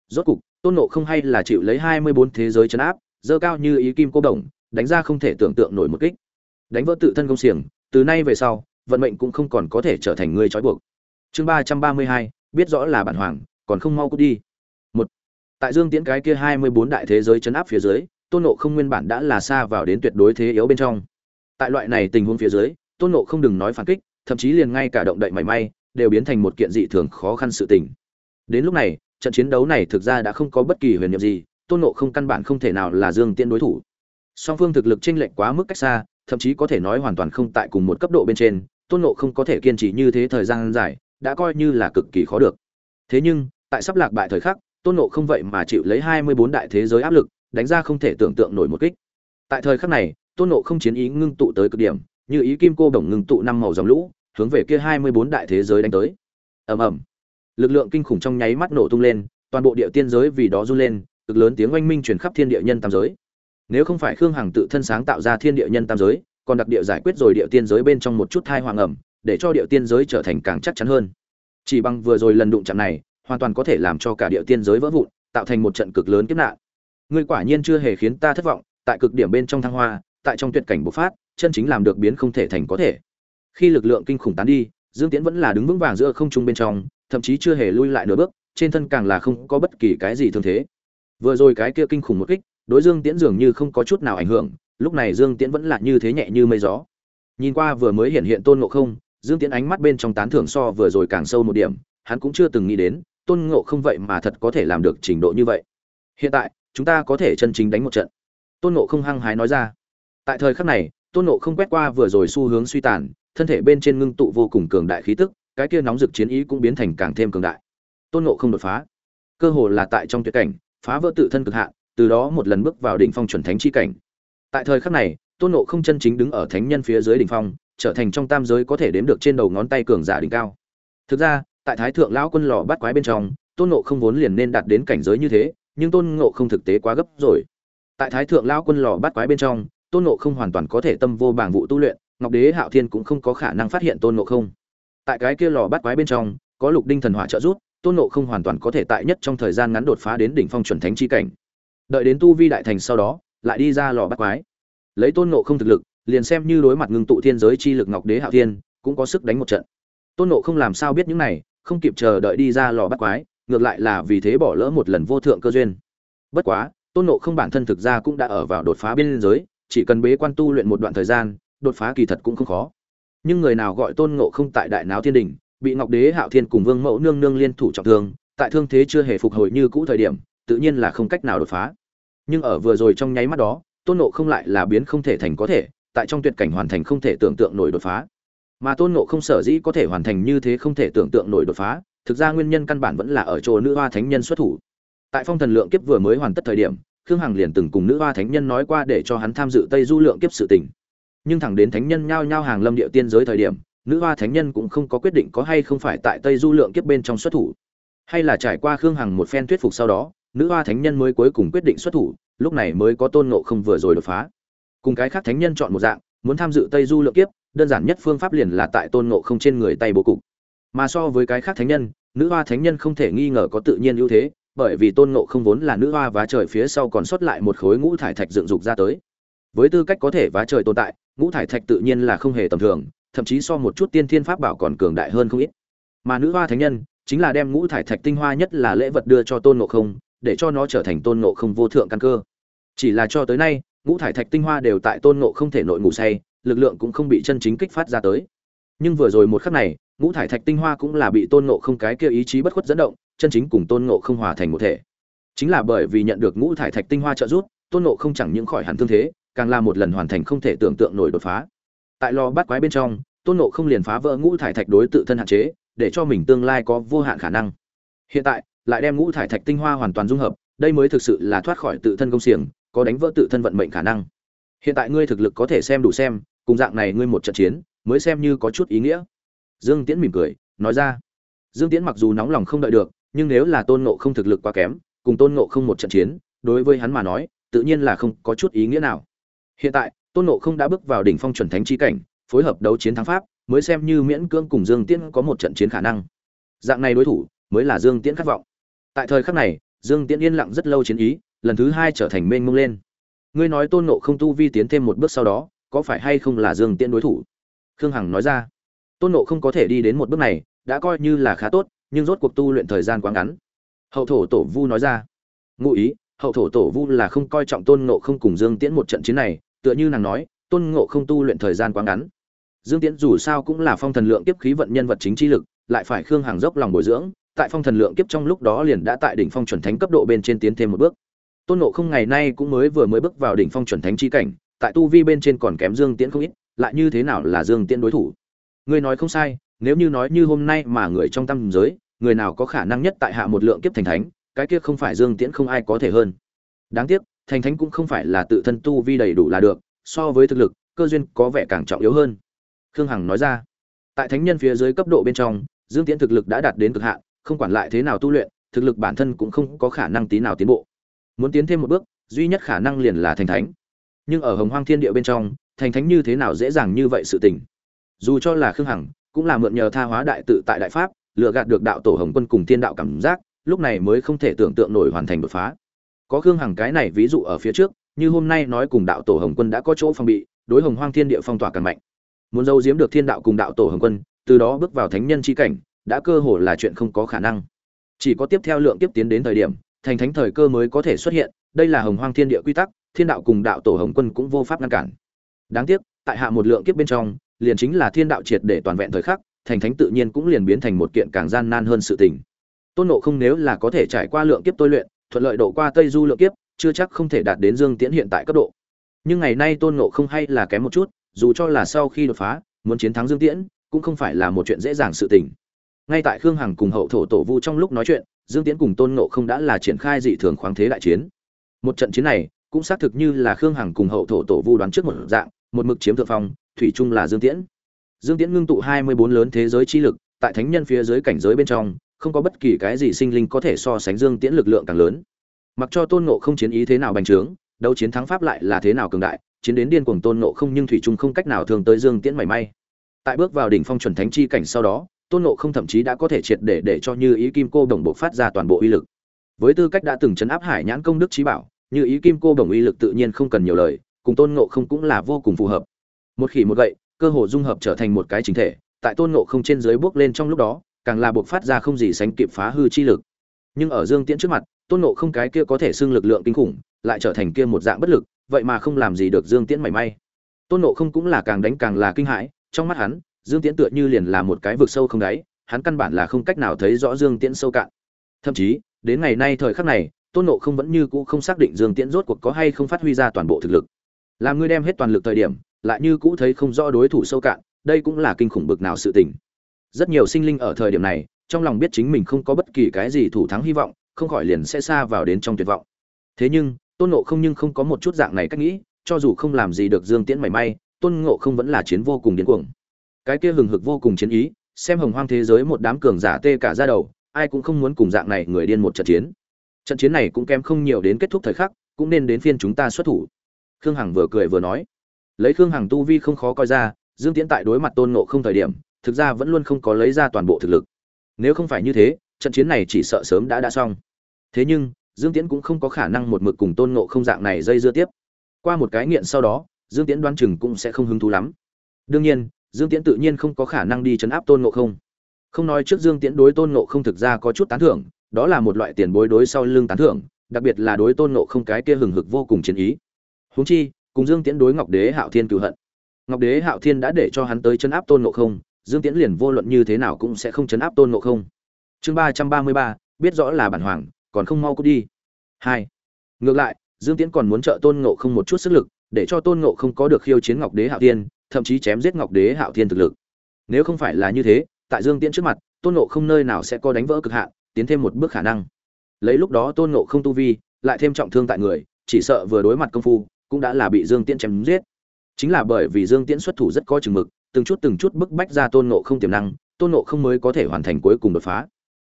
Rốt cục, tôn ngộ không hay là chịu lấy hai mươi bốn thế giới chấn áp dơ cao như ý kim cô đồng, đánh ra không thể tưởng tượng nổi một kích. Đánh vỡ tự thân công xiềng, từ nay về sau, vận mệnh cũng không còn có thể trở thành người trói buộc. Chương ba trăm ba mươi hai, biết rõ là bản hoàng, còn không mau cút đi tại dương tiễn cái kia hai mươi bốn đại thế giới chấn áp phía dưới, tôn nộ không nguyên bản đã là xa vào đến tuyệt đối thế yếu bên trong. Tại loại này tình huống phía dưới, tôn nộ không đừng nói phản kích, thậm chí liền ngay cả động đậy mảy may, đều biến thành một kiện dị thường khó khăn sự tình. Đến lúc này, trận chiến đấu này thực ra đã không có bất kỳ huyền nhiệm gì, tôn nộ không căn bản không thể nào là dương tiễn đối thủ. Song phương thực lực chênh lệch quá mức cách xa, thậm chí có thể nói hoàn toàn không tại cùng một cấp độ bên trên, tôn nộ không có thể kiên trì như thế thời gian dài, đã coi như là cực kỳ khó được. Thế nhưng, tại sắp lạc bại thời khắc tôn nộ không vậy mà chịu lấy hai mươi bốn đại thế giới áp lực, đánh ra không thể tưởng tượng nổi một kích. Tại thời khắc này, tôn nộ không chiến ý ngưng tụ tới cực điểm, như ý kim cô đồng ngưng tụ năm màu dòng lũ, hướng về kia hai mươi bốn đại thế giới đánh tới. Ầm ầm. Lực lượng kinh khủng trong nháy mắt nổ tung lên, toàn bộ địa tiên giới vì đó run lên, cực lớn tiếng oanh minh truyền khắp thiên địa nhân tam giới. Nếu không phải khương hằng tự thân sáng tạo ra thiên địa nhân tam giới, còn đặc địa giải quyết rồi địa tiên giới bên trong một chút thai hoàng ẩm để cho địa tiên giới trở thành càng chắc chắn hơn. Chỉ bằng vừa rồi lần đụng chạm này hoàn toàn có thể làm cho cả địa tiên giới vỡ vụn, tạo thành một trận cực lớn kiếp nạn. Ngươi quả nhiên chưa hề khiến ta thất vọng, tại cực điểm bên trong thăng hoa, tại trong tuyệt cảnh bộc phát, chân chính làm được biến không thể thành có thể. Khi lực lượng kinh khủng tán đi, dương tiễn vẫn là đứng vững vàng giữa không trung bên trong, thậm chí chưa hề lui lại nửa bước, trên thân càng là không có bất kỳ cái gì thương thế. Vừa rồi cái kia kinh khủng một kích, đối dương tiễn dường như không có chút nào ảnh hưởng, lúc này dương tiễn vẫn là như thế nhẹ như mây gió. Nhìn qua vừa mới hiện hiện tôn ngộ không, dương tiễn ánh mắt bên trong tán thưởng so vừa rồi càng sâu một điểm, hắn cũng chưa từng nghĩ đến tôn ngộ không vậy mà thật có thể làm được trình độ như vậy. Hiện tại, chúng ta có thể chân chính đánh một trận. Tôn ngộ không hăng hái nói ra. Tại thời khắc này, tôn ngộ không quét qua vừa rồi xu hướng suy tàn, thân thể bên trên ngưng tụ vô cùng cường đại khí tức, cái kia nóng rực chiến ý cũng biến thành càng thêm cường đại. Tôn ngộ không đột phá. Cơ hồ là tại trong tuyệt cảnh, phá vỡ tự thân cực hạn, từ đó một lần bước vào đỉnh phong chuẩn thánh chi cảnh. Tại thời khắc này, tôn ngộ không chân chính đứng ở thánh nhân phía dưới đỉnh phong, trở thành trong tam giới có thể đếm được trên đầu ngón tay cường giả đỉnh cao. Thực ra tại thái thượng lão quân lò bắt quái bên trong, tôn ngộ không vốn liền nên đạt đến cảnh giới như thế, nhưng tôn ngộ không thực tế quá gấp rồi. Tại thái thượng lão quân lò bắt quái bên trong, tôn ngộ không hoàn toàn có thể tâm vô bảng vụ tu luyện, ngọc đế hạo thiên cũng không có khả năng phát hiện tôn ngộ không. Tại cái kia lò bắt quái bên trong, có lục đinh thần hỏa trợ giúp, tôn ngộ không hoàn toàn có thể tại nhất trong thời gian ngắn đột phá đến đỉnh phong chuẩn thánh chi cảnh. Đợi đến tu vi đại thành sau đó, lại đi ra lò bắt quái. Lấy tôn ngộ không thực lực, liền xem như đối mặt ngưng tụ thiên giới chi lực ngọc đế hạo thiên, cũng có sức đánh một trận. Tôn ngộ không làm sao biết những này không kịp chờ đợi đi ra lò bắt quái, ngược lại là vì thế bỏ lỡ một lần vô thượng cơ duyên. Bất quá, tôn ngộ không bản thân thực ra cũng đã ở vào đột phá biên giới, chỉ cần bế quan tu luyện một đoạn thời gian, đột phá kỳ thật cũng không khó. Nhưng người nào gọi tôn ngộ không tại đại náo thiên đình bị ngọc đế, hạo thiên cùng vương mẫu nương nương liên thủ trọng thương, tại thương thế chưa hề phục hồi như cũ thời điểm, tự nhiên là không cách nào đột phá. Nhưng ở vừa rồi trong nháy mắt đó, tôn ngộ không lại là biến không thể thành có thể, tại trong tuyệt cảnh hoàn thành không thể tưởng tượng nổi đột phá mà tôn ngộ không sở dĩ có thể hoàn thành như thế không thể tưởng tượng nổi đột phá, thực ra nguyên nhân căn bản vẫn là ở chỗ nữ hoa thánh nhân xuất thủ. Tại phong thần lượng kiếp vừa mới hoàn tất thời điểm, khương hằng liền từng cùng nữ hoa thánh nhân nói qua để cho hắn tham dự tây du lượng kiếp sự tình. Nhưng thẳng đến thánh nhân nhao nhao hàng lâm địa tiên giới thời điểm, nữ hoa thánh nhân cũng không có quyết định có hay không phải tại tây du lượng kiếp bên trong xuất thủ. Hay là trải qua khương hằng một phen thuyết phục sau đó, nữ hoa thánh nhân mới cuối cùng quyết định xuất thủ, lúc này mới có tôn ngộ không vừa rồi đột phá. Cùng cái khác thánh nhân chọn một dạng, muốn tham dự tây du lượng kiếp đơn giản nhất phương pháp liền là tại tôn ngộ không trên người tay bố cục. Mà so với cái khác thánh nhân, nữ hoa thánh nhân không thể nghi ngờ có tự nhiên ưu thế, bởi vì tôn ngộ không vốn là nữ hoa vá trời phía sau còn sót lại một khối ngũ thải thạch dựng dục ra tới. Với tư cách có thể vá trời tồn tại, ngũ thải thạch tự nhiên là không hề tầm thường, thậm chí so một chút tiên thiên pháp bảo còn cường đại hơn không ít. Mà nữ hoa thánh nhân chính là đem ngũ thải thạch tinh hoa nhất là lễ vật đưa cho tôn ngộ không, để cho nó trở thành tôn ngộ không vô thượng căn cơ. Chỉ là cho tới nay, ngũ thải thạch tinh hoa đều tại tôn ngộ không thể nội ngủ say lực lượng cũng không bị chân chính kích phát ra tới. Nhưng vừa rồi một khắc này, ngũ thải thạch tinh hoa cũng là bị tôn ngộ không cái kia ý chí bất khuất dẫn động, chân chính cùng tôn ngộ không hòa thành một thể. Chính là bởi vì nhận được ngũ thải thạch tinh hoa trợ giúp, tôn ngộ không chẳng những khỏi hẳn thương thế, càng là một lần hoàn thành không thể tưởng tượng nổi đột phá. Tại lò bát quái bên trong, tôn ngộ không liền phá vỡ ngũ thải thạch đối tự thân hạn chế, để cho mình tương lai có vô hạn khả năng. Hiện tại, lại đem ngũ thải thạch tinh hoa hoàn toàn dung hợp, đây mới thực sự là thoát khỏi tự thân công xiềng, có đánh vỡ tự thân vận mệnh khả năng. Hiện tại ngươi thực lực có thể xem đủ xem cùng dạng này ngươi một trận chiến, mới xem như có chút ý nghĩa. Dương tiễn mỉm cười, nói ra. Dương tiễn mặc dù nóng lòng không đợi được, nhưng nếu là tôn ngộ không thực lực quá kém, cùng tôn ngộ không một trận chiến, đối với hắn mà nói, tự nhiên là không có chút ý nghĩa nào. Hiện tại, tôn ngộ không đã bước vào đỉnh phong chuẩn thánh chi cảnh, phối hợp đấu chiến thắng pháp, mới xem như miễn cưỡng cùng dương tiễn có một trận chiến khả năng. Dạng này đối thủ, mới là dương tiễn khát vọng. Tại thời khắc này, dương tiễn yên lặng rất lâu chiến ý, lần thứ hai trở thành mênh mông lên. Ngươi nói tôn ngộ không tu vi tiến thêm một bước sau đó có phải hay không là dương tiễn đối thủ? Khương hằng nói ra. Tôn ngộ không có thể đi đến một bước này, đã coi như là khá tốt, nhưng rốt cuộc tu luyện thời gian quá ngắn. Hậu thổ tổ vu nói ra. Ngụ ý, hậu thổ tổ vu là không coi trọng tôn ngộ không cùng dương tiễn một trận chiến này, tựa như nàng nói, tôn ngộ không tu luyện thời gian quá ngắn. Dương tiễn dù sao cũng là phong thần lượng kiếp khí vận nhân vật chính chi lực, lại phải khương hàng dốc lòng bồi dưỡng, tại phong thần lượng kiếp trong lúc đó liền đã tại đỉnh phong chuẩn thánh cấp độ bên trên tiến thêm một bước. Tôn ngộ không ngày nay cũng mới vừa mới bước vào đỉnh phong chuẩn thánh chi cảnh tại tu vi bên trên còn kém dương tiễn không ít, lại như thế nào là dương tiễn đối thủ? Ngươi nói không sai, nếu như nói như hôm nay mà người trong tâm giới, người nào có khả năng nhất tại hạ một lượng kiếp thành thánh, cái kia không phải dương tiễn không ai có thể hơn. Đáng tiếc, thành thánh cũng không phải là tự thân tu vi đầy đủ là được, so với thực lực, cơ duyên có vẻ càng trọng yếu hơn. Khương hằng nói ra. Tại thánh nhân phía dưới cấp độ bên trong, dương tiễn thực lực đã đạt đến cực hạn, không quản lại thế nào tu luyện, thực lực bản thân cũng không có khả năng tí nào tiến bộ. Muốn tiến thêm một bước, duy nhất khả năng liền là thành thánh nhưng ở hồng hoang thiên địa bên trong, thành thánh như thế nào dễ dàng như vậy sự tình? Dù cho là khương hằng, cũng là mượn nhờ tha hóa đại tự tại đại pháp lựa gạt được đạo tổ hồng quân cùng thiên đạo cảm giác, lúc này mới không thể tưởng tượng nổi hoàn thành đột phá. Có khương hằng cái này ví dụ ở phía trước, như hôm nay nói cùng đạo tổ hồng quân đã có chỗ phòng bị, đối hồng hoang thiên địa phong tỏa càng mạnh. Muốn giấu giếm được thiên đạo cùng đạo tổ hồng quân, từ đó bước vào thánh nhân chi cảnh, đã cơ hồ là chuyện không có khả năng. Chỉ có tiếp theo lượng tiếp tiến đến thời điểm, thành thánh thời cơ mới có thể xuất hiện, đây là hồng hoang thiên địa quy tắc thiên đạo cùng đạo tổ hồng quân cũng vô pháp ngăn cản. Đáng tiếc, tại hạ một lượng kiếp bên trong, liền chính là thiên đạo triệt để toàn vẹn thời khắc, thành thánh tự nhiên cũng liền biến thành một kiện càng gian nan hơn sự tình. Tôn nộ không nếu là có thể trải qua lượng kiếp tôi luyện, thuận lợi độ qua tây du lượng kiếp, chưa chắc không thể đạt đến dương tiễn hiện tại cấp độ. Nhưng ngày nay tôn nộ không hay là kém một chút, dù cho là sau khi đột phá, muốn chiến thắng dương tiễn, cũng không phải là một chuyện dễ dàng sự tình. Ngay tại khương hằng cùng hậu thổ tổ vu trong lúc nói chuyện, dương tiễn cùng tôn nộ không đã là triển khai dị thường khoáng thế đại chiến. Một trận chiến này cũng xác thực như là khương hằng cùng hậu thổ tổ vu đoán trước một dạng, một mực chiếm thượng phong, thủy chung là dương tiễn. Dương tiễn ngưng tụ hai mươi bốn lớn thế giới chi lực, tại thánh nhân phía dưới cảnh giới bên trong, không có bất kỳ cái gì sinh linh có thể so sánh dương tiễn lực lượng càng lớn. Mặc cho tôn nộ không chiến ý thế nào bành trướng, đấu chiến thắng pháp lại là thế nào cường đại, chiến đến điên cuồng tôn nộ không nhưng thủy trung không cách nào thường tới dương tiễn mảy may. Tại bước vào đỉnh phong chuẩn thánh chi cảnh sau đó, tôn nộ không thậm chí đã có thể triệt để để cho như ý kim cô đồng bộ phát ra toàn bộ uy lực. Với tư cách đã từng chấn áp hải nhãn công đức trí bảo như ý kim cô đồng uy lực tự nhiên không cần nhiều lời, cùng tôn ngộ không cũng là vô cùng phù hợp. Một khỉ một gậy, cơ hồ dung hợp trở thành một cái chính thể, tại tôn ngộ không trên dưới bước lên trong lúc đó, càng là buộc phát ra không gì sánh kịp phá hư chi lực. Nhưng ở dương tiễn trước mặt, tôn ngộ không cái kia có thể xưng lực lượng kinh khủng, lại trở thành kia một dạng bất lực, vậy mà không làm gì được dương tiễn mảy may. Tôn ngộ không cũng là càng đánh càng là kinh hãi, trong mắt hắn, dương tiễn tựa như liền là một cái vực sâu không đáy, hắn căn bản là không cách nào thấy rõ dương tiễn sâu cạn. Thậm chí, đến ngày nay thời khắc này tôn nộ không vẫn như cũ không xác định dương tiễn rốt cuộc có hay không phát huy ra toàn bộ thực lực. Làm ngươi đem hết toàn lực thời điểm, lại như cũ thấy không rõ đối thủ sâu cạn, đây cũng là kinh khủng bực nào sự tình. Rất nhiều sinh linh ở thời điểm này, trong lòng biết chính mình không có bất kỳ cái gì thủ thắng hy vọng, không khỏi liền sẽ xa vào đến trong tuyệt vọng. Thế nhưng, tôn nộ không nhưng không có một chút dạng này cách nghĩ, cho dù không làm gì được dương tiễn mảy may, tôn ngộ không vẫn là chiến vô cùng điên cuồng. Cái kia hừng hực vô cùng chiến ý, xem hồng hoang thế giới một đám cường giả tê cả ra đầu, ai cũng không muốn cùng dạng này người điên một trận chiến trận chiến này cũng kém không nhiều đến kết thúc thời khắc, cũng nên đến phiên chúng ta xuất thủ. Khương hằng vừa cười vừa nói. Lấy khương hằng tu vi không khó coi ra, dương tiễn tại đối mặt tôn ngộ không thời điểm, thực ra vẫn luôn không có lấy ra toàn bộ thực lực. Nếu không phải như thế, trận chiến này chỉ sợ sớm đã đã xong. Thế nhưng, dương tiễn cũng không có khả năng một mực cùng tôn ngộ không dạng này dây dưa tiếp. Qua một cái nghiện sau đó, dương tiễn đoán chừng cũng sẽ không hứng thú lắm. Đương nhiên, dương tiễn tự nhiên không có khả năng đi chấn áp tôn ngộ không. Không nói trước dương tiễn đối tôn ngộ không thực ra có chút tán thưởng đó là một loại tiền bối đối sau lưng tán thưởng, đặc biệt là đối tôn ngộ không cái kia hừng hực vô cùng chiến ý. Huống chi, cùng dương tiễn đối ngọc đế hạo thiên cựu hận. Ngọc đế hạo thiên đã để cho hắn tới chấn áp tôn ngộ không, dương tiễn liền vô luận như thế nào cũng sẽ không chấn áp tôn ngộ không. Chương ba trăm ba mươi ba, biết rõ là bản hoàng, còn không mau cút đi. Hai. Ngược lại, dương tiễn còn muốn trợ tôn ngộ không một chút sức lực, để cho tôn ngộ không có được khiêu chiến ngọc đế hạo thiên, thậm chí chém giết ngọc đế hạo thiên thực lực. Nếu không phải là như thế, tại dương tiễn trước mặt, tôn ngộ không nơi nào sẽ có đánh vỡ cực hạn tiến thêm một bước khả năng. Lấy lúc đó tôn ngộ không tu vi, lại thêm trọng thương tại người, chỉ sợ vừa đối mặt công phu, cũng đã là bị dương tiễn chém giết. Chính là bởi vì dương tiễn xuất thủ rất có chừng mực, từng chút từng chút bức bách ra tôn ngộ không tiềm năng, tôn ngộ không mới có thể hoàn thành cuối cùng đột phá.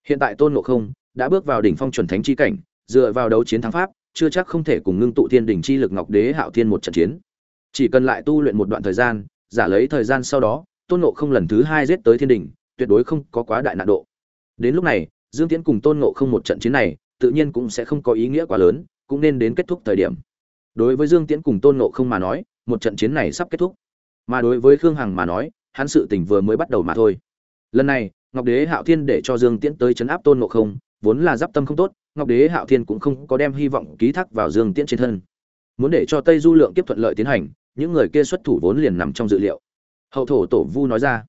Hiện tại tôn ngộ không đã bước vào đỉnh phong chuẩn thánh chi cảnh, dựa vào đấu chiến thắng pháp, chưa chắc không thể cùng ngưng tụ thiên đỉnh chi lực ngọc đế hạo thiên một trận chiến. Chỉ cần lại tu luyện một đoạn thời gian, giả lấy thời gian sau đó, tôn ngộ không lần thứ hai giết tới thiên đỉnh, tuyệt đối không có quá đại nạn độ. Đến lúc này dương tiễn cùng tôn ngộ không một trận chiến này, tự nhiên cũng sẽ không có ý nghĩa quá lớn, cũng nên đến kết thúc thời điểm. Đối với dương tiễn cùng tôn ngộ không mà nói, một trận chiến này sắp kết thúc. Mà đối với khương hằng mà nói, hắn sự tình vừa mới bắt đầu mà thôi. Lần này, ngọc đế hạo thiên để cho dương tiễn tới chấn áp tôn ngộ không, vốn là giáp tâm không tốt, ngọc đế hạo thiên cũng không có đem hy vọng ký thác vào dương tiễn trên thân. Muốn để cho tây du lượng kiếp thuận lợi tiến hành, những người kia xuất thủ vốn liền nằm trong dự liệu. Hậu thổ tổ vu nói ra.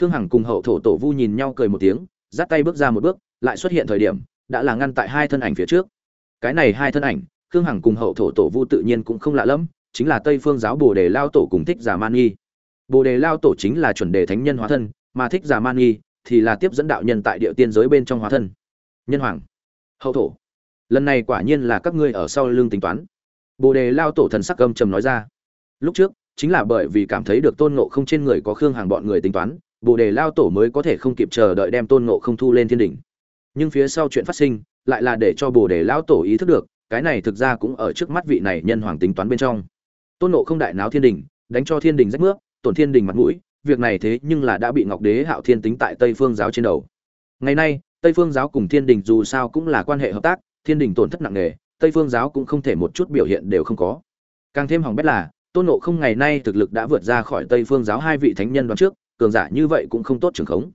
Khương hằng cùng hậu thổ tổ vu nhìn nhau cười một tiếng, giắt tay bước ra một bước lại xuất hiện thời điểm, đã là ngăn tại hai thân ảnh phía trước. Cái này hai thân ảnh, khương hằng cùng hậu thổ tổ vu tự nhiên cũng không lạ lẫm, chính là tây phương giáo bồ đề lao tổ cùng thích giả man nghi. Bồ đề lao tổ chính là chuẩn đề thánh nhân hóa thân, mà thích giả man nghi thì là tiếp dẫn đạo nhân tại địa tiên giới bên trong hóa thân. Nhân hoàng, hậu thổ. Lần này quả nhiên là các ngươi ở sau lưng tính toán. Bồ đề lao tổ thần sắc âm trầm nói ra. Lúc trước, chính là bởi vì cảm thấy được tôn ngộ không trên người có khương hàng bọn người tính toán, bồ đề lao tổ mới có thể không kịp chờ đợi đem tôn ngộ không thu lên thiên đỉnh nhưng phía sau chuyện phát sinh, lại là để cho bồ đề lão tổ ý thức được, cái này thực ra cũng ở trước mắt vị này nhân hoàng tính toán bên trong. Tôn nộ không đại náo thiên đình, đánh cho thiên đình rách nước, tổn thiên đình mặt mũi, việc này thế nhưng là đã bị ngọc đế hạo thiên tính tại tây phương giáo trên đầu. Ngày nay, tây phương giáo cùng thiên đình dù sao cũng là quan hệ hợp tác, thiên đình tổn thất nặng nề, tây phương giáo cũng không thể một chút biểu hiện đều không có. Càng thêm hỏng bét là, tôn nộ không ngày nay thực lực đã vượt ra khỏi tây phương giáo hai vị thánh nhân đoán trước, cường giả như vậy cũng không tốt trường khống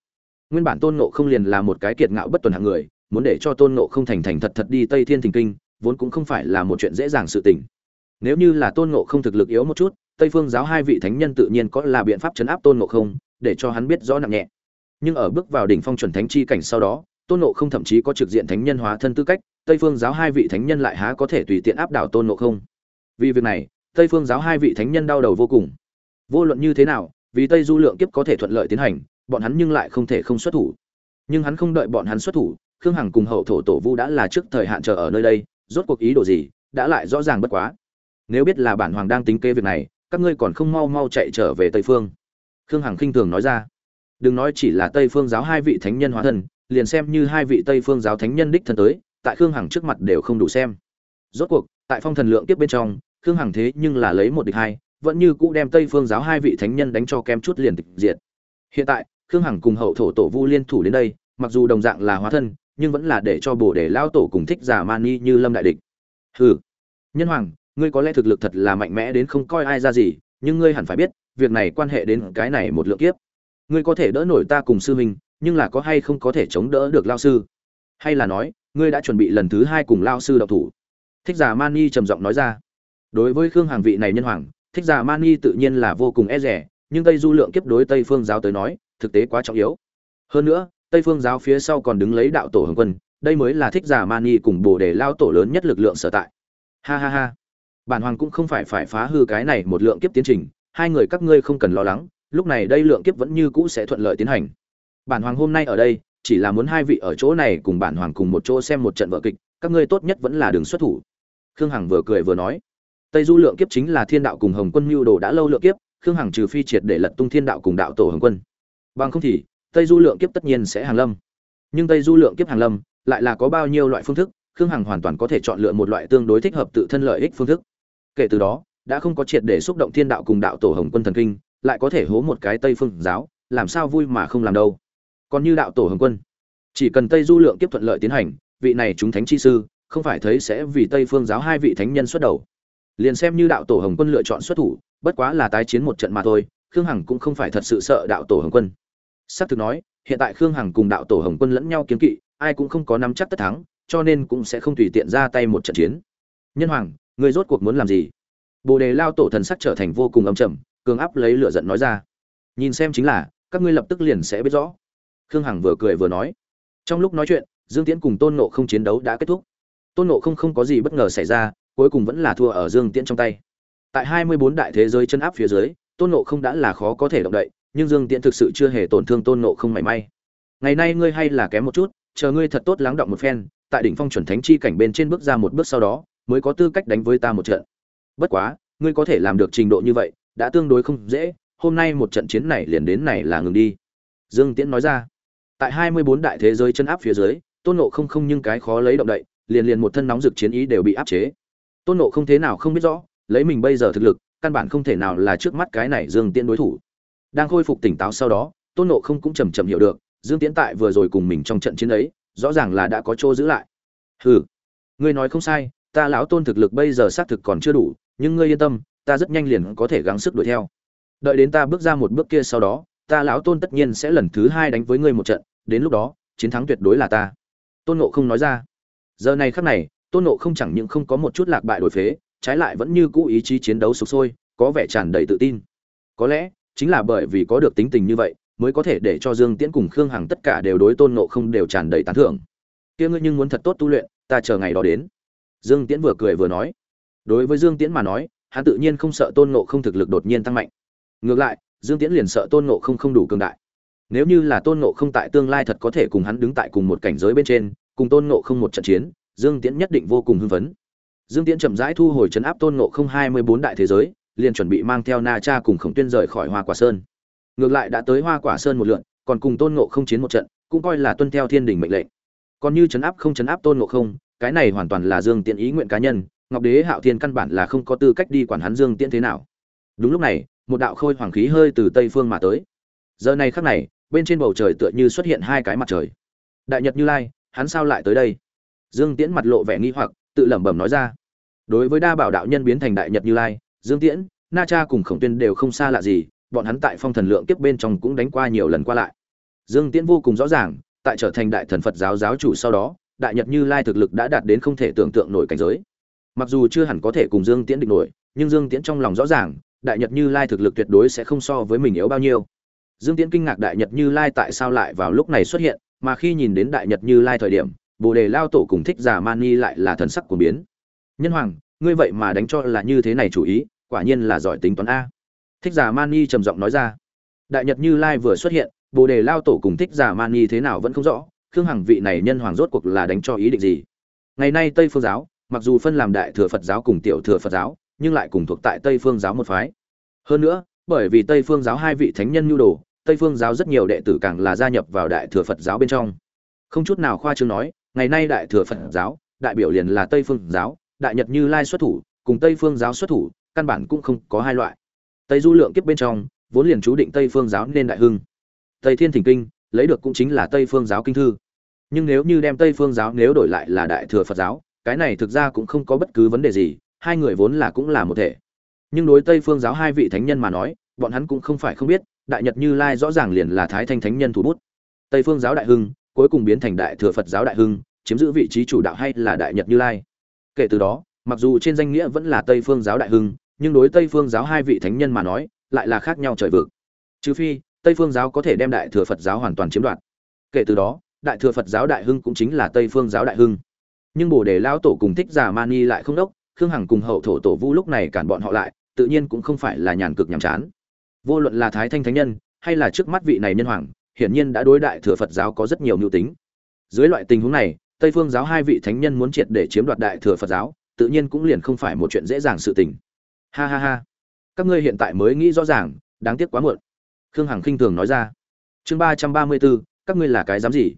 nguyên bản tôn ngộ không liền là một cái kiệt ngạo bất tuần hạng người, muốn để cho tôn ngộ không thành thành thật thật đi tây thiên thình kinh, vốn cũng không phải là một chuyện dễ dàng sự tình. Nếu như là tôn ngộ không thực lực yếu một chút, tây phương giáo hai vị thánh nhân tự nhiên có là biện pháp chấn áp tôn ngộ không, để cho hắn biết rõ nặng nhẹ. Nhưng ở bước vào đỉnh phong chuẩn thánh chi cảnh sau đó, tôn ngộ không thậm chí có trực diện thánh nhân hóa thân tư cách, tây phương giáo hai vị thánh nhân lại há có thể tùy tiện áp đảo tôn ngộ không. Vì việc này, tây phương giáo hai vị thánh nhân đau đầu vô cùng. Vô luận như thế nào, vì tây du lượng kiếp có thể thuận lợi tiến hành bọn hắn nhưng lại không thể không xuất thủ. Nhưng hắn không đợi bọn hắn xuất thủ, khương hằng cùng hậu thổ tổ vu đã là trước thời hạn chờ ở nơi đây, rốt cuộc ý đồ gì, đã lại rõ ràng bất quá. Nếu biết là bản hoàng đang tính kế việc này, các ngươi còn không mau mau chạy trở về tây phương. Khương hằng khinh thường nói ra. Đừng nói chỉ là tây phương giáo hai vị thánh nhân hóa thân liền xem như hai vị tây phương giáo thánh nhân đích thân tới, tại khương hằng trước mặt đều không đủ xem. Rốt cuộc, tại phong thần lượng tiếp bên trong, khương hằng thế nhưng là lấy một địch hai, vẫn như cũ đem tây phương giáo hai vị thánh nhân đánh cho kem chút liền tịch diệt. Hiện tại khương hằng cùng hậu thổ tổ vu liên thủ đến đây, mặc dù đồng dạng là hóa thân, nhưng vẫn là để cho bồ để lao tổ cùng thích giả mani như lâm đại địch. Hừ. Nhân hoàng, ngươi có lẽ thực lực thật là mạnh mẽ đến không coi ai ra gì, nhưng ngươi hẳn phải biết, việc này quan hệ đến cái này một lượng kiếp. Ngươi có thể đỡ nổi ta cùng sư huynh, nhưng là có hay không có thể chống đỡ được lao sư? Hay là nói, ngươi đã chuẩn bị lần thứ hai cùng lao sư độc thủ? Thích giả mani trầm giọng nói ra. Đối với khương hàng vị này nhân hoàng, thích giả mani tự nhiên là vô cùng e rẻ nhưng tây du lượng kiếp đối tây phương giáo tới nói thực tế quá trọng yếu. Hơn nữa, tây phương giáo phía sau còn đứng lấy đạo tổ hồng quân, đây mới là thích giả mani cùng bồ đề lao tổ lớn nhất lực lượng sở tại. Ha ha ha. Bản hoàng cũng không phải phải phá hư cái này một lượng kiếp tiến trình, hai người các ngươi không cần lo lắng, lúc này đây lượng kiếp vẫn như cũ sẽ thuận lợi tiến hành. Bản hoàng hôm nay ở đây, chỉ là muốn hai vị ở chỗ này cùng bản hoàng cùng một chỗ xem một trận vở kịch, các ngươi tốt nhất vẫn là đường xuất thủ. Khương hằng vừa cười vừa nói. Tây du lượng kiếp chính là thiên đạo cùng hồng quân mưu đồ đã lâu lượng kiếp, khương hằng trừ phi triệt để lật tung thiên đạo cùng đạo tổ hồng quân bằng không thì, tây du lượng kiếp tất nhiên sẽ hàng lâm. Nhưng tây du lượng kiếp hàng lâm, lại là có bao nhiêu loại phương thức, khương hằng hoàn toàn có thể chọn lựa một loại tương đối thích hợp tự thân lợi ích phương thức. Kể từ đó, đã không có triệt để xúc động thiên đạo cùng đạo tổ hồng quân thần kinh, lại có thể hố một cái tây phương giáo, làm sao vui mà không làm đâu. Còn như đạo tổ hồng quân, chỉ cần tây du lượng kiếp thuận lợi tiến hành, vị này chúng thánh chi sư, không phải thấy sẽ vì tây phương giáo hai vị thánh nhân xuất đầu. Liền xem như đạo tổ hồng quân lựa chọn xuất thủ, bất quá là tái chiến một trận mà thôi, khương hằng cũng không phải thật sự sợ đạo tổ hồng quân s thực nói, hiện tại khương hằng cùng đạo tổ hồng quân lẫn nhau kiếm kỵ, ai cũng không có nắm chắc tất thắng, cho nên cũng sẽ không tùy tiện ra tay một trận chiến. Nhân hoàng ngươi rốt cuộc muốn làm gì? Bồ đề lao tổ thần sắc trở thành vô cùng âm trầm, cường áp lấy lửa giận nói ra. Nhìn xem chính là, các ngươi lập tức liền sẽ biết rõ. Khương hằng vừa cười vừa nói. Trong lúc nói chuyện, dương tiễn cùng tôn nộ không chiến đấu đã kết thúc. Tôn nộ không không có gì bất ngờ xảy ra, cuối cùng vẫn là thua ở dương tiễn trong tay. Tại hai mươi bốn đại thế giới chân áp phía dưới, tôn nộ không đã là khó có thể động đậy nhưng dương tiễn thực sự chưa hề tổn thương tôn nộ không mảy may. Ngày nay ngươi hay là kém một chút, chờ ngươi thật tốt lắng động một phen, tại đỉnh phong chuẩn thánh chi cảnh bên trên bước ra một bước sau đó, mới có tư cách đánh với ta một trận. Bất quá, ngươi có thể làm được trình độ như vậy, đã tương đối không dễ, hôm nay một trận chiến này liền đến này là ngừng đi. Dương tiễn nói ra. Tại hai mươi bốn đại thế giới chân áp phía dưới, tôn nộ không không nhưng cái khó lấy động đậy, liền liền một thân nóng rực chiến ý đều bị áp chế. Tôn nộ không thế nào không biết rõ, lấy mình bây giờ thực lực, căn bản không thể nào là trước mắt cái này dương tiễn đối thủ đang khôi phục tỉnh táo sau đó, tôn nộ không cũng chầm chậm hiểu được, dương tiễn tại vừa rồi cùng mình trong trận chiến ấy, rõ ràng là đã có chỗ giữ lại. Hừ, ngươi nói không sai, ta lão tôn thực lực bây giờ xác thực còn chưa đủ, nhưng ngươi yên tâm, ta rất nhanh liền có thể gắng sức đuổi theo. Đợi đến ta bước ra một bước kia sau đó, ta lão tôn tất nhiên sẽ lần thứ hai đánh với ngươi một trận, đến lúc đó, chiến thắng tuyệt đối là ta. Tôn nộ không nói ra. Giờ này khắc này, tôn nộ không chẳng những không có một chút lạc bại đổi phế, trái lại vẫn như cũ ý chí chiến đấu sụp sôi, có vẻ tràn đầy tự tin. Có lẽ chính là bởi vì có được tính tình như vậy, mới có thể để cho dương tiễn cùng khương hằng tất cả đều đối tôn nộ không đều tràn đầy tán thưởng. Kia ngươi nhưng muốn thật tốt tu luyện, ta chờ ngày đó đến. Dương tiễn vừa cười vừa nói. Đối với dương tiễn mà nói, hắn tự nhiên không sợ tôn nộ không thực lực đột nhiên tăng mạnh. Ngược lại, dương tiễn liền sợ tôn nộ không không đủ cường đại. Nếu như là tôn nộ không tại tương lai thật có thể cùng hắn đứng tại cùng một cảnh giới bên trên, cùng tôn nộ không một trận chiến, dương tiễn nhất định vô cùng hưng phấn. Dương tiễn chậm rãi thu hồi chấn áp tôn nộ không hai mươi bốn đại thế giới liền chuẩn bị mang theo na cha cùng khổng tuyên rời khỏi hoa quả sơn. Ngược lại đã tới hoa quả sơn một lượn, còn cùng tôn Ngộ không chiến một trận, cũng coi là tuân theo thiên đình mệnh lệnh. Còn như chấn áp không chấn áp tôn Ngộ không, cái này hoàn toàn là dương tiễn ý nguyện cá nhân, ngọc đế hạo thiên căn bản là không có tư cách đi quản hắn dương tiễn thế nào. Đúng lúc này, một đạo khôi hoàng khí hơi từ tây phương mà tới. Giờ này khắc này, bên trên bầu trời tựa như xuất hiện hai cái mặt trời. Đại nhật như lai, hắn sao lại tới đây? Dương tiễn mặt lộ vẻ nghi hoặc, tự lẩm bẩm nói ra. Đối với đa bảo đạo nhân biến thành đại nhật như lai dương tiễn, na cha cùng khổng tuyên đều không xa lạ gì, bọn hắn tại phong thần lượng kiếp bên trong cũng đánh qua nhiều lần qua lại. Dương tiễn vô cùng rõ ràng, tại trở thành đại thần phật giáo giáo chủ sau đó, đại nhật như lai thực lực đã đạt đến không thể tưởng tượng nổi cảnh giới. Mặc dù chưa hẳn có thể cùng dương tiễn địch nổi, nhưng dương tiễn trong lòng rõ ràng, đại nhật như lai thực lực tuyệt đối sẽ không so với mình yếu bao nhiêu. Dương tiễn kinh ngạc đại nhật như lai tại sao lại vào lúc này xuất hiện, mà khi nhìn đến đại nhật như lai thời điểm, bồ đề lao tổ cùng thích giả mani lại là thần sắc của biến. Nhân hoàng ngươi vậy mà đánh cho là như thế này chủ ý, quả nhiên là giỏi tính toán a. Thích giả mani trầm giọng nói ra. Đại nhật như lai vừa xuất hiện, bồ đề lao tổ cùng thích giả mani thế nào vẫn không rõ, khương hằng vị này nhân hoàng rốt cuộc là đánh cho ý định gì? Ngày nay tây phương giáo, mặc dù phân làm đại thừa phật giáo cùng tiểu thừa phật giáo, nhưng lại cùng thuộc tại tây phương giáo một phái. Hơn nữa, bởi vì tây phương giáo hai vị thánh nhân nhu đồ, tây phương giáo rất nhiều đệ tử càng là gia nhập vào đại thừa phật giáo bên trong. Không chút nào khoa trương nói, ngày nay đại thừa phật giáo, đại biểu liền là tây phương giáo đại nhật như lai xuất thủ, cùng tây phương giáo xuất thủ, căn bản cũng không có hai loại. Tây du lượng kiếp bên trong, vốn liền chú định tây phương giáo nên đại hưng. Tây thiên thỉnh kinh, lấy được cũng chính là tây phương giáo kinh thư. Nhưng nếu như đem tây phương giáo nếu đổi lại là đại thừa phật giáo, cái này thực ra cũng không có bất cứ vấn đề gì, hai người vốn là cũng là một thể. Nhưng đối tây phương giáo hai vị thánh nhân mà nói, bọn hắn cũng không phải không biết, đại nhật như lai rõ ràng liền là thái thanh thánh nhân thủ bút. Tây phương giáo đại hưng, cuối cùng biến thành đại thừa phật giáo đại hưng, chiếm giữ vị trí chủ đạo hay là đại nhật như lai? Kể từ đó, mặc dù trên danh nghĩa vẫn là tây phương giáo đại hưng, nhưng đối tây phương giáo hai vị thánh nhân mà nói, lại là khác nhau trời vực. Trừ phi, tây phương giáo có thể đem đại thừa phật giáo hoàn toàn chiếm đoạt. Kể từ đó, đại thừa phật giáo đại hưng cũng chính là tây phương giáo đại hưng. Nhưng bồ đề lao tổ cùng thích giả mani lại không đốc, khương hằng cùng hậu thổ tổ vu lúc này cản bọn họ lại, tự nhiên cũng không phải là nhàn cực nhàm chán. Vô luận là thái thanh thánh nhân, hay là trước mắt vị này nhân hoàng, hiển nhiên đã đối đại thừa phật giáo có rất nhiều mưu tính. Dưới loại tình huống này tây phương giáo hai vị thánh nhân muốn triệt để chiếm đoạt đại thừa phật giáo, tự nhiên cũng liền không phải một chuyện dễ dàng sự tình. Ha ha ha. Các ngươi hiện tại mới nghĩ rõ ràng, đáng tiếc quá muộn. Khương hằng khinh thường nói ra. Chương ba trăm ba mươi bốn các ngươi là cái dám gì?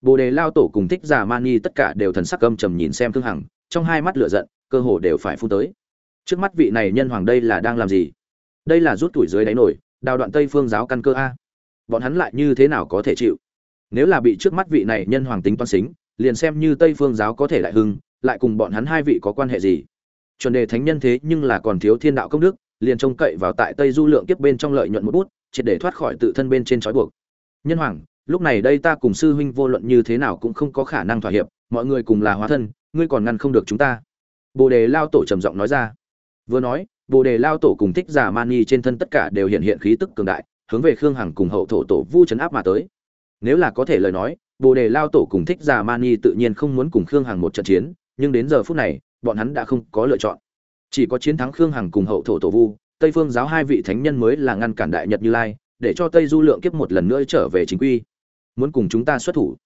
Bồ đề lao tổ cùng thích giả mani tất cả đều thần sắc âm trầm nhìn xem khương hằng, trong hai mắt lửa giận, cơ hồ đều phải phun tới. Trước mắt vị này nhân hoàng đây là đang làm gì? Đây là rút tuổi dưới đáy nổi, đào đoạn tây phương giáo căn cơ a. Bọn hắn lại như thế nào có thể chịu? Nếu là bị trước mắt vị này nhân hoàng tính toán xính liền xem như tây phương giáo có thể lại hưng, lại cùng bọn hắn hai vị có quan hệ gì. Chuẩn đề thánh nhân thế nhưng là còn thiếu thiên đạo công đức, liền trông cậy vào tại tây du lượng kiếp bên trong lợi nhuận một bút, triệt để thoát khỏi tự thân bên trên trói buộc. Nhân hoàng, lúc này đây ta cùng sư huynh vô luận như thế nào cũng không có khả năng thỏa hiệp, mọi người cùng là hóa thân, ngươi còn ngăn không được chúng ta. Bồ đề lao tổ trầm giọng nói ra. Vừa nói, bồ đề lao tổ cùng thích giả mani trên thân tất cả đều hiện hiện khí tức cường đại, hướng về khương hằng cùng hậu thổ tổ vu chấn áp mà tới. Nếu là có thể lời nói bồ đề lao tổ cùng thích giả mani tự nhiên không muốn cùng khương hằng một trận chiến, nhưng đến giờ phút này, bọn hắn đã không có lựa chọn. Chỉ có chiến thắng khương hằng cùng hậu thổ tổ vu, tây phương giáo hai vị thánh nhân mới là ngăn cản đại nhật như lai, để cho tây du lượng kiếp một lần nữa trở về chính quy. Muốn cùng chúng ta xuất thủ.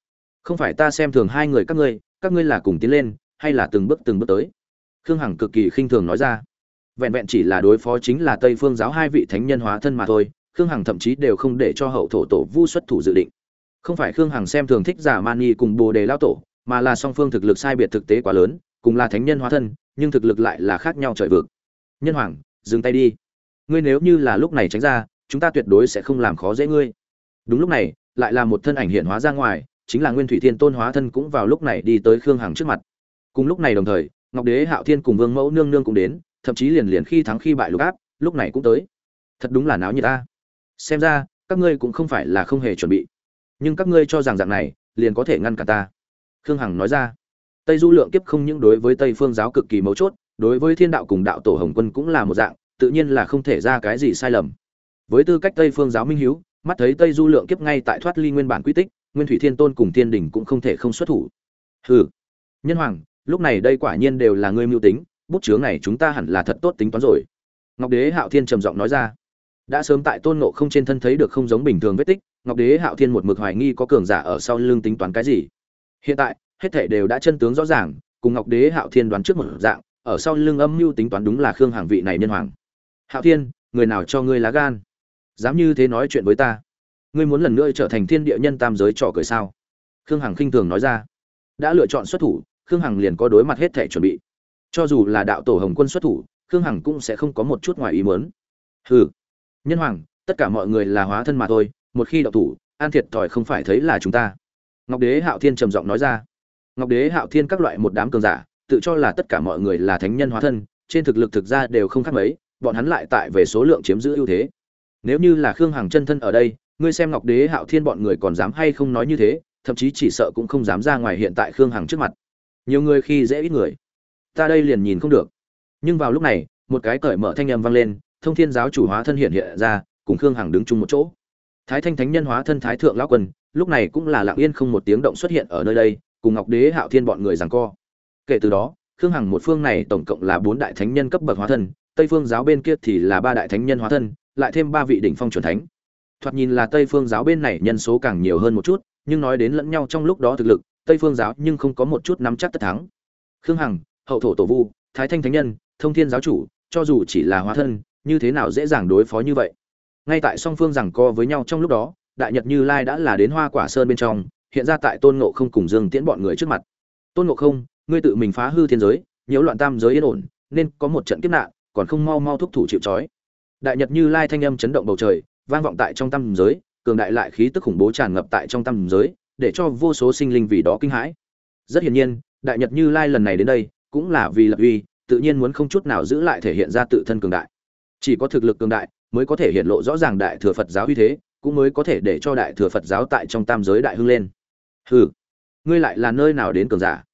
Không phải ta xem thường hai người các ngươi các ngươi là cùng tiến lên, hay là từng bước từng bước tới? Khương hằng cực kỳ khinh thường nói ra. Vẹn vẹn chỉ là đối phó chính là tây phương giáo hai vị thánh nhân hóa thân mà thôi, khương hằng thậm chí đều không để cho hậu thổ tổ vu xuất thủ dự định không phải khương hằng xem thường thích giả mani cùng bồ đề lao tổ, mà là song phương thực lực sai biệt thực tế quá lớn, cùng là thánh nhân hóa thân, nhưng thực lực lại là khác nhau trời vực. Nhân hoàng, dừng tay đi. Ngươi nếu như là lúc này tránh ra, chúng ta tuyệt đối sẽ không làm khó dễ ngươi. Đúng lúc này, lại là một thân ảnh hiện hóa ra ngoài, chính là nguyên thủy thiên tôn hóa thân cũng vào lúc này đi tới khương hằng trước mặt. Cùng lúc này đồng thời, ngọc đế hạo thiên cùng vương mẫu nương nương cũng đến, thậm chí liền liền khi thắng khi bại lục áp, lúc này cũng tới. Thật đúng là náo như ta. Xem ra, các ngươi cũng không phải là không hề chuẩn bị nhưng các ngươi cho rằng dạng này, liền có thể ngăn cả ta. Khương hằng nói ra. Tây du lượng kiếp không những đối với tây phương giáo cực kỳ mấu chốt, đối với thiên đạo cùng đạo tổ hồng quân cũng là một dạng, tự nhiên là không thể ra cái gì sai lầm. Với tư cách tây phương giáo minh hiếu, mắt thấy tây du lượng kiếp ngay tại thoát ly nguyên bản quy tích, nguyên thủy thiên tôn cùng thiên đình cũng không thể không xuất thủ. Hừ. Nhân hoàng, lúc này đây quả nhiên đều là ngươi mưu tính, bút chướng này chúng ta hẳn là thật tốt tính toán rồi. Ngọc đế hạo thiên trầm giọng nói ra. Đã sớm tại tôn nộ không trên thân thấy được không giống bình thường vết tích ngọc đế hạo thiên một mực hoài nghi có cường giả ở sau lưng tính toán cái gì. Hiện tại, hết thảy đều đã chân tướng rõ ràng, cùng ngọc đế hạo thiên đoán trước một dạng, ở sau lưng âm mưu tính toán đúng là khương hàng vị này nhân hoàng. Hạo thiên, người nào cho ngươi lá gan? Dám như thế nói chuyện với ta. Ngươi muốn lần nữa trở thành thiên địa nhân tam giới trò cười sao? Khương hằng khinh thường nói ra. Đã lựa chọn xuất thủ, khương hằng liền có đối mặt hết thể chuẩn bị. Cho dù là đạo tổ hồng quân xuất thủ, khương hằng cũng sẽ không có một chút ngoài ý mớn hừ. Nhân hoàng, tất cả mọi người là hóa thân mà thôi một khi đạo thủ, an thiệt thòi không phải thấy là chúng ta. Ngọc đế hạo thiên trầm giọng nói ra. Ngọc đế hạo thiên các loại một đám cường giả, tự cho là tất cả mọi người là thánh nhân hóa thân, trên thực lực thực ra đều không khác mấy, bọn hắn lại tại về số lượng chiếm giữ ưu thế. Nếu như là khương hằng chân thân ở đây, ngươi xem ngọc đế hạo thiên bọn người còn dám hay không nói như thế, thậm chí chỉ sợ cũng không dám ra ngoài hiện tại khương hằng trước mặt. Nhiều người khi dễ ít người. Ta đây liền nhìn không được. Nhưng vào lúc này, một cái cởi mở thanh âm vang lên, thông thiên giáo chủ hóa thân hiện hiện ra, cùng khương hằng đứng chung một chỗ thái thanh thánh nhân hóa thân thái thượng lão quân, lúc này cũng là lặng yên không một tiếng động xuất hiện ở nơi đây, cùng ngọc đế, hạo thiên bọn người giằng co. Kể từ đó, khương hằng một phương này tổng cộng là bốn đại thánh nhân cấp bậc hóa thân, tây phương giáo bên kia thì là ba đại thánh nhân hóa thân, lại thêm ba vị đỉnh phong chuẩn thánh. Thoạt nhìn là tây phương giáo bên này nhân số càng nhiều hơn một chút, nhưng nói đến lẫn nhau trong lúc đó thực lực, tây phương giáo nhưng không có một chút nắm chắc tất thắng. Khương hằng, hậu thổ tổ vu, thái thanh thánh nhân, thông thiên giáo chủ, cho dù chỉ là hóa thân, như thế nào dễ dàng đối phó như vậy? Ngay tại song phương rằng co với nhau trong lúc đó, đại nhật như lai đã là đến hoa quả sơn bên trong, hiện ra tại tôn ngộ không cùng dương tiễn bọn người trước mặt. Tôn ngộ không, ngươi tự mình phá hư thiên giới, nhiễu loạn tam giới yên ổn, nên có một trận kiếp nạn, còn không mau mau thúc thủ chịu trói. Đại nhật như lai thanh âm chấn động bầu trời, vang vọng tại trong tam giới, cường đại lại khí tức khủng bố tràn ngập tại trong tam giới, để cho vô số sinh linh vì đó kinh hãi. Rất hiển nhiên, đại nhật như lai lần này đến đây, cũng là vì lập uy, tự nhiên muốn không chút nào giữ lại thể hiện ra tự thân cường đại. Chỉ có thực lực cường đại mới có thể hiện lộ rõ ràng đại thừa phật giáo uy thế, cũng mới có thể để cho đại thừa phật giáo tại trong tam giới đại hưng lên. Hừ, ngươi lại là nơi nào đến cường giả?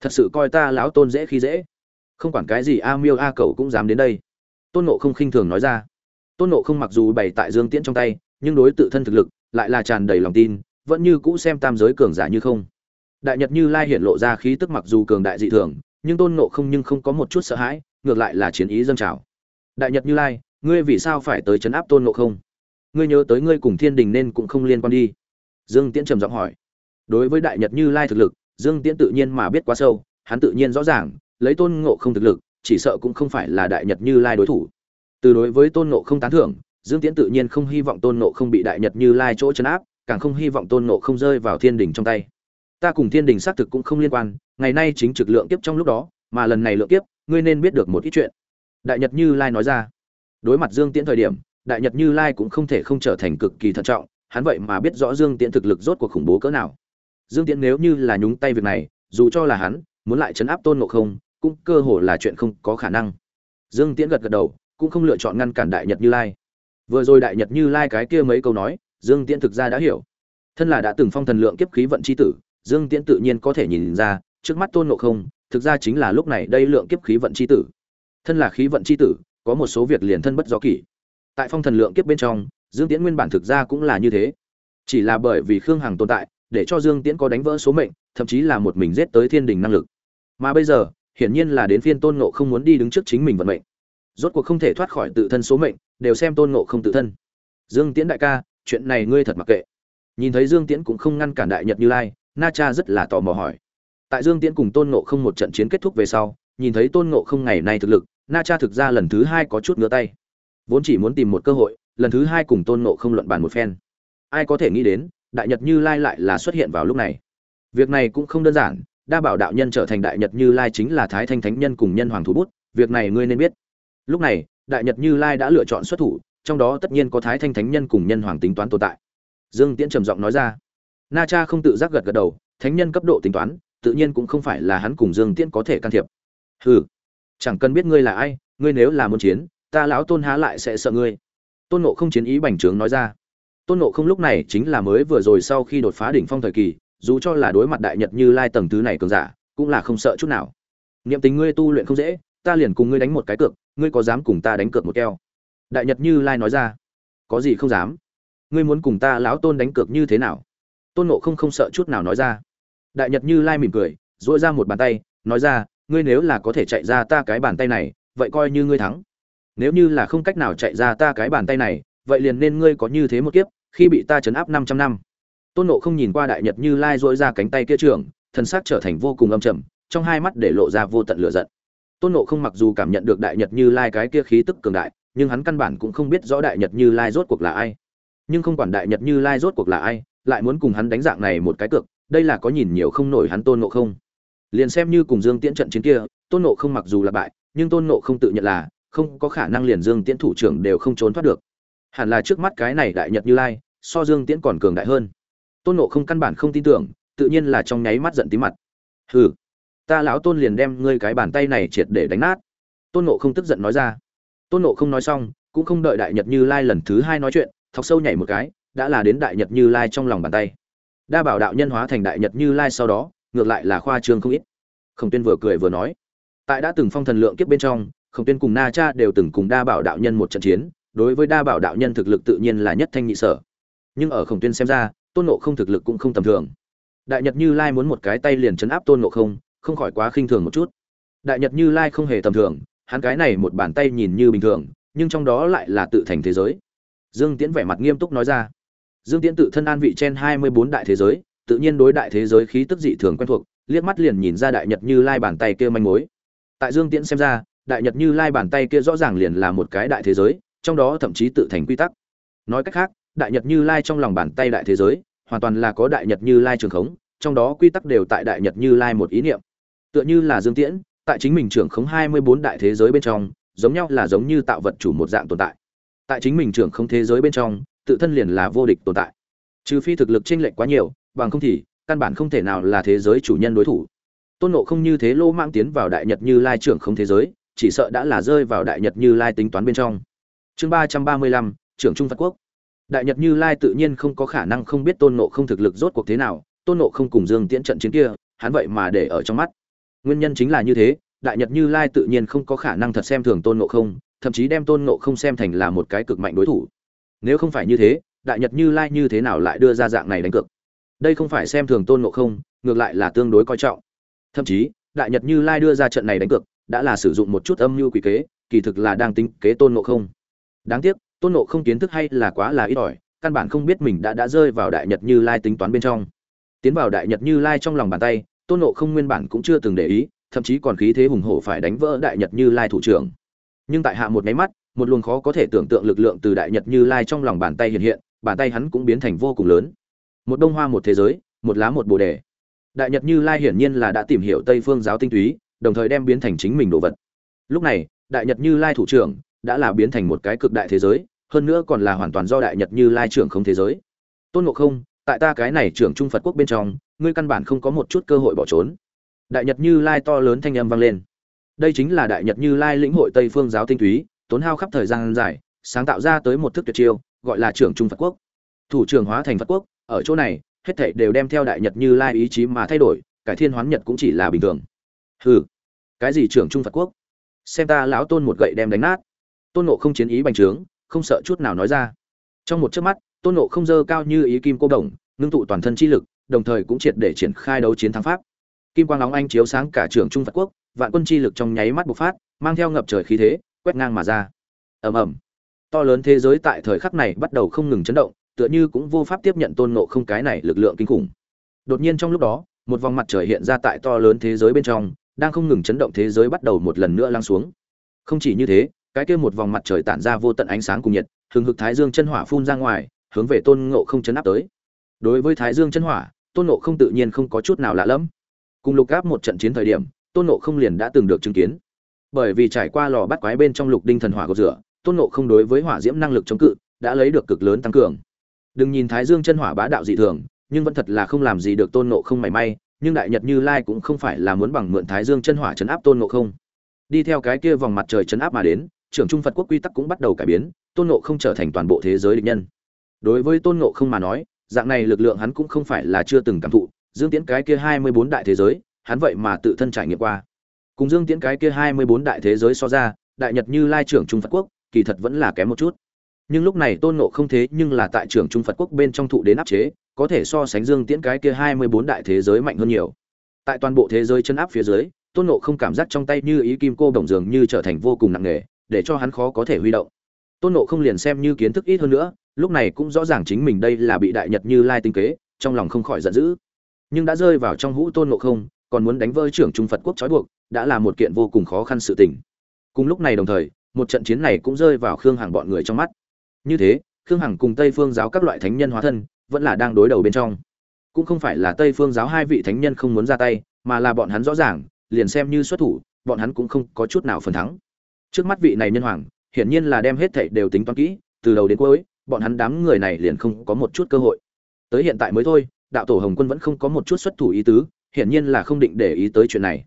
Thật sự coi ta lão tôn dễ khi dễ. Không quản cái gì a miêu a cẩu cũng dám đến đây. Tôn nộ không khinh thường nói ra. Tôn nộ không mặc dù bày tại dương tiễn trong tay, nhưng đối tự thân thực lực lại là tràn đầy lòng tin, vẫn như cũ xem tam giới cường giả như không. Đại nhật như lai hiện lộ ra khí tức mặc dù cường đại dị thường, nhưng tôn nộ không nhưng không có một chút sợ hãi, ngược lại là chiến ý dâng trào. Đại nhật như lai ngươi vì sao phải tới chấn áp tôn ngộ không? Ngươi nhớ tới ngươi cùng thiên đình nên cũng không liên quan đi. Dương tiễn trầm giọng hỏi. Đối với đại nhật như lai thực lực, dương tiễn tự nhiên mà biết quá sâu, hắn tự nhiên rõ ràng, lấy tôn ngộ không thực lực, chỉ sợ cũng không phải là đại nhật như lai đối thủ. Từ đối với tôn ngộ không tán thưởng, dương tiễn tự nhiên không hy vọng tôn ngộ không bị đại nhật như lai chỗ chấn áp, càng không hy vọng tôn ngộ không rơi vào thiên đình trong tay. Ta cùng thiên đình xác thực cũng không liên quan, ngày nay chính trực lượng kiếp trong lúc đó, mà lần này lượng kiếp, ngươi nên biết được một ít chuyện. Đại nhật như lai nói ra đối mặt dương tiễn thời điểm, đại nhật như lai cũng không thể không trở thành cực kỳ thận trọng, hắn vậy mà biết rõ dương tiễn thực lực rốt cuộc khủng bố cỡ nào. Dương tiễn nếu như là nhúng tay việc này, dù cho là hắn, muốn lại chấn áp tôn ngộ không, cũng cơ hồ là chuyện không có khả năng. Dương tiễn gật gật đầu, cũng không lựa chọn ngăn cản đại nhật như lai. Vừa rồi đại nhật như lai cái kia mấy câu nói, dương tiễn thực ra đã hiểu. Thân là đã từng phong thần lượng kiếp khí vận c h i tử, dương tiễn tự nhiên có thể nhìn ra, trước mắt tôn ngộ không, thực ra chính là lúc này đây lượng kiếp khí vận c h i tử. Thân là khí vận c h i tử có một số việc liền thân bất do kỷ. Tại phong thần lượng kiếp bên trong, dương tiễn nguyên bản thực ra cũng là như thế. Chỉ là bởi vì khương hằng tồn tại, để cho dương tiễn có đánh vỡ số mệnh, thậm chí là một mình giết tới thiên đình năng lực. Mà bây giờ, hiển nhiên là đến phiên tôn ngộ không muốn đi đứng trước chính mình vận mệnh. Rốt cuộc không thể thoát khỏi tự thân số mệnh, đều xem tôn ngộ không tự thân. Dương tiễn đại ca, chuyện này ngươi thật mặc kệ. Nhìn thấy dương tiễn cũng không ngăn cản đại nhật như lai, na cha rất là tò mò hỏi. Tại dương tiễn cùng tôn nộ không một trận chiến kết thúc về sau, nhìn thấy tôn nộ không ngày nay thực lực na cha thực ra lần thứ hai có chút ngứa tay. Vốn chỉ muốn tìm một cơ hội, lần thứ hai cùng tôn nộ không luận bàn một phen. Ai có thể nghĩ đến, đại nhật như lai lại là xuất hiện vào lúc này. Việc này cũng không đơn giản, đa bảo đạo nhân trở thành đại nhật như lai chính là thái thanh thánh nhân cùng nhân hoàng thủ bút, việc này ngươi nên biết. Lúc này, đại nhật như lai đã lựa chọn xuất thủ, trong đó tất nhiên có thái thanh thánh nhân cùng nhân hoàng tính toán tồn tại. Dương tiễn trầm giọng nói ra. Na cha không tự giác gật gật đầu, thánh nhân cấp độ tính toán, tự nhiên cũng không phải là hắn cùng dương tiễn có thể can thiệp. Hừ chẳng cần biết ngươi là ai, ngươi nếu là muốn chiến, ta lão tôn há lại sẽ sợ ngươi. Tôn nộ không chiến ý bành trướng nói ra. Tôn nộ không lúc này chính là mới vừa rồi sau khi đột phá đỉnh phong thời kỳ, dù cho là đối mặt đại nhật như lai tầng thứ này cường giả, cũng là không sợ chút nào. Niệm tình ngươi tu luyện không dễ, ta liền cùng ngươi đánh một cái cược, ngươi có dám cùng ta đánh cược một keo? Đại nhật như lai nói ra. Có gì không dám? Ngươi muốn cùng ta lão tôn đánh cược như thế nào? Tôn nộ không không sợ chút nào nói ra. Đại nhật như lai mỉm cười dỗi ra một bàn tay, nói ra ngươi nếu là có thể chạy ra ta cái bàn tay này, vậy coi như ngươi thắng. Nếu như là không cách nào chạy ra ta cái bàn tay này, vậy liền nên ngươi có như thế một kiếp, khi bị ta chấn áp 500 năm. Tôn nộ không nhìn qua đại nhật như lai dỗi ra cánh tay kia trưởng thân xác trở thành vô cùng âm trầm, trong hai mắt để lộ ra vô tận lửa giận. Tôn nộ không mặc dù cảm nhận được đại nhật như lai cái kia khí tức cường đại, nhưng hắn căn bản cũng không biết rõ đại nhật như lai rốt cuộc là ai. Nhưng không quản đại nhật như lai rốt cuộc là ai, lại muốn cùng hắn đánh dạng này một cái cược, đây là có nhìn nhiều không nổi hắn tôn nộ không liền xem như cùng dương tiễn trận chiến kia, tôn nộ không mặc dù là bại, nhưng tôn nộ không tự nhận là, không có khả năng liền dương tiễn thủ trưởng đều không trốn thoát được. Hẳn là trước mắt cái này đại nhật như lai, so dương tiễn còn cường đại hơn. Tôn nộ không căn bản không tin tưởng, tự nhiên là trong nháy mắt giận tí mặt. Hừ, ta lão tôn liền đem ngươi cái bàn tay này triệt để đánh nát. Tôn nộ không tức giận nói ra. Tôn nộ không nói xong, cũng không đợi đại nhật như lai lần thứ hai nói chuyện, thọc sâu nhảy một cái, đã là đến đại nhật như lai trong lòng bàn tay. Đa bảo đạo nhân hóa thành đại nhật như lai sau đó ngược lại là khoa trương không ít. Khổng tuyên vừa cười vừa nói tại đã từng phong thần lượng kiếp bên trong khổng tuyên cùng na cha đều từng cùng đa bảo đạo nhân một trận chiến đối với đa bảo đạo nhân thực lực tự nhiên là nhất thanh nhị sở. Nhưng ở khổng tuyên xem ra tôn nộ không thực lực cũng không tầm thường. Đại nhật như lai muốn một cái tay liền chấn áp tôn nộ không không khỏi quá khinh thường một chút. Đại nhật như lai không hề tầm thường hắn cái này một bàn tay nhìn như bình thường nhưng trong đó lại là tự thành thế giới. Dương Tiễn vẻ mặt nghiêm túc nói ra. Dương Tiễn tự thân an vị trên 24 đại thế giới, tự nhiên đối đại thế giới khí tức dị thường quen thuộc, liếc mắt liền nhìn ra đại nhật như lai bàn tay kia manh mối. Tại Dương Tiễn xem ra, đại nhật như lai bàn tay kia rõ ràng liền là một cái đại thế giới, trong đó thậm chí tự thành quy tắc. Nói cách khác, đại nhật như lai trong lòng bàn tay đại thế giới, hoàn toàn là có đại nhật như lai trường khống, trong đó quy tắc đều tại đại nhật như lai một ý niệm. Tựa như là Dương Tiễn, tại chính mình trưởng khống 24 đại thế giới bên trong, giống nhau là giống như tạo vật chủ một dạng tồn tại tại chính mình trưởng không thế giới bên trong tự thân liền là vô địch tồn tại trừ phi thực lực chênh lệch quá nhiều bằng không thì, căn bản không thể nào là thế giới chủ nhân đối thủ. Tôn nộ không như thế lô mang tiến vào đại nhật như lai trưởng không thế giới, chỉ sợ đã là rơi vào đại nhật như lai tính toán bên trong. Chương ba trăm ba mươi lăm, trưởng trung phật quốc. Đại nhật như lai tự nhiên không có khả năng không biết tôn nộ không thực lực rốt cuộc thế nào, tôn nộ không cùng dương tiễn trận chiến kia, hắn vậy mà để ở trong mắt. Nguyên nhân chính là như thế, đại nhật như lai tự nhiên không có khả năng thật xem thường tôn nộ không, thậm chí đem tôn ngộ không xem thành là một cái cực mạnh đối thủ. Nếu không phải như thế, đại nhật như lai như thế nào lại đưa ra dạng này đánh cược? Đây không phải xem thường tôn ngộ không, ngược lại là tương đối coi trọng. Thậm chí, đại nhật như lai đưa ra trận này đánh cược, đã là sử dụng một chút âm mưu quỷ kế, kỳ thực là đang tính kế tôn ngộ không. Đáng tiếc, tôn ngộ không kiến thức hay là quá là ít ỏi, căn bản không biết mình đã đã rơi vào đại nhật như lai tính toán bên trong. Tiến vào đại nhật như lai trong lòng bàn tay, tôn ngộ không nguyên bản cũng chưa từng để ý, thậm chí còn khí thế hùng hổ phải đánh vỡ đại nhật như lai thủ trưởng. Nhưng tại hạ một máy mắt, một luồng khó có thể tưởng tượng lực lượng từ đại nhật như lai trong lòng bàn tay hiện hiện, bàn tay hắn cũng biến thành vô cùng lớn một đông hoa một thế giới, một lá một bồ đề. Đại nhật như lai hiển nhiên là đã tìm hiểu tây phương giáo tinh túy, đồng thời đem biến thành chính mình đồ vật. Lúc này, đại nhật như lai thủ trưởng đã là biến thành một cái cực đại thế giới, hơn nữa còn là hoàn toàn do đại nhật như lai trưởng không thế giới. Tôn ngộ không, tại ta cái này trưởng trung phật quốc bên trong, ngươi căn bản không có một chút cơ hội bỏ trốn. Đại nhật như lai to lớn thanh âm vang lên. Đây chính là đại nhật như lai lĩnh hội tây phương giáo tinh túy, tốn hao khắp thời gian dài, sáng tạo ra tới một thức tuyệt chiêu, gọi là trưởng trung phật quốc. Thủ trưởng hóa thành phật quốc ở chỗ này, hết thảy đều đem theo đại nhật như lai ý chí mà thay đổi, cải thiên hoán nhật cũng chỉ là bình thường. Hừ, cái gì trưởng trung phật quốc? Xem ta lão tôn một gậy đem đánh nát. Tôn nộ không chiến ý bành trướng, không sợ chút nào nói ra. Trong một chớp mắt, tôn nộ không dơ cao như ý kim cô đồng, ngưng tụ toàn thân chi lực, đồng thời cũng triệt để triển khai đấu chiến thắng pháp. Kim quang nóng anh chiếu sáng cả trường trung phật quốc, vạn quân chi lực trong nháy mắt bộc phát, mang theo ngập trời khí thế, quét ngang mà ra. Ầm ầm. To lớn thế giới tại thời khắc này bắt đầu không ngừng chấn động tựa như cũng vô pháp tiếp nhận tôn ngộ không cái này lực lượng kinh khủng. Đột nhiên trong lúc đó, một vòng mặt trời hiện ra tại to lớn thế giới bên trong, đang không ngừng chấn động thế giới bắt đầu một lần nữa lăng xuống. Không chỉ như thế, cái kia một vòng mặt trời tản ra vô tận ánh sáng cùng nhiệt, hừng hực thái dương chân hỏa phun ra ngoài, hướng về tôn ngộ không chấn áp tới. Đối với thái dương chân hỏa, tôn ngộ không tự nhiên không có chút nào lạ lẫm. Cùng lục gáp một trận chiến thời điểm, tôn ngộ không liền đã từng được chứng kiến. Bởi vì trải qua lò bắt quái bên trong lục đinh thần hỏa của rửa, tôn ngộ không đối với hỏa diễm năng lực chống cự, đã lấy được cực lớn tăng cường đừng nhìn thái dương chân hỏa bá đạo dị thường, nhưng vẫn thật là không làm gì được tôn ngộ không mảy may, nhưng đại nhật như lai cũng không phải là muốn bằng mượn thái dương chân hỏa chấn áp tôn ngộ không. Đi theo cái kia vòng mặt trời chấn áp mà đến, trưởng trung phật quốc quy tắc cũng bắt đầu cải biến, tôn ngộ không trở thành toàn bộ thế giới địch nhân. Đối với tôn ngộ không mà nói, dạng này lực lượng hắn cũng không phải là chưa từng cảm thụ, dương tiễn cái kia hai mươi bốn đại thế giới, hắn vậy mà tự thân trải nghiệm qua. Cùng dương tiễn cái kia hai mươi bốn đại thế giới so ra, đại nhật như lai trưởng trung phật quốc, kỳ thật vẫn là kém một chút nhưng lúc này tôn ngộ không thế nhưng là tại trưởng trung phật quốc bên trong thụ đến áp chế, có thể so sánh dương tiễn cái kia hai mươi bốn đại thế giới mạnh hơn nhiều. Tại toàn bộ thế giới chân áp phía dưới, tôn ngộ không cảm giác trong tay như ý kim cô đồng dường như trở thành vô cùng nặng nề, để cho hắn khó có thể huy động. Tôn ngộ không liền xem như kiến thức ít hơn nữa, lúc này cũng rõ ràng chính mình đây là bị đại nhật như lai tinh kế, trong lòng không khỏi giận dữ. Nhưng đã rơi vào trong hũ tôn ngộ không, còn muốn đánh vơi trưởng trung phật quốc trói buộc, đã là một kiện vô cùng khó khăn sự tình. Cùng lúc này đồng thời, một trận chiến này cũng rơi vào khương hàng bọn người trong mắt như thế, khương hằng cùng tây phương giáo các loại thánh nhân hóa thân, vẫn là đang đối đầu bên trong. Cũng không phải là tây phương giáo hai vị thánh nhân không muốn ra tay, mà là bọn hắn rõ ràng, liền xem như xuất thủ, bọn hắn cũng không có chút nào phần thắng. Trước mắt vị này nhân hoàng, hiển nhiên là đem hết thảy đều tính toán kỹ, từ đầu đến cuối, bọn hắn đám người này liền không có một chút cơ hội. Tới hiện tại mới thôi, đạo tổ hồng quân vẫn không có một chút xuất thủ ý tứ, hiển nhiên là không định để ý tới chuyện này.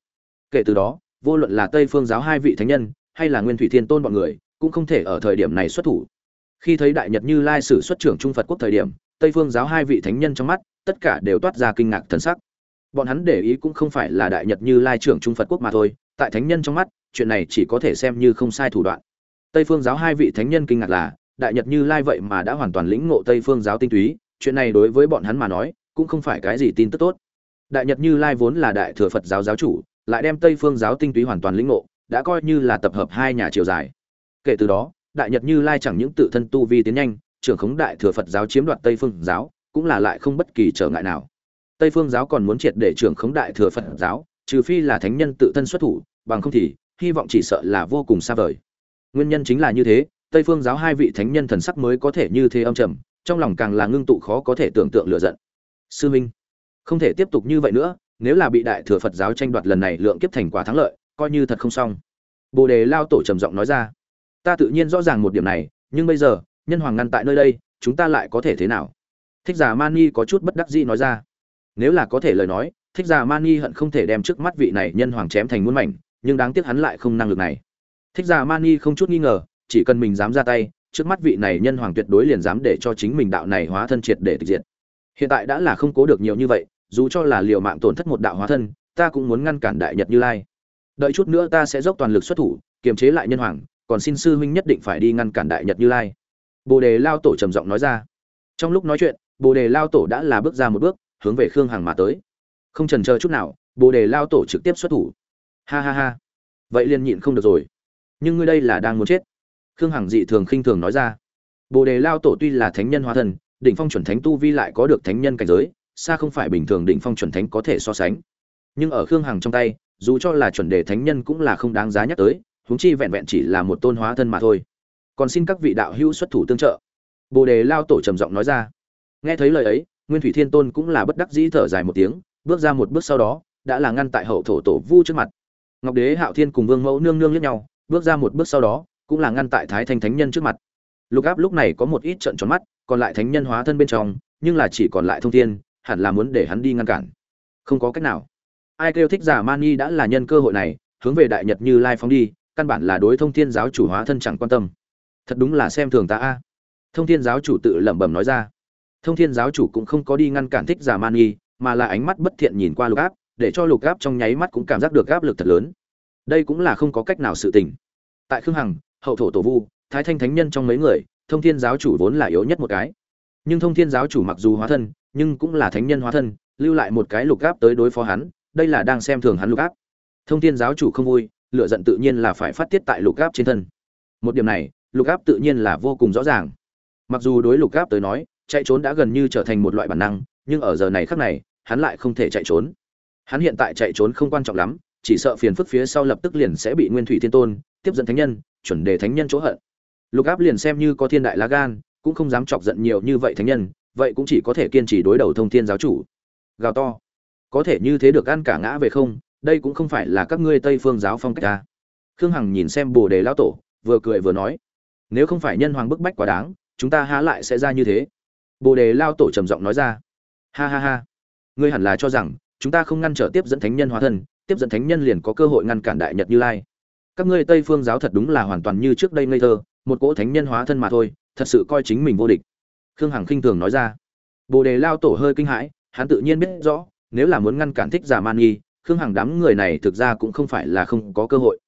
Kể từ đó, vô luận là tây phương giáo hai vị thánh nhân, hay là nguyên thủy thiên tôn bọn người, cũng không thể ở thời điểm này xuất thủ khi thấy đại nhật như lai sử xuất trưởng trung phật quốc thời điểm, tây phương giáo hai vị thánh nhân trong mắt, tất cả đều toát ra kinh ngạc thần sắc. Bọn hắn để ý cũng không phải là đại nhật như lai trưởng trung phật quốc mà thôi, tại thánh nhân trong mắt, chuyện này chỉ có thể xem như không sai thủ đoạn. Tây phương giáo hai vị thánh nhân kinh ngạc là, đại nhật như lai vậy mà đã hoàn toàn lĩnh ngộ tây phương giáo tinh túy, chuyện này đối với bọn hắn mà nói, cũng không phải cái gì tin tức tốt. Đại nhật như lai vốn là đại thừa phật giáo giáo chủ, lại đem tây phương giáo tinh túy hoàn toàn lĩnh ngộ, đã coi như là tập hợp hai nhà triều dài. Kể từ đó đại nhật như lai chẳng những tự thân tu vi tiến nhanh, trưởng khống đại thừa phật giáo chiếm đoạt tây phương giáo, cũng là lại không bất kỳ trở ngại nào. Tây phương giáo còn muốn triệt để trưởng khống đại thừa phật giáo, trừ phi là thánh nhân tự thân xuất thủ, bằng không thì, hy vọng chỉ sợ là vô cùng xa vời. Nguyên nhân chính là như thế, tây phương giáo hai vị thánh nhân thần sắc mới có thể như thế âm trầm, trong lòng càng là ngưng tụ khó có thể tưởng tượng lựa giận. Sư minh, không thể tiếp tục như vậy nữa, nếu là bị đại thừa phật giáo tranh đoạt lần này lượng kiếp thành quả thắng lợi, coi như thật không xong. Bồ đề lao tổ trầm giọng nói ra ta tự nhiên rõ ràng một điểm này, nhưng bây giờ, nhân hoàng ngăn tại nơi đây, chúng ta lại có thể thế nào? Thích giả mani có chút bất đắc dĩ nói ra. Nếu là có thể lời nói, thích giả mani hận không thể đem trước mắt vị này nhân hoàng chém thành muôn mảnh, nhưng đáng tiếc hắn lại không năng lực này. Thích giả mani không chút nghi ngờ, chỉ cần mình dám ra tay, trước mắt vị này nhân hoàng tuyệt đối liền dám để cho chính mình đạo này hóa thân triệt để tịch diệt. Hiện tại đã là không cố được nhiều như vậy, dù cho là liều mạng tổn thất một đạo hóa thân, ta cũng muốn ngăn cản đại nhật như lai. Đợi chút nữa ta sẽ dốc toàn lực xuất thủ, kiềm chế lại nhân hoàng còn xin sư huynh nhất định phải đi ngăn cản đại nhật như lai. Bồ đề lao tổ trầm giọng nói ra. Trong lúc nói chuyện, bồ đề lao tổ đã là bước ra một bước, hướng về khương hằng mà tới. Không trần chờ chút nào, bồ đề lao tổ trực tiếp xuất thủ. Ha ha ha. Vậy liền nhịn không được rồi. Nhưng ngươi đây là đang muốn chết. Khương hằng dị thường khinh thường nói ra. Bồ đề lao tổ tuy là thánh nhân hóa thần, đỉnh phong chuẩn thánh tu vi lại có được thánh nhân cảnh giới, xa không phải bình thường đỉnh phong chuẩn thánh có thể so sánh. Nhưng ở khương hằng trong tay, dù cho là chuẩn đề thánh nhân cũng là không đáng giá nhắc tới huống chi vẹn vẹn chỉ là một tôn hóa thân mà thôi. Còn xin các vị đạo hữu xuất thủ tương trợ. Bồ đề lao tổ trầm giọng nói ra. Nghe thấy lời ấy, nguyên thủy thiên tôn cũng là bất đắc dĩ thở dài một tiếng, bước ra một bước sau đó, đã là ngăn tại hậu thổ tổ vu trước mặt. Ngọc đế, hạo thiên cùng vương mẫu nương nương lẫn nhau, bước ra một bước sau đó, cũng là ngăn tại thái thanh thánh nhân trước mặt. Lục áp lúc này có một ít trận tròn mắt, còn lại thánh nhân hóa thân bên trong, nhưng là chỉ còn lại thông thiên, hẳn là muốn để hắn đi ngăn cản. Không có cách nào. Ai kêu thích giả mani đã là nhân cơ hội này, hướng về đại nhật như lai phóng đi căn bản là đối thông thiên giáo chủ hóa thân chẳng quan tâm. Thật đúng là xem thường ta a. Thông thiên giáo chủ tự lẩm bẩm nói ra. Thông thiên giáo chủ cũng không có đi ngăn cản thích giả mani mà là ánh mắt bất thiện nhìn qua lục áp, để cho lục áp trong nháy mắt cũng cảm giác được áp lực thật lớn. Đây cũng là không có cách nào sự tình. Tại khương hằng, hậu thổ tổ vu, thái thanh thánh nhân trong mấy người, thông thiên giáo chủ vốn là yếu nhất một cái. Nhưng thông thiên giáo chủ mặc dù hóa thân, nhưng cũng là thánh nhân hóa thân, lưu lại một cái lục áp tới đối phó hắn, đây là đang xem thường hắn lục áp. Thông thiên giáo chủ không vui lựa giận tự nhiên là phải phát tiết tại lục áp trên thân. Một điểm này, lục áp tự nhiên là vô cùng rõ ràng. Mặc dù đối lục áp tới nói, chạy trốn đã gần như trở thành một loại bản năng, nhưng ở giờ này khác này, hắn lại không thể chạy trốn. Hắn hiện tại chạy trốn không quan trọng lắm, chỉ sợ phiền phức phía sau lập tức liền sẽ bị nguyên thủy thiên tôn, tiếp dẫn thánh nhân, chuẩn đề thánh nhân chỗ hận. Lục áp liền xem như có thiên đại lá gan, cũng không dám chọc giận nhiều như vậy thánh nhân, vậy cũng chỉ có thể kiên trì đối đầu thông thiên giáo chủ. Gào to. Có thể như thế được ăn cả ngã về không đây cũng không phải là các ngươi tây phương giáo phong cách ta. Khương hằng nhìn xem bồ đề lão tổ, vừa cười vừa nói, nếu không phải nhân hoàng bức bách quá đáng, chúng ta há lại sẽ ra như thế? Bồ đề lao tổ trầm giọng nói ra, ha ha ha, ngươi hẳn là cho rằng chúng ta không ngăn trở tiếp dẫn thánh nhân hóa thân, tiếp dẫn thánh nhân liền có cơ hội ngăn cản đại nhật như lai. Các ngươi tây phương giáo thật đúng là hoàn toàn như trước đây ngây thơ, một cỗ thánh nhân hóa thân mà thôi, thật sự coi chính mình vô địch. Khương hằng khinh thường nói ra. Bồ đề lao tổ hơi kinh hãi, hắn tự nhiên biết rõ, nếu là muốn ngăn cản thích giả man nhi khương hằng đám người này thực ra cũng không phải là không có cơ hội.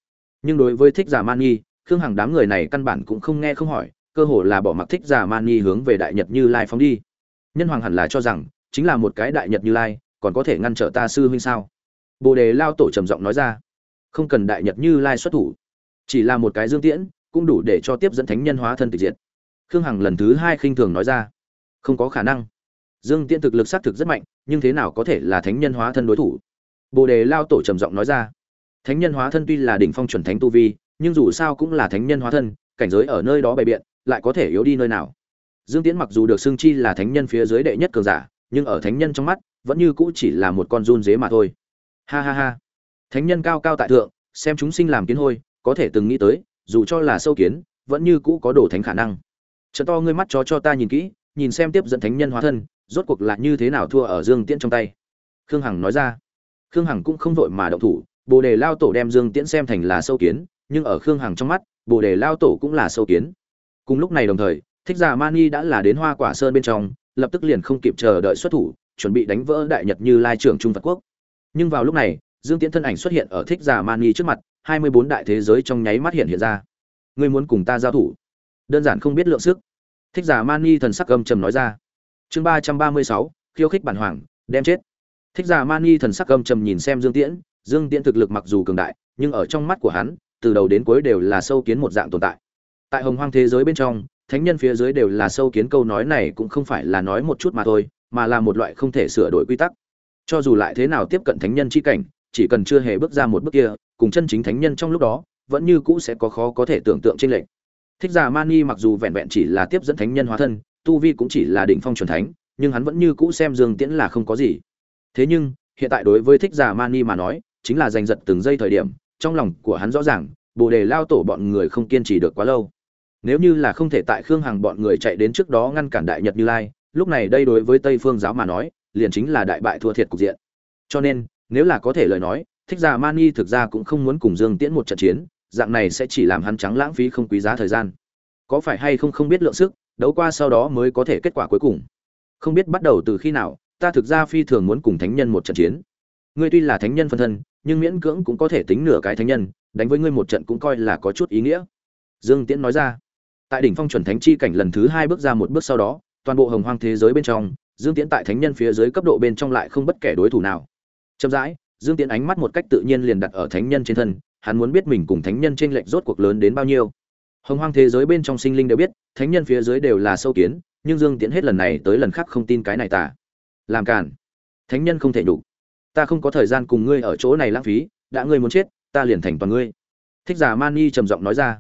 Nhưng đối với thích giả man nhi, khương hằng đám người này căn bản cũng không nghe không hỏi, cơ hồ là bỏ mặc thích giả man nhi hướng về đại nhật như lai phóng đi. Nhân hoàng hẳn là cho rằng, chính là một cái đại nhật như lai, còn có thể ngăn trở ta sư huynh sao? Bồ đề lao tổ trầm giọng nói ra, không cần đại nhật như lai xuất thủ. Chỉ là một cái dương tiễn, cũng đủ để cho tiếp dẫn thánh nhân hóa thân tịch diệt. Khương hằng lần thứ hai khinh thường nói ra, không có khả năng. Dương tiễn thực lực xác thực rất mạnh, nhưng thế nào có thể là thánh nhân hóa thân đối thủ? Bồ đề lao tổ trầm giọng nói ra. Thánh nhân hóa thân tuy là đỉnh phong chuẩn thánh tu vi, nhưng dù sao cũng là thánh nhân hóa thân, cảnh giới ở nơi đó bày biện, lại có thể yếu đi nơi nào. Dương tiễn mặc dù được xưng chi là thánh nhân phía dưới đệ nhất cường giả, nhưng ở thánh nhân trong mắt, vẫn như cũ chỉ là một con run dế mà thôi. Ha ha ha. Thánh nhân cao cao tại thượng, xem chúng sinh làm kiến hôi, có thể từng nghĩ tới, dù cho là sâu kiến, vẫn như cũ có đổ thánh khả năng. Trận to ngươi mắt chó cho ta nhìn kỹ, nhìn xem tiếp dẫn thánh nhân hóa thân, rốt cuộc là như thế nào thua ở dương tiễn trong tay. Khương hằng nói ra khương hằng cũng không vội mà động thủ, bồ đề lao tổ đem dương tiễn xem thành là sâu kiến, nhưng ở khương hằng trong mắt, bồ đề lao tổ cũng là sâu kiến. Cùng lúc này đồng thời, thích giả mani đã là đến hoa quả sơn bên trong, lập tức liền không kịp chờ đợi xuất thủ, chuẩn bị đánh vỡ đại nhật như lai trưởng trung phật quốc. Nhưng vào lúc này, dương tiễn thân ảnh xuất hiện ở thích giả mani trước mặt, hai mươi bốn đại thế giới trong nháy mắt hiện hiện ra. Ngươi muốn cùng ta giao thủ? Đơn giản không biết lượng sức. Thích giả mani thần sắc âm trầm nói ra. Chương ba trăm ba mươi sáu, khiêu khích bản hoàng, đem chết thích giả mani thần sắc âm trầm nhìn xem dương tiễn dương tiễn thực lực mặc dù cường đại, nhưng ở trong mắt của hắn, từ đầu đến cuối đều là sâu kiến một dạng tồn tại. Tại hồng hoang thế giới bên trong, thánh nhân phía dưới đều là sâu kiến câu nói này cũng không phải là nói một chút mà thôi, mà là một loại không thể sửa đổi quy tắc. Cho dù lại thế nào tiếp cận thánh nhân chi cảnh, chỉ cần chưa hề bước ra một bước kia, cùng chân chính thánh nhân trong lúc đó, vẫn như cũ sẽ có khó có thể tưởng tượng trên lệnh thích giả mani mặc dù vẹn vẹn chỉ là tiếp dẫn thánh nhân hóa thân, tu vi cũng chỉ là đỉnh phong truyền thánh, nhưng hắn vẫn như cũ xem dương tiễn là không có gì thế nhưng, hiện tại đối với thích giả mani mà nói, chính là giành giật từng giây thời điểm, trong lòng của hắn rõ ràng, bồ đề lao tổ bọn người không kiên trì được quá lâu. Nếu như là không thể tại khương hằng bọn người chạy đến trước đó ngăn cản đại nhật như lai, lúc này đây đối với tây phương giáo mà nói, liền chính là đại bại thua thiệt cục diện. Cho nên, nếu là có thể lời nói, thích giả mani thực ra cũng không muốn cùng dương tiễn một trận chiến, dạng này sẽ chỉ làm hắn trắng lãng phí không quý giá thời gian. Có phải hay không không biết lượng sức, đấu qua sau đó mới có thể kết quả cuối cùng. Không biết bắt đầu từ khi nào ta thực ra phi thường muốn cùng thánh nhân một trận chiến. Ngươi tuy là thánh nhân phân thân, nhưng miễn cưỡng cũng có thể tính nửa cái thánh nhân, đánh với ngươi một trận cũng coi là có chút ý nghĩa. Dương tiễn nói ra. Tại đỉnh phong chuẩn thánh chi cảnh lần thứ hai bước ra một bước sau đó, toàn bộ hồng hoang thế giới bên trong, dương tiễn tại thánh nhân phía dưới cấp độ bên trong lại không bất kể đối thủ nào. Chậm rãi, dương tiễn ánh mắt một cách tự nhiên liền đặt ở thánh nhân trên thân, hắn muốn biết mình cùng thánh nhân trên lệnh rốt cuộc lớn đến bao nhiêu. Hồng hoang thế giới bên trong sinh linh đều biết, thánh nhân phía dưới đều là sâu kiến, nhưng dương tiễn hết lần này tới lần khác không tin cái này tả làm cản thánh nhân không thể đủ ta không có thời gian cùng ngươi ở chỗ này lãng phí, đã ngươi muốn chết, ta liền thành toàn ngươi. Thích giả mani trầm giọng nói ra.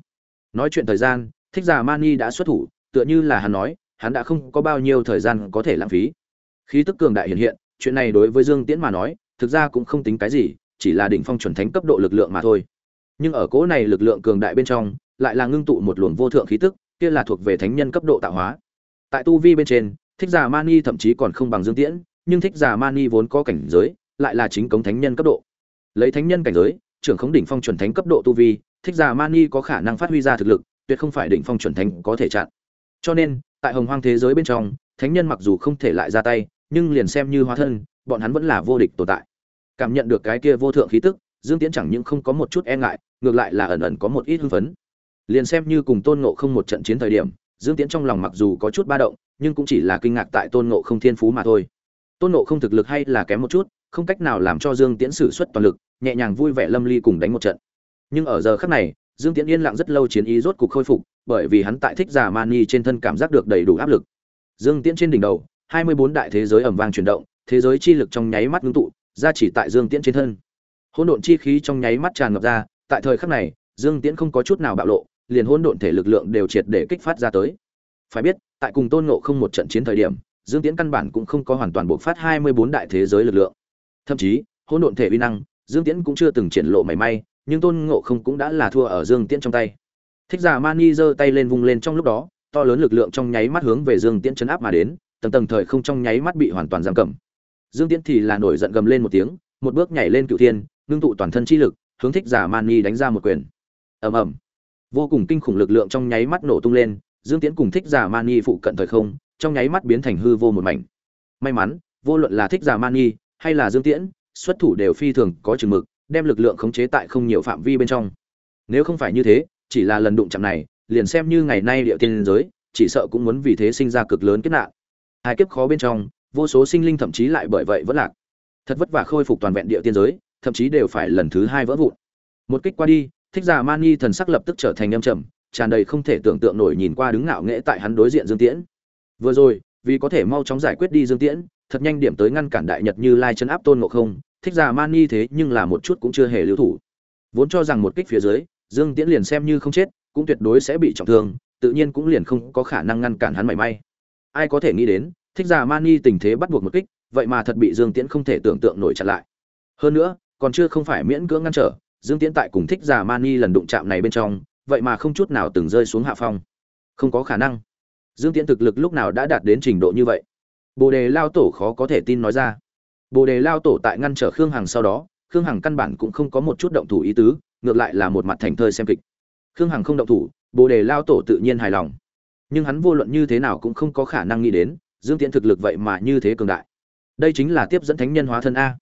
Nói chuyện thời gian, thích giả mani đã xuất thủ, tựa như là hắn nói, hắn đã không có bao nhiêu thời gian có thể lãng phí. Khí tức cường đại hiện hiện, chuyện này đối với dương tiễn mà nói, thực ra cũng không tính cái gì, chỉ là đỉnh phong chuẩn thánh cấp độ lực lượng mà thôi. Nhưng ở cỗ này lực lượng cường đại bên trong, lại là ngưng tụ một luồng vô thượng khí tức, kia là thuộc về thánh nhân cấp độ tạo hóa. Tại tu vi bên trên thích giả mani thậm chí còn không bằng dương tiễn, nhưng thích giả mani vốn có cảnh giới, lại là chính cống thánh nhân cấp độ. Lấy thánh nhân cảnh giới, trưởng khống đỉnh phong chuẩn thánh cấp độ tu vi, thích giả mani có khả năng phát huy ra thực lực, tuyệt không phải đỉnh phong chuẩn thánh có thể chặn. Cho nên, tại hồng hoang thế giới bên trong, thánh nhân mặc dù không thể lại ra tay, nhưng liền xem như hóa thân, bọn hắn vẫn là vô địch tồn tại. Cảm nhận được cái kia vô thượng khí tức, dương tiễn chẳng những không có một chút e ngại, ngược lại là ẩn ẩn có một ít hưng phấn. Liền xem như cùng tôn ngộ không một trận chiến thời điểm, dương tiễn trong lòng mặc dù có chút ba động nhưng cũng chỉ là kinh ngạc tại tôn ngộ không thiên phú mà thôi. Tôn ngộ không thực lực hay là kém một chút, không cách nào làm cho dương tiễn sử xuất toàn lực, nhẹ nhàng vui vẻ lâm ly cùng đánh một trận. Nhưng ở giờ khắc này, dương tiễn yên lặng rất lâu chiến ý rốt cục khôi phục, bởi vì hắn tại thích giả mani trên thân cảm giác được đầy đủ áp lực. Dương tiễn trên đỉnh đầu, hai mươi bốn đại thế giới ẩm vang chuyển động, thế giới chi lực trong nháy mắt ngưng tụ, ra chỉ tại dương tiễn trên thân. Hỗn độn chi khí trong nháy mắt tràn ngập ra, tại thời khắc này, dương tiễn không có chút nào bạo lộ, liền hỗn độn thể lực lượng đều triệt để kích phát ra tới phải biết, tại cùng tôn ngộ không một trận chiến thời điểm, dương tiễn căn bản cũng không có hoàn toàn bộc phát hai mươi bốn đại thế giới lực lượng. Thậm chí, hỗn độn thể uy năng, dương tiễn cũng chưa từng triển lộ mảy may, nhưng tôn ngộ không cũng đã là thua ở dương tiễn trong tay. Thích giả mani giơ tay lên vung lên trong lúc đó, to lớn lực lượng trong nháy mắt hướng về dương tiễn chấn áp mà đến, tầng tầng thời không trong nháy mắt bị hoàn toàn giam cầm. Dương tiễn thì là nổi giận gầm lên một tiếng, một bước nhảy lên cựu thiên, ngưng tụ toàn thân chi lực, hướng thích giả mani đánh ra một quyền. Ầm ầm. Vô cùng kinh khủng lực lượng trong nháy mắt nổ tung lên dương tiễn cùng thích giả mani phụ cận thời không, trong nháy mắt biến thành hư vô một mảnh. May mắn, vô luận là thích giả mani hay là dương tiễn, xuất thủ đều phi thường có chừng mực, đem lực lượng khống chế tại không nhiều phạm vi bên trong. Nếu không phải như thế, chỉ là lần đụng chạm này, liền xem như ngày nay địa tiên giới, chỉ sợ cũng muốn vì thế sinh ra cực lớn kết nạn. Hai kiếp khó bên trong, vô số sinh linh thậm chí lại bởi vậy vẫn lạc. Thật vất vả khôi phục toàn vẹn địa tiên giới, thậm chí đều phải lần thứ hai vỡ vụn. Một kích qua đi, thích giả mani thần sắc lập tức trở thành âm trầm tràn đầy không thể tưởng tượng nổi nhìn qua đứng ngạo nghễ tại hắn đối diện dương tiễn. Vừa rồi, vì có thể mau chóng giải quyết đi dương tiễn, thật nhanh điểm tới ngăn cản đại nhật như lai chân áp tôn ngộ không, thích giả mani thế nhưng là một chút cũng chưa hề lưu thủ. Vốn cho rằng một kích phía dưới, dương tiễn liền xem như không chết, cũng tuyệt đối sẽ bị trọng thương, tự nhiên cũng liền không có khả năng ngăn cản hắn mảy may. Ai có thể nghĩ đến, thích giả mani tình thế bắt buộc một kích, vậy mà thật bị dương tiễn không thể tưởng tượng nổi chặn lại. Hơn nữa, còn chưa không phải miễn cưỡng ngăn trở, dương tiễn tại cùng thích giả mani lần đụng chạm này bên trong vậy mà không chút nào từng rơi xuống hạ phong. Không có khả năng. Dương tiễn thực lực lúc nào đã đạt đến trình độ như vậy? Bồ đề lao tổ khó có thể tin nói ra. Bồ đề lao tổ tại ngăn trở khương hằng sau đó, khương hằng căn bản cũng không có một chút động thủ ý tứ, ngược lại là một mặt thành thơi xem kịch. Khương hằng không động thủ, bồ đề lao tổ tự nhiên hài lòng. Nhưng hắn vô luận như thế nào cũng không có khả năng nghĩ đến, dương tiễn thực lực vậy mà như thế cường đại. Đây chính là tiếp dẫn thánh nhân hóa thân a.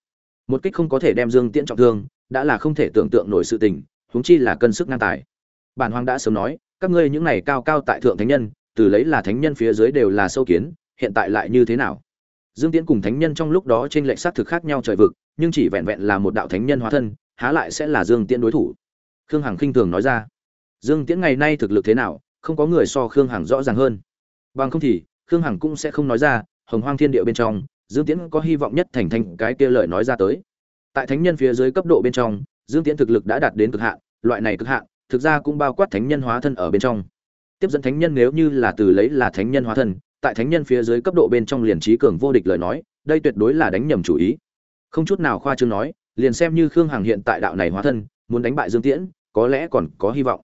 Một kích không có thể đem dương tiễn trọng thương, đã là không thể tưởng tượng nổi sự tình, huống chi là cân sức ngang tài bản hoàng đã sớm nói, các ngươi những này cao cao tại thượng thánh nhân, từ lấy là thánh nhân phía dưới đều là sâu kiến, hiện tại lại như thế nào? Dương tiễn cùng thánh nhân trong lúc đó trên lệnh xác thực khác nhau trời vực, nhưng chỉ vẹn vẹn là một đạo thánh nhân hóa thân, há lại sẽ là dương tiễn đối thủ? Khương hằng khinh thường nói ra. Dương tiễn ngày nay thực lực thế nào, không có người so khương hằng rõ ràng hơn. Bằng không thì, khương hằng cũng sẽ không nói ra, hồng hoang thiên địa bên trong, dương tiễn có hy vọng nhất thành thành cái kia lời nói ra tới. Tại thánh nhân phía dưới cấp độ bên trong, dương tiễn thực lực đã đạt đến cực hạn, loại này cực hạn thực ra cũng bao quát thánh nhân hóa thân ở bên trong. Tiếp dẫn thánh nhân nếu như là từ lấy là thánh nhân hóa thân, tại thánh nhân phía dưới cấp độ bên trong liền trí cường vô địch lời nói, đây tuyệt đối là đánh nhầm chủ ý. Không chút nào khoa trương nói, liền xem như khương hằng hiện tại đạo này hóa thân, muốn đánh bại dương tiễn, có lẽ còn có hy vọng.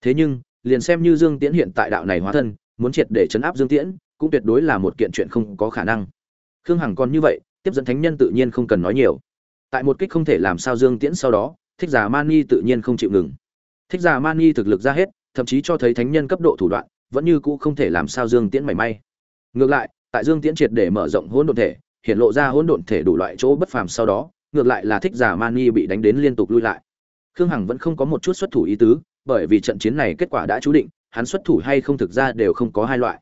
Thế nhưng, liền xem như dương tiễn hiện tại đạo này hóa thân, muốn triệt để chấn áp dương tiễn, cũng tuyệt đối là một kiện chuyện không có khả năng. Khương hằng còn như vậy, tiếp dẫn thánh nhân tự nhiên không cần nói nhiều. Tại một kích không thể làm sao dương tiễn sau đó, thích giả mani tự nhiên không chịu ngừng thích giả mani thực lực ra hết, thậm chí cho thấy thánh nhân cấp độ thủ đoạn, vẫn như cũ không thể làm sao dương tiễn mảy may. Ngược lại, tại dương tiễn triệt để mở rộng hỗn độn thể, hiện lộ ra hỗn độn thể đủ loại chỗ bất phàm sau đó, ngược lại là thích giả mani bị đánh đến liên tục lui lại. Khương hằng vẫn không có một chút xuất thủ ý tứ, bởi vì trận chiến này kết quả đã chú định, hắn xuất thủ hay không thực ra đều không có hai loại.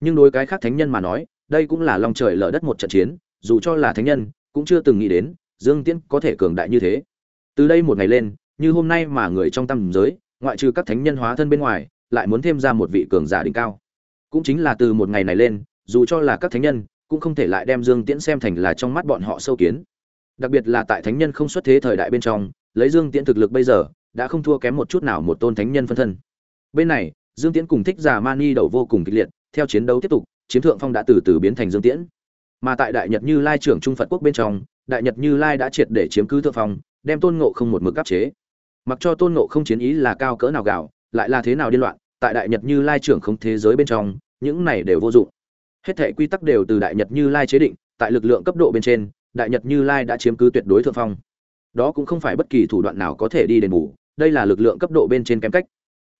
Nhưng đối cái khác thánh nhân mà nói, đây cũng là lòng trời lở đất một trận chiến, dù cho là thánh nhân, cũng chưa từng nghĩ đến, dương tiễn có thể cường đại như thế. Từ đây một ngày lên như hôm nay mà người trong tâm giới, ngoại trừ các thánh nhân hóa thân bên ngoài, lại muốn thêm ra một vị cường giả đỉnh cao. Cũng chính là từ một ngày này lên, dù cho là các thánh nhân, cũng không thể lại đem dương tiễn xem thành là trong mắt bọn họ sâu kiến. Đặc biệt là tại thánh nhân không xuất thế thời đại bên trong, lấy dương tiễn thực lực bây giờ, đã không thua kém một chút nào một tôn thánh nhân phân thân. Bên này, dương tiễn cùng thích giả mani đầu vô cùng kịch liệt, theo chiến đấu tiếp tục chiếm thượng phong đã từ từ biến thành dương tiễn. Mà tại đại nhật như lai trưởng trung phật quốc bên trong, đại nhật như lai đã triệt để chiếm cứ thượng phong, đem tôn ngộ không một mực áp chế mặc cho tôn ngộ không chiến ý là cao cỡ nào gạo, lại là thế nào điên loạn, tại đại nhật như lai trưởng không thế giới bên trong, những này đều vô dụng. Hết thể quy tắc đều từ đại nhật như lai chế định, tại lực lượng cấp độ bên trên, đại nhật như lai đã chiếm cứ tuyệt đối thượng phong. Đó cũng không phải bất kỳ thủ đoạn nào có thể đi đền bù, đây là lực lượng cấp độ bên trên kém cách.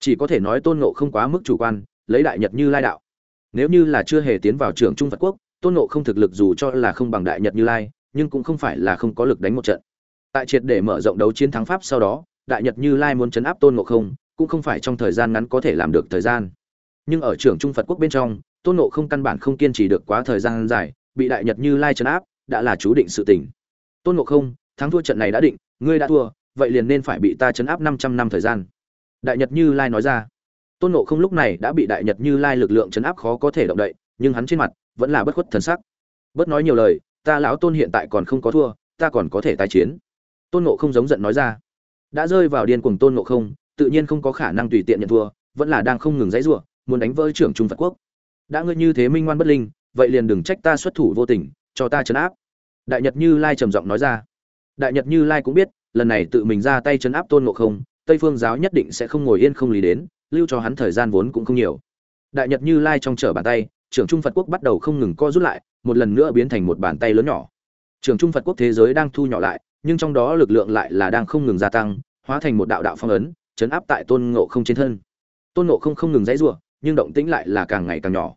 Chỉ có thể nói tôn ngộ không quá mức chủ quan, lấy đại nhật như lai đạo. Nếu như là chưa hề tiến vào trường trung phật quốc, tôn ngộ không thực lực dù cho là không bằng đại nhật như lai, nhưng cũng không phải là không có lực đánh một trận. Tại triệt để mở rộng đấu chiến thắng pháp sau đó đại nhật như lai muốn chấn áp tôn ngộ không, cũng không phải trong thời gian ngắn có thể làm được thời gian. Nhưng ở trường trung phật quốc bên trong, tôn ngộ không căn bản không kiên trì được quá thời gian dài, bị đại nhật như lai chấn áp, đã là chú định sự tình. Tôn ngộ không, thắng thua trận này đã định, ngươi đã thua, vậy liền nên phải bị ta chấn áp 500 năm thời gian. Đại nhật như lai nói ra. Tôn ngộ không lúc này đã bị đại nhật như lai lực lượng chấn áp khó có thể động đậy, nhưng hắn trên mặt vẫn là bất khuất thần sắc. Bất nói nhiều lời, ta lão tôn hiện tại còn không có thua, ta còn có thể tái chiến. Tôn ngộ không giống giận nói ra đã rơi vào điên cuồng tôn ngộ không, tự nhiên không có khả năng tùy tiện nhận thua, vẫn là đang không ngừng dãy giụa muốn đánh vỡ trưởng trung phật quốc. Đã ngươi như thế minh ngoan bất linh, vậy liền đừng trách ta xuất thủ vô tình, cho ta chấn áp. Đại nhật như lai trầm giọng nói ra. Đại nhật như lai cũng biết, lần này tự mình ra tay chấn áp tôn ngộ không, tây phương giáo nhất định sẽ không ngồi yên không lý đến, lưu cho hắn thời gian vốn cũng không nhiều. Đại nhật như lai trong trở bàn tay, trưởng trung phật quốc bắt đầu không ngừng co rút lại, một lần nữa biến thành một bàn tay lớn nhỏ. Trưởng trung phật quốc thế giới đang thu nhỏ lại nhưng trong đó lực lượng lại là đang không ngừng gia tăng, hóa thành một đạo đạo phong ấn, chấn áp tại tôn ngộ không trên thân. Tôn ngộ không không ngừng dãy rủa, nhưng động tĩnh lại là càng ngày càng nhỏ.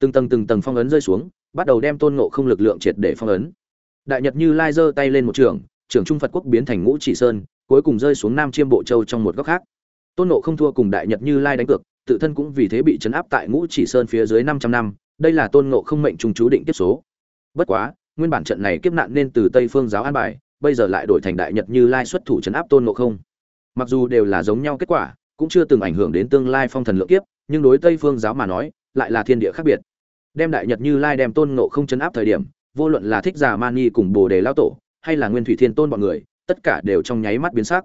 Từng tầng từng tầng phong ấn rơi xuống, bắt đầu đem tôn ngộ không lực lượng triệt để phong ấn. Đại nhật như lai giơ tay lên một trường trưởng trung phật quốc biến thành ngũ chỉ sơn, cuối cùng rơi xuống nam chiêm bộ châu trong một góc khác. Tôn ngộ không thua cùng đại nhật như lai đánh cược, tự thân cũng vì thế bị chấn áp tại ngũ chỉ sơn phía dưới 500 năm, đây là tôn ngộ không mệnh trùng chú định kiếp số. Bất quá, nguyên bản trận này kiếp nạn nên từ tây phương giáo an bài bây giờ lại đổi thành đại nhật như lai xuất thủ chấn áp tôn ngộ không. Mặc dù đều là giống nhau kết quả, cũng chưa từng ảnh hưởng đến tương lai phong thần lượng kiếp, nhưng đối tây phương giáo mà nói, lại là thiên địa khác biệt. Đem đại nhật như lai đem tôn ngộ không chấn áp thời điểm, vô luận là thích giả mani cùng bồ đề lao tổ, hay là nguyên thủy thiên tôn bọn người, tất cả đều trong nháy mắt biến sắc.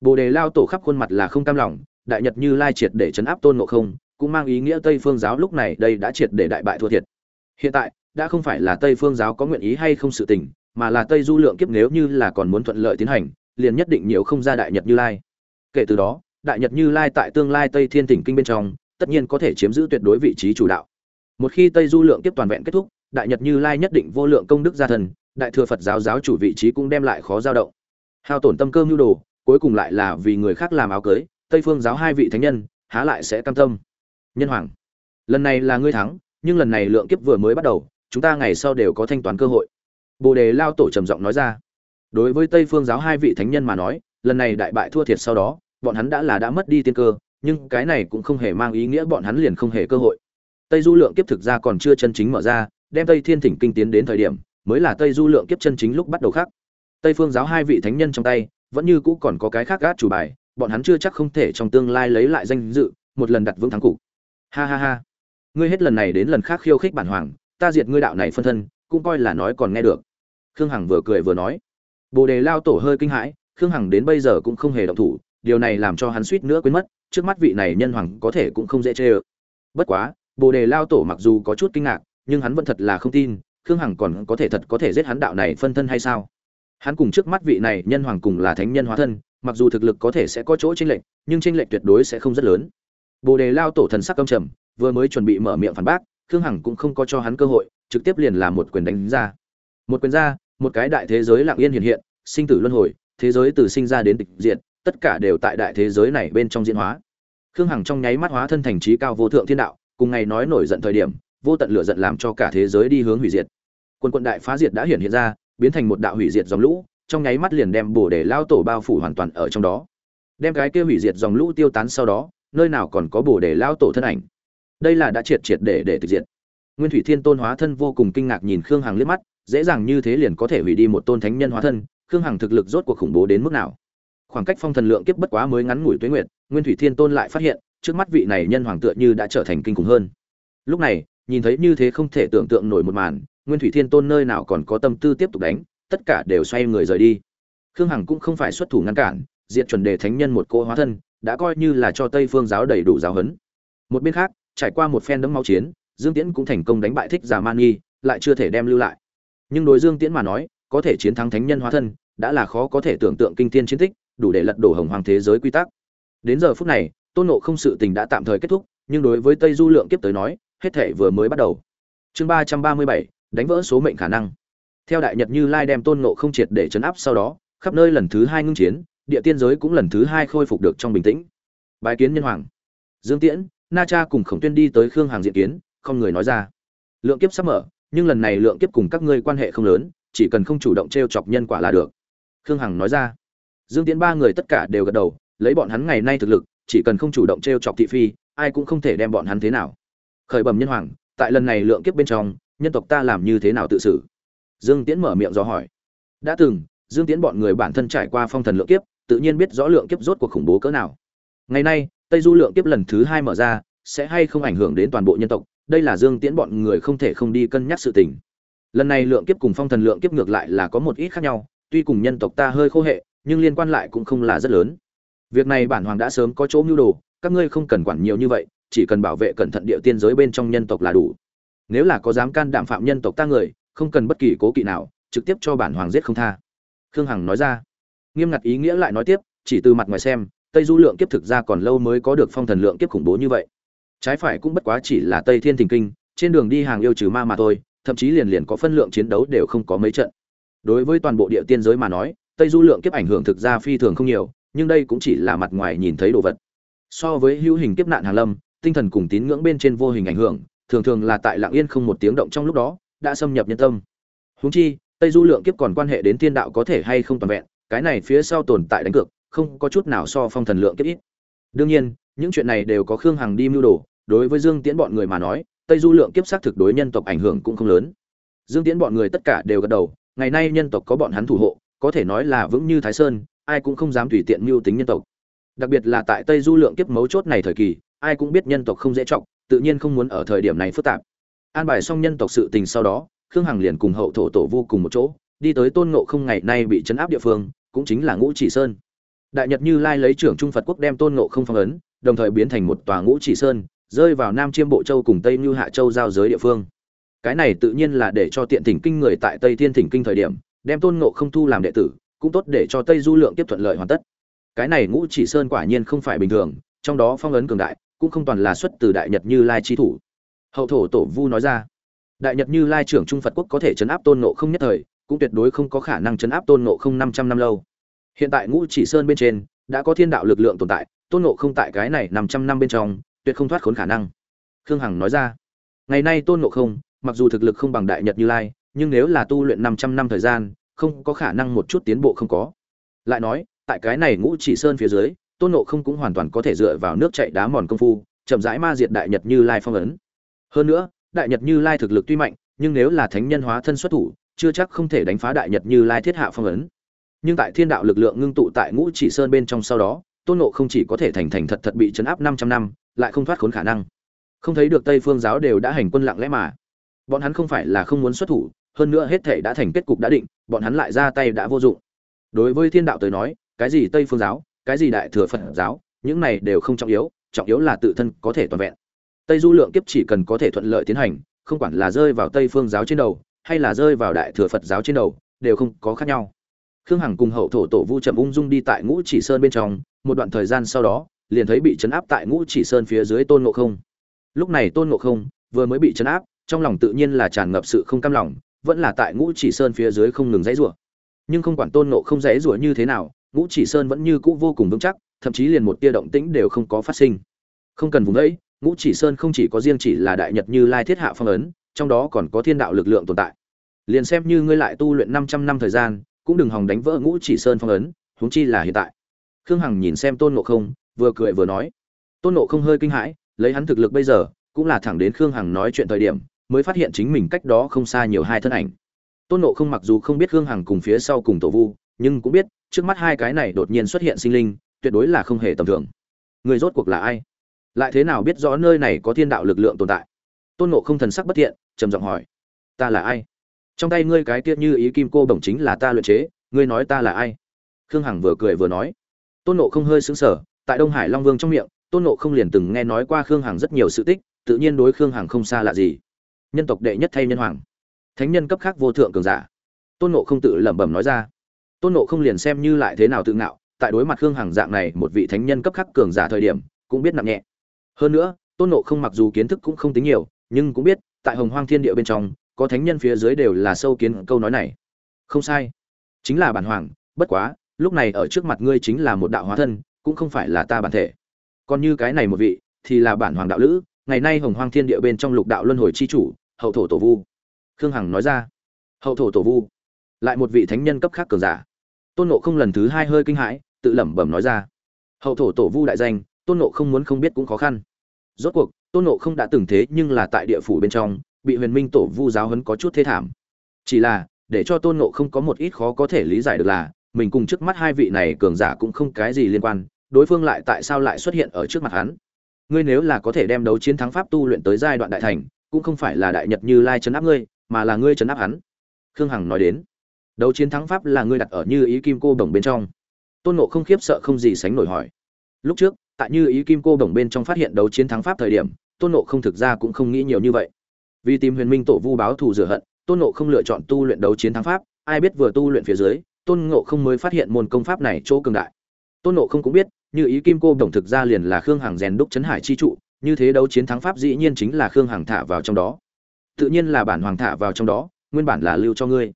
Bồ đề lao tổ khắp khuôn mặt là không cam lòng, đại nhật như lai triệt để chấn áp tôn ngộ không, cũng mang ý nghĩa tây phương giáo lúc này đây đã triệt để đại bại thua thiệt. Hiện tại, đã không phải là tây phương giáo có nguyện ý hay không sự tình mà là tây du lượng kiếp nếu như là còn muốn thuận lợi tiến hành, liền nhất định nhiều không ra đại nhật như lai. Kể từ đó, đại nhật như lai tại tương lai tây thiên Thỉnh kinh bên trong, tất nhiên có thể chiếm giữ tuyệt đối vị trí chủ đạo. Một khi tây du lượng kiếp toàn vẹn kết thúc, đại nhật như lai nhất định vô lượng công đức gia thần, đại thừa phật giáo giáo chủ vị trí cũng đem lại khó dao động. Hao tổn tâm cơ mưu đồ, cuối cùng lại là vì người khác làm áo cưới, tây phương giáo hai vị thánh nhân, há lại sẽ cam tâm. Nhân hoàng, lần này là ngươi thắng, nhưng lần này lượng kiếp vừa mới bắt đầu, chúng ta ngày sau đều có thanh toán cơ hội bồ đề lao tổ trầm giọng nói ra. Đối với tây phương giáo hai vị thánh nhân mà nói, lần này đại bại thua thiệt sau đó, bọn hắn đã là đã mất đi tiên cơ, nhưng cái này cũng không hề mang ý nghĩa bọn hắn liền không hề cơ hội. Tây du lượng kiếp thực ra còn chưa chân chính mở ra, đem tây thiên thỉnh kinh tiến đến thời điểm, mới là tây du lượng kiếp chân chính lúc bắt đầu khác. Tây phương giáo hai vị thánh nhân trong tay, vẫn như cũ còn có cái khác gác chủ bài, bọn hắn chưa chắc không thể trong tương lai lấy lại danh dự, một lần đặt vững thắng cục. Ha ha ha. Ngươi hết lần này đến lần khác khiêu khích bản hoàng, ta diệt ngươi đạo này phân thân, cũng coi là nói còn nghe được khương hằng vừa cười vừa nói. Bồ đề lao tổ hơi kinh hãi, khương hằng đến bây giờ cũng không hề động thủ, điều này làm cho hắn suýt nữa quên mất, trước mắt vị này nhân hoàng có thể cũng không dễ chê ơ. Bất quá, bồ đề lao tổ mặc dù có chút kinh ngạc, nhưng hắn vẫn thật là không tin, khương hằng còn có thể thật có thể giết hắn đạo này phân thân hay sao? Hắn cùng trước mắt vị này nhân hoàng cùng là thánh nhân hóa thân, mặc dù thực lực có thể sẽ có chỗ chênh lệch, nhưng chênh lệch tuyệt đối sẽ không rất lớn. Bồ đề lao tổ thần sắc căm trầm, vừa mới chuẩn bị mở miệng phản bác, khương hằng cũng không có cho hắn cơ hội, trực tiếp liền làm một quyền đánh ra một quyền ra, một cái đại thế giới lặng yên hiện hiện, sinh tử luân hồi, thế giới từ sinh ra đến tịch diện tất cả đều tại đại thế giới này bên trong diễn hóa. Khương hằng trong nháy mắt hóa thân thành trí cao vô thượng thiên đạo, cùng ngày nói nổi giận thời điểm, vô tận lửa giận làm cho cả thế giới đi hướng hủy diệt. Quân quận đại phá diệt đã hiện hiện ra, biến thành một đạo hủy diệt dòng lũ, trong nháy mắt liền đem bổ để lao tổ bao phủ hoàn toàn ở trong đó. Đem cái kia hủy diệt dòng lũ tiêu tán sau đó, nơi nào còn có bổ để lao tổ thân ảnh? Đây là đã triệt triệt để để thực diệt. Nguyên thủy thiên tôn hóa thân vô cùng kinh ngạc nhìn khương hằng liếc mắt dễ dàng như thế liền có thể hủy đi một tôn thánh nhân hóa thân, khương hằng thực lực rốt cuộc khủng bố đến mức nào? Khoảng cách phong thần lượng kiếp bất quá mới ngắn ngủi tuế nguyệt, nguyên thủy thiên tôn lại phát hiện, trước mắt vị này nhân hoàng tựa như đã trở thành kinh khủng hơn. Lúc này, nhìn thấy như thế không thể tưởng tượng nổi một màn, nguyên thủy thiên tôn nơi nào còn có tâm tư tiếp tục đánh, tất cả đều xoay người rời đi. Khương hằng cũng không phải xuất thủ ngăn cản diện chuẩn đề thánh nhân một cô hóa thân, đã coi như là cho tây phương giáo đầy đủ giáo huấn. Một bên khác, trải qua một phen đấm máu chiến, dương tiễn cũng thành công đánh bại thích giả man nghi lại chưa thể đem lưu lại nhưng đối dương tiễn mà nói, có thể chiến thắng thánh nhân hóa thân, đã là khó có thể tưởng tượng kinh thiên chiến tích, đủ để lật đổ hồng hoàng thế giới quy tắc. Đến giờ phút này, tôn nộ không sự tình đã tạm thời kết thúc, nhưng đối với tây du lượng kiếp tới nói, hết thể vừa mới bắt đầu. Chương ba trăm ba mươi bảy, đánh vỡ số mệnh khả năng. Theo đại nhật như lai đem tôn nộ không triệt để chấn áp sau đó, khắp nơi lần thứ hai ngưng chiến, địa tiên giới cũng lần thứ hai khôi phục được trong bình tĩnh. Bài kiến nhân hoàng. Dương tiễn, na cha cùng khổng tuyên đi tới khương hàng diện kiến, không người nói ra. Lượng kiếp sắp mở nhưng lần này lượng kiếp cùng các ngươi quan hệ không lớn, chỉ cần không chủ động t r e o chọc nhân quả là được. Khương hằng nói ra. Dương tiến ba người tất cả đều gật đầu, lấy bọn hắn ngày nay thực lực, chỉ cần không chủ động t r e o chọc thị phi, ai cũng không thể đem bọn hắn thế nào. Khởi bẩm nhân hoàng, tại lần này lượng kiếp bên trong, nhân tộc ta làm như thế nào tự xử? Dương tiến mở miệng do hỏi. Đã từng, dương tiến bọn người bản thân trải qua phong thần lượng kiếp, tự nhiên biết rõ lượng kiếp rốt cuộc khủng bố cỡ nào. Ngày nay, tây du lượng kiếp lần thứ hai mở ra, sẽ hay không ảnh hưởng đến toàn bộ nhân tộc đây là dương tiễn bọn người không thể không đi cân nhắc sự tình. Lần này lượng kiếp cùng phong thần lượng kiếp ngược lại là có một ít khác nhau, tuy cùng nhân tộc ta hơi khô hệ, nhưng liên quan lại cũng không là rất lớn. Việc này bản hoàng đã sớm có chỗ mưu đồ, các ngươi không cần quản nhiều như vậy, chỉ cần bảo vệ cẩn thận địa tiên giới bên trong nhân tộc là đủ. Nếu là có dám can đảm phạm nhân tộc ta người, không cần bất kỳ cố kỵ nào, trực tiếp cho bản hoàng giết không tha. Khương hằng nói ra. Nghiêm ngặt ý nghĩa lại nói tiếp, chỉ từ mặt ngoài xem, tây du lượng kiếp thực ra còn lâu mới có được phong thần lượng kiếp khủng bố như vậy trái phải cũng bất quá chỉ là tây thiên thình kinh, trên đường đi hàng yêu trừ ma mà thôi, thậm chí liền liền có phân lượng chiến đấu đều không có mấy trận. Đối với toàn bộ địa tiên giới mà nói, tây du lượng kiếp ảnh hưởng thực ra phi thường không nhiều, nhưng đây cũng chỉ là mặt ngoài nhìn thấy đồ vật. So với hữu hình kiếp nạn hàng lâm, tinh thần cùng tín ngưỡng bên trên vô hình ảnh hưởng, thường thường là tại lạng yên không một tiếng động trong lúc đó, đã xâm nhập nhân tâm. Húng chi, tây du lượng kiếp còn quan hệ đến thiên đạo có thể hay không toàn vẹn, cái này phía sau tồn tại đánh cược, không có chút nào so phong thần lượng kiếp ít. Đương nhiên, những chuyện này đều có khương hằng đi mưu đồ đối với dương tiễn bọn người mà nói, tây du lượng kiếp xác thực đối nhân tộc ảnh hưởng cũng không lớn. Dương tiễn bọn người tất cả đều gật đầu, ngày nay nhân tộc có bọn hắn thủ hộ, có thể nói là vững như thái sơn, ai cũng không dám tùy tiện mưu tính nhân tộc. Đặc biệt là tại tây du lượng kiếp mấu chốt này thời kỳ, ai cũng biết nhân tộc không dễ trọng tự nhiên không muốn ở thời điểm này phức tạp. An bài xong nhân tộc sự tình sau đó, khương hằng liền cùng hậu thổ tổ vô cùng một chỗ, đi tới tôn ngộ không ngày nay bị chấn áp địa phương, cũng chính là ngũ chỉ sơn. Đại nhật như lai lấy trưởng trung phật quốc đem tôn ngộ không phong ấn, đồng thời biến thành một tòa ngũ chỉ sơn rơi vào nam chiêm, bộ châu cùng tây như hạ châu giao giới địa phương. Cái này tự nhiên là để cho tiện thỉnh kinh người tại tây thiên thỉnh kinh thời điểm, đem tôn ngộ không thu làm đệ tử, cũng tốt để cho tây du lượng tiếp thuận lợi hoàn tất. Cái này ngũ chỉ sơn quả nhiên không phải bình thường, trong đó phong ấn cường đại, cũng không toàn là xuất từ đại nhật như lai chi thủ. Hậu thổ tổ vu nói ra, đại nhật như lai trưởng trung phật quốc có thể chấn áp tôn ngộ không nhất thời, cũng tuyệt đối không có khả năng chấn áp tôn ngộ không năm trăm năm lâu. Hiện tại ngũ chỉ sơn bên trên, đã có thiên đạo lực lượng tồn tại, tôn ngộ không tại cái này năm trăm năm bên trong tuyệt không thoát khốn khả năng. Khương hằng nói ra, ngày nay tôn ngộ không, mặc dù thực lực không bằng đại nhật như lai, nhưng nếu là tu luyện năm trăm năm thời gian, không có khả năng một chút tiến bộ không có. Lại nói, tại cái này ngũ chỉ sơn phía dưới, tôn ngộ không cũng hoàn toàn có thể dựa vào nước chạy đá mòn công phu, chậm rãi ma diệt đại nhật như lai phong ấn. Hơn nữa, đại nhật như lai thực lực tuy mạnh, nhưng nếu là thánh nhân hóa thân xuất thủ, chưa chắc không thể đánh phá đại nhật như lai thiết hạ phong ấn. Nhưng tại thiên đạo lực lượng ngưng tụ tại ngũ chỉ sơn bên trong sau đó tôn nộ không chỉ có thể thành thành thật thật bị chấn áp 500 năm, lại không thoát khốn khả năng. Không thấy được tây phương giáo đều đã hành quân lặng lẽ mà. Bọn hắn không phải là không muốn xuất thủ, hơn nữa hết thể đã thành kết cục đã định, bọn hắn lại ra tay đã vô dụng. Đối với thiên đạo tới nói, cái gì tây phương giáo, cái gì đại thừa phật giáo, những này đều không trọng yếu trọng yếu là tự thân có thể toàn vẹn. Tây du lượng kiếp chỉ cần có thể thuận lợi tiến hành, không quản là rơi vào tây phương giáo trên đầu, hay là rơi vào đại thừa phật giáo trên đầu, đều không có khác nhau. Khương hằng cùng hậu thổ tổ vu chậm ung dung đi tại ngũ chỉ sơn bên trong một đoạn thời gian sau đó, liền thấy bị chấn áp tại ngũ chỉ sơn phía dưới tôn ngộ không. Lúc này tôn ngộ không vừa mới bị chấn áp, trong lòng tự nhiên là tràn ngập sự không cam lòng, vẫn là tại ngũ chỉ sơn phía dưới không ngừng dãy rủa. Nhưng không quản tôn ngộ không dãy rủa như thế nào, ngũ chỉ sơn vẫn như cũ vô cùng vững chắc, thậm chí liền một tia động tĩnh đều không có phát sinh. Không cần vùng đấy, ngũ chỉ sơn không chỉ có riêng chỉ là đại nhật như lai thiết hạ phong ấn, trong đó còn có thiên đạo lực lượng tồn tại. Liền xem như ngươi lại tu luyện 500 năm thời gian, cũng đừng hòng đánh vỡ ngũ chỉ sơn phong ấn, huống chi là hiện tại khương hằng nhìn xem tôn ngộ không, vừa cười vừa nói. Tôn ngộ không hơi kinh hãi, lấy hắn thực lực bây giờ, cũng là thẳng đến khương hằng nói chuyện thời điểm, mới phát hiện chính mình cách đó không xa nhiều hai thân ảnh. Tôn ngộ không mặc dù không biết khương hằng cùng phía sau cùng tổ vu, nhưng cũng biết, trước mắt hai cái này đột nhiên xuất hiện sinh linh, tuyệt đối là không hề tầm thường. Người rốt cuộc là ai? Lại thế nào biết rõ nơi này có thiên đạo lực lượng tồn tại? Tôn ngộ không thần sắc bất thiện, trầm giọng hỏi. Ta là ai? Trong tay ngươi cái tiết như ý kim cô bổng chính là ta luyện chế, ngươi nói ta là ai? Khương hằng vừa cười vừa nói tôn nộ không hơi xứng sở tại đông hải long vương trong miệng, tôn nộ không liền từng nghe nói qua khương hằng rất nhiều sự tích, tự nhiên đối khương hằng không xa lạ gì. Nhân tộc đệ nhất thay nhân hoàng, thánh nhân cấp khác vô thượng cường giả. Tôn nộ không tự lẩm bẩm nói ra. Tôn nộ không liền xem như lại thế nào tự ngạo, tại đối mặt khương hằng dạng này một vị thánh nhân cấp khác cường giả thời điểm, cũng biết nặng nhẹ. Hơn nữa, tôn nộ không mặc dù kiến thức cũng không tính nhiều, nhưng cũng biết, tại hồng hoang thiên địa bên trong, có thánh nhân phía dưới đều là sâu kiến câu nói này. Không sai. Chính là bản hoàng, bất quá lúc này ở trước mặt ngươi chính là một đạo hóa thân, cũng không phải là ta bản thể. Còn như cái này một vị, thì là bản hoàng đạo lữ, ngày nay hồng hoang thiên địa bên trong lục đạo luân hồi chi chủ, hậu thổ tổ vu. Khương hằng nói ra. Hậu thổ tổ vu. Lại một vị thánh nhân cấp khác cường giả. Tôn nộ không lần thứ hai hơi kinh hãi, tự lẩm bẩm nói ra. Hậu thổ tổ vu đại danh, tôn nộ không muốn không biết cũng khó khăn. Rốt cuộc, tôn nộ không đã từng thế nhưng là tại địa phủ bên trong, bị huyền minh tổ vu giáo hấn có chút thế thảm. Chỉ là, để cho tôn nộ không có một ít khó có thể lý giải được là mình cùng trước mắt hai vị này cường giả cũng không cái gì liên quan, đối phương lại tại sao lại xuất hiện ở trước mặt hắn? Ngươi nếu là có thể đem đấu chiến thắng pháp tu luyện tới giai đoạn đại thành, cũng không phải là đại nhật như lai chấn áp ngươi, mà là ngươi chấn áp hắn. Khương hằng nói đến. Đấu chiến thắng pháp là ngươi đặt ở như ý kim cô đồng bên trong. Tôn nộ không khiếp sợ không gì sánh nổi hỏi. Lúc trước, tại như ý kim cô đồng bên trong phát hiện đấu chiến thắng pháp thời điểm, tôn nộ không thực ra cũng không nghĩ nhiều như vậy. Vì tìm huyền minh tổ vu báo thù rửa hận, tôn nộ không lựa chọn tu luyện đấu chiến thắng pháp, ai biết vừa tu luyện phía dưới tôn ngộ không mới phát hiện môn công pháp này chỗ cường đại. Tôn Ngộ không cũng biết, như ý kim cô đồng thực ra liền là khương hằng rèn đúc chấn hải chi trụ, như thế đấu chiến thắng pháp dĩ nhiên chính là khương hằng thả vào trong đó. Tự nhiên là bản hoàng thả vào trong đó, nguyên bản là lưu cho ngươi.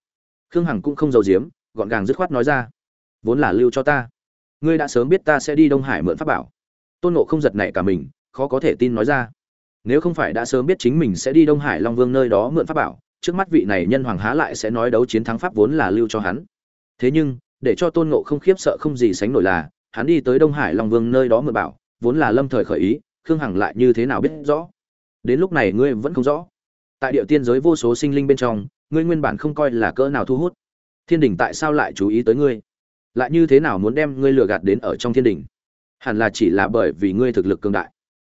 Khương hằng cũng không giàu giếm, gọn gàng dứt khoát nói ra. Vốn là lưu cho ta. Ngươi đã sớm biết ta sẽ đi đông hải mượn pháp bảo. Tôn nộ không giật nảy cả mình, khó có thể tin nói ra. Nếu không phải đã sớm biết chính mình sẽ đi đông hải long vương nơi đó mượn pháp bảo, trước mắt vị này nhân hoàng há lại sẽ nói đấu chiến thắng pháp vốn là lưu cho hắn thế nhưng, để cho tôn ngộ không khiếp sợ không gì sánh nổi là, hắn đi tới đông hải long vương nơi đó mượn bảo, vốn là lâm thời khởi ý, khương hằng lại như thế nào biết rõ? Đến lúc này ngươi vẫn không rõ. Tại địa tiên giới vô số sinh linh bên trong, ngươi nguyên bản không coi là cỡ nào thu hút. Thiên đình tại sao lại chú ý tới ngươi? Lại như thế nào muốn đem ngươi lừa gạt đến ở trong thiên đình? Hẳn là chỉ là bởi vì ngươi thực lực cường đại.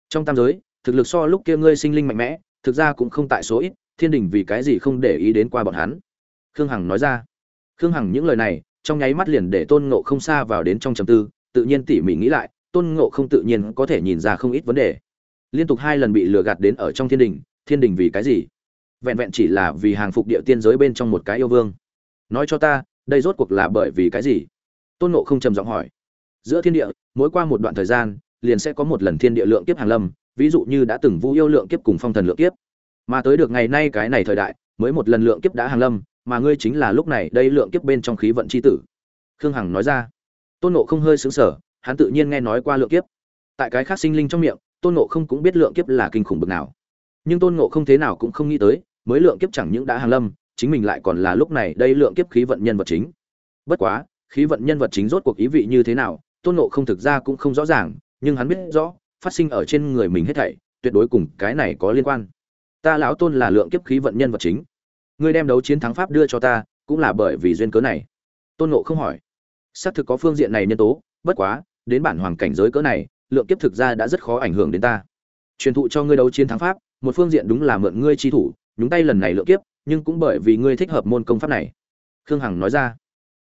Trong tam giới, thực lực so lúc kia ngươi sinh linh mạnh mẽ, thực ra cũng không tại số ít, thiên đình vì cái gì không để ý đến qua bọn hắn? Khương hằng nói ra khương hằng những lời này, trong nháy mắt liền để tôn ngộ không xa vào đến trong trầm tư, tự nhiên tỉ mỉ nghĩ lại, tôn ngộ không tự nhiên có thể nhìn ra không ít vấn đề. Liên tục hai lần bị lừa gạt đến ở trong thiên đình thiên đình vì cái gì? Vẹn vẹn chỉ là vì hàng phục địa tiên giới bên trong một cái yêu vương. Nói cho ta, đây rốt cuộc là bởi vì cái gì? Tôn ngộ không trầm giọng hỏi. Giữa thiên địa, mỗi qua một đoạn thời gian, liền sẽ có một lần thiên địa lượng kiếp hàng lâm, ví dụ như đã từng vu yêu lượng kiếp cùng phong thần lượng kiếp. Mà tới được ngày nay cái này thời đại, mới một lần lượng kiếp đã hàng lâm mà ngươi chính là lúc này đây lượng kiếp bên trong khí vận c h i tử. Khương hằng nói ra. Tôn nộ không hơi xứng sở hắn tự nhiên nghe nói qua lượng kiếp. Tại cái khác sinh linh trong miệng, tôn nộ không cũng biết lượng kiếp là kinh khủng bực nào. Nhưng tôn nộ không thế nào cũng không nghĩ tới, mới lượng kiếp chẳng những đã hàng lâm, chính mình lại còn là lúc này đây lượng kiếp khí vận nhân vật chính. Bất quá, khí vận nhân vật chính rốt cuộc ý vị như thế nào, tôn nộ không thực ra cũng không rõ ràng, nhưng hắn biết rõ, phát sinh ở trên người mình hết thảy, tuyệt đối cùng cái này có liên quan. Ta lão tôn là lượng kiếp khí vận nhân vật chính ngươi đem đấu chiến thắng pháp đưa cho ta, cũng là bởi vì duyên cớ này. Tôn nộ không hỏi. Xác thực có phương diện này nhân tố, bất quá, đến bản hoàng cảnh giới cỡ này, lượng kiếp thực ra đã rất khó ảnh hưởng đến ta. Truyền thụ cho ngươi đấu chiến thắng pháp, một phương diện đúng là mượn ngươi chi thủ, nhúng tay lần này lượng kiếp, nhưng cũng bởi vì ngươi thích hợp môn công pháp này. Khương hằng nói ra.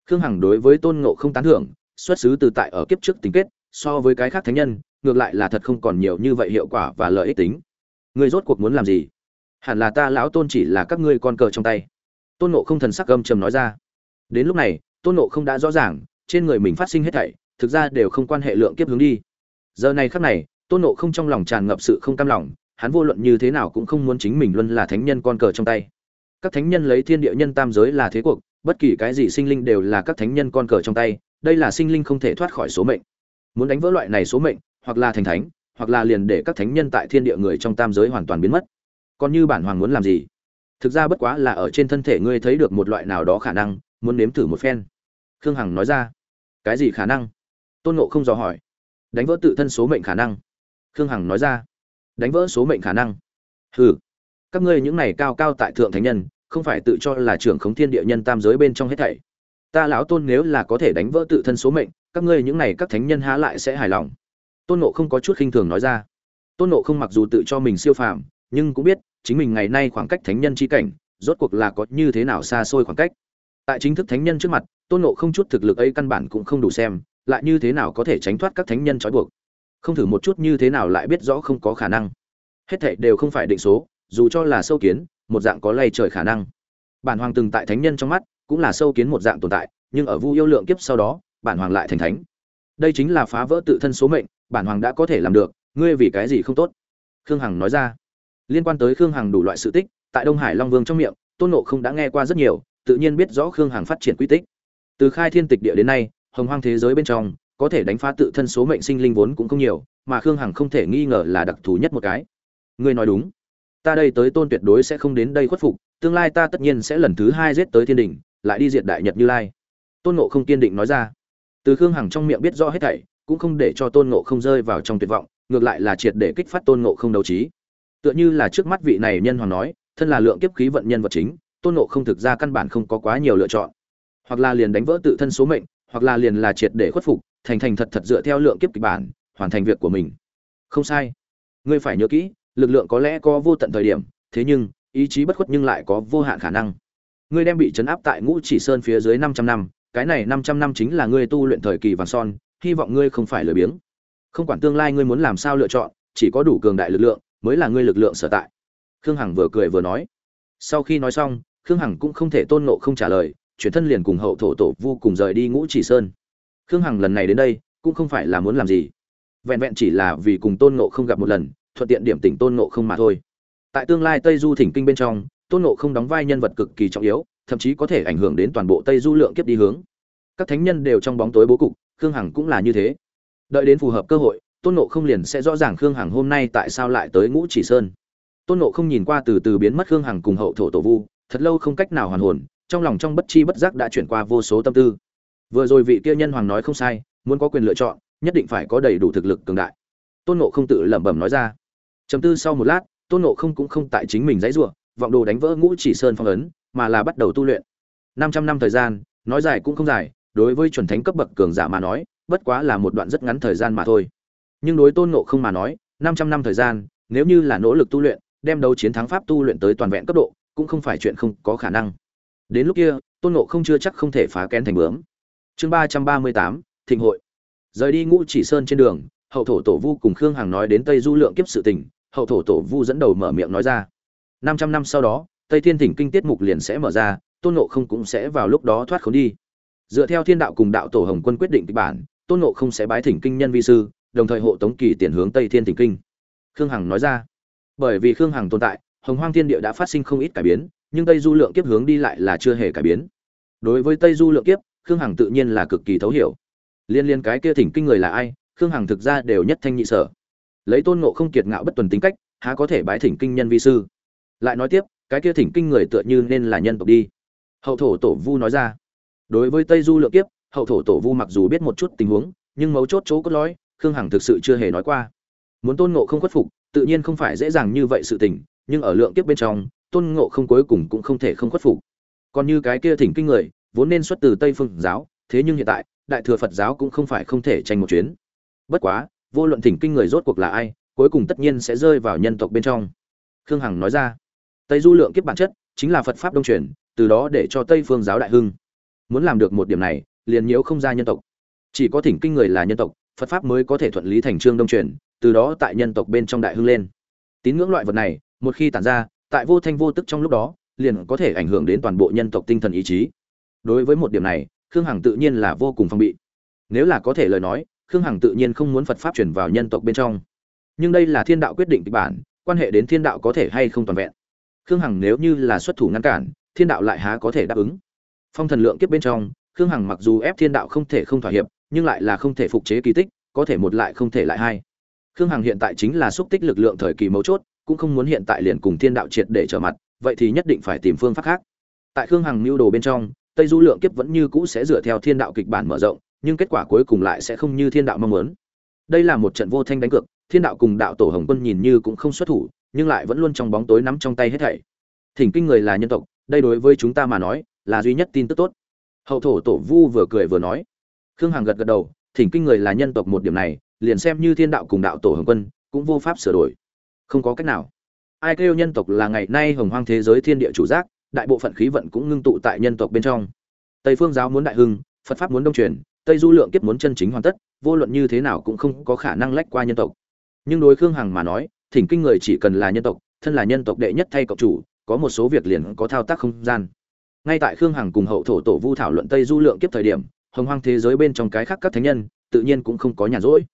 Khương hằng đối với tôn ngộ không tán thưởng, xuất xứ từ tại ở kiếp trước tính kết, so với cái khác thánh nhân, ngược lại là thật không còn nhiều như vậy hiệu quả và lợi ích tính. Ngươi rốt cuộc muốn làm gì? Hẳn là ta lão tôn chỉ là các ngươi con cờ trong tay. Tôn nộ không thần sắc gâm trầm nói ra. Đến lúc này, tôn nộ không đã rõ ràng, trên người mình phát sinh hết thảy, thực ra đều không quan hệ lượng kiếp hướng đi. Giờ này khắc này, tôn nộ không trong lòng tràn ngập sự không cam lòng, hắn vô luận như thế nào cũng không muốn chính mình luôn là thánh nhân con cờ trong tay. Các thánh nhân lấy thiên địa nhân tam giới là thế cuộc, bất kỳ cái gì sinh linh đều là các thánh nhân con cờ trong tay, đây là sinh linh không thể thoát khỏi số mệnh. Muốn đánh vỡ loại này số mệnh, hoặc là thành thánh, hoặc là liền để các thánh nhân tại thiên địa người trong tam giới hoàn toàn biến mất còn như bản hoàng muốn làm gì? Thực ra bất quá là ở trên thân thể ngươi thấy được một loại nào đó khả năng, muốn nếm thử một phen. Khương hằng nói ra. Cái gì khả năng? Tôn nộ không dò hỏi. Đánh vỡ tự thân số mệnh khả năng. Khương hằng nói ra. Đánh vỡ số mệnh khả năng. Hừ, các ngươi những này cao cao tại thượng thánh nhân, không phải tự cho là trưởng khống thiên địa nhân tam giới bên trong hết thảy. Ta lão tôn nếu là có thể đánh vỡ tự thân số mệnh, các ngươi những này các thánh nhân há lại sẽ hài lòng. Tôn nộ không có chút khinh thường nói ra. Tôn nộ không mặc dù tự cho mình siêu phàm nhưng cũng biết, chính mình ngày nay khoảng cách thánh nhân chi cảnh, rốt cuộc là có như thế nào xa xôi khoảng cách. Tại chính thức thánh nhân trước mặt, tôn nộ không chút thực lực ấy căn bản cũng không đủ xem, lại như thế nào có thể tránh thoát các thánh nhân trói buộc? Không thử một chút như thế nào lại biết rõ không có khả năng. Hết thệ đều không phải định số, dù cho là sâu kiến, một dạng có lay trời khả năng. Bản hoàng từng tại thánh nhân trong mắt, cũng là sâu kiến một dạng tồn tại, nhưng ở vu yêu lượng kiếp sau đó, bản hoàng lại thành thánh. Đây chính là phá vỡ tự thân số mệnh, bản hoàng đã có thể làm được, ngươi vì cái gì không tốt? Khương hằng nói ra liên quan tới khương hằng đủ loại sự tích, tại đông hải long vương trong miệng, tôn nộ không đã nghe qua rất nhiều, tự nhiên biết rõ khương hằng phát triển quy tích. Từ khai thiên tịch địa đến nay, hồng hoang thế giới bên trong, có thể đánh phá tự thân số mệnh sinh linh vốn cũng không nhiều, mà khương hằng không thể nghi ngờ là đặc thù nhất một cái. Ngươi nói đúng. Ta đây tới tôn tuyệt đối sẽ không đến đây khuất phục, tương lai ta tất nhiên sẽ lần thứ hai giết tới thiên đình, lại đi diệt đại nhật như lai. Tôn nộ không kiên định nói ra. Từ khương hằng trong miệng biết rõ hết thảy, cũng không để cho tôn nộ không rơi vào trong tuyệt vọng, ngược lại là triệt để kích phát tôn nộ không đấu trí tựa như là trước mắt vị này nhân hoàng nói, thân là lượng kiếp khí vận nhân vật chính, tôn nộ không thực ra căn bản không có quá nhiều lựa chọn. Hoặc là liền đánh vỡ tự thân số mệnh, hoặc là liền là triệt để khuất phục, thành thành thật thật dựa theo lượng kiếp kịch bản, hoàn thành việc của mình. Không sai. Ngươi phải nhớ kỹ, lực lượng có lẽ có vô tận thời điểm, thế nhưng, ý chí bất khuất nhưng lại có vô hạn khả năng. Ngươi đem bị chấn áp tại ngũ chỉ sơn phía dưới 500 năm, cái này 500 năm chính là ngươi tu luyện thời kỳ vàng son, hy vọng ngươi không phải lười biếng. Không quản tương lai ngươi muốn làm sao lựa chọn, chỉ có đủ cường đại lực lượng mới là ngươi lực lượng sở tại. Khương hằng vừa cười vừa nói. Sau khi nói xong, khương hằng cũng không thể tôn nộ không trả lời, chuyển thân liền cùng hậu thổ tổ vu cùng rời đi ngũ chỉ sơn. Khương hằng lần này đến đây, cũng không phải là muốn làm gì. Vẹn vẹn chỉ là vì cùng tôn nộ không gặp một lần, thuận tiện điểm tỉnh tôn nộ không mà thôi. Tại tương lai tây du thỉnh kinh bên trong, tôn nộ không đóng vai nhân vật cực kỳ trọng yếu, thậm chí có thể ảnh hưởng đến toàn bộ tây du lượng kiếp đi hướng. Các thánh nhân đều trong bóng tối bố cục, khương hằng cũng là như thế. Đợi đến phù hợp cơ hội tôn nộ không liền sẽ rõ ràng khương hằng hôm nay tại sao lại tới ngũ chỉ sơn. Tôn nộ không nhìn qua từ từ biến mất khương hằng cùng hậu thổ tổ vu, thật lâu không cách nào hoàn hồn, trong lòng trong bất chi bất giác đã chuyển qua vô số tâm tư. Vừa rồi vị kia nhân hoàng nói không sai, muốn có quyền lựa chọn, nhất định phải có đầy đủ thực lực cường đại. Tôn nộ không tự lẩm bẩm nói ra. Chấm tư sau một lát, tôn nộ không cũng không tại chính mình dãy ruộng, vọng đồ đánh vỡ ngũ chỉ sơn phong ấn, mà là bắt đầu tu luyện. Năm trăm năm thời gian, nói dài cũng không dài, đối với chuẩn thánh cấp bậc cường giả mà nói, bất quá là một đoạn rất ngắn thời gian mà thôi nhưng đối tôn ngộ không mà nói, năm trăm năm thời gian, nếu như là nỗ lực tu luyện, đem đấu chiến thắng pháp tu luyện tới toàn vẹn cấp độ, cũng không phải chuyện không có khả năng. Đến lúc kia, tôn ngộ không chưa chắc không thể phá kén thành bướm. Chương ba trăm ba mươi tám, thịnh hội. Rời đi ngũ chỉ sơn trên đường, hậu thổ tổ vu cùng khương hằng nói đến tây du lượng kiếp sự tình, hậu thổ tổ vu dẫn đầu mở miệng nói ra. năm trăm năm sau đó, tây thiên thỉnh kinh tiết mục liền sẽ mở ra, tôn nộ không cũng sẽ vào lúc đó thoát khốn đi. Dựa theo thiên đạo cùng đạo tổ hồng quân quyết định kịch bản, tôn nộ không sẽ bái thỉnh kinh nhân vi sư đồng thời hộ tống kỳ tiền hướng tây thiên thỉnh kinh. Khương hằng nói ra, bởi vì khương hằng tồn tại, hồng hoang thiên địa đã phát sinh không ít cải biến, nhưng tây du lượng kiếp hướng đi lại là chưa hề cải biến. Đối với tây du lượng kiếp, khương hằng tự nhiên là cực kỳ thấu hiểu. Liên liên cái kia thỉnh kinh người là ai, khương hằng thực ra đều nhất thanh nhị sở. Lấy tôn ngộ không kiệt ngạo bất tuần tính cách, há có thể bái thỉnh kinh nhân vi sư? Lại nói tiếp, cái kia thỉnh kinh người tựa như nên là nhân tộc đi. Hậu thổ tổ vu nói ra, đối với tây du lượng kiếp, hậu thổ tổ vu mặc dù biết một chút tình huống, nhưng mấu chốt chỗ cốt lõi khương hằng thực sự chưa hề nói qua. Muốn tôn ngộ không khuất phục, tự nhiên không phải dễ dàng như vậy sự tình, nhưng ở lượng kiếp bên trong, tôn ngộ không cuối cùng cũng không thể không khuất phục. Còn như cái kia thỉnh kinh người, vốn nên xuất từ tây phương giáo, thế nhưng hiện tại, đại thừa phật giáo cũng không phải không thể tranh một chuyến. Bất quá, vô luận thỉnh kinh người rốt cuộc là ai, cuối cùng tất nhiên sẽ rơi vào nhân tộc bên trong. Khương hằng nói ra, tây du lượng kiếp bản chất chính là phật pháp đông truyền, từ đó để cho tây phương giáo đại hưng. Muốn làm được một điểm này, liền nhiễu không ra nhân tộc. Chỉ có thỉnh kinh người là nhân tộc phật pháp mới có thể thuận lý thành trương đông truyền, từ đó tại nhân tộc bên trong đại hưng lên. Tín ngưỡng loại vật này, một khi tản ra, tại vô thanh vô tức trong lúc đó, liền có thể ảnh hưởng đến toàn bộ nhân tộc tinh thần ý chí. Đối với một điểm này, khương hằng tự nhiên là vô cùng phong bị. Nếu là có thể lời nói, khương hằng tự nhiên không muốn phật pháp chuyển vào nhân tộc bên trong. Nhưng đây là thiên đạo quyết định kịch bản, quan hệ đến thiên đạo có thể hay không toàn vẹn. Khương hằng nếu như là xuất thủ ngăn cản, thiên đạo lại há có thể đáp ứng. Phong thần lượng kiếp bên trong, khương hằng mặc dù ép thiên đạo không thể không thỏa hiệp nhưng lại là không thể phục chế kỳ tích, có thể một lại không thể lại hai. Khương hằng hiện tại chính là xúc tích lực lượng thời kỳ mấu chốt, cũng không muốn hiện tại liền cùng thiên đạo triệt để trở mặt, vậy thì nhất định phải tìm phương pháp khác. Tại khương hằng mưu đồ bên trong, tây du lượng kiếp vẫn như cũ sẽ dựa theo thiên đạo kịch bản mở rộng, nhưng kết quả cuối cùng lại sẽ không như thiên đạo mong muốn. Đây là một trận vô thanh đánh cược, thiên đạo cùng đạo tổ hồng quân nhìn như cũng không xuất thủ, nhưng lại vẫn luôn trong bóng tối nắm trong tay hết thảy. Thỉnh kinh người là nhân tộc, đây đối với chúng ta mà nói, là duy nhất tin tức tốt. Hậu thổ tổ vu vừa cười vừa nói khương hằng gật gật đầu, thỉnh kinh người là nhân tộc một điểm này, liền xem như thiên đạo cùng đạo tổ hồng quân, cũng vô pháp sửa đổi. Không có cách nào. Ai kêu nhân tộc là ngày nay hồng hoang thế giới thiên địa chủ giác, đại bộ phận khí vận cũng ngưng tụ tại nhân tộc bên trong. Tây phương giáo muốn đại hưng, phật pháp muốn đông truyền, tây du lượng kiếp muốn chân chính hoàn tất, vô luận như thế nào cũng không có khả năng lách qua nhân tộc. Nhưng đối khương hằng mà nói, thỉnh kinh người chỉ cần là nhân tộc, thân là nhân tộc đệ nhất thay cộng chủ, có một số việc liền có thao tác không gian. Ngay tại khương hằng cùng hậu thổ tổ vu thảo luận tây du lượng kiếp thời điểm hồng hoang thế giới bên trong cái khác các thánh nhân, tự nhiên cũng không có nhàn rỗi.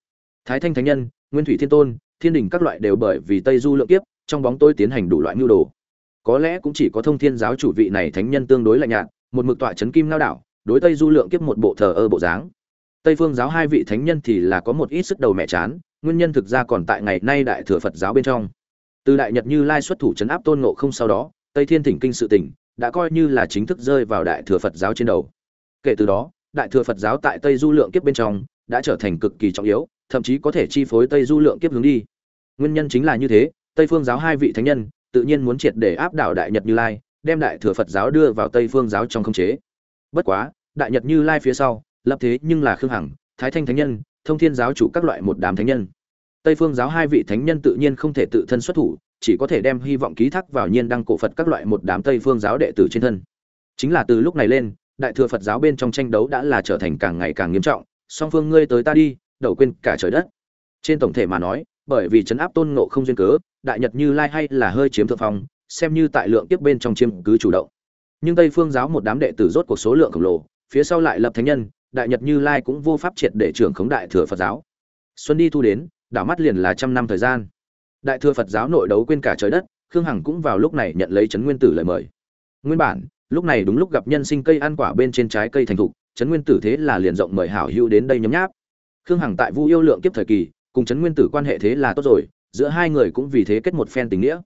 Thái thanh thánh nhân, nguyên thủy thiên tôn, thiên đình các loại đều bởi vì tây du lượng kiếp, trong bóng tôi tiến hành đủ loại mưu đồ. Có lẽ cũng chỉ có thông thiên giáo chủ vị này thánh nhân tương đối lạnh nhạt, một mực tọa chấn kim lao đảo, đối tây du lượng kiếp một bộ thờ ơ bộ dáng. Tây phương giáo hai vị thánh nhân thì là có một ít sức đầu mẹ chán, nguyên nhân thực ra còn tại ngày nay đại thừa phật giáo bên trong. Từ đại nhật như lai xuất thủ chấn áp tôn ngộ không sau đó, tây thiên thỉnh kinh sự tỉnh, đã coi như là chính thức rơi vào đại thừa phật giáo trên đầu. Kể từ đó đại thừa phật giáo tại tây du lượng kiếp bên trong đã trở thành cực kỳ trọng yếu, thậm chí có thể chi phối tây du lượng kiếp hướng đi. Nguyên nhân chính là như thế, tây phương giáo hai vị thánh nhân tự nhiên muốn triệt để áp đảo đại nhật như lai, đem đại thừa phật giáo đưa vào tây phương giáo trong khống chế. Bất quá, đại nhật như lai phía sau, lập thế nhưng là khương hằng, thái thanh thánh nhân, thông thiên giáo chủ các loại một đám thánh nhân. Tây phương giáo hai vị thánh nhân tự nhiên không thể tự thân xuất thủ, chỉ có thể đem hy vọng ký thác vào nhiên đăng cổ phật các loại một đám tây phương giáo đệ tử trên thân. Chính là từ lúc này lên đại thừa phật giáo bên trong tranh đấu đã là trở thành càng ngày càng nghiêm trọng, song phương ngươi tới ta đi, đầu quên cả trời đất. Trên tổng thể mà nói, bởi vì chấn áp tôn ngộ không duyên cớ, đại nhật như lai hay là hơi chiếm thượng phong, xem như tại lượng tiếp bên trong chiếm cứ chủ động. Nhưng tây phương giáo một đám đệ tử rốt cuộc số lượng khổng lồ, phía sau lại lập thánh nhân, đại nhật như lai cũng vô pháp triệt để trưởng khống đại thừa phật giáo. Xuân đi thu đến, đảo mắt liền là trăm năm thời gian. Đại thừa phật giáo nội đấu quên cả trời đất, khương hằng cũng vào lúc này nhận lấy trấn nguyên tử lời mời. Nguyên bản lúc này đúng lúc gặp nhân sinh cây ăn quả bên trên trái cây thành thục, trấn nguyên tử thế là liền rộng mời hảo hữu đến đây nhấm nháp. Khương hằng tại vu yêu lượng kiếp thời kỳ, cùng trấn nguyên tử quan hệ thế là tốt rồi, giữa hai người cũng vì thế kết một phen tình nghĩa.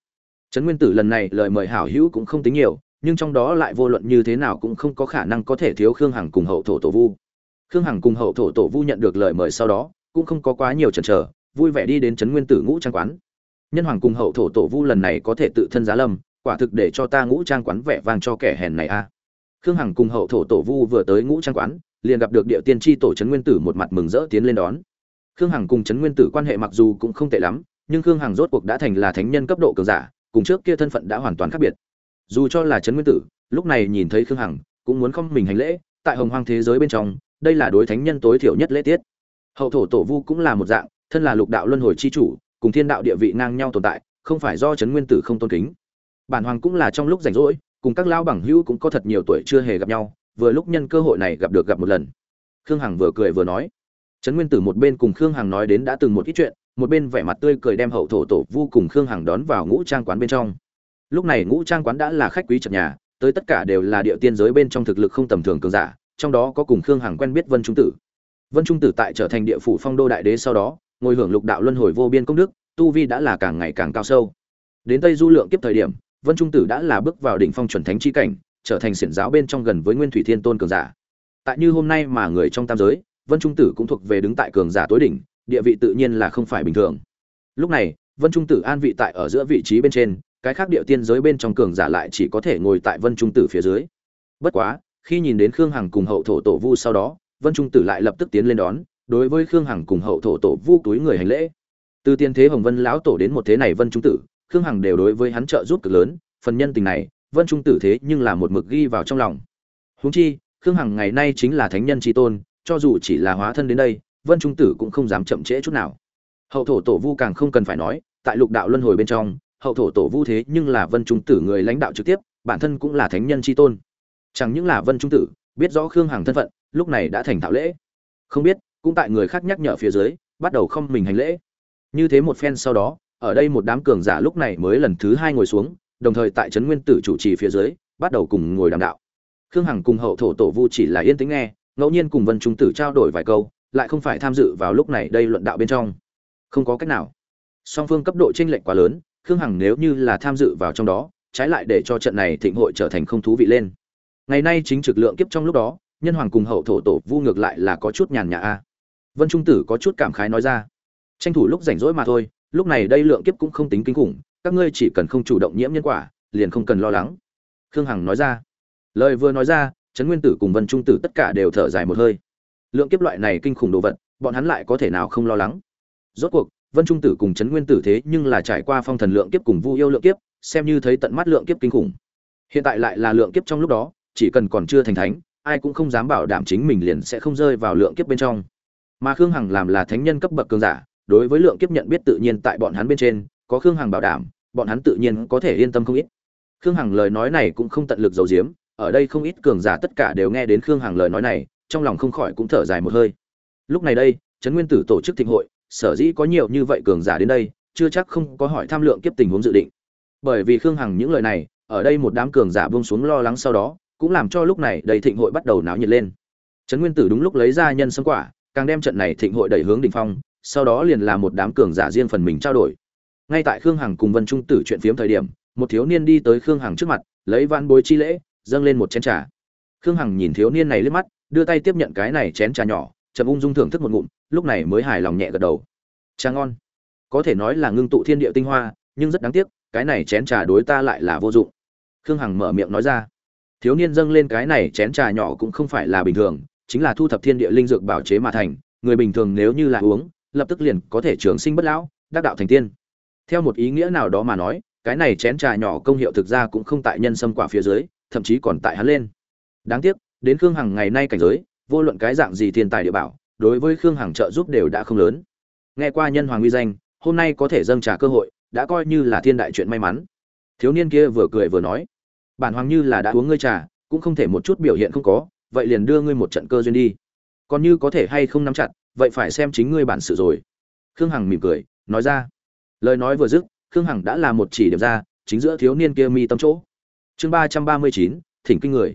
Trấn nguyên tử lần này lời mời hảo hữu cũng không tính nhiều, nhưng trong đó lại vô luận như thế nào cũng không có khả năng có thể thiếu khương hằng cùng hậu thổ tổ vu. Khương hằng cùng hậu thổ tổ vu nhận được lời mời sau đó, cũng không có quá nhiều chần chờ, vui vẻ đi đến trấn nguyên tử ngũ trang quán. Nhân hoàng cùng hậu thổ tổ vu lần này có thể tự thân giá lâm quả thực để cho ta ngũ trang quán vẻ vang cho kẻ hèn này a. Khương hằng cùng hậu thổ tổ vu vừa tới ngũ trang quán, liền gặp được địa tiên tri tổ trấn nguyên tử một mặt mừng rỡ tiến lên đón. Khương hằng cùng trấn nguyên tử quan hệ mặc dù cũng không tệ lắm, nhưng khương hằng rốt cuộc đã thành là thánh nhân cấp độ cường giả, cùng trước kia thân phận đã hoàn toàn khác biệt. Dù cho là trấn nguyên tử, lúc này nhìn thấy khương hằng, cũng muốn không mình hành lễ, tại hồng hoang thế giới bên trong, đây là đối thánh nhân tối thiểu nhất lễ tiết. Hậu thổ tổ vu cũng là một dạng, thân là lục đạo luân hồi chi chủ, cùng thiên đạo địa vị ngang nhau tồn tại, không phải do trấn nguyên tử không tôn kính bản hoàng cũng là trong lúc rảnh rỗi, cùng các lao bằng hữu cũng có thật nhiều tuổi chưa hề gặp nhau, vừa lúc nhân cơ hội này gặp được gặp một lần. Khương hằng vừa cười vừa nói. Trấn nguyên tử một bên cùng khương hằng nói đến đã từng một ít chuyện, một bên vẻ mặt tươi cười đem hậu thổ tổ vu cùng khương hằng đón vào ngũ trang quán bên trong. Lúc này ngũ trang quán đã là khách quý trật nhà, tới tất cả đều là địa tiên giới bên trong thực lực không tầm thường cường giả, trong đó có cùng khương hằng quen biết vân trung tử. Vân trung tử tại trở thành địa phủ phong đô đại đế sau đó, ngồi hưởng lục đạo luân hồi vô biên công đức, tu vi đã là càng ngày càng cao sâu. Đến tây du lượng kiếp thời điểm vân trung tử đã là bước vào đỉnh phong chuẩn thánh chi cảnh, trở thành xiển giáo bên trong gần với nguyên thủy thiên tôn cường giả. Tại như hôm nay mà người trong tam giới, vân trung tử cũng thuộc về đứng tại cường giả tối đỉnh, địa vị tự nhiên là không phải bình thường. Lúc này, vân trung tử an vị tại ở giữa vị trí bên trên, cái khác địa tiên giới bên trong cường giả lại chỉ có thể ngồi tại vân trung tử phía dưới. Bất quá, khi nhìn đến khương hằng cùng hậu thổ tổ vu sau đó, vân trung tử lại lập tức tiến lên đón, đối với khương hằng cùng hậu thổ tổ vu túi người hành lễ. Từ tiên thế hồng vân lão tổ đến một thế này vân trung tử khương hằng đều đối với hắn trợ giúp cực lớn, phần nhân tình này, vân trung tử thế nhưng là một mực ghi vào trong lòng. Huống chi, khương hằng ngày nay chính là thánh nhân tri tôn, cho dù chỉ là hóa thân đến đây, vân trung tử cũng không dám chậm trễ chút nào. Hậu thổ tổ vu càng không cần phải nói, tại lục đạo luân hồi bên trong, hậu thổ tổ vu thế nhưng là vân trung tử người lãnh đạo trực tiếp, bản thân cũng là thánh nhân tri tôn. Chẳng những là vân trung tử, biết rõ khương hằng thân phận, lúc này đã thành thạo lễ. Không biết, cũng tại người khác nhắc nhở phía dưới, bắt đầu không mình hành lễ. Như thế một phen sau đó ở đây một đám cường giả lúc này mới lần thứ hai ngồi xuống, đồng thời tại trấn nguyên tử chủ trì phía dưới, bắt đầu cùng ngồi đàm đạo. Khương hằng cùng hậu thổ tổ vu chỉ là yên tĩnh nghe, ngẫu nhiên cùng vân trung tử trao đổi vài câu, lại không phải tham dự vào lúc này đây luận đạo bên trong. Không có cách nào. Song phương cấp độ tranh lệch quá lớn, khương hằng nếu như là tham dự vào trong đó, trái lại để cho trận này thịnh hội trở thành không thú vị lên. Ngày nay chính trực lượng kiếp trong lúc đó, nhân hoàng cùng hậu thổ tổ vu ngược lại là có chút nhàn nhã a. Vân trung tử có chút cảm khái nói ra. Tranh thủ lúc rảnh rỗi mà thôi lúc này đây lượng kiếp cũng không tính kinh khủng, các ngươi chỉ cần không chủ động nhiễm nhân quả, liền không cần lo lắng. Khương hằng nói ra. Lời vừa nói ra, trấn nguyên tử cùng vân trung tử tất cả đều thở dài một hơi. Lượng kiếp loại này kinh khủng đồ vật, bọn hắn lại có thể nào không lo lắng? Rốt cuộc, vân trung tử cùng trấn nguyên tử thế nhưng là trải qua phong thần lượng kiếp cùng vu yêu lượng kiếp, xem như thấy tận mắt lượng kiếp kinh khủng. Hiện tại lại là lượng kiếp trong lúc đó, chỉ cần còn chưa thành thánh, ai cũng không dám bảo đảm chính mình liền sẽ không rơi vào lượng kiếp bên trong. Mà khương hằng làm là thánh nhân cấp bậc cường giả đối với lượng kiếp nhận biết tự nhiên tại bọn hắn bên trên, có khương hằng bảo đảm, bọn hắn tự nhiên có thể yên tâm không ít. Khương hằng lời nói này cũng không tận lực giấu giếm, ở đây không ít cường giả tất cả đều nghe đến khương hằng lời nói này, trong lòng không khỏi cũng thở dài một hơi. Lúc này đây, trấn nguyên tử tổ chức thịnh hội, sở dĩ có nhiều như vậy cường giả đến đây, chưa chắc không có hỏi tham lượng kiếp tình huống dự định. Bởi vì khương hằng những lời này, ở đây một đám cường giả buông xuống lo lắng sau đó, cũng làm cho lúc này đầy thịnh hội bắt đầu náo nhiệt lên. Trấn nguyên tử đúng lúc lấy ra nhân sâm quả, càng đem trận này thịnh hội đẩy hướng đỉnh phong sau đó liền là một đám cường giả riêng phần mình trao đổi. Ngay tại khương hằng cùng vân trung tử chuyện phiếm thời điểm, một thiếu niên đi tới khương hằng trước mặt, lấy van bối chi lễ, dâng lên một chén trà. Khương hằng nhìn thiếu niên này liếc mắt, đưa tay tiếp nhận cái này chén trà nhỏ, chậm ung dung thưởng thức một ngụm, lúc này mới hài lòng nhẹ gật đầu. Trà ngon. Có thể nói là ngưng tụ thiên địa tinh hoa, nhưng rất đáng tiếc, cái này chén trà đối ta lại là vô dụng. Khương hằng mở miệng nói ra. Thiếu niên dâng lên cái này chén trà nhỏ cũng không phải là bình thường, chính là thu thập thiên địa linh dược bảo chế mà thành, người bình thường nếu như là uống lập tức liền có thể trường sinh bất lão, đắc đạo thành tiên. Theo một ý nghĩa nào đó mà nói, cái này chén trà nhỏ công hiệu thực ra cũng không tại nhân sâm quả phía dưới, thậm chí còn tại hắn lên. Đáng tiếc, đến khương hằng ngày nay cảnh giới, vô luận cái dạng gì thiên tài địa bảo, đối với khương hằng trợ giúp đều đã không lớn. Nghe qua nhân hoàng uy danh, hôm nay có thể dâng trà cơ hội, đã coi như là thiên đại chuyện may mắn. Thiếu niên kia vừa cười vừa nói, bản hoàng như là đã uống ngươi trà, cũng không thể một chút biểu hiện không có, vậy liền đưa ngươi một trận cơ duyên đi. Còn như có thể hay không nắm chặt vậy phải xem chính ngươi bản sự rồi. Khương hằng mỉm cười, nói ra. Lời nói vừa dứt, khương hằng đã là một chỉ điểm ra, chính giữa thiếu niên kia mi tâm chỗ. Chương ba trăm ba mươi chín, thỉnh kinh người.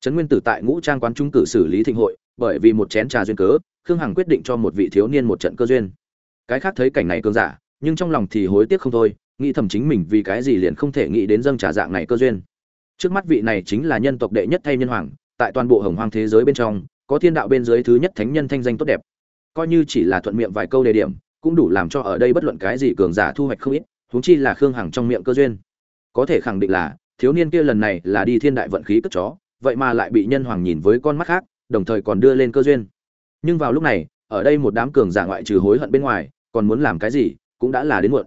Trấn nguyên tử tại ngũ trang quán trung cử xử lý thịnh hội, bởi vì một chén trà duyên cớ, khương hằng quyết định cho một vị thiếu niên một trận cơ duyên. Cái khác thấy cảnh này cường giả, nhưng trong lòng thì hối tiếc không thôi, nghĩ thầm chính mình vì cái gì liền không thể nghĩ đến dâng trà dạng này cơ duyên. Trước mắt vị này chính là nhân tộc đệ nhất thay nhân hoàng, tại toàn bộ hồng hoang thế giới bên trong, có thiên đạo bên dưới thứ nhất thánh nhân thanh danh tốt đẹp coi như chỉ là thuận miệng vài câu đề điểm, cũng đủ làm cho ở đây bất luận cái gì cường giả thu hoạch không ít, huống chi là khương hằng trong miệng cơ duyên. Có thể khẳng định là, thiếu niên kia lần này là đi thiên đại vận khí cất chó, vậy mà lại bị nhân hoàng nhìn với con mắt khác, đồng thời còn đưa lên cơ duyên. Nhưng vào lúc này, ở đây một đám cường giả ngoại trừ hối hận bên ngoài, còn muốn làm cái gì, cũng đã là đến muộn.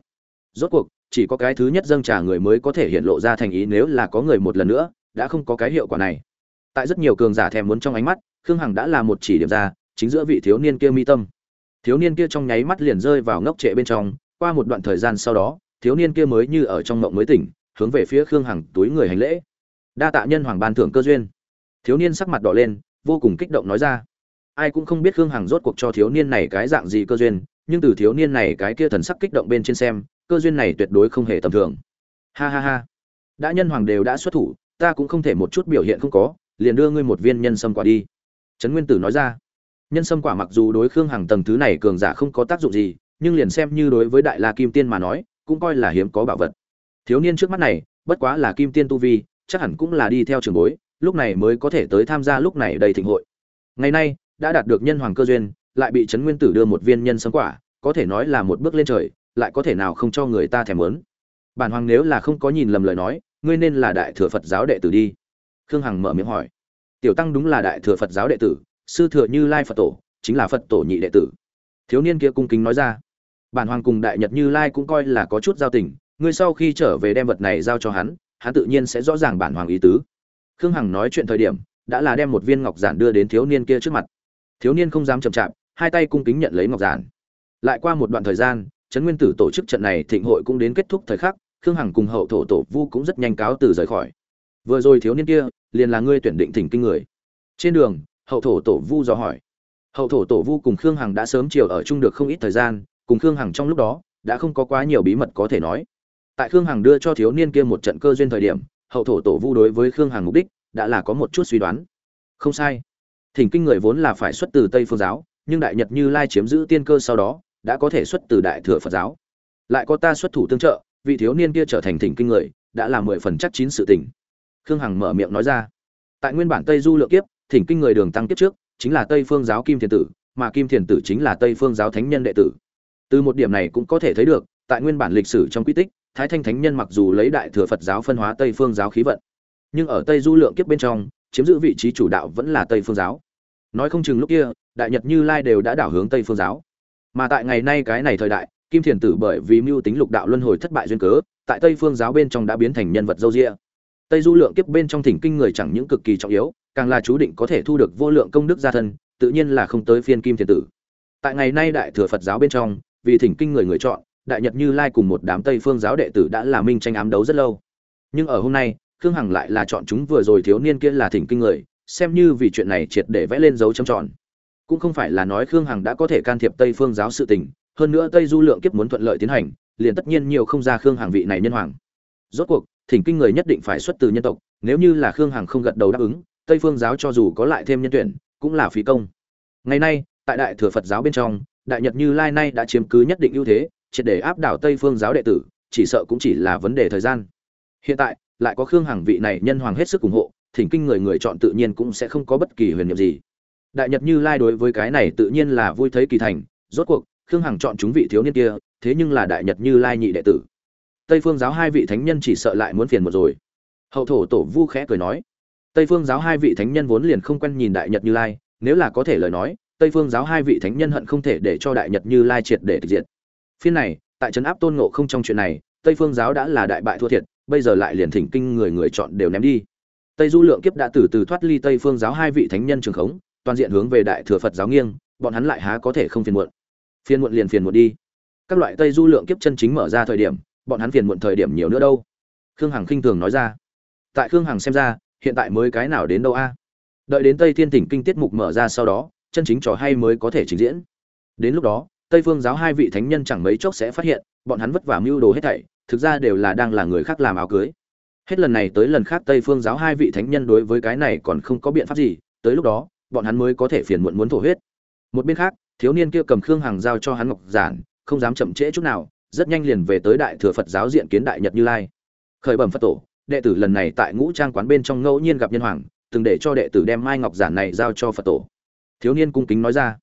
Rốt cuộc, chỉ có cái thứ nhất dâng trà người mới có thể hiện lộ ra thành ý nếu là có người một lần nữa, đã không có cái hiệu quả này. Tại rất nhiều cường giả thèm muốn trong ánh mắt, khương hằng đã là một chỉ điểm ra chính giữa vị thiếu niên kia mi tâm. Thiếu niên kia trong nháy mắt liền rơi vào ngốc trệ bên trong, qua một đoạn thời gian sau đó, thiếu niên kia mới như ở trong mộng mới tỉnh, hướng về phía khương hằng túi người hành lễ. Đa tạ nhân hoàng ban thưởng cơ duyên. Thiếu niên sắc mặt đỏ lên, vô cùng kích động nói ra. Ai cũng không biết khương hằng rốt cuộc cho thiếu niên này cái dạng gì cơ duyên, nhưng từ thiếu niên này cái kia thần sắc kích động bên trên xem, cơ duyên này tuyệt đối không hề tầm thường. Ha ha ha. Đã nhân hoàng đều đã xuất thủ, ta cũng không thể một chút biểu hiện không có, liền đưa ngươi một viên nhân sâm quả đi. Trấn nguyên tử nói ra nhân sâm quả mặc dù đối khương hằng tầng thứ này cường giả không có tác dụng gì, nhưng liền xem như đối với đại la kim tiên mà nói, cũng coi là hiếm có bảo vật. Thiếu niên trước mắt này, bất quá là kim tiên tu vi, chắc hẳn cũng là đi theo trường bối, lúc này mới có thể tới tham gia lúc này đầy thịnh hội. Ngày nay, đã đạt được nhân hoàng cơ duyên, lại bị trấn nguyên tử đưa một viên nhân sâm quả, có thể nói là một bước lên trời, lại có thể nào không cho người ta thèm muốn. Bản hoàng nếu là không có nhìn lầm lời nói, ngươi nên là đại thừa phật giáo đệ tử đi. Khương hằng mở miệng hỏi. Tiểu tăng đúng là đại thừa phật giáo đệ tử sư thừa như lai phật tổ, chính là phật tổ nhị đệ tử. Thiếu niên kia cung kính nói ra, bản hoàng cùng đại nhật như lai cũng coi là có chút giao tình, ngươi sau khi trở về đem vật này giao cho hắn hắn tự nhiên sẽ rõ ràng bản hoàng ý tứ. Khương hằng nói chuyện thời điểm, đã là đem một viên ngọc giản đưa đến thiếu niên kia trước mặt. Thiếu niên không dám chậm chạp, hai tay cung kính nhận lấy ngọc giản. Lại qua một đoạn thời gian, trấn nguyên tử tổ chức trận này thịnh hội cũng đến kết thúc thời khắc, khương hằng cùng hậu thổ tổ vu cũng rất nhanh cáo từ rời khỏi. Vừa rồi thiếu niên kia, liền là ngươi tuyển định thỉnh kinh người. Trên đường hậu thổ tổ vu dò hỏi. Hậu thổ tổ vu cùng khương hằng đã sớm chiều ở chung được không ít thời gian, cùng khương hằng trong lúc đó, đã không có quá nhiều bí mật có thể nói. Tại khương hằng đưa cho thiếu niên kia một trận cơ duyên thời điểm, hậu thổ tổ vu đối với khương hằng mục đích đã là có một chút suy đoán. Không sai. Thỉnh kinh người vốn là phải xuất từ tây phương giáo, nhưng đại nhật như lai chiếm giữ tiên cơ sau đó, đã có thể xuất từ đại thừa phật giáo. Lại có ta xuất thủ tương trợ, vị thiếu niên kia trở thành thỉnh kinh người, đã là mười phần chắc chín sự tình. Khương hằng mở miệng nói ra. Tại nguyên bản tây du lượng kiếp thỉnh kinh người đường tăng kiếp trước, chính là tây phương giáo kim thiền tử, mà kim thiền tử chính là tây phương giáo thánh nhân đệ tử. Từ một điểm này cũng có thể thấy được, tại nguyên bản lịch sử trong quy tích, thái thanh thánh nhân mặc dù lấy đại thừa phật giáo phân hóa tây phương giáo khí vận, nhưng ở tây du lượng kiếp bên trong, chiếm giữ vị trí chủ đạo vẫn là tây phương giáo. Nói không chừng lúc kia, đại nhật như lai đều đã đảo hướng tây phương giáo. Mà tại ngày nay cái này thời đại, kim thiền tử bởi vì mưu tính lục đạo luân hồi thất bại duyên cớ, tại tây phương giáo bên trong đã biến thành nhân vật dâu rịa tây du lượng kiếp bên trong thỉnh kinh người chẳng những cực kỳ trọng yếu càng là chú định có thể thu được vô lượng công đức gia thân, tự nhiên là không tới phiên kim thiền tử. Tại ngày nay đại thừa phật giáo bên trong, vì thỉnh kinh người người chọn, đại nhật như lai cùng một đám tây phương giáo đệ tử đã là minh tranh ám đấu rất lâu. Nhưng ở hôm nay, khương hằng lại là chọn chúng vừa rồi thiếu niên kia là thỉnh kinh người, xem như vì chuyện này triệt để vẽ lên dấu chấm tròn. Cũng không phải là nói khương hằng đã có thể can thiệp tây phương giáo sự tình, hơn nữa tây du lượng kiếp muốn thuận lợi tiến hành, liền tất nhiên nhiều không ra khương Hằng vị này nhân hoàng. Rốt cuộc, thỉnh kinh người nhất định phải xuất từ nhân tộc, nếu như là khương Hằng không gật đầu đáp ứng tây phương giáo cho dù có lại thêm nhân tuyển, cũng là phí công. Ngày nay, tại đại thừa phật giáo bên trong, đại nhật như lai nay đã chiếm cứ nhất định ưu thế, triệt để áp đảo tây phương giáo đệ tử, chỉ sợ cũng chỉ là vấn đề thời gian. Hiện tại, lại có khương hằng vị này nhân hoàng hết sức ủng hộ, thỉnh kinh người người chọn tự nhiên cũng sẽ không có bất kỳ huyền nhiệm gì. Đại nhật như lai đối với cái này tự nhiên là vui thấy kỳ thành, rốt cuộc, khương hằng chọn chúng vị thiếu niên kia, thế nhưng là đại nhật như lai nhị đệ tử. Tây phương giáo hai vị thánh nhân chỉ sợ lại muốn phiền một rồi. Hậu thổ tổ vu khẽ cười nói tây phương giáo hai vị thánh nhân vốn liền không quen nhìn đại nhật như lai, nếu là có thể lời nói, tây phương giáo hai vị thánh nhân hận không thể để cho đại nhật như lai triệt để tịch diệt. Phiên này, tại trấn áp tôn ngộ không trong chuyện này, tây phương giáo đã là đại bại thua thiệt, bây giờ lại liền thỉnh kinh người người chọn đều ném đi. Tây du lượng kiếp đã từ từ thoát ly tây phương giáo hai vị thánh nhân trường khống, toàn diện hướng về đại thừa phật giáo nghiêng, bọn hắn lại há có thể không phiền muộn. Phiền muộn liền phiền muộn đi. Các loại tây du lượng kiếp chân chính mở ra thời điểm, bọn hắn phiền muộn thời điểm nhiều nữa đâu. Khương hằng khinh thường nói ra. Tại khương hằng xem ra hiện tại mới cái nào đến đâu a? Đợi đến tây thiên tỉnh kinh tiết mục mở ra sau đó, chân chính trò hay mới có thể trình diễn. Đến lúc đó, tây phương giáo hai vị thánh nhân chẳng mấy chốc sẽ phát hiện, bọn hắn vất vả mưu đồ hết thảy, thực ra đều là đang là người khác làm áo cưới. Hết lần này tới lần khác tây phương giáo hai vị thánh nhân đối với cái này còn không có biện pháp gì, tới lúc đó, bọn hắn mới có thể phiền muộn muốn thổ huyết. Một bên khác, thiếu niên kia cầm khương hàng giao cho hắn ngọc giản, không dám chậm trễ chút nào, rất nhanh liền về tới đại thừa phật giáo diện kiến đại nhật như lai. Khởi bẩm phật tổ đệ tử lần này tại ngũ trang quán bên trong ngẫu nhiên gặp nhân hoàng, từng để cho đệ tử đem mai ngọc giản này giao cho phật tổ. Thiếu niên cung kính nói ra.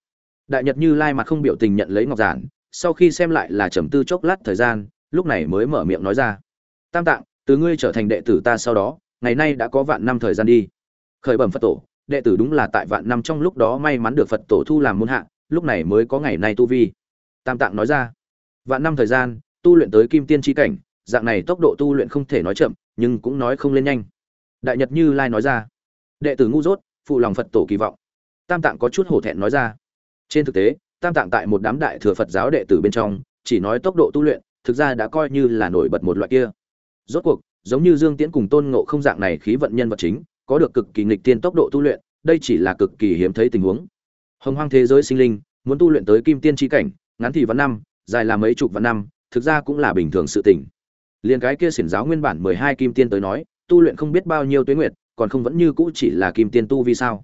Đại nhật như lai mặt không biểu tình nhận lấy ngọc giản, sau khi xem lại là trầm tư chốc lát thời gian, lúc này mới mở miệng nói ra. Tam tạng, từ ngươi trở thành đệ tử ta sau đó, ngày nay đã có vạn năm thời gian đi. Khởi bẩm phật tổ, đệ tử đúng là tại vạn năm trong lúc đó may mắn được phật tổ thu làm môn hạ, lúc này mới có ngày nay tu vi. Tam tạng nói ra. Vạn năm thời gian, tu luyện tới kim tiên tri cảnh dạng này tốc độ tu luyện không thể nói chậm, nhưng cũng nói không lên nhanh. Đại nhật như lai nói ra, đệ tử ngu dốt, phụ lòng phật tổ kỳ vọng. Tam tạng có chút hổ thẹn nói ra, trên thực tế, tam tạng tại một đám đại thừa phật giáo đệ tử bên trong, chỉ nói tốc độ tu luyện, thực ra đã coi như là nổi bật một loại kia. Rốt cuộc, giống như dương tiễn cùng tôn ngộ không dạng này khí vận nhân vật chính, có được cực kỳ nghịch tiên tốc độ tu luyện, đây chỉ là cực kỳ hiếm thấy tình huống. Hồng hoang thế giới sinh linh, muốn tu luyện tới kim tiên tri cảnh, ngắn thì vạn năm, dài là mấy chục vạn năm, thực ra cũng là bình thường sự tình liền cái kia xiển giáo nguyên bản mười hai kim tiên tới nói, tu luyện không biết bao nhiêu tuế nguyệt, còn không vẫn như cũ chỉ là kim tiên tu vì sao?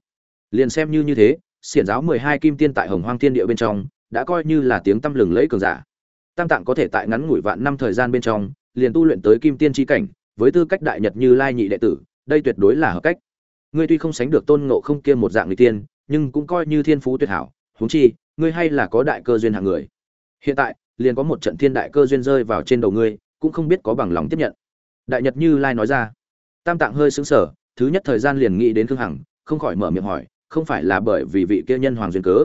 Liền xem như như thế xiển giáo mười hai kim tiên tại hồng hoang tiên địa bên trong, đã coi như là tiếng tăm lừng lẫy cường giả. Tam tạng có thể tại ngắn ngủi vạn năm thời gian bên trong, liền tu luyện tới kim tiên tri cảnh, với tư cách đại nhật như lai nhị đệ tử, đây tuyệt đối là hợp cách. Ngươi tuy không sánh được tôn ngộ không kia một dạng người tiên, nhưng cũng coi như thiên phú tuyệt hảo, huống chi, ngươi hay là có đại cơ duyên hạng người. Hiện tại, liền có một trận thiên đại cơ duyên rơi vào trên đầu ngươi cũng không biết có bằng lòng tiếp nhận. Đại nhật như lai nói ra. Tam tạng hơi sững sờ, thứ nhất thời gian liền nghĩ đến khương hằng, không khỏi mở miệng hỏi, không phải là bởi vì vị kia nhân hoàng duyên cớ?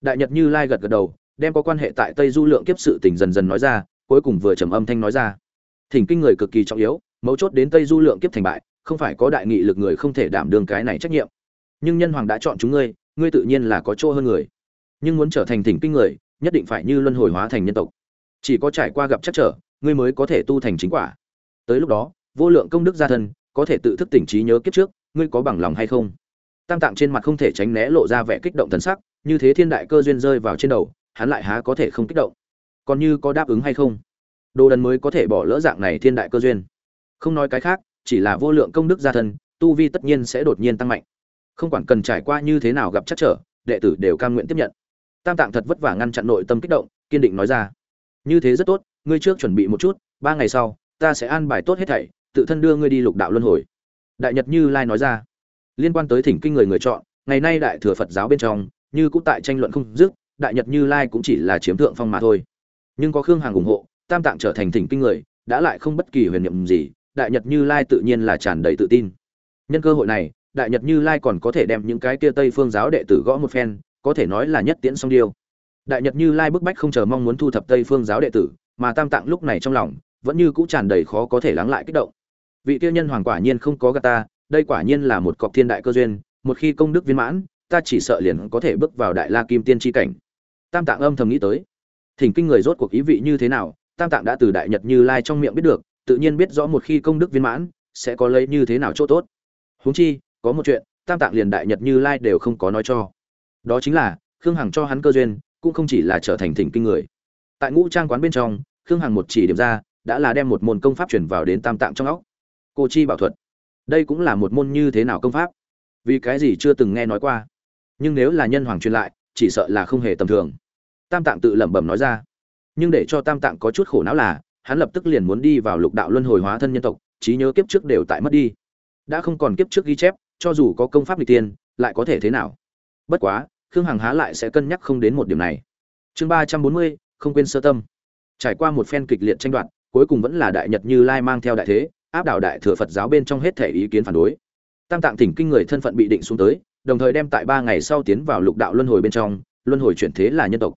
Đại nhật như lai gật gật đầu, đem có quan hệ tại tây du lượng kiếp sự tình dần dần nói ra, cuối cùng vừa trầm âm thanh nói ra. Thỉnh kinh người cực kỳ trọng yếu, mấu chốt đến tây du lượng kiếp thành bại, không phải có đại nghị lực người không thể đảm đương cái này trách nhiệm. Nhưng nhân hoàng đã chọn chúng ngươi ngươi tự nhiên là có chỗ hơn người. Nhưng muốn trở thành thỉnh kinh người, nhất định phải như luân hồi hóa thành nhân tộc. Chỉ có trải qua gặp chắc trở ngươi mới có thể tu thành chính quả. Tới lúc đó, vô lượng công đức gia thân, có thể tự thức tỉnh trí nhớ kiếp trước, ngươi có bằng lòng hay không? Tam tạng trên mặt không thể tránh né lộ ra vẻ kích động thần sắc, như thế thiên đại cơ duyên rơi vào trên đầu, hắn lại há có thể không kích động? Còn như có đáp ứng hay không? Đồ đần mới có thể bỏ lỡ dạng này thiên đại cơ duyên. Không nói cái khác, chỉ là vô lượng công đức gia thân, tu vi tất nhiên sẽ đột nhiên tăng mạnh. Không quản cần trải qua như thế nào gặp chắc trở, đệ tử đều cam nguyện tiếp nhận. Tam tạng thật vất vả ngăn chặn nội tâm kích động, kiên định nói ra. Như thế rất tốt ngươi trước chuẩn bị một chút, ba ngày sau, ta sẽ an bài tốt hết thảy, tự thân đưa ngươi đi lục đạo luân hồi. Đại nhật như lai nói ra. Liên quan tới thỉnh kinh người người chọn, ngày nay đại thừa phật giáo bên trong, như cũng tại tranh luận không dứt, đại nhật như lai cũng chỉ là chiếm thượng phong mà thôi. Nhưng có khương hàng ủng hộ, tam tạng trở thành thỉnh kinh người, đã lại không bất kỳ huyền nhiệm gì, đại nhật như lai tự nhiên là tràn đầy tự tin. Nhân cơ hội này, đại nhật như lai còn có thể đem những cái kia tây phương giáo đệ tử gõ một phen, có thể nói là nhất tiễn song điêu. Đại nhật như lai bức bách không chờ mong muốn thu thập tây phương giáo đệ tử mà tam tạng lúc này trong lòng vẫn như cũ tràn đầy khó có thể lắng lại kích động. Vị tiêu nhân hoàng quả nhiên không có gà ta, đây quả nhiên là một cọc thiên đại cơ duyên, một khi công đức viên mãn, ta chỉ sợ liền có thể bước vào đại la kim tiên tri cảnh. Tam tạng âm thầm nghĩ tới. Thỉnh kinh người rốt cuộc ý vị như thế nào, tam tạng đã từ đại nhật như lai trong miệng biết được, tự nhiên biết rõ một khi công đức viên mãn, sẽ có lấy như thế nào chỗ tốt. Huống chi, có một chuyện, tam tạng liền đại nhật như lai đều không có nói cho. Đó chính là, khương hằng cho hắn cơ duyên, cũng không chỉ là trở thành thỉnh kinh người tại ngũ trang quán bên trong, khương hằng một chỉ điểm ra, đã là đem một môn công pháp chuyển vào đến tam tạng trong óc. Cô chi bảo thuật. Đây cũng là một môn như thế nào công pháp? Vì cái gì chưa từng nghe nói qua? Nhưng nếu là nhân hoàng truyền lại, chỉ sợ là không hề tầm thường. Tam tạng tự lẩm bẩm nói ra. Nhưng để cho tam tạng có chút khổ não là, hắn lập tức liền muốn đi vào lục đạo luân hồi hóa thân nhân tộc, trí nhớ kiếp trước đều tại mất đi. Đã không còn kiếp trước ghi chép, cho dù có công pháp n tiên, lại có thể thế nào? Bất quá, khương hằng há lại sẽ cân nhắc không đến một điểm này. Chương ba trăm bốn mươi không quên sơ tâm. Trải qua một phen kịch liệt tranh đoạt, cuối cùng vẫn là đại nhật như lai mang theo đại thế, áp đảo đại thừa phật giáo bên trong hết thể ý kiến phản đối. Tam tạng thỉnh kinh người thân phận bị định xuống tới, đồng thời đem tại ba ngày sau tiến vào lục đạo luân hồi bên trong, luân hồi chuyển thế là nhân tộc.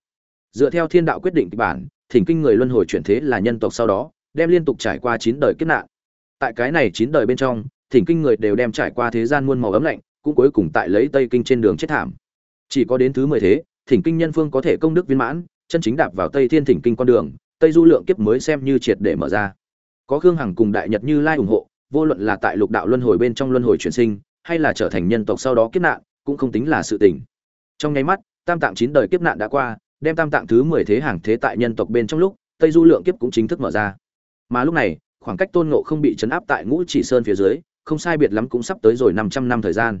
Dựa theo thiên đạo quyết định kịch bản, thỉnh kinh người luân hồi chuyển thế là nhân tộc sau đó, đem liên tục trải qua chín đời kiếp nạn. Tại cái này chín đời bên trong, thỉnh kinh người đều đem trải qua thế gian muôn màu ấm lạnh, cũng cuối cùng tại lấy tây kinh trên đường chết thảm. Chỉ có đến thứ mười thế, thỉnh kinh nhân phương có thể công đức viên mãn chân chính đạp vào tây thiên thỉnh kinh con đường, tây du lượng kiếp mới xem như triệt để mở ra. Có khương hằng cùng đại nhật như lai ủng hộ, vô luận là tại lục đạo luân hồi bên trong luân hồi chuyển sinh, hay là trở thành nhân tộc sau đó kiếp nạn, cũng không tính là sự tình. Trong nháy mắt, tam tạng chín đời kiếp nạn đã qua, đem tam tạng thứ mười thế hàng thế tại nhân tộc bên trong lúc, tây du lượng kiếp cũng chính thức mở ra. Mà lúc này, khoảng cách tôn ngộ không bị chấn áp tại ngũ chỉ sơn phía dưới, không sai biệt lắm cũng sắp tới rồi năm trăm năm thời gian.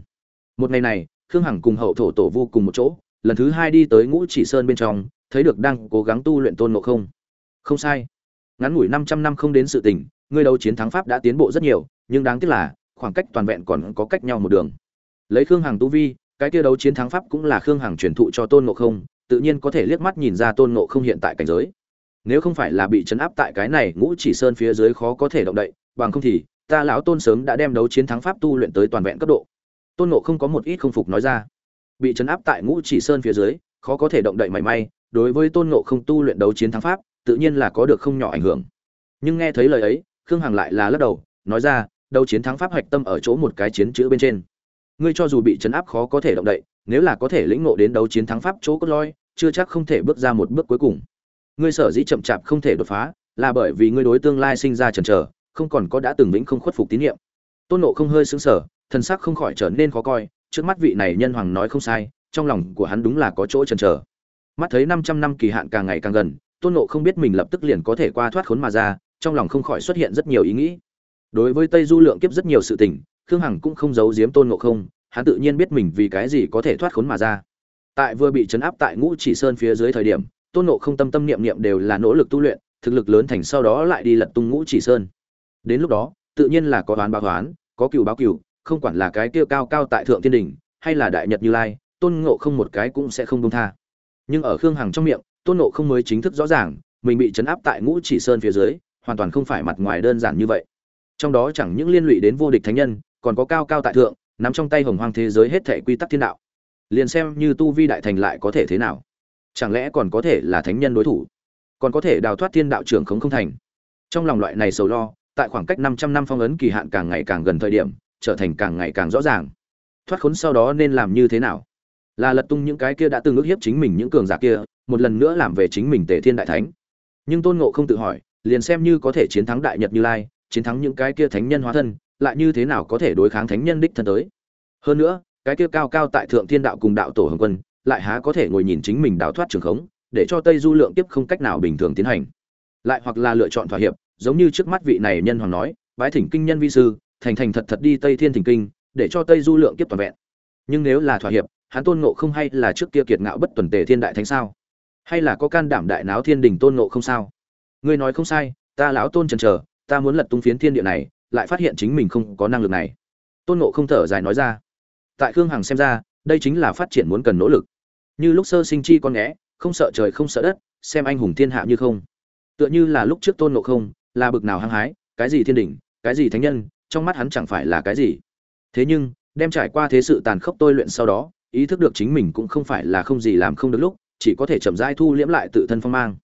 Một ngày này, khương hằng cùng hậu thổ tổ vô cùng một chỗ, lần thứ hai đi tới ngũ chỉ sơn bên trong thấy được đang cố gắng tu luyện tôn ngộ không? Không sai. Ngắn ngủi năm trăm năm không đến sự tình, ngươi đấu chiến thắng pháp đã tiến bộ rất nhiều, nhưng đáng tiếc là, khoảng cách toàn vẹn còn có cách nhau một đường. Lấy khương hằng tu vi, cái kia đấu chiến thắng pháp cũng là khương hằng truyền thụ cho tôn ngộ không, tự nhiên có thể liếc mắt nhìn ra tôn ngộ không hiện tại cảnh giới. Nếu không phải là bị chấn áp tại cái này ngũ chỉ sơn phía dưới khó có thể động đậy, bằng không thì, ta lão tôn sớm đã đem đấu chiến thắng pháp tu luyện tới toàn vẹn cấp độ. Tôn ngộ không có một ít không phục nói ra. Bị chấn áp tại ngũ chỉ sơn phía dưới, khó có thể động đậy mảy may đối với tôn ngộ không tu luyện đấu chiến thắng pháp, tự nhiên là có được không nhỏ ảnh hưởng. Nhưng nghe thấy lời ấy, khương hằng lại là lắc đầu, nói ra, đấu chiến thắng pháp hạch tâm ở chỗ một cái chiến chữ bên trên. Ngươi cho dù bị chấn áp khó có thể động đậy, nếu là có thể lĩnh ngộ đến đấu chiến thắng pháp chỗ cốt lõi, chưa chắc không thể bước ra một bước cuối cùng. Ngươi sở dĩ chậm chạp không thể đột phá, là bởi vì ngươi đối tương lai sinh ra chần chờ, không còn có đã từng vĩnh không khuất phục tín nhiệm. Tôn nộ không hơi sững sờ, thần sắc không khỏi trở nên khó coi, trước mắt vị này nhân hoàng nói không sai, trong lòng của hắn đúng là có chỗ chần chờ mắt thấy 500 năm kỳ hạn càng ngày càng gần tôn nộ không biết mình lập tức liền có thể qua thoát khốn mà ra trong lòng không khỏi xuất hiện rất nhiều ý nghĩ. Đối với tây du lượng kiếp rất nhiều sự tình khương hằng cũng không giấu giếm tôn nộ không hắn tự nhiên biết mình vì cái gì có thể thoát khốn mà ra. Tại vừa bị chấn áp tại ngũ chỉ sơn phía dưới thời điểm tôn nộ không tâm tâm niệm niệm đều là nỗ lực tu luyện thực lực lớn thành sau đó lại đi lật tung ngũ chỉ sơn. Đến lúc đó tự nhiên là có đoán báo đoán, có cừu báo cừu không quản là cái kia cao cao tại thượng thiên đình hay là đại nhật như lai tôn ngộ không một cái cũng sẽ không đông tha nhưng ở khương hằng trong miệng, tôn nộ không mới chính thức rõ ràng, mình bị chấn áp tại ngũ chỉ sơn phía dưới, hoàn toàn không phải mặt ngoài đơn giản như vậy. Trong đó chẳng những liên lụy đến vô địch thánh nhân, còn có cao cao tại thượng, nắm trong tay hồng hoang thế giới hết thể quy tắc thiên đạo. Liền xem như tu vi đại thành lại có thể thế nào? Chẳng lẽ còn có thể là thánh nhân đối thủ? Còn có thể đào thoát thiên đạo trưởng khống không thành? Trong lòng loại này sầu lo, tại khoảng cách 500 năm phong ấn kỳ hạn càng ngày càng gần thời điểm, trở thành càng ngày càng rõ ràng. Thoát khốn sau đó nên làm như thế nào? Là lật tung những cái kia đã từng ước hiếp chính mình những cường giả kia, một lần nữa làm về chính mình tề thiên đại thánh. Nhưng tôn ngộ không tự hỏi, liền xem như có thể chiến thắng đại nhật như lai, chiến thắng những cái kia thánh nhân hóa thân, lại như thế nào có thể đối kháng thánh nhân đích thân tới? Hơn nữa, cái kia cao cao tại thượng thiên đạo cùng đạo tổ hồng quân, lại há có thể ngồi nhìn chính mình đào thoát trường khống, để cho tây du lượng tiếp không cách nào bình thường tiến hành. Lại hoặc là lựa chọn thỏa hiệp, giống như trước mắt vị này nhân hoàng nói, bái thỉnh kinh nhân vi sư, thành thành thật thật đi tây thiên thỉnh kinh, để cho tây du lượng kiếp toàn vẹn. Nhưng nếu là thỏa hiệp hắn tôn ngộ không hay là trước kia kiệt ngạo bất tuần tề thiên đại thánh sao? Hay là có can đảm đại náo thiên đình tôn ngộ không sao? Ngươi nói không sai, ta lão tôn trần trờ ta muốn lật tung phiến thiên địa này, lại phát hiện chính mình không có năng lực này. Tôn ngộ không thở dài nói ra. Tại khương hằng xem ra, đây chính là phát triển muốn cần nỗ lực. Như lúc sơ sinh chi con nghẽ không sợ trời không sợ đất, xem anh hùng thiên hạ như không. Tựa như là lúc trước tôn ngộ không, là bực nào hăng hái, cái gì thiên đình, cái gì thánh nhân, trong mắt hắn chẳng phải là cái gì. Thế nhưng, đem trải qua thế sự tàn khốc tôi luyện sau đó ý thức được chính mình cũng không phải là không gì làm không được lúc, chỉ có thể chậm rãi thu liễm lại tự thân phong mang.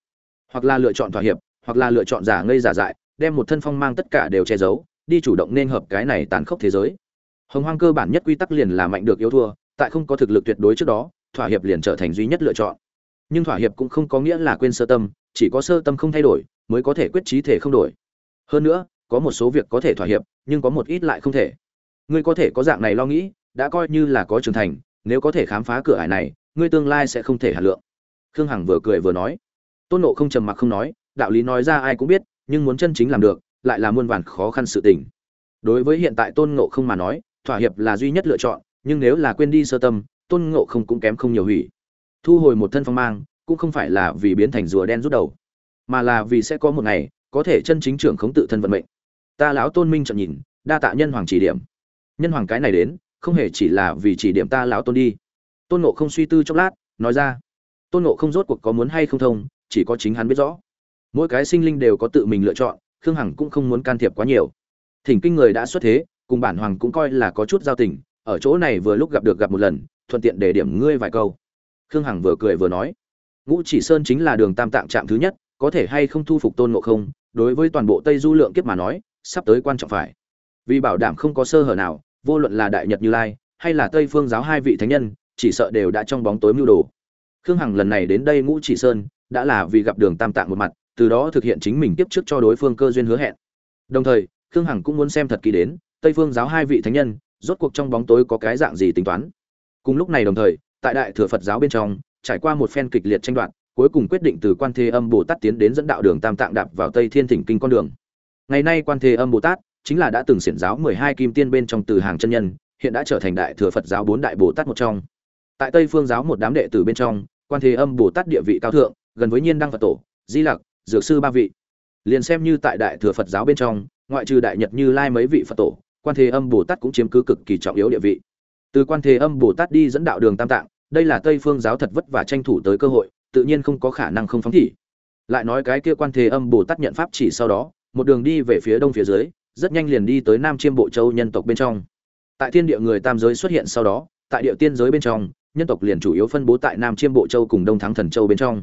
Hoặc là lựa chọn thỏa hiệp, hoặc là lựa chọn giả ngây giả dại, đem một thân phong mang tất cả đều che giấu, đi chủ động nên hợp cái này tàn khốc thế giới. Hồng hoang cơ bản nhất quy tắc liền là mạnh được yếu thua, tại không có thực lực tuyệt đối trước đó, thỏa hiệp liền trở thành duy nhất lựa chọn. Nhưng thỏa hiệp cũng không có nghĩa là quên sơ tâm, chỉ có sơ tâm không thay đổi, mới có thể quyết trí thể không đổi. Hơn nữa, có một số việc có thể thỏa hiệp, nhưng có một ít lại không thể. Ngươi có thể có dạng này lo nghĩ, đã coi như là có trưởng thành nếu có thể khám phá cửa ải này, ngươi tương lai sẽ không thể hà lượng. Khương hằng vừa cười vừa nói. Tôn nộ không trầm mặc không nói, đạo lý nói ra ai cũng biết, nhưng muốn chân chính làm được, lại là muôn vàn khó khăn sự tình. Đối với hiện tại tôn ngộ không mà nói, thỏa hiệp là duy nhất lựa chọn, nhưng nếu là quên đi sơ tâm, tôn ngộ không cũng kém không nhiều hủy. Thu hồi một thân phong mang, cũng không phải là vì biến thành rùa đen rút đầu, mà là vì sẽ có một ngày, có thể chân chính trưởng khống tự thân vận mệnh. Ta lão tôn minh chậm nhìn, đa tạ nhân hoàng chỉ điểm. Nhân hoàng cái này đến không hề chỉ là vì chỉ điểm ta lão tôn đi. Tôn nộ không suy tư chốc lát, nói ra. Tôn nộ không rốt cuộc có muốn hay không thông, chỉ có chính hắn biết rõ. Mỗi cái sinh linh đều có tự mình lựa chọn, khương hằng cũng không muốn can thiệp quá nhiều. Thỉnh kinh người đã xuất thế, cùng bản hoàng cũng coi là có chút giao tình, ở chỗ này vừa lúc gặp được gặp một lần, thuận tiện để điểm ngươi vài câu. Khương hằng vừa cười vừa nói. Ngũ chỉ sơn chính là đường tam tạng trạm thứ nhất, có thể hay không thu phục tôn ngộ không, đối với toàn bộ tây du lượng kiếp mà nói, sắp tới quan trọng phải. Vì bảo đảm không có sơ hở nào vô luận là đại nhật như lai, hay là tây phương giáo hai vị thánh nhân, chỉ sợ đều đã trong bóng tối mưu đồ. Khương hằng lần này đến đây ngũ chỉ sơn, đã là vì gặp đường tam tạng một mặt, từ đó thực hiện chính mình tiếp trước cho đối phương cơ duyên hứa hẹn. Đồng thời, khương hằng cũng muốn xem thật kỹ đến, tây phương giáo hai vị thánh nhân, rốt cuộc trong bóng tối có cái dạng gì tính toán. Cùng lúc này đồng thời, tại đại thừa phật giáo bên trong, trải qua một phen kịch liệt tranh đoạt, cuối cùng quyết định từ quan thế âm bồ tát tiến đến dẫn đạo đường tam tạng đạp vào tây thiên thỉnh kinh con đường. Ngày nay quan thế âm bồ tát chính là đã từng xiển giáo mười hai kim tiên bên trong từ hàng chân nhân, hiện đã trở thành đại thừa phật giáo bốn đại bồ tát một trong. Tại tây phương giáo một đám đệ tử bên trong, quan thế âm, bồ tát địa vị cao thượng, gần với nhiên đăng phật tổ, di lặc, dược sư ba vị. Liền xem như tại đại thừa phật giáo bên trong, ngoại trừ đại nhật như lai mấy vị phật tổ, quan thế âm, bồ tát cũng chiếm cứ cực kỳ trọng yếu địa vị. Từ quan thế âm, bồ tát đi dẫn đạo đường tam tạng, đây là tây phương giáo thật vất vả tranh thủ tới cơ hội, tự nhiên không có khả năng không phóng thị lại nói cái kia quan thế âm, bồ tát nhận pháp chỉ sau đó, một đường đi về phía đông phía dưới rất nhanh liền đi tới nam chiêm bộ châu nhân tộc bên trong. Tại thiên địa người tam giới xuất hiện sau đó, tại địa tiên giới bên trong, nhân tộc liền chủ yếu phân bố tại nam chiêm bộ châu cùng đông thắng thần châu bên trong.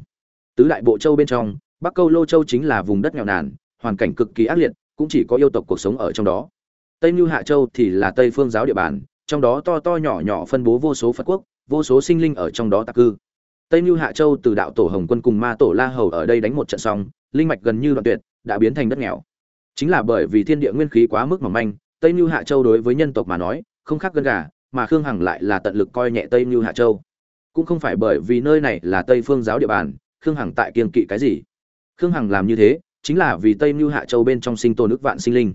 Tứ đại bộ châu bên trong, bắc câu lô châu chính là vùng đất nghèo nàn, hoàn cảnh cực kỳ ác liệt, cũng chỉ có yêu tộc cuộc sống ở trong đó. Tây Nưu hạ châu thì là tây phương giáo địa bàn, trong đó to to nhỏ nhỏ phân bố vô số phật quốc, vô số sinh linh ở trong đó tạc cư. Tây Nưu hạ châu từ đạo tổ hồng quân cùng ma tổ la hầu ở đây đánh một trận xong, linh mạch gần như đoạn tuyệt, đã biến thành đất nghèo chính là bởi vì thiên địa nguyên khí quá mức mỏng manh, tây mưu hạ châu đối với nhân tộc mà nói, không khác gân gà, mà khương hằng lại là tận lực coi nhẹ tây mưu hạ châu. Cũng không phải bởi vì nơi này là tây phương giáo địa bàn, khương hằng tại kiên kỵ cái gì. Khương hằng làm như thế, chính là vì tây mưu hạ châu bên trong sinh tồn ức vạn sinh linh.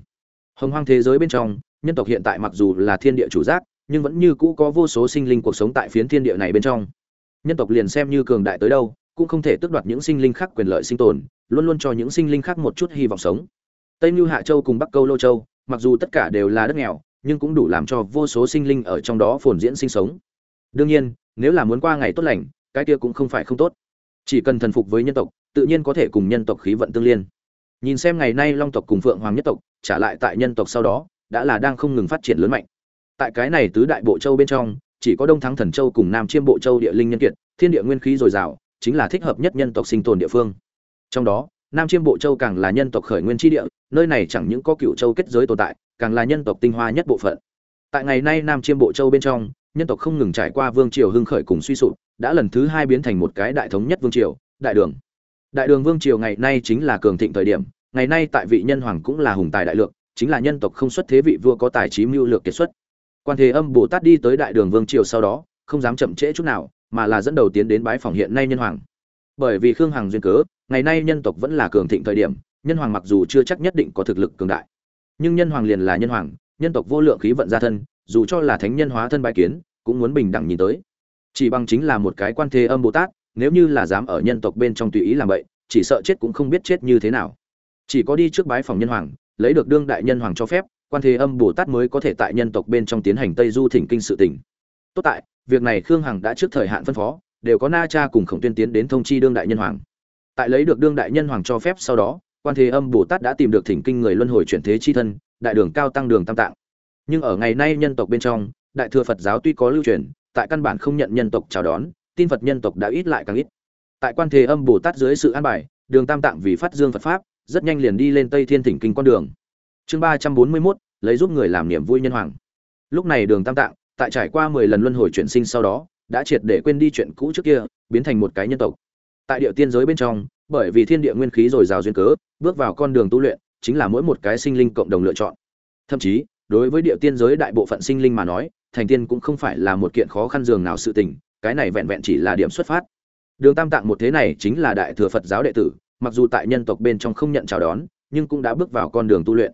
Hồng hoang thế giới bên trong, nhân tộc hiện tại mặc dù là thiên địa chủ giác, nhưng vẫn như cũ có vô số sinh linh cuộc sống tại phiến thiên địa này bên trong. Nhân tộc liền xem như cường đại tới đâu, cũng không thể tước đoạt những sinh linh khác quyền lợi sinh tồn, luôn luôn cho những sinh linh khác một chút hy vọng sống tây mưu hạ châu cùng bắc câu lô châu, mặc dù tất cả đều là đất nghèo, nhưng cũng đủ làm cho vô số sinh linh ở trong đó phồn diễn sinh sống. Đương nhiên, nếu là muốn qua ngày tốt lành, cái kia cũng không phải không tốt. Chỉ cần thần phục với nhân tộc, tự nhiên có thể cùng nhân tộc khí vận tương liên. Nhìn xem ngày nay long tộc cùng phượng hoàng nhất tộc, trả lại tại nhân tộc sau đó, đã là đang không ngừng phát triển lớn mạnh. Tại cái này tứ đại bộ châu bên trong, chỉ có đông thắng thần châu cùng nam chiêm bộ châu địa linh nhân kiệt, thiên địa nguyên khí dồi dào, chính là thích hợp nhất nhân tộc sinh tồn địa phương. Trong đó, nam chiêm bộ châu càng là nhân tộc khởi nguyên tri địa nơi này chẳng những có cựu châu kết giới tồn tại, càng là nhân tộc tinh hoa nhất bộ phận. Tại ngày nay nam chiêm bộ châu bên trong, nhân tộc không ngừng trải qua vương triều hưng khởi cùng suy sụp, đã lần thứ hai biến thành một cái đại thống nhất vương triều, đại đường. Đại đường vương triều ngày nay chính là cường thịnh thời điểm, ngày nay tại vị nhân hoàng cũng là hùng tài đại lượng, chính là nhân tộc không xuất thế vị vua có tài trí mưu lược kiệt xuất. Quan thế âm bồ tát đi tới đại đường vương triều sau đó, không dám chậm trễ chút nào, mà là dẫn đầu tiến đến bái phòng hiện nay nhân hoàng. Bởi vì khương hằng duyên cớ, ngày nay nhân tộc vẫn là cường thịnh thời điểm nhân hoàng mặc dù chưa chắc nhất định có thực lực cường đại, nhưng nhân hoàng liền là nhân hoàng, nhân tộc vô lượng khí vận gia thân, dù cho là thánh nhân hóa thân bái kiến, cũng muốn bình đẳng nhìn tới. Chỉ bằng chính là một cái quan thế âm bồ tát, nếu như là dám ở nhân tộc bên trong tùy ý làm vậy, chỉ sợ chết cũng không biết chết như thế nào. Chỉ có đi trước bái phòng nhân hoàng, lấy được đương đại nhân hoàng cho phép, quan thế âm bồ tát mới có thể tại nhân tộc bên trong tiến hành tây du thỉnh kinh sự tỉnh tốt tại, việc này khương hằng đã trước thời hạn phân phó, đều có na cha cùng khổng tuyên tiến đến thông chi đương đại nhân hoàng. Tại lấy được đương đại nhân hoàng cho phép sau đó quan thế âm bồ tát đã tìm được thỉnh kinh người luân hồi chuyển thế chi thân, đại đường cao tăng đường tam tạng. Nhưng ở ngày nay nhân tộc bên trong, đại thừa phật giáo tuy có lưu truyền, tại căn bản không nhận nhân tộc chào đón, tin phật nhân tộc đã ít lại càng ít. Tại quan thế âm bồ tát dưới sự an bài, đường tam tạng vì phát dương phật pháp, rất nhanh liền đi lên tây thiên thỉnh kinh con đường. Chương ba trăm bốn mươi mốt, lấy giúp người làm niềm vui nhân hoàng. Lúc này đường tam tạng, tại trải qua mười lần luân hồi chuyển sinh sau đó, đã triệt để quên đi chuyện cũ trước kia, biến thành một cái nhân tộc. Tại địa tiên giới bên trong bởi vì thiên địa nguyên khí dồi dào duyên cớ, bước vào con đường tu luyện chính là mỗi một cái sinh linh cộng đồng lựa chọn. Thậm chí, đối với địa tiên giới đại bộ phận sinh linh mà nói, thành tiên cũng không phải là một kiện khó khăn dường nào sự tình, cái này vẹn vẹn chỉ là điểm xuất phát. Đường tam tạng một thế này chính là đại thừa phật giáo đệ tử, mặc dù tại nhân tộc bên trong không nhận chào đón, nhưng cũng đã bước vào con đường tu luyện.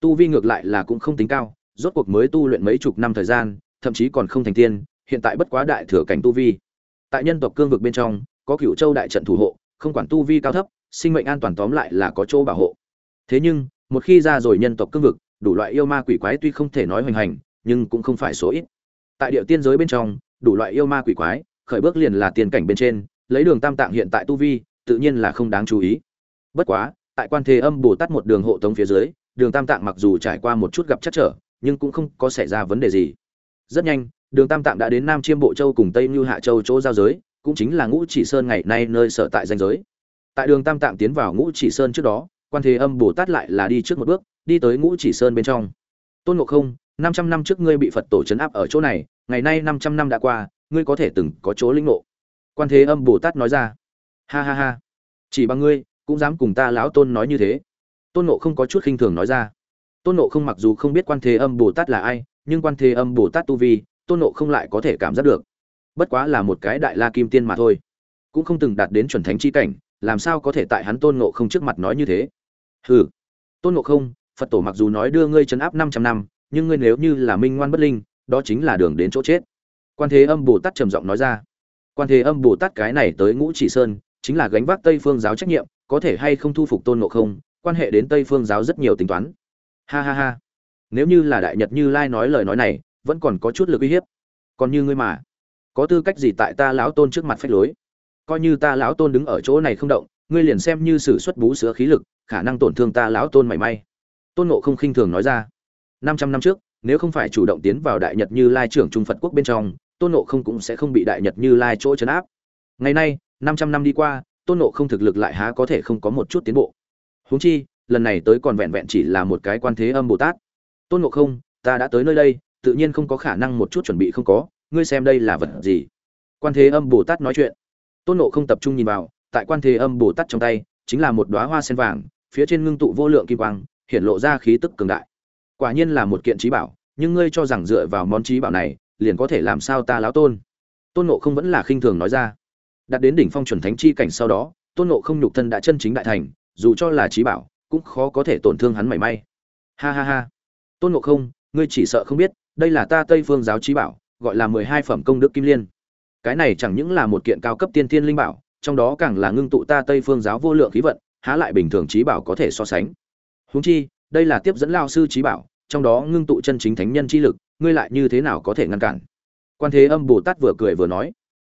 Tu vi ngược lại là cũng không tính cao, rốt cuộc mới tu luyện mấy chục năm thời gian, thậm chí còn không thành tiên, hiện tại bất quá đại thừa cảnh tu vi. Tại nhân tộc cương vực bên trong, có cựu châu đại trận thủ hộ không quản tu vi cao thấp, sinh mệnh an toàn tóm lại là có chỗ bảo hộ. Thế nhưng, một khi ra rồi nhân tộc cương vực, đủ loại yêu ma quỷ quái tuy không thể nói hoành hành, nhưng cũng không phải số ít. Tại địa tiên giới bên trong, đủ loại yêu ma quỷ quái, khởi bước liền là tiền cảnh bên trên, lấy đường tam tạng hiện tại tu vi, tự nhiên là không đáng chú ý. Bất quá, tại quan thế âm bồ tát một đường hộ tống phía dưới, đường tam tạng mặc dù trải qua một chút gặp chắc trở, nhưng cũng không có xảy ra vấn đề gì. Rất nhanh, đường tam tạng đã đến nam chiêm bộ châu cùng tây như hạ châu chỗ giao giới cũng chính là ngũ chỉ sơn ngày nay nơi sở tại danh giới. Tại đường tam tạng tiến vào ngũ chỉ sơn trước đó, quan thế âm bồ tát lại là đi trước một bước, đi tới ngũ chỉ sơn bên trong. Tôn ngộ không, năm trăm năm trước ngươi bị phật tổ chấn áp ở chỗ này, ngày nay năm trăm năm đã qua, ngươi có thể từng có chỗ linh ngộ. Quan thế âm bồ tát nói ra. Ha ha ha. Chỉ bằng ngươi, cũng dám cùng ta lão tôn nói như thế. Tôn ngộ không có chút khinh thường nói ra. Tôn ngộ không mặc dù không biết quan thế âm bồ tát là ai, nhưng quan thế âm bồ tát tu vi, tôn ngộ không lại có thể cảm giác được bất quá là một cái đại la kim tiên mà thôi. Cũng không từng đạt đến chuẩn thánh chi cảnh, làm sao có thể tại hắn tôn ngộ không trước mặt nói như thế? Hừ. Tôn ngộ không, phật tổ mặc dù nói đưa ngươi chấn áp năm trăm năm, nhưng ngươi nếu như là minh ngoan bất linh, đó chính là đường đến chỗ chết. Quan thế âm bồ tát trầm giọng nói ra. Quan thế âm bồ tát cái này tới ngũ chỉ sơn, chính là gánh vác tây phương giáo trách nhiệm, có thể hay không thu phục tôn ngộ không, quan hệ đến tây phương giáo rất nhiều tính toán. Ha ha ha. Nếu như là đại nhật như lai nói lời nói này, vẫn còn có chút lực uy hiếp. Còn như ngươi mà có tư cách gì tại ta lão tôn trước mặt phách lối? Coi như ta lão tôn đứng ở chỗ này không động, ngươi liền xem như sử xuất bú sữa khí lực, khả năng tổn thương ta lão tôn mảy may. Tôn ngộ không khinh thường nói ra. Năm trăm năm trước, nếu không phải chủ động tiến vào đại nhật như lai trưởng trung phật quốc bên trong, tôn ngộ không cũng sẽ không bị đại nhật như lai chỗ chấn áp. Ngày nay, năm trăm năm đi qua, tôn ngộ không thực lực lại há có thể không có một chút tiến bộ. Huống chi, lần này tới còn vẹn vẹn chỉ là một cái quan thế âm bồ tát. Tôn ngộ không, ta đã tới nơi đây, tự nhiên không có khả năng một chút chuẩn bị không có ngươi xem đây là vật gì? Quan thế âm bồ tát nói chuyện. Tôn Nộ không tập trung nhìn vào, tại quan thế âm bồ tát trong tay, chính là một đoá hoa sen vàng, phía trên ngưng tụ vô lượng kim quang, hiện lộ ra khí tức cường đại. Quả nhiên là một kiện trí bảo, nhưng ngươi cho rằng dựa vào món trí bảo này, liền có thể làm sao ta láo tôn? Tôn Nộ không vẫn là khinh thường nói ra. Đặt đến đỉnh phong chuẩn thánh chi cảnh sau đó, tôn Nộ không nhục thân đã chân chính đại thành, dù cho là trí bảo, cũng khó có thể tổn thương hắn mảy may. Ha ha ha. Tôn Nộ không, ngươi chỉ sợ không biết, đây là ta tây phương giáo trí bảo gọi là mười hai phẩm công đức kim liên. Cái này chẳng những là một kiện cao cấp tiên thiên linh bảo, trong đó càng là ngưng tụ ta tây phương giáo vô lượng khí vận, há lại bình thường trí bảo có thể so sánh. Huống chi, đây là tiếp dẫn lao sư trí bảo, trong đó ngưng tụ chân chính thánh nhân chi lực, ngươi lại như thế nào có thể ngăn cản? Quan thế âm bồ tát vừa cười vừa nói,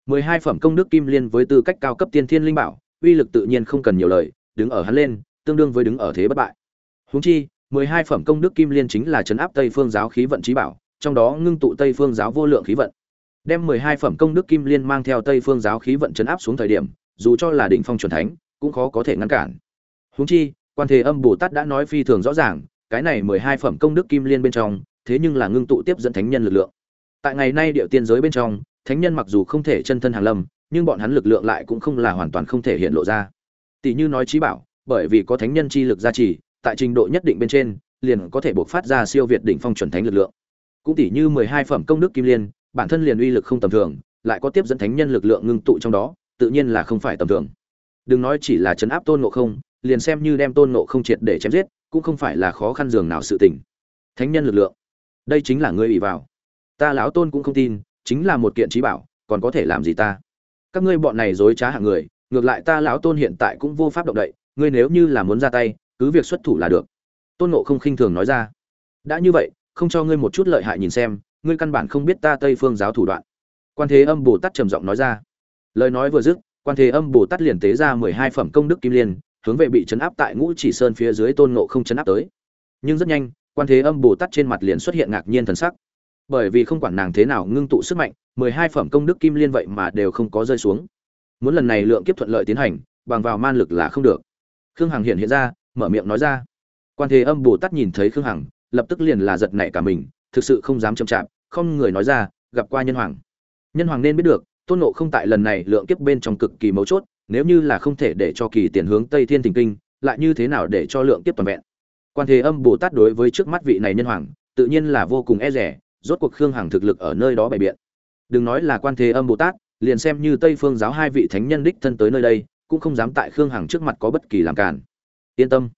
mười hai phẩm công đức kim liên với tư cách cao cấp tiên thiên linh bảo, uy lực tự nhiên không cần nhiều lời, đứng ở hắn lên, tương đương với đứng ở thế bất bại. Huống chi, mười hai phẩm công đức kim liên chính là chấn áp tây phương giáo khí vận trí bảo trong đó ngưng tụ tây phương giáo vô lượng khí vận. Đem mười hai phẩm công đức kim liên mang theo tây phương giáo khí vận chấn áp xuống thời điểm, dù cho là đỉnh phong chuẩn thánh, cũng khó có thể ngăn cản. Huống chi, quan thế âm bồ tát đã nói phi thường rõ ràng, cái này mười hai phẩm công đức kim liên bên trong, thế nhưng là ngưng tụ tiếp dẫn thánh nhân lực lượng. Tại ngày nay địa tiên giới bên trong, thánh nhân mặc dù không thể chân thân hàng lâm, nhưng bọn hắn lực lượng lại cũng không là hoàn toàn không thể hiện lộ ra. Tỷ như nói trí bảo, bởi vì có thánh nhân chi lực gia trì, tại trình độ nhất định bên trên, liền có thể bộc phát ra siêu việt đỉnh phong chuẩn thánh lực lượng cũng tỷ như mười hai phẩm công đức kim liên, bản thân liền uy lực không tầm thường, lại có tiếp dẫn thánh nhân lực lượng ngưng tụ trong đó, tự nhiên là không phải tầm thường. Đừng nói chỉ là chấn áp tôn ngộ không, liền xem như đem tôn ngộ không triệt để chém giết, cũng không phải là khó khăn dường nào sự tình. Thánh nhân lực lượng, đây chính là ngươi ủy vào. Ta lão tôn cũng không tin, chính là một kiện trí bảo, còn có thể làm gì ta? Các ngươi bọn này dối trá hạng người, ngược lại ta lão tôn hiện tại cũng vô pháp động đậy, ngươi nếu như là muốn ra tay, cứ việc xuất thủ là được. Tôn nộ không khinh thường nói ra. Đã như vậy không cho ngươi một chút lợi hại nhìn xem, ngươi căn bản không biết ta tây phương giáo thủ đoạn. Quan thế âm bồ tát trầm giọng nói ra. Lời nói vừa dứt, quan thế âm bồ tát liền tế ra mười hai phẩm công đức kim liên, hướng về bị chấn áp tại ngũ chỉ sơn phía dưới tôn nộ không chấn áp tới. Nhưng rất nhanh, quan thế âm bồ tát trên mặt liền xuất hiện ngạc nhiên thần sắc. Bởi vì không quản nàng thế nào ngưng tụ sức mạnh, mười hai phẩm công đức kim liên vậy mà đều không có rơi xuống. Muốn lần này lượng kiếp thuận lợi tiến hành, bằng vào man lực là không được. Khương hằng hiện hiện ra, mở miệng nói ra. Quan thế âm bồ tát nhìn thấy khương hằng lập tức liền là giật nảy cả mình, thực sự không dám chậm chạp, không người nói ra, gặp qua nhân hoàng. Nhân hoàng nên biết được, tôn nộ không tại lần này lượng kiếp bên trong cực kỳ mấu chốt, nếu như là không thể để cho kỳ tiền hướng tây thiên thình kinh, lại như thế nào để cho lượng kiếp toàn vẹn? Quan thế âm, bồ tát đối với trước mắt vị này nhân hoàng, tự nhiên là vô cùng e rẻ rốt cuộc khương hằng thực lực ở nơi đó bày biện. Đừng nói là quan thế âm, bồ tát, liền xem như tây phương giáo hai vị thánh nhân đích thân tới nơi đây, cũng không dám tại khương hằng trước mặt có bất kỳ làm cản yên tâm.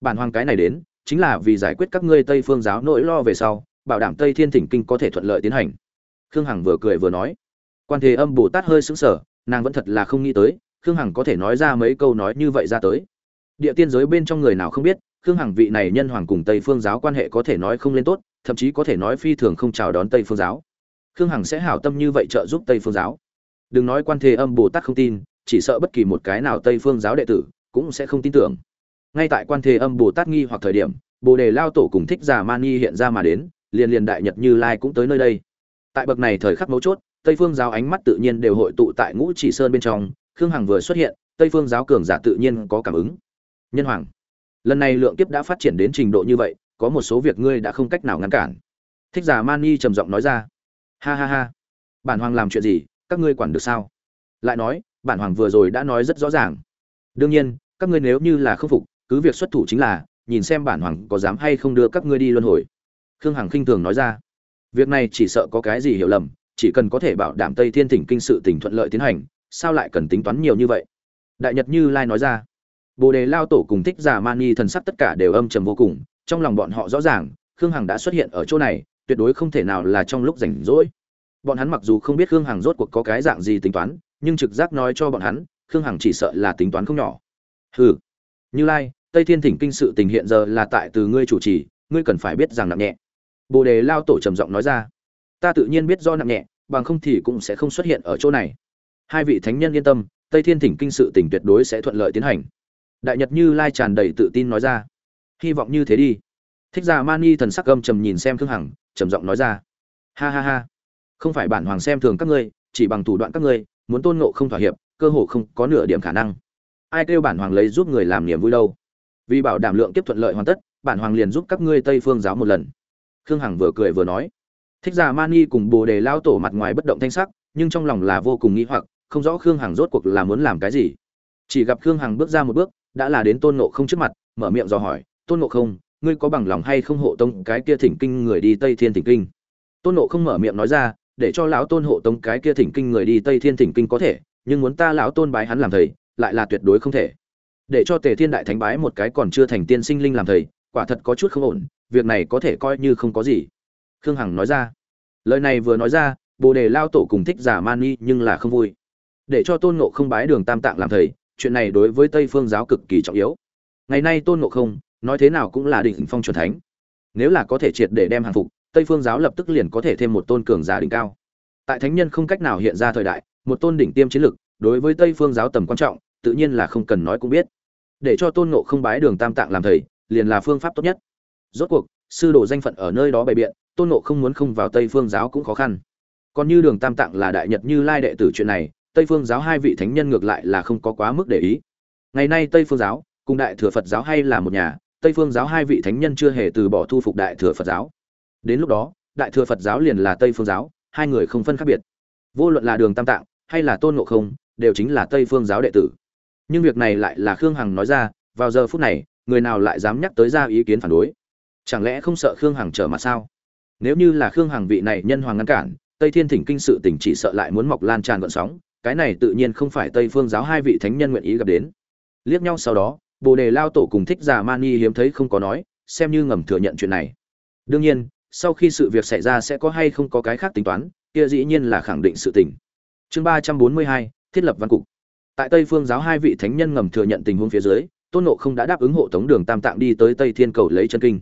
Bản hoàng cái này đến chính là vì giải quyết các ngươi tây phương giáo nỗi lo về sau, bảo đảm tây thiên thỉnh kinh có thể thuận lợi tiến hành. Khương hằng vừa cười vừa nói. Quan thế âm bồ tát hơi sững sờ, nàng vẫn thật là không nghĩ tới, khương hằng có thể nói ra mấy câu nói như vậy ra tới. Địa tiên giới bên trong người nào không biết, khương hằng vị này nhân hoàng cùng tây phương giáo quan hệ có thể nói không lên tốt, thậm chí có thể nói phi thường không chào đón tây phương giáo. Khương hằng sẽ hảo tâm như vậy trợ giúp tây phương giáo. Đừng nói quan thế âm bồ tát không tin, chỉ sợ bất kỳ một cái nào tây phương giáo đệ tử cũng sẽ không tin tưởng ngay tại quan thế âm bồ tát nghi hoặc thời điểm, bồ đề lao tổ cùng thích giả mani hiện ra mà đến, liền liền đại nhật như lai cũng tới nơi đây. Tại bậc này thời khắc mấu chốt, tây phương giáo ánh mắt tự nhiên đều hội tụ tại ngũ chỉ sơn bên trong, khương hằng vừa xuất hiện, tây phương giáo cường giả tự nhiên có cảm ứng. Nhân hoàng, lần này lượng kiếp đã phát triển đến trình độ như vậy, có một số việc ngươi đã không cách nào ngăn cản. Thích giả mani trầm giọng nói ra. Ha ha ha. Bản hoàng làm chuyện gì, các ngươi quản được sao? Lại nói, bản hoàng vừa rồi đã nói rất rõ ràng. Đương nhiên, các ngươi nếu như là không phục cứ việc xuất thủ chính là, nhìn xem bản hoàng có dám hay không đưa các ngươi đi luân hồi. Khương hằng khinh thường nói ra. Việc này chỉ sợ có cái gì hiểu lầm, chỉ cần có thể bảo đảm tây thiên thỉnh kinh sự tỉnh thuận lợi tiến hành, sao lại cần tính toán nhiều như vậy? Đại nhật như lai nói ra. Bồ đề lao tổ cùng thích giả mani thần sắc tất cả đều âm trầm vô cùng, trong lòng bọn họ rõ ràng, khương hằng đã xuất hiện ở chỗ này, tuyệt đối không thể nào là trong lúc rảnh rỗi. Bọn hắn mặc dù không biết khương hằng rốt cuộc có cái dạng gì tính toán, nhưng trực giác nói cho bọn hắn, khương hằng chỉ sợ là tính toán không nhỏ. Hừ, như lai tây thiên thỉnh kinh sự tình hiện giờ là tại từ ngươi chủ trì, ngươi cần phải biết rằng nặng nhẹ. Bồ đề lao tổ trầm giọng nói ra. Ta tự nhiên biết do nặng nhẹ, bằng không thì cũng sẽ không xuất hiện ở chỗ này. Hai vị thánh nhân yên tâm, tây thiên thỉnh kinh sự tình tuyệt đối sẽ thuận lợi tiến hành. Đại nhật như lai tràn đầy tự tin nói ra. Hy vọng như thế đi. Thích giả mani thần sắc gâm trầm nhìn xem khương hằng, trầm giọng nói ra. Ha ha ha. Không phải bản hoàng xem thường các ngươi, chỉ bằng thủ đoạn các ngươi, muốn tôn ngộ không thỏa hiệp, cơ hồ không có nửa điểm khả năng. Ai kêu bản hoàng lấy giúp người làm niềm vui đâu? Vì bảo đảm lượng tiếp thuận lợi hoàn tất, bản hoàng liền giúp các ngươi tây phương giáo một lần. Khương hằng vừa cười vừa nói. Thích giả mani cùng bồ đề lao tổ mặt ngoài bất động thanh sắc, nhưng trong lòng là vô cùng nghĩ hoặc, không rõ khương hằng rốt cuộc là muốn làm cái gì. Chỉ gặp khương hằng bước ra một bước, đã là đến tôn nộ không trước mặt, mở miệng dò hỏi, tôn nộ không, ngươi có bằng lòng hay không hộ tông cái kia thỉnh kinh người đi tây thiên thỉnh kinh? Tôn nộ không mở miệng nói ra, để cho lão tôn hộ tông cái kia thỉnh kinh người đi tây thiên thỉnh kinh có thể, nhưng muốn ta lão tôn bái hắn làm thầy, lại là tuyệt đối không thể để cho tề thiên đại thánh bái một cái còn chưa thành tiên sinh linh làm thầy, quả thật có chút không ổn, việc này có thể coi như không có gì. Khương hằng nói ra. Lời này vừa nói ra, bồ đề lao tổ cùng thích giả mani nhưng là không vui. Để cho tôn nộ không bái đường tam tạng làm thầy, chuyện này đối với tây phương giáo cực kỳ trọng yếu. Ngày nay tôn nộ không, nói thế nào cũng là đỉnh phong chuẩn thánh. Nếu là có thể triệt để đem hàng phục, tây phương giáo lập tức liền có thể thêm một tôn cường giả đỉnh cao. Tại thánh nhân không cách nào hiện ra thời đại, một tôn đỉnh tiêm chiến lực, đối với tây phương giáo tầm quan trọng tự nhiên là không cần nói cũng biết. Để cho tôn ngộ không bái đường tam tạng làm thầy, liền là phương pháp tốt nhất. Rốt cuộc, sư đồ danh phận ở nơi đó bày biện, tôn ngộ không muốn không vào tây phương giáo cũng khó khăn. Còn như đường tam tạng là đại nhật như lai đệ tử chuyện này, tây phương giáo hai vị thánh nhân ngược lại là không có quá mức để ý. Ngày nay tây phương giáo, cùng đại thừa phật giáo hay là một nhà, tây phương giáo hai vị thánh nhân chưa hề từ bỏ thu phục đại thừa phật giáo. Đến lúc đó, đại thừa phật giáo liền là tây phương giáo, hai người không phân khác biệt. Vô luận là đường tam tạng, hay là tôn ngộ không, đều chính là tây phương giáo đệ tử nhưng việc này lại là khương hằng nói ra, vào giờ phút này, người nào lại dám nhắc tới ra ý kiến phản đối? Chẳng lẽ không sợ khương hằng trở mặt sao? Nếu như là khương hằng vị này nhân hoàng ngăn cản, tây thiên thỉnh kinh sự tỉnh chỉ sợ lại muốn mọc lan tràn gọn sóng, cái này tự nhiên không phải tây phương giáo hai vị thánh nhân nguyện ý gặp đến. Liếc nhau sau đó, bồ đề lao tổ cùng thích già mani hiếm thấy không có nói, xem như ngầm thừa nhận chuyện này. Đương nhiên, sau khi sự việc xảy ra sẽ có hay không có cái khác tính toán, kia dĩ nhiên là khẳng định sự tình. Chương ba trăm bốn mươi hai, thiết lập văn cục tại tây phương giáo hai vị thánh nhân ngầm thừa nhận tình huống phía dưới, tôn nộ không đã đáp ứng hộ tống đường tam tạng đi tới tây thiên cầu lấy chân kinh.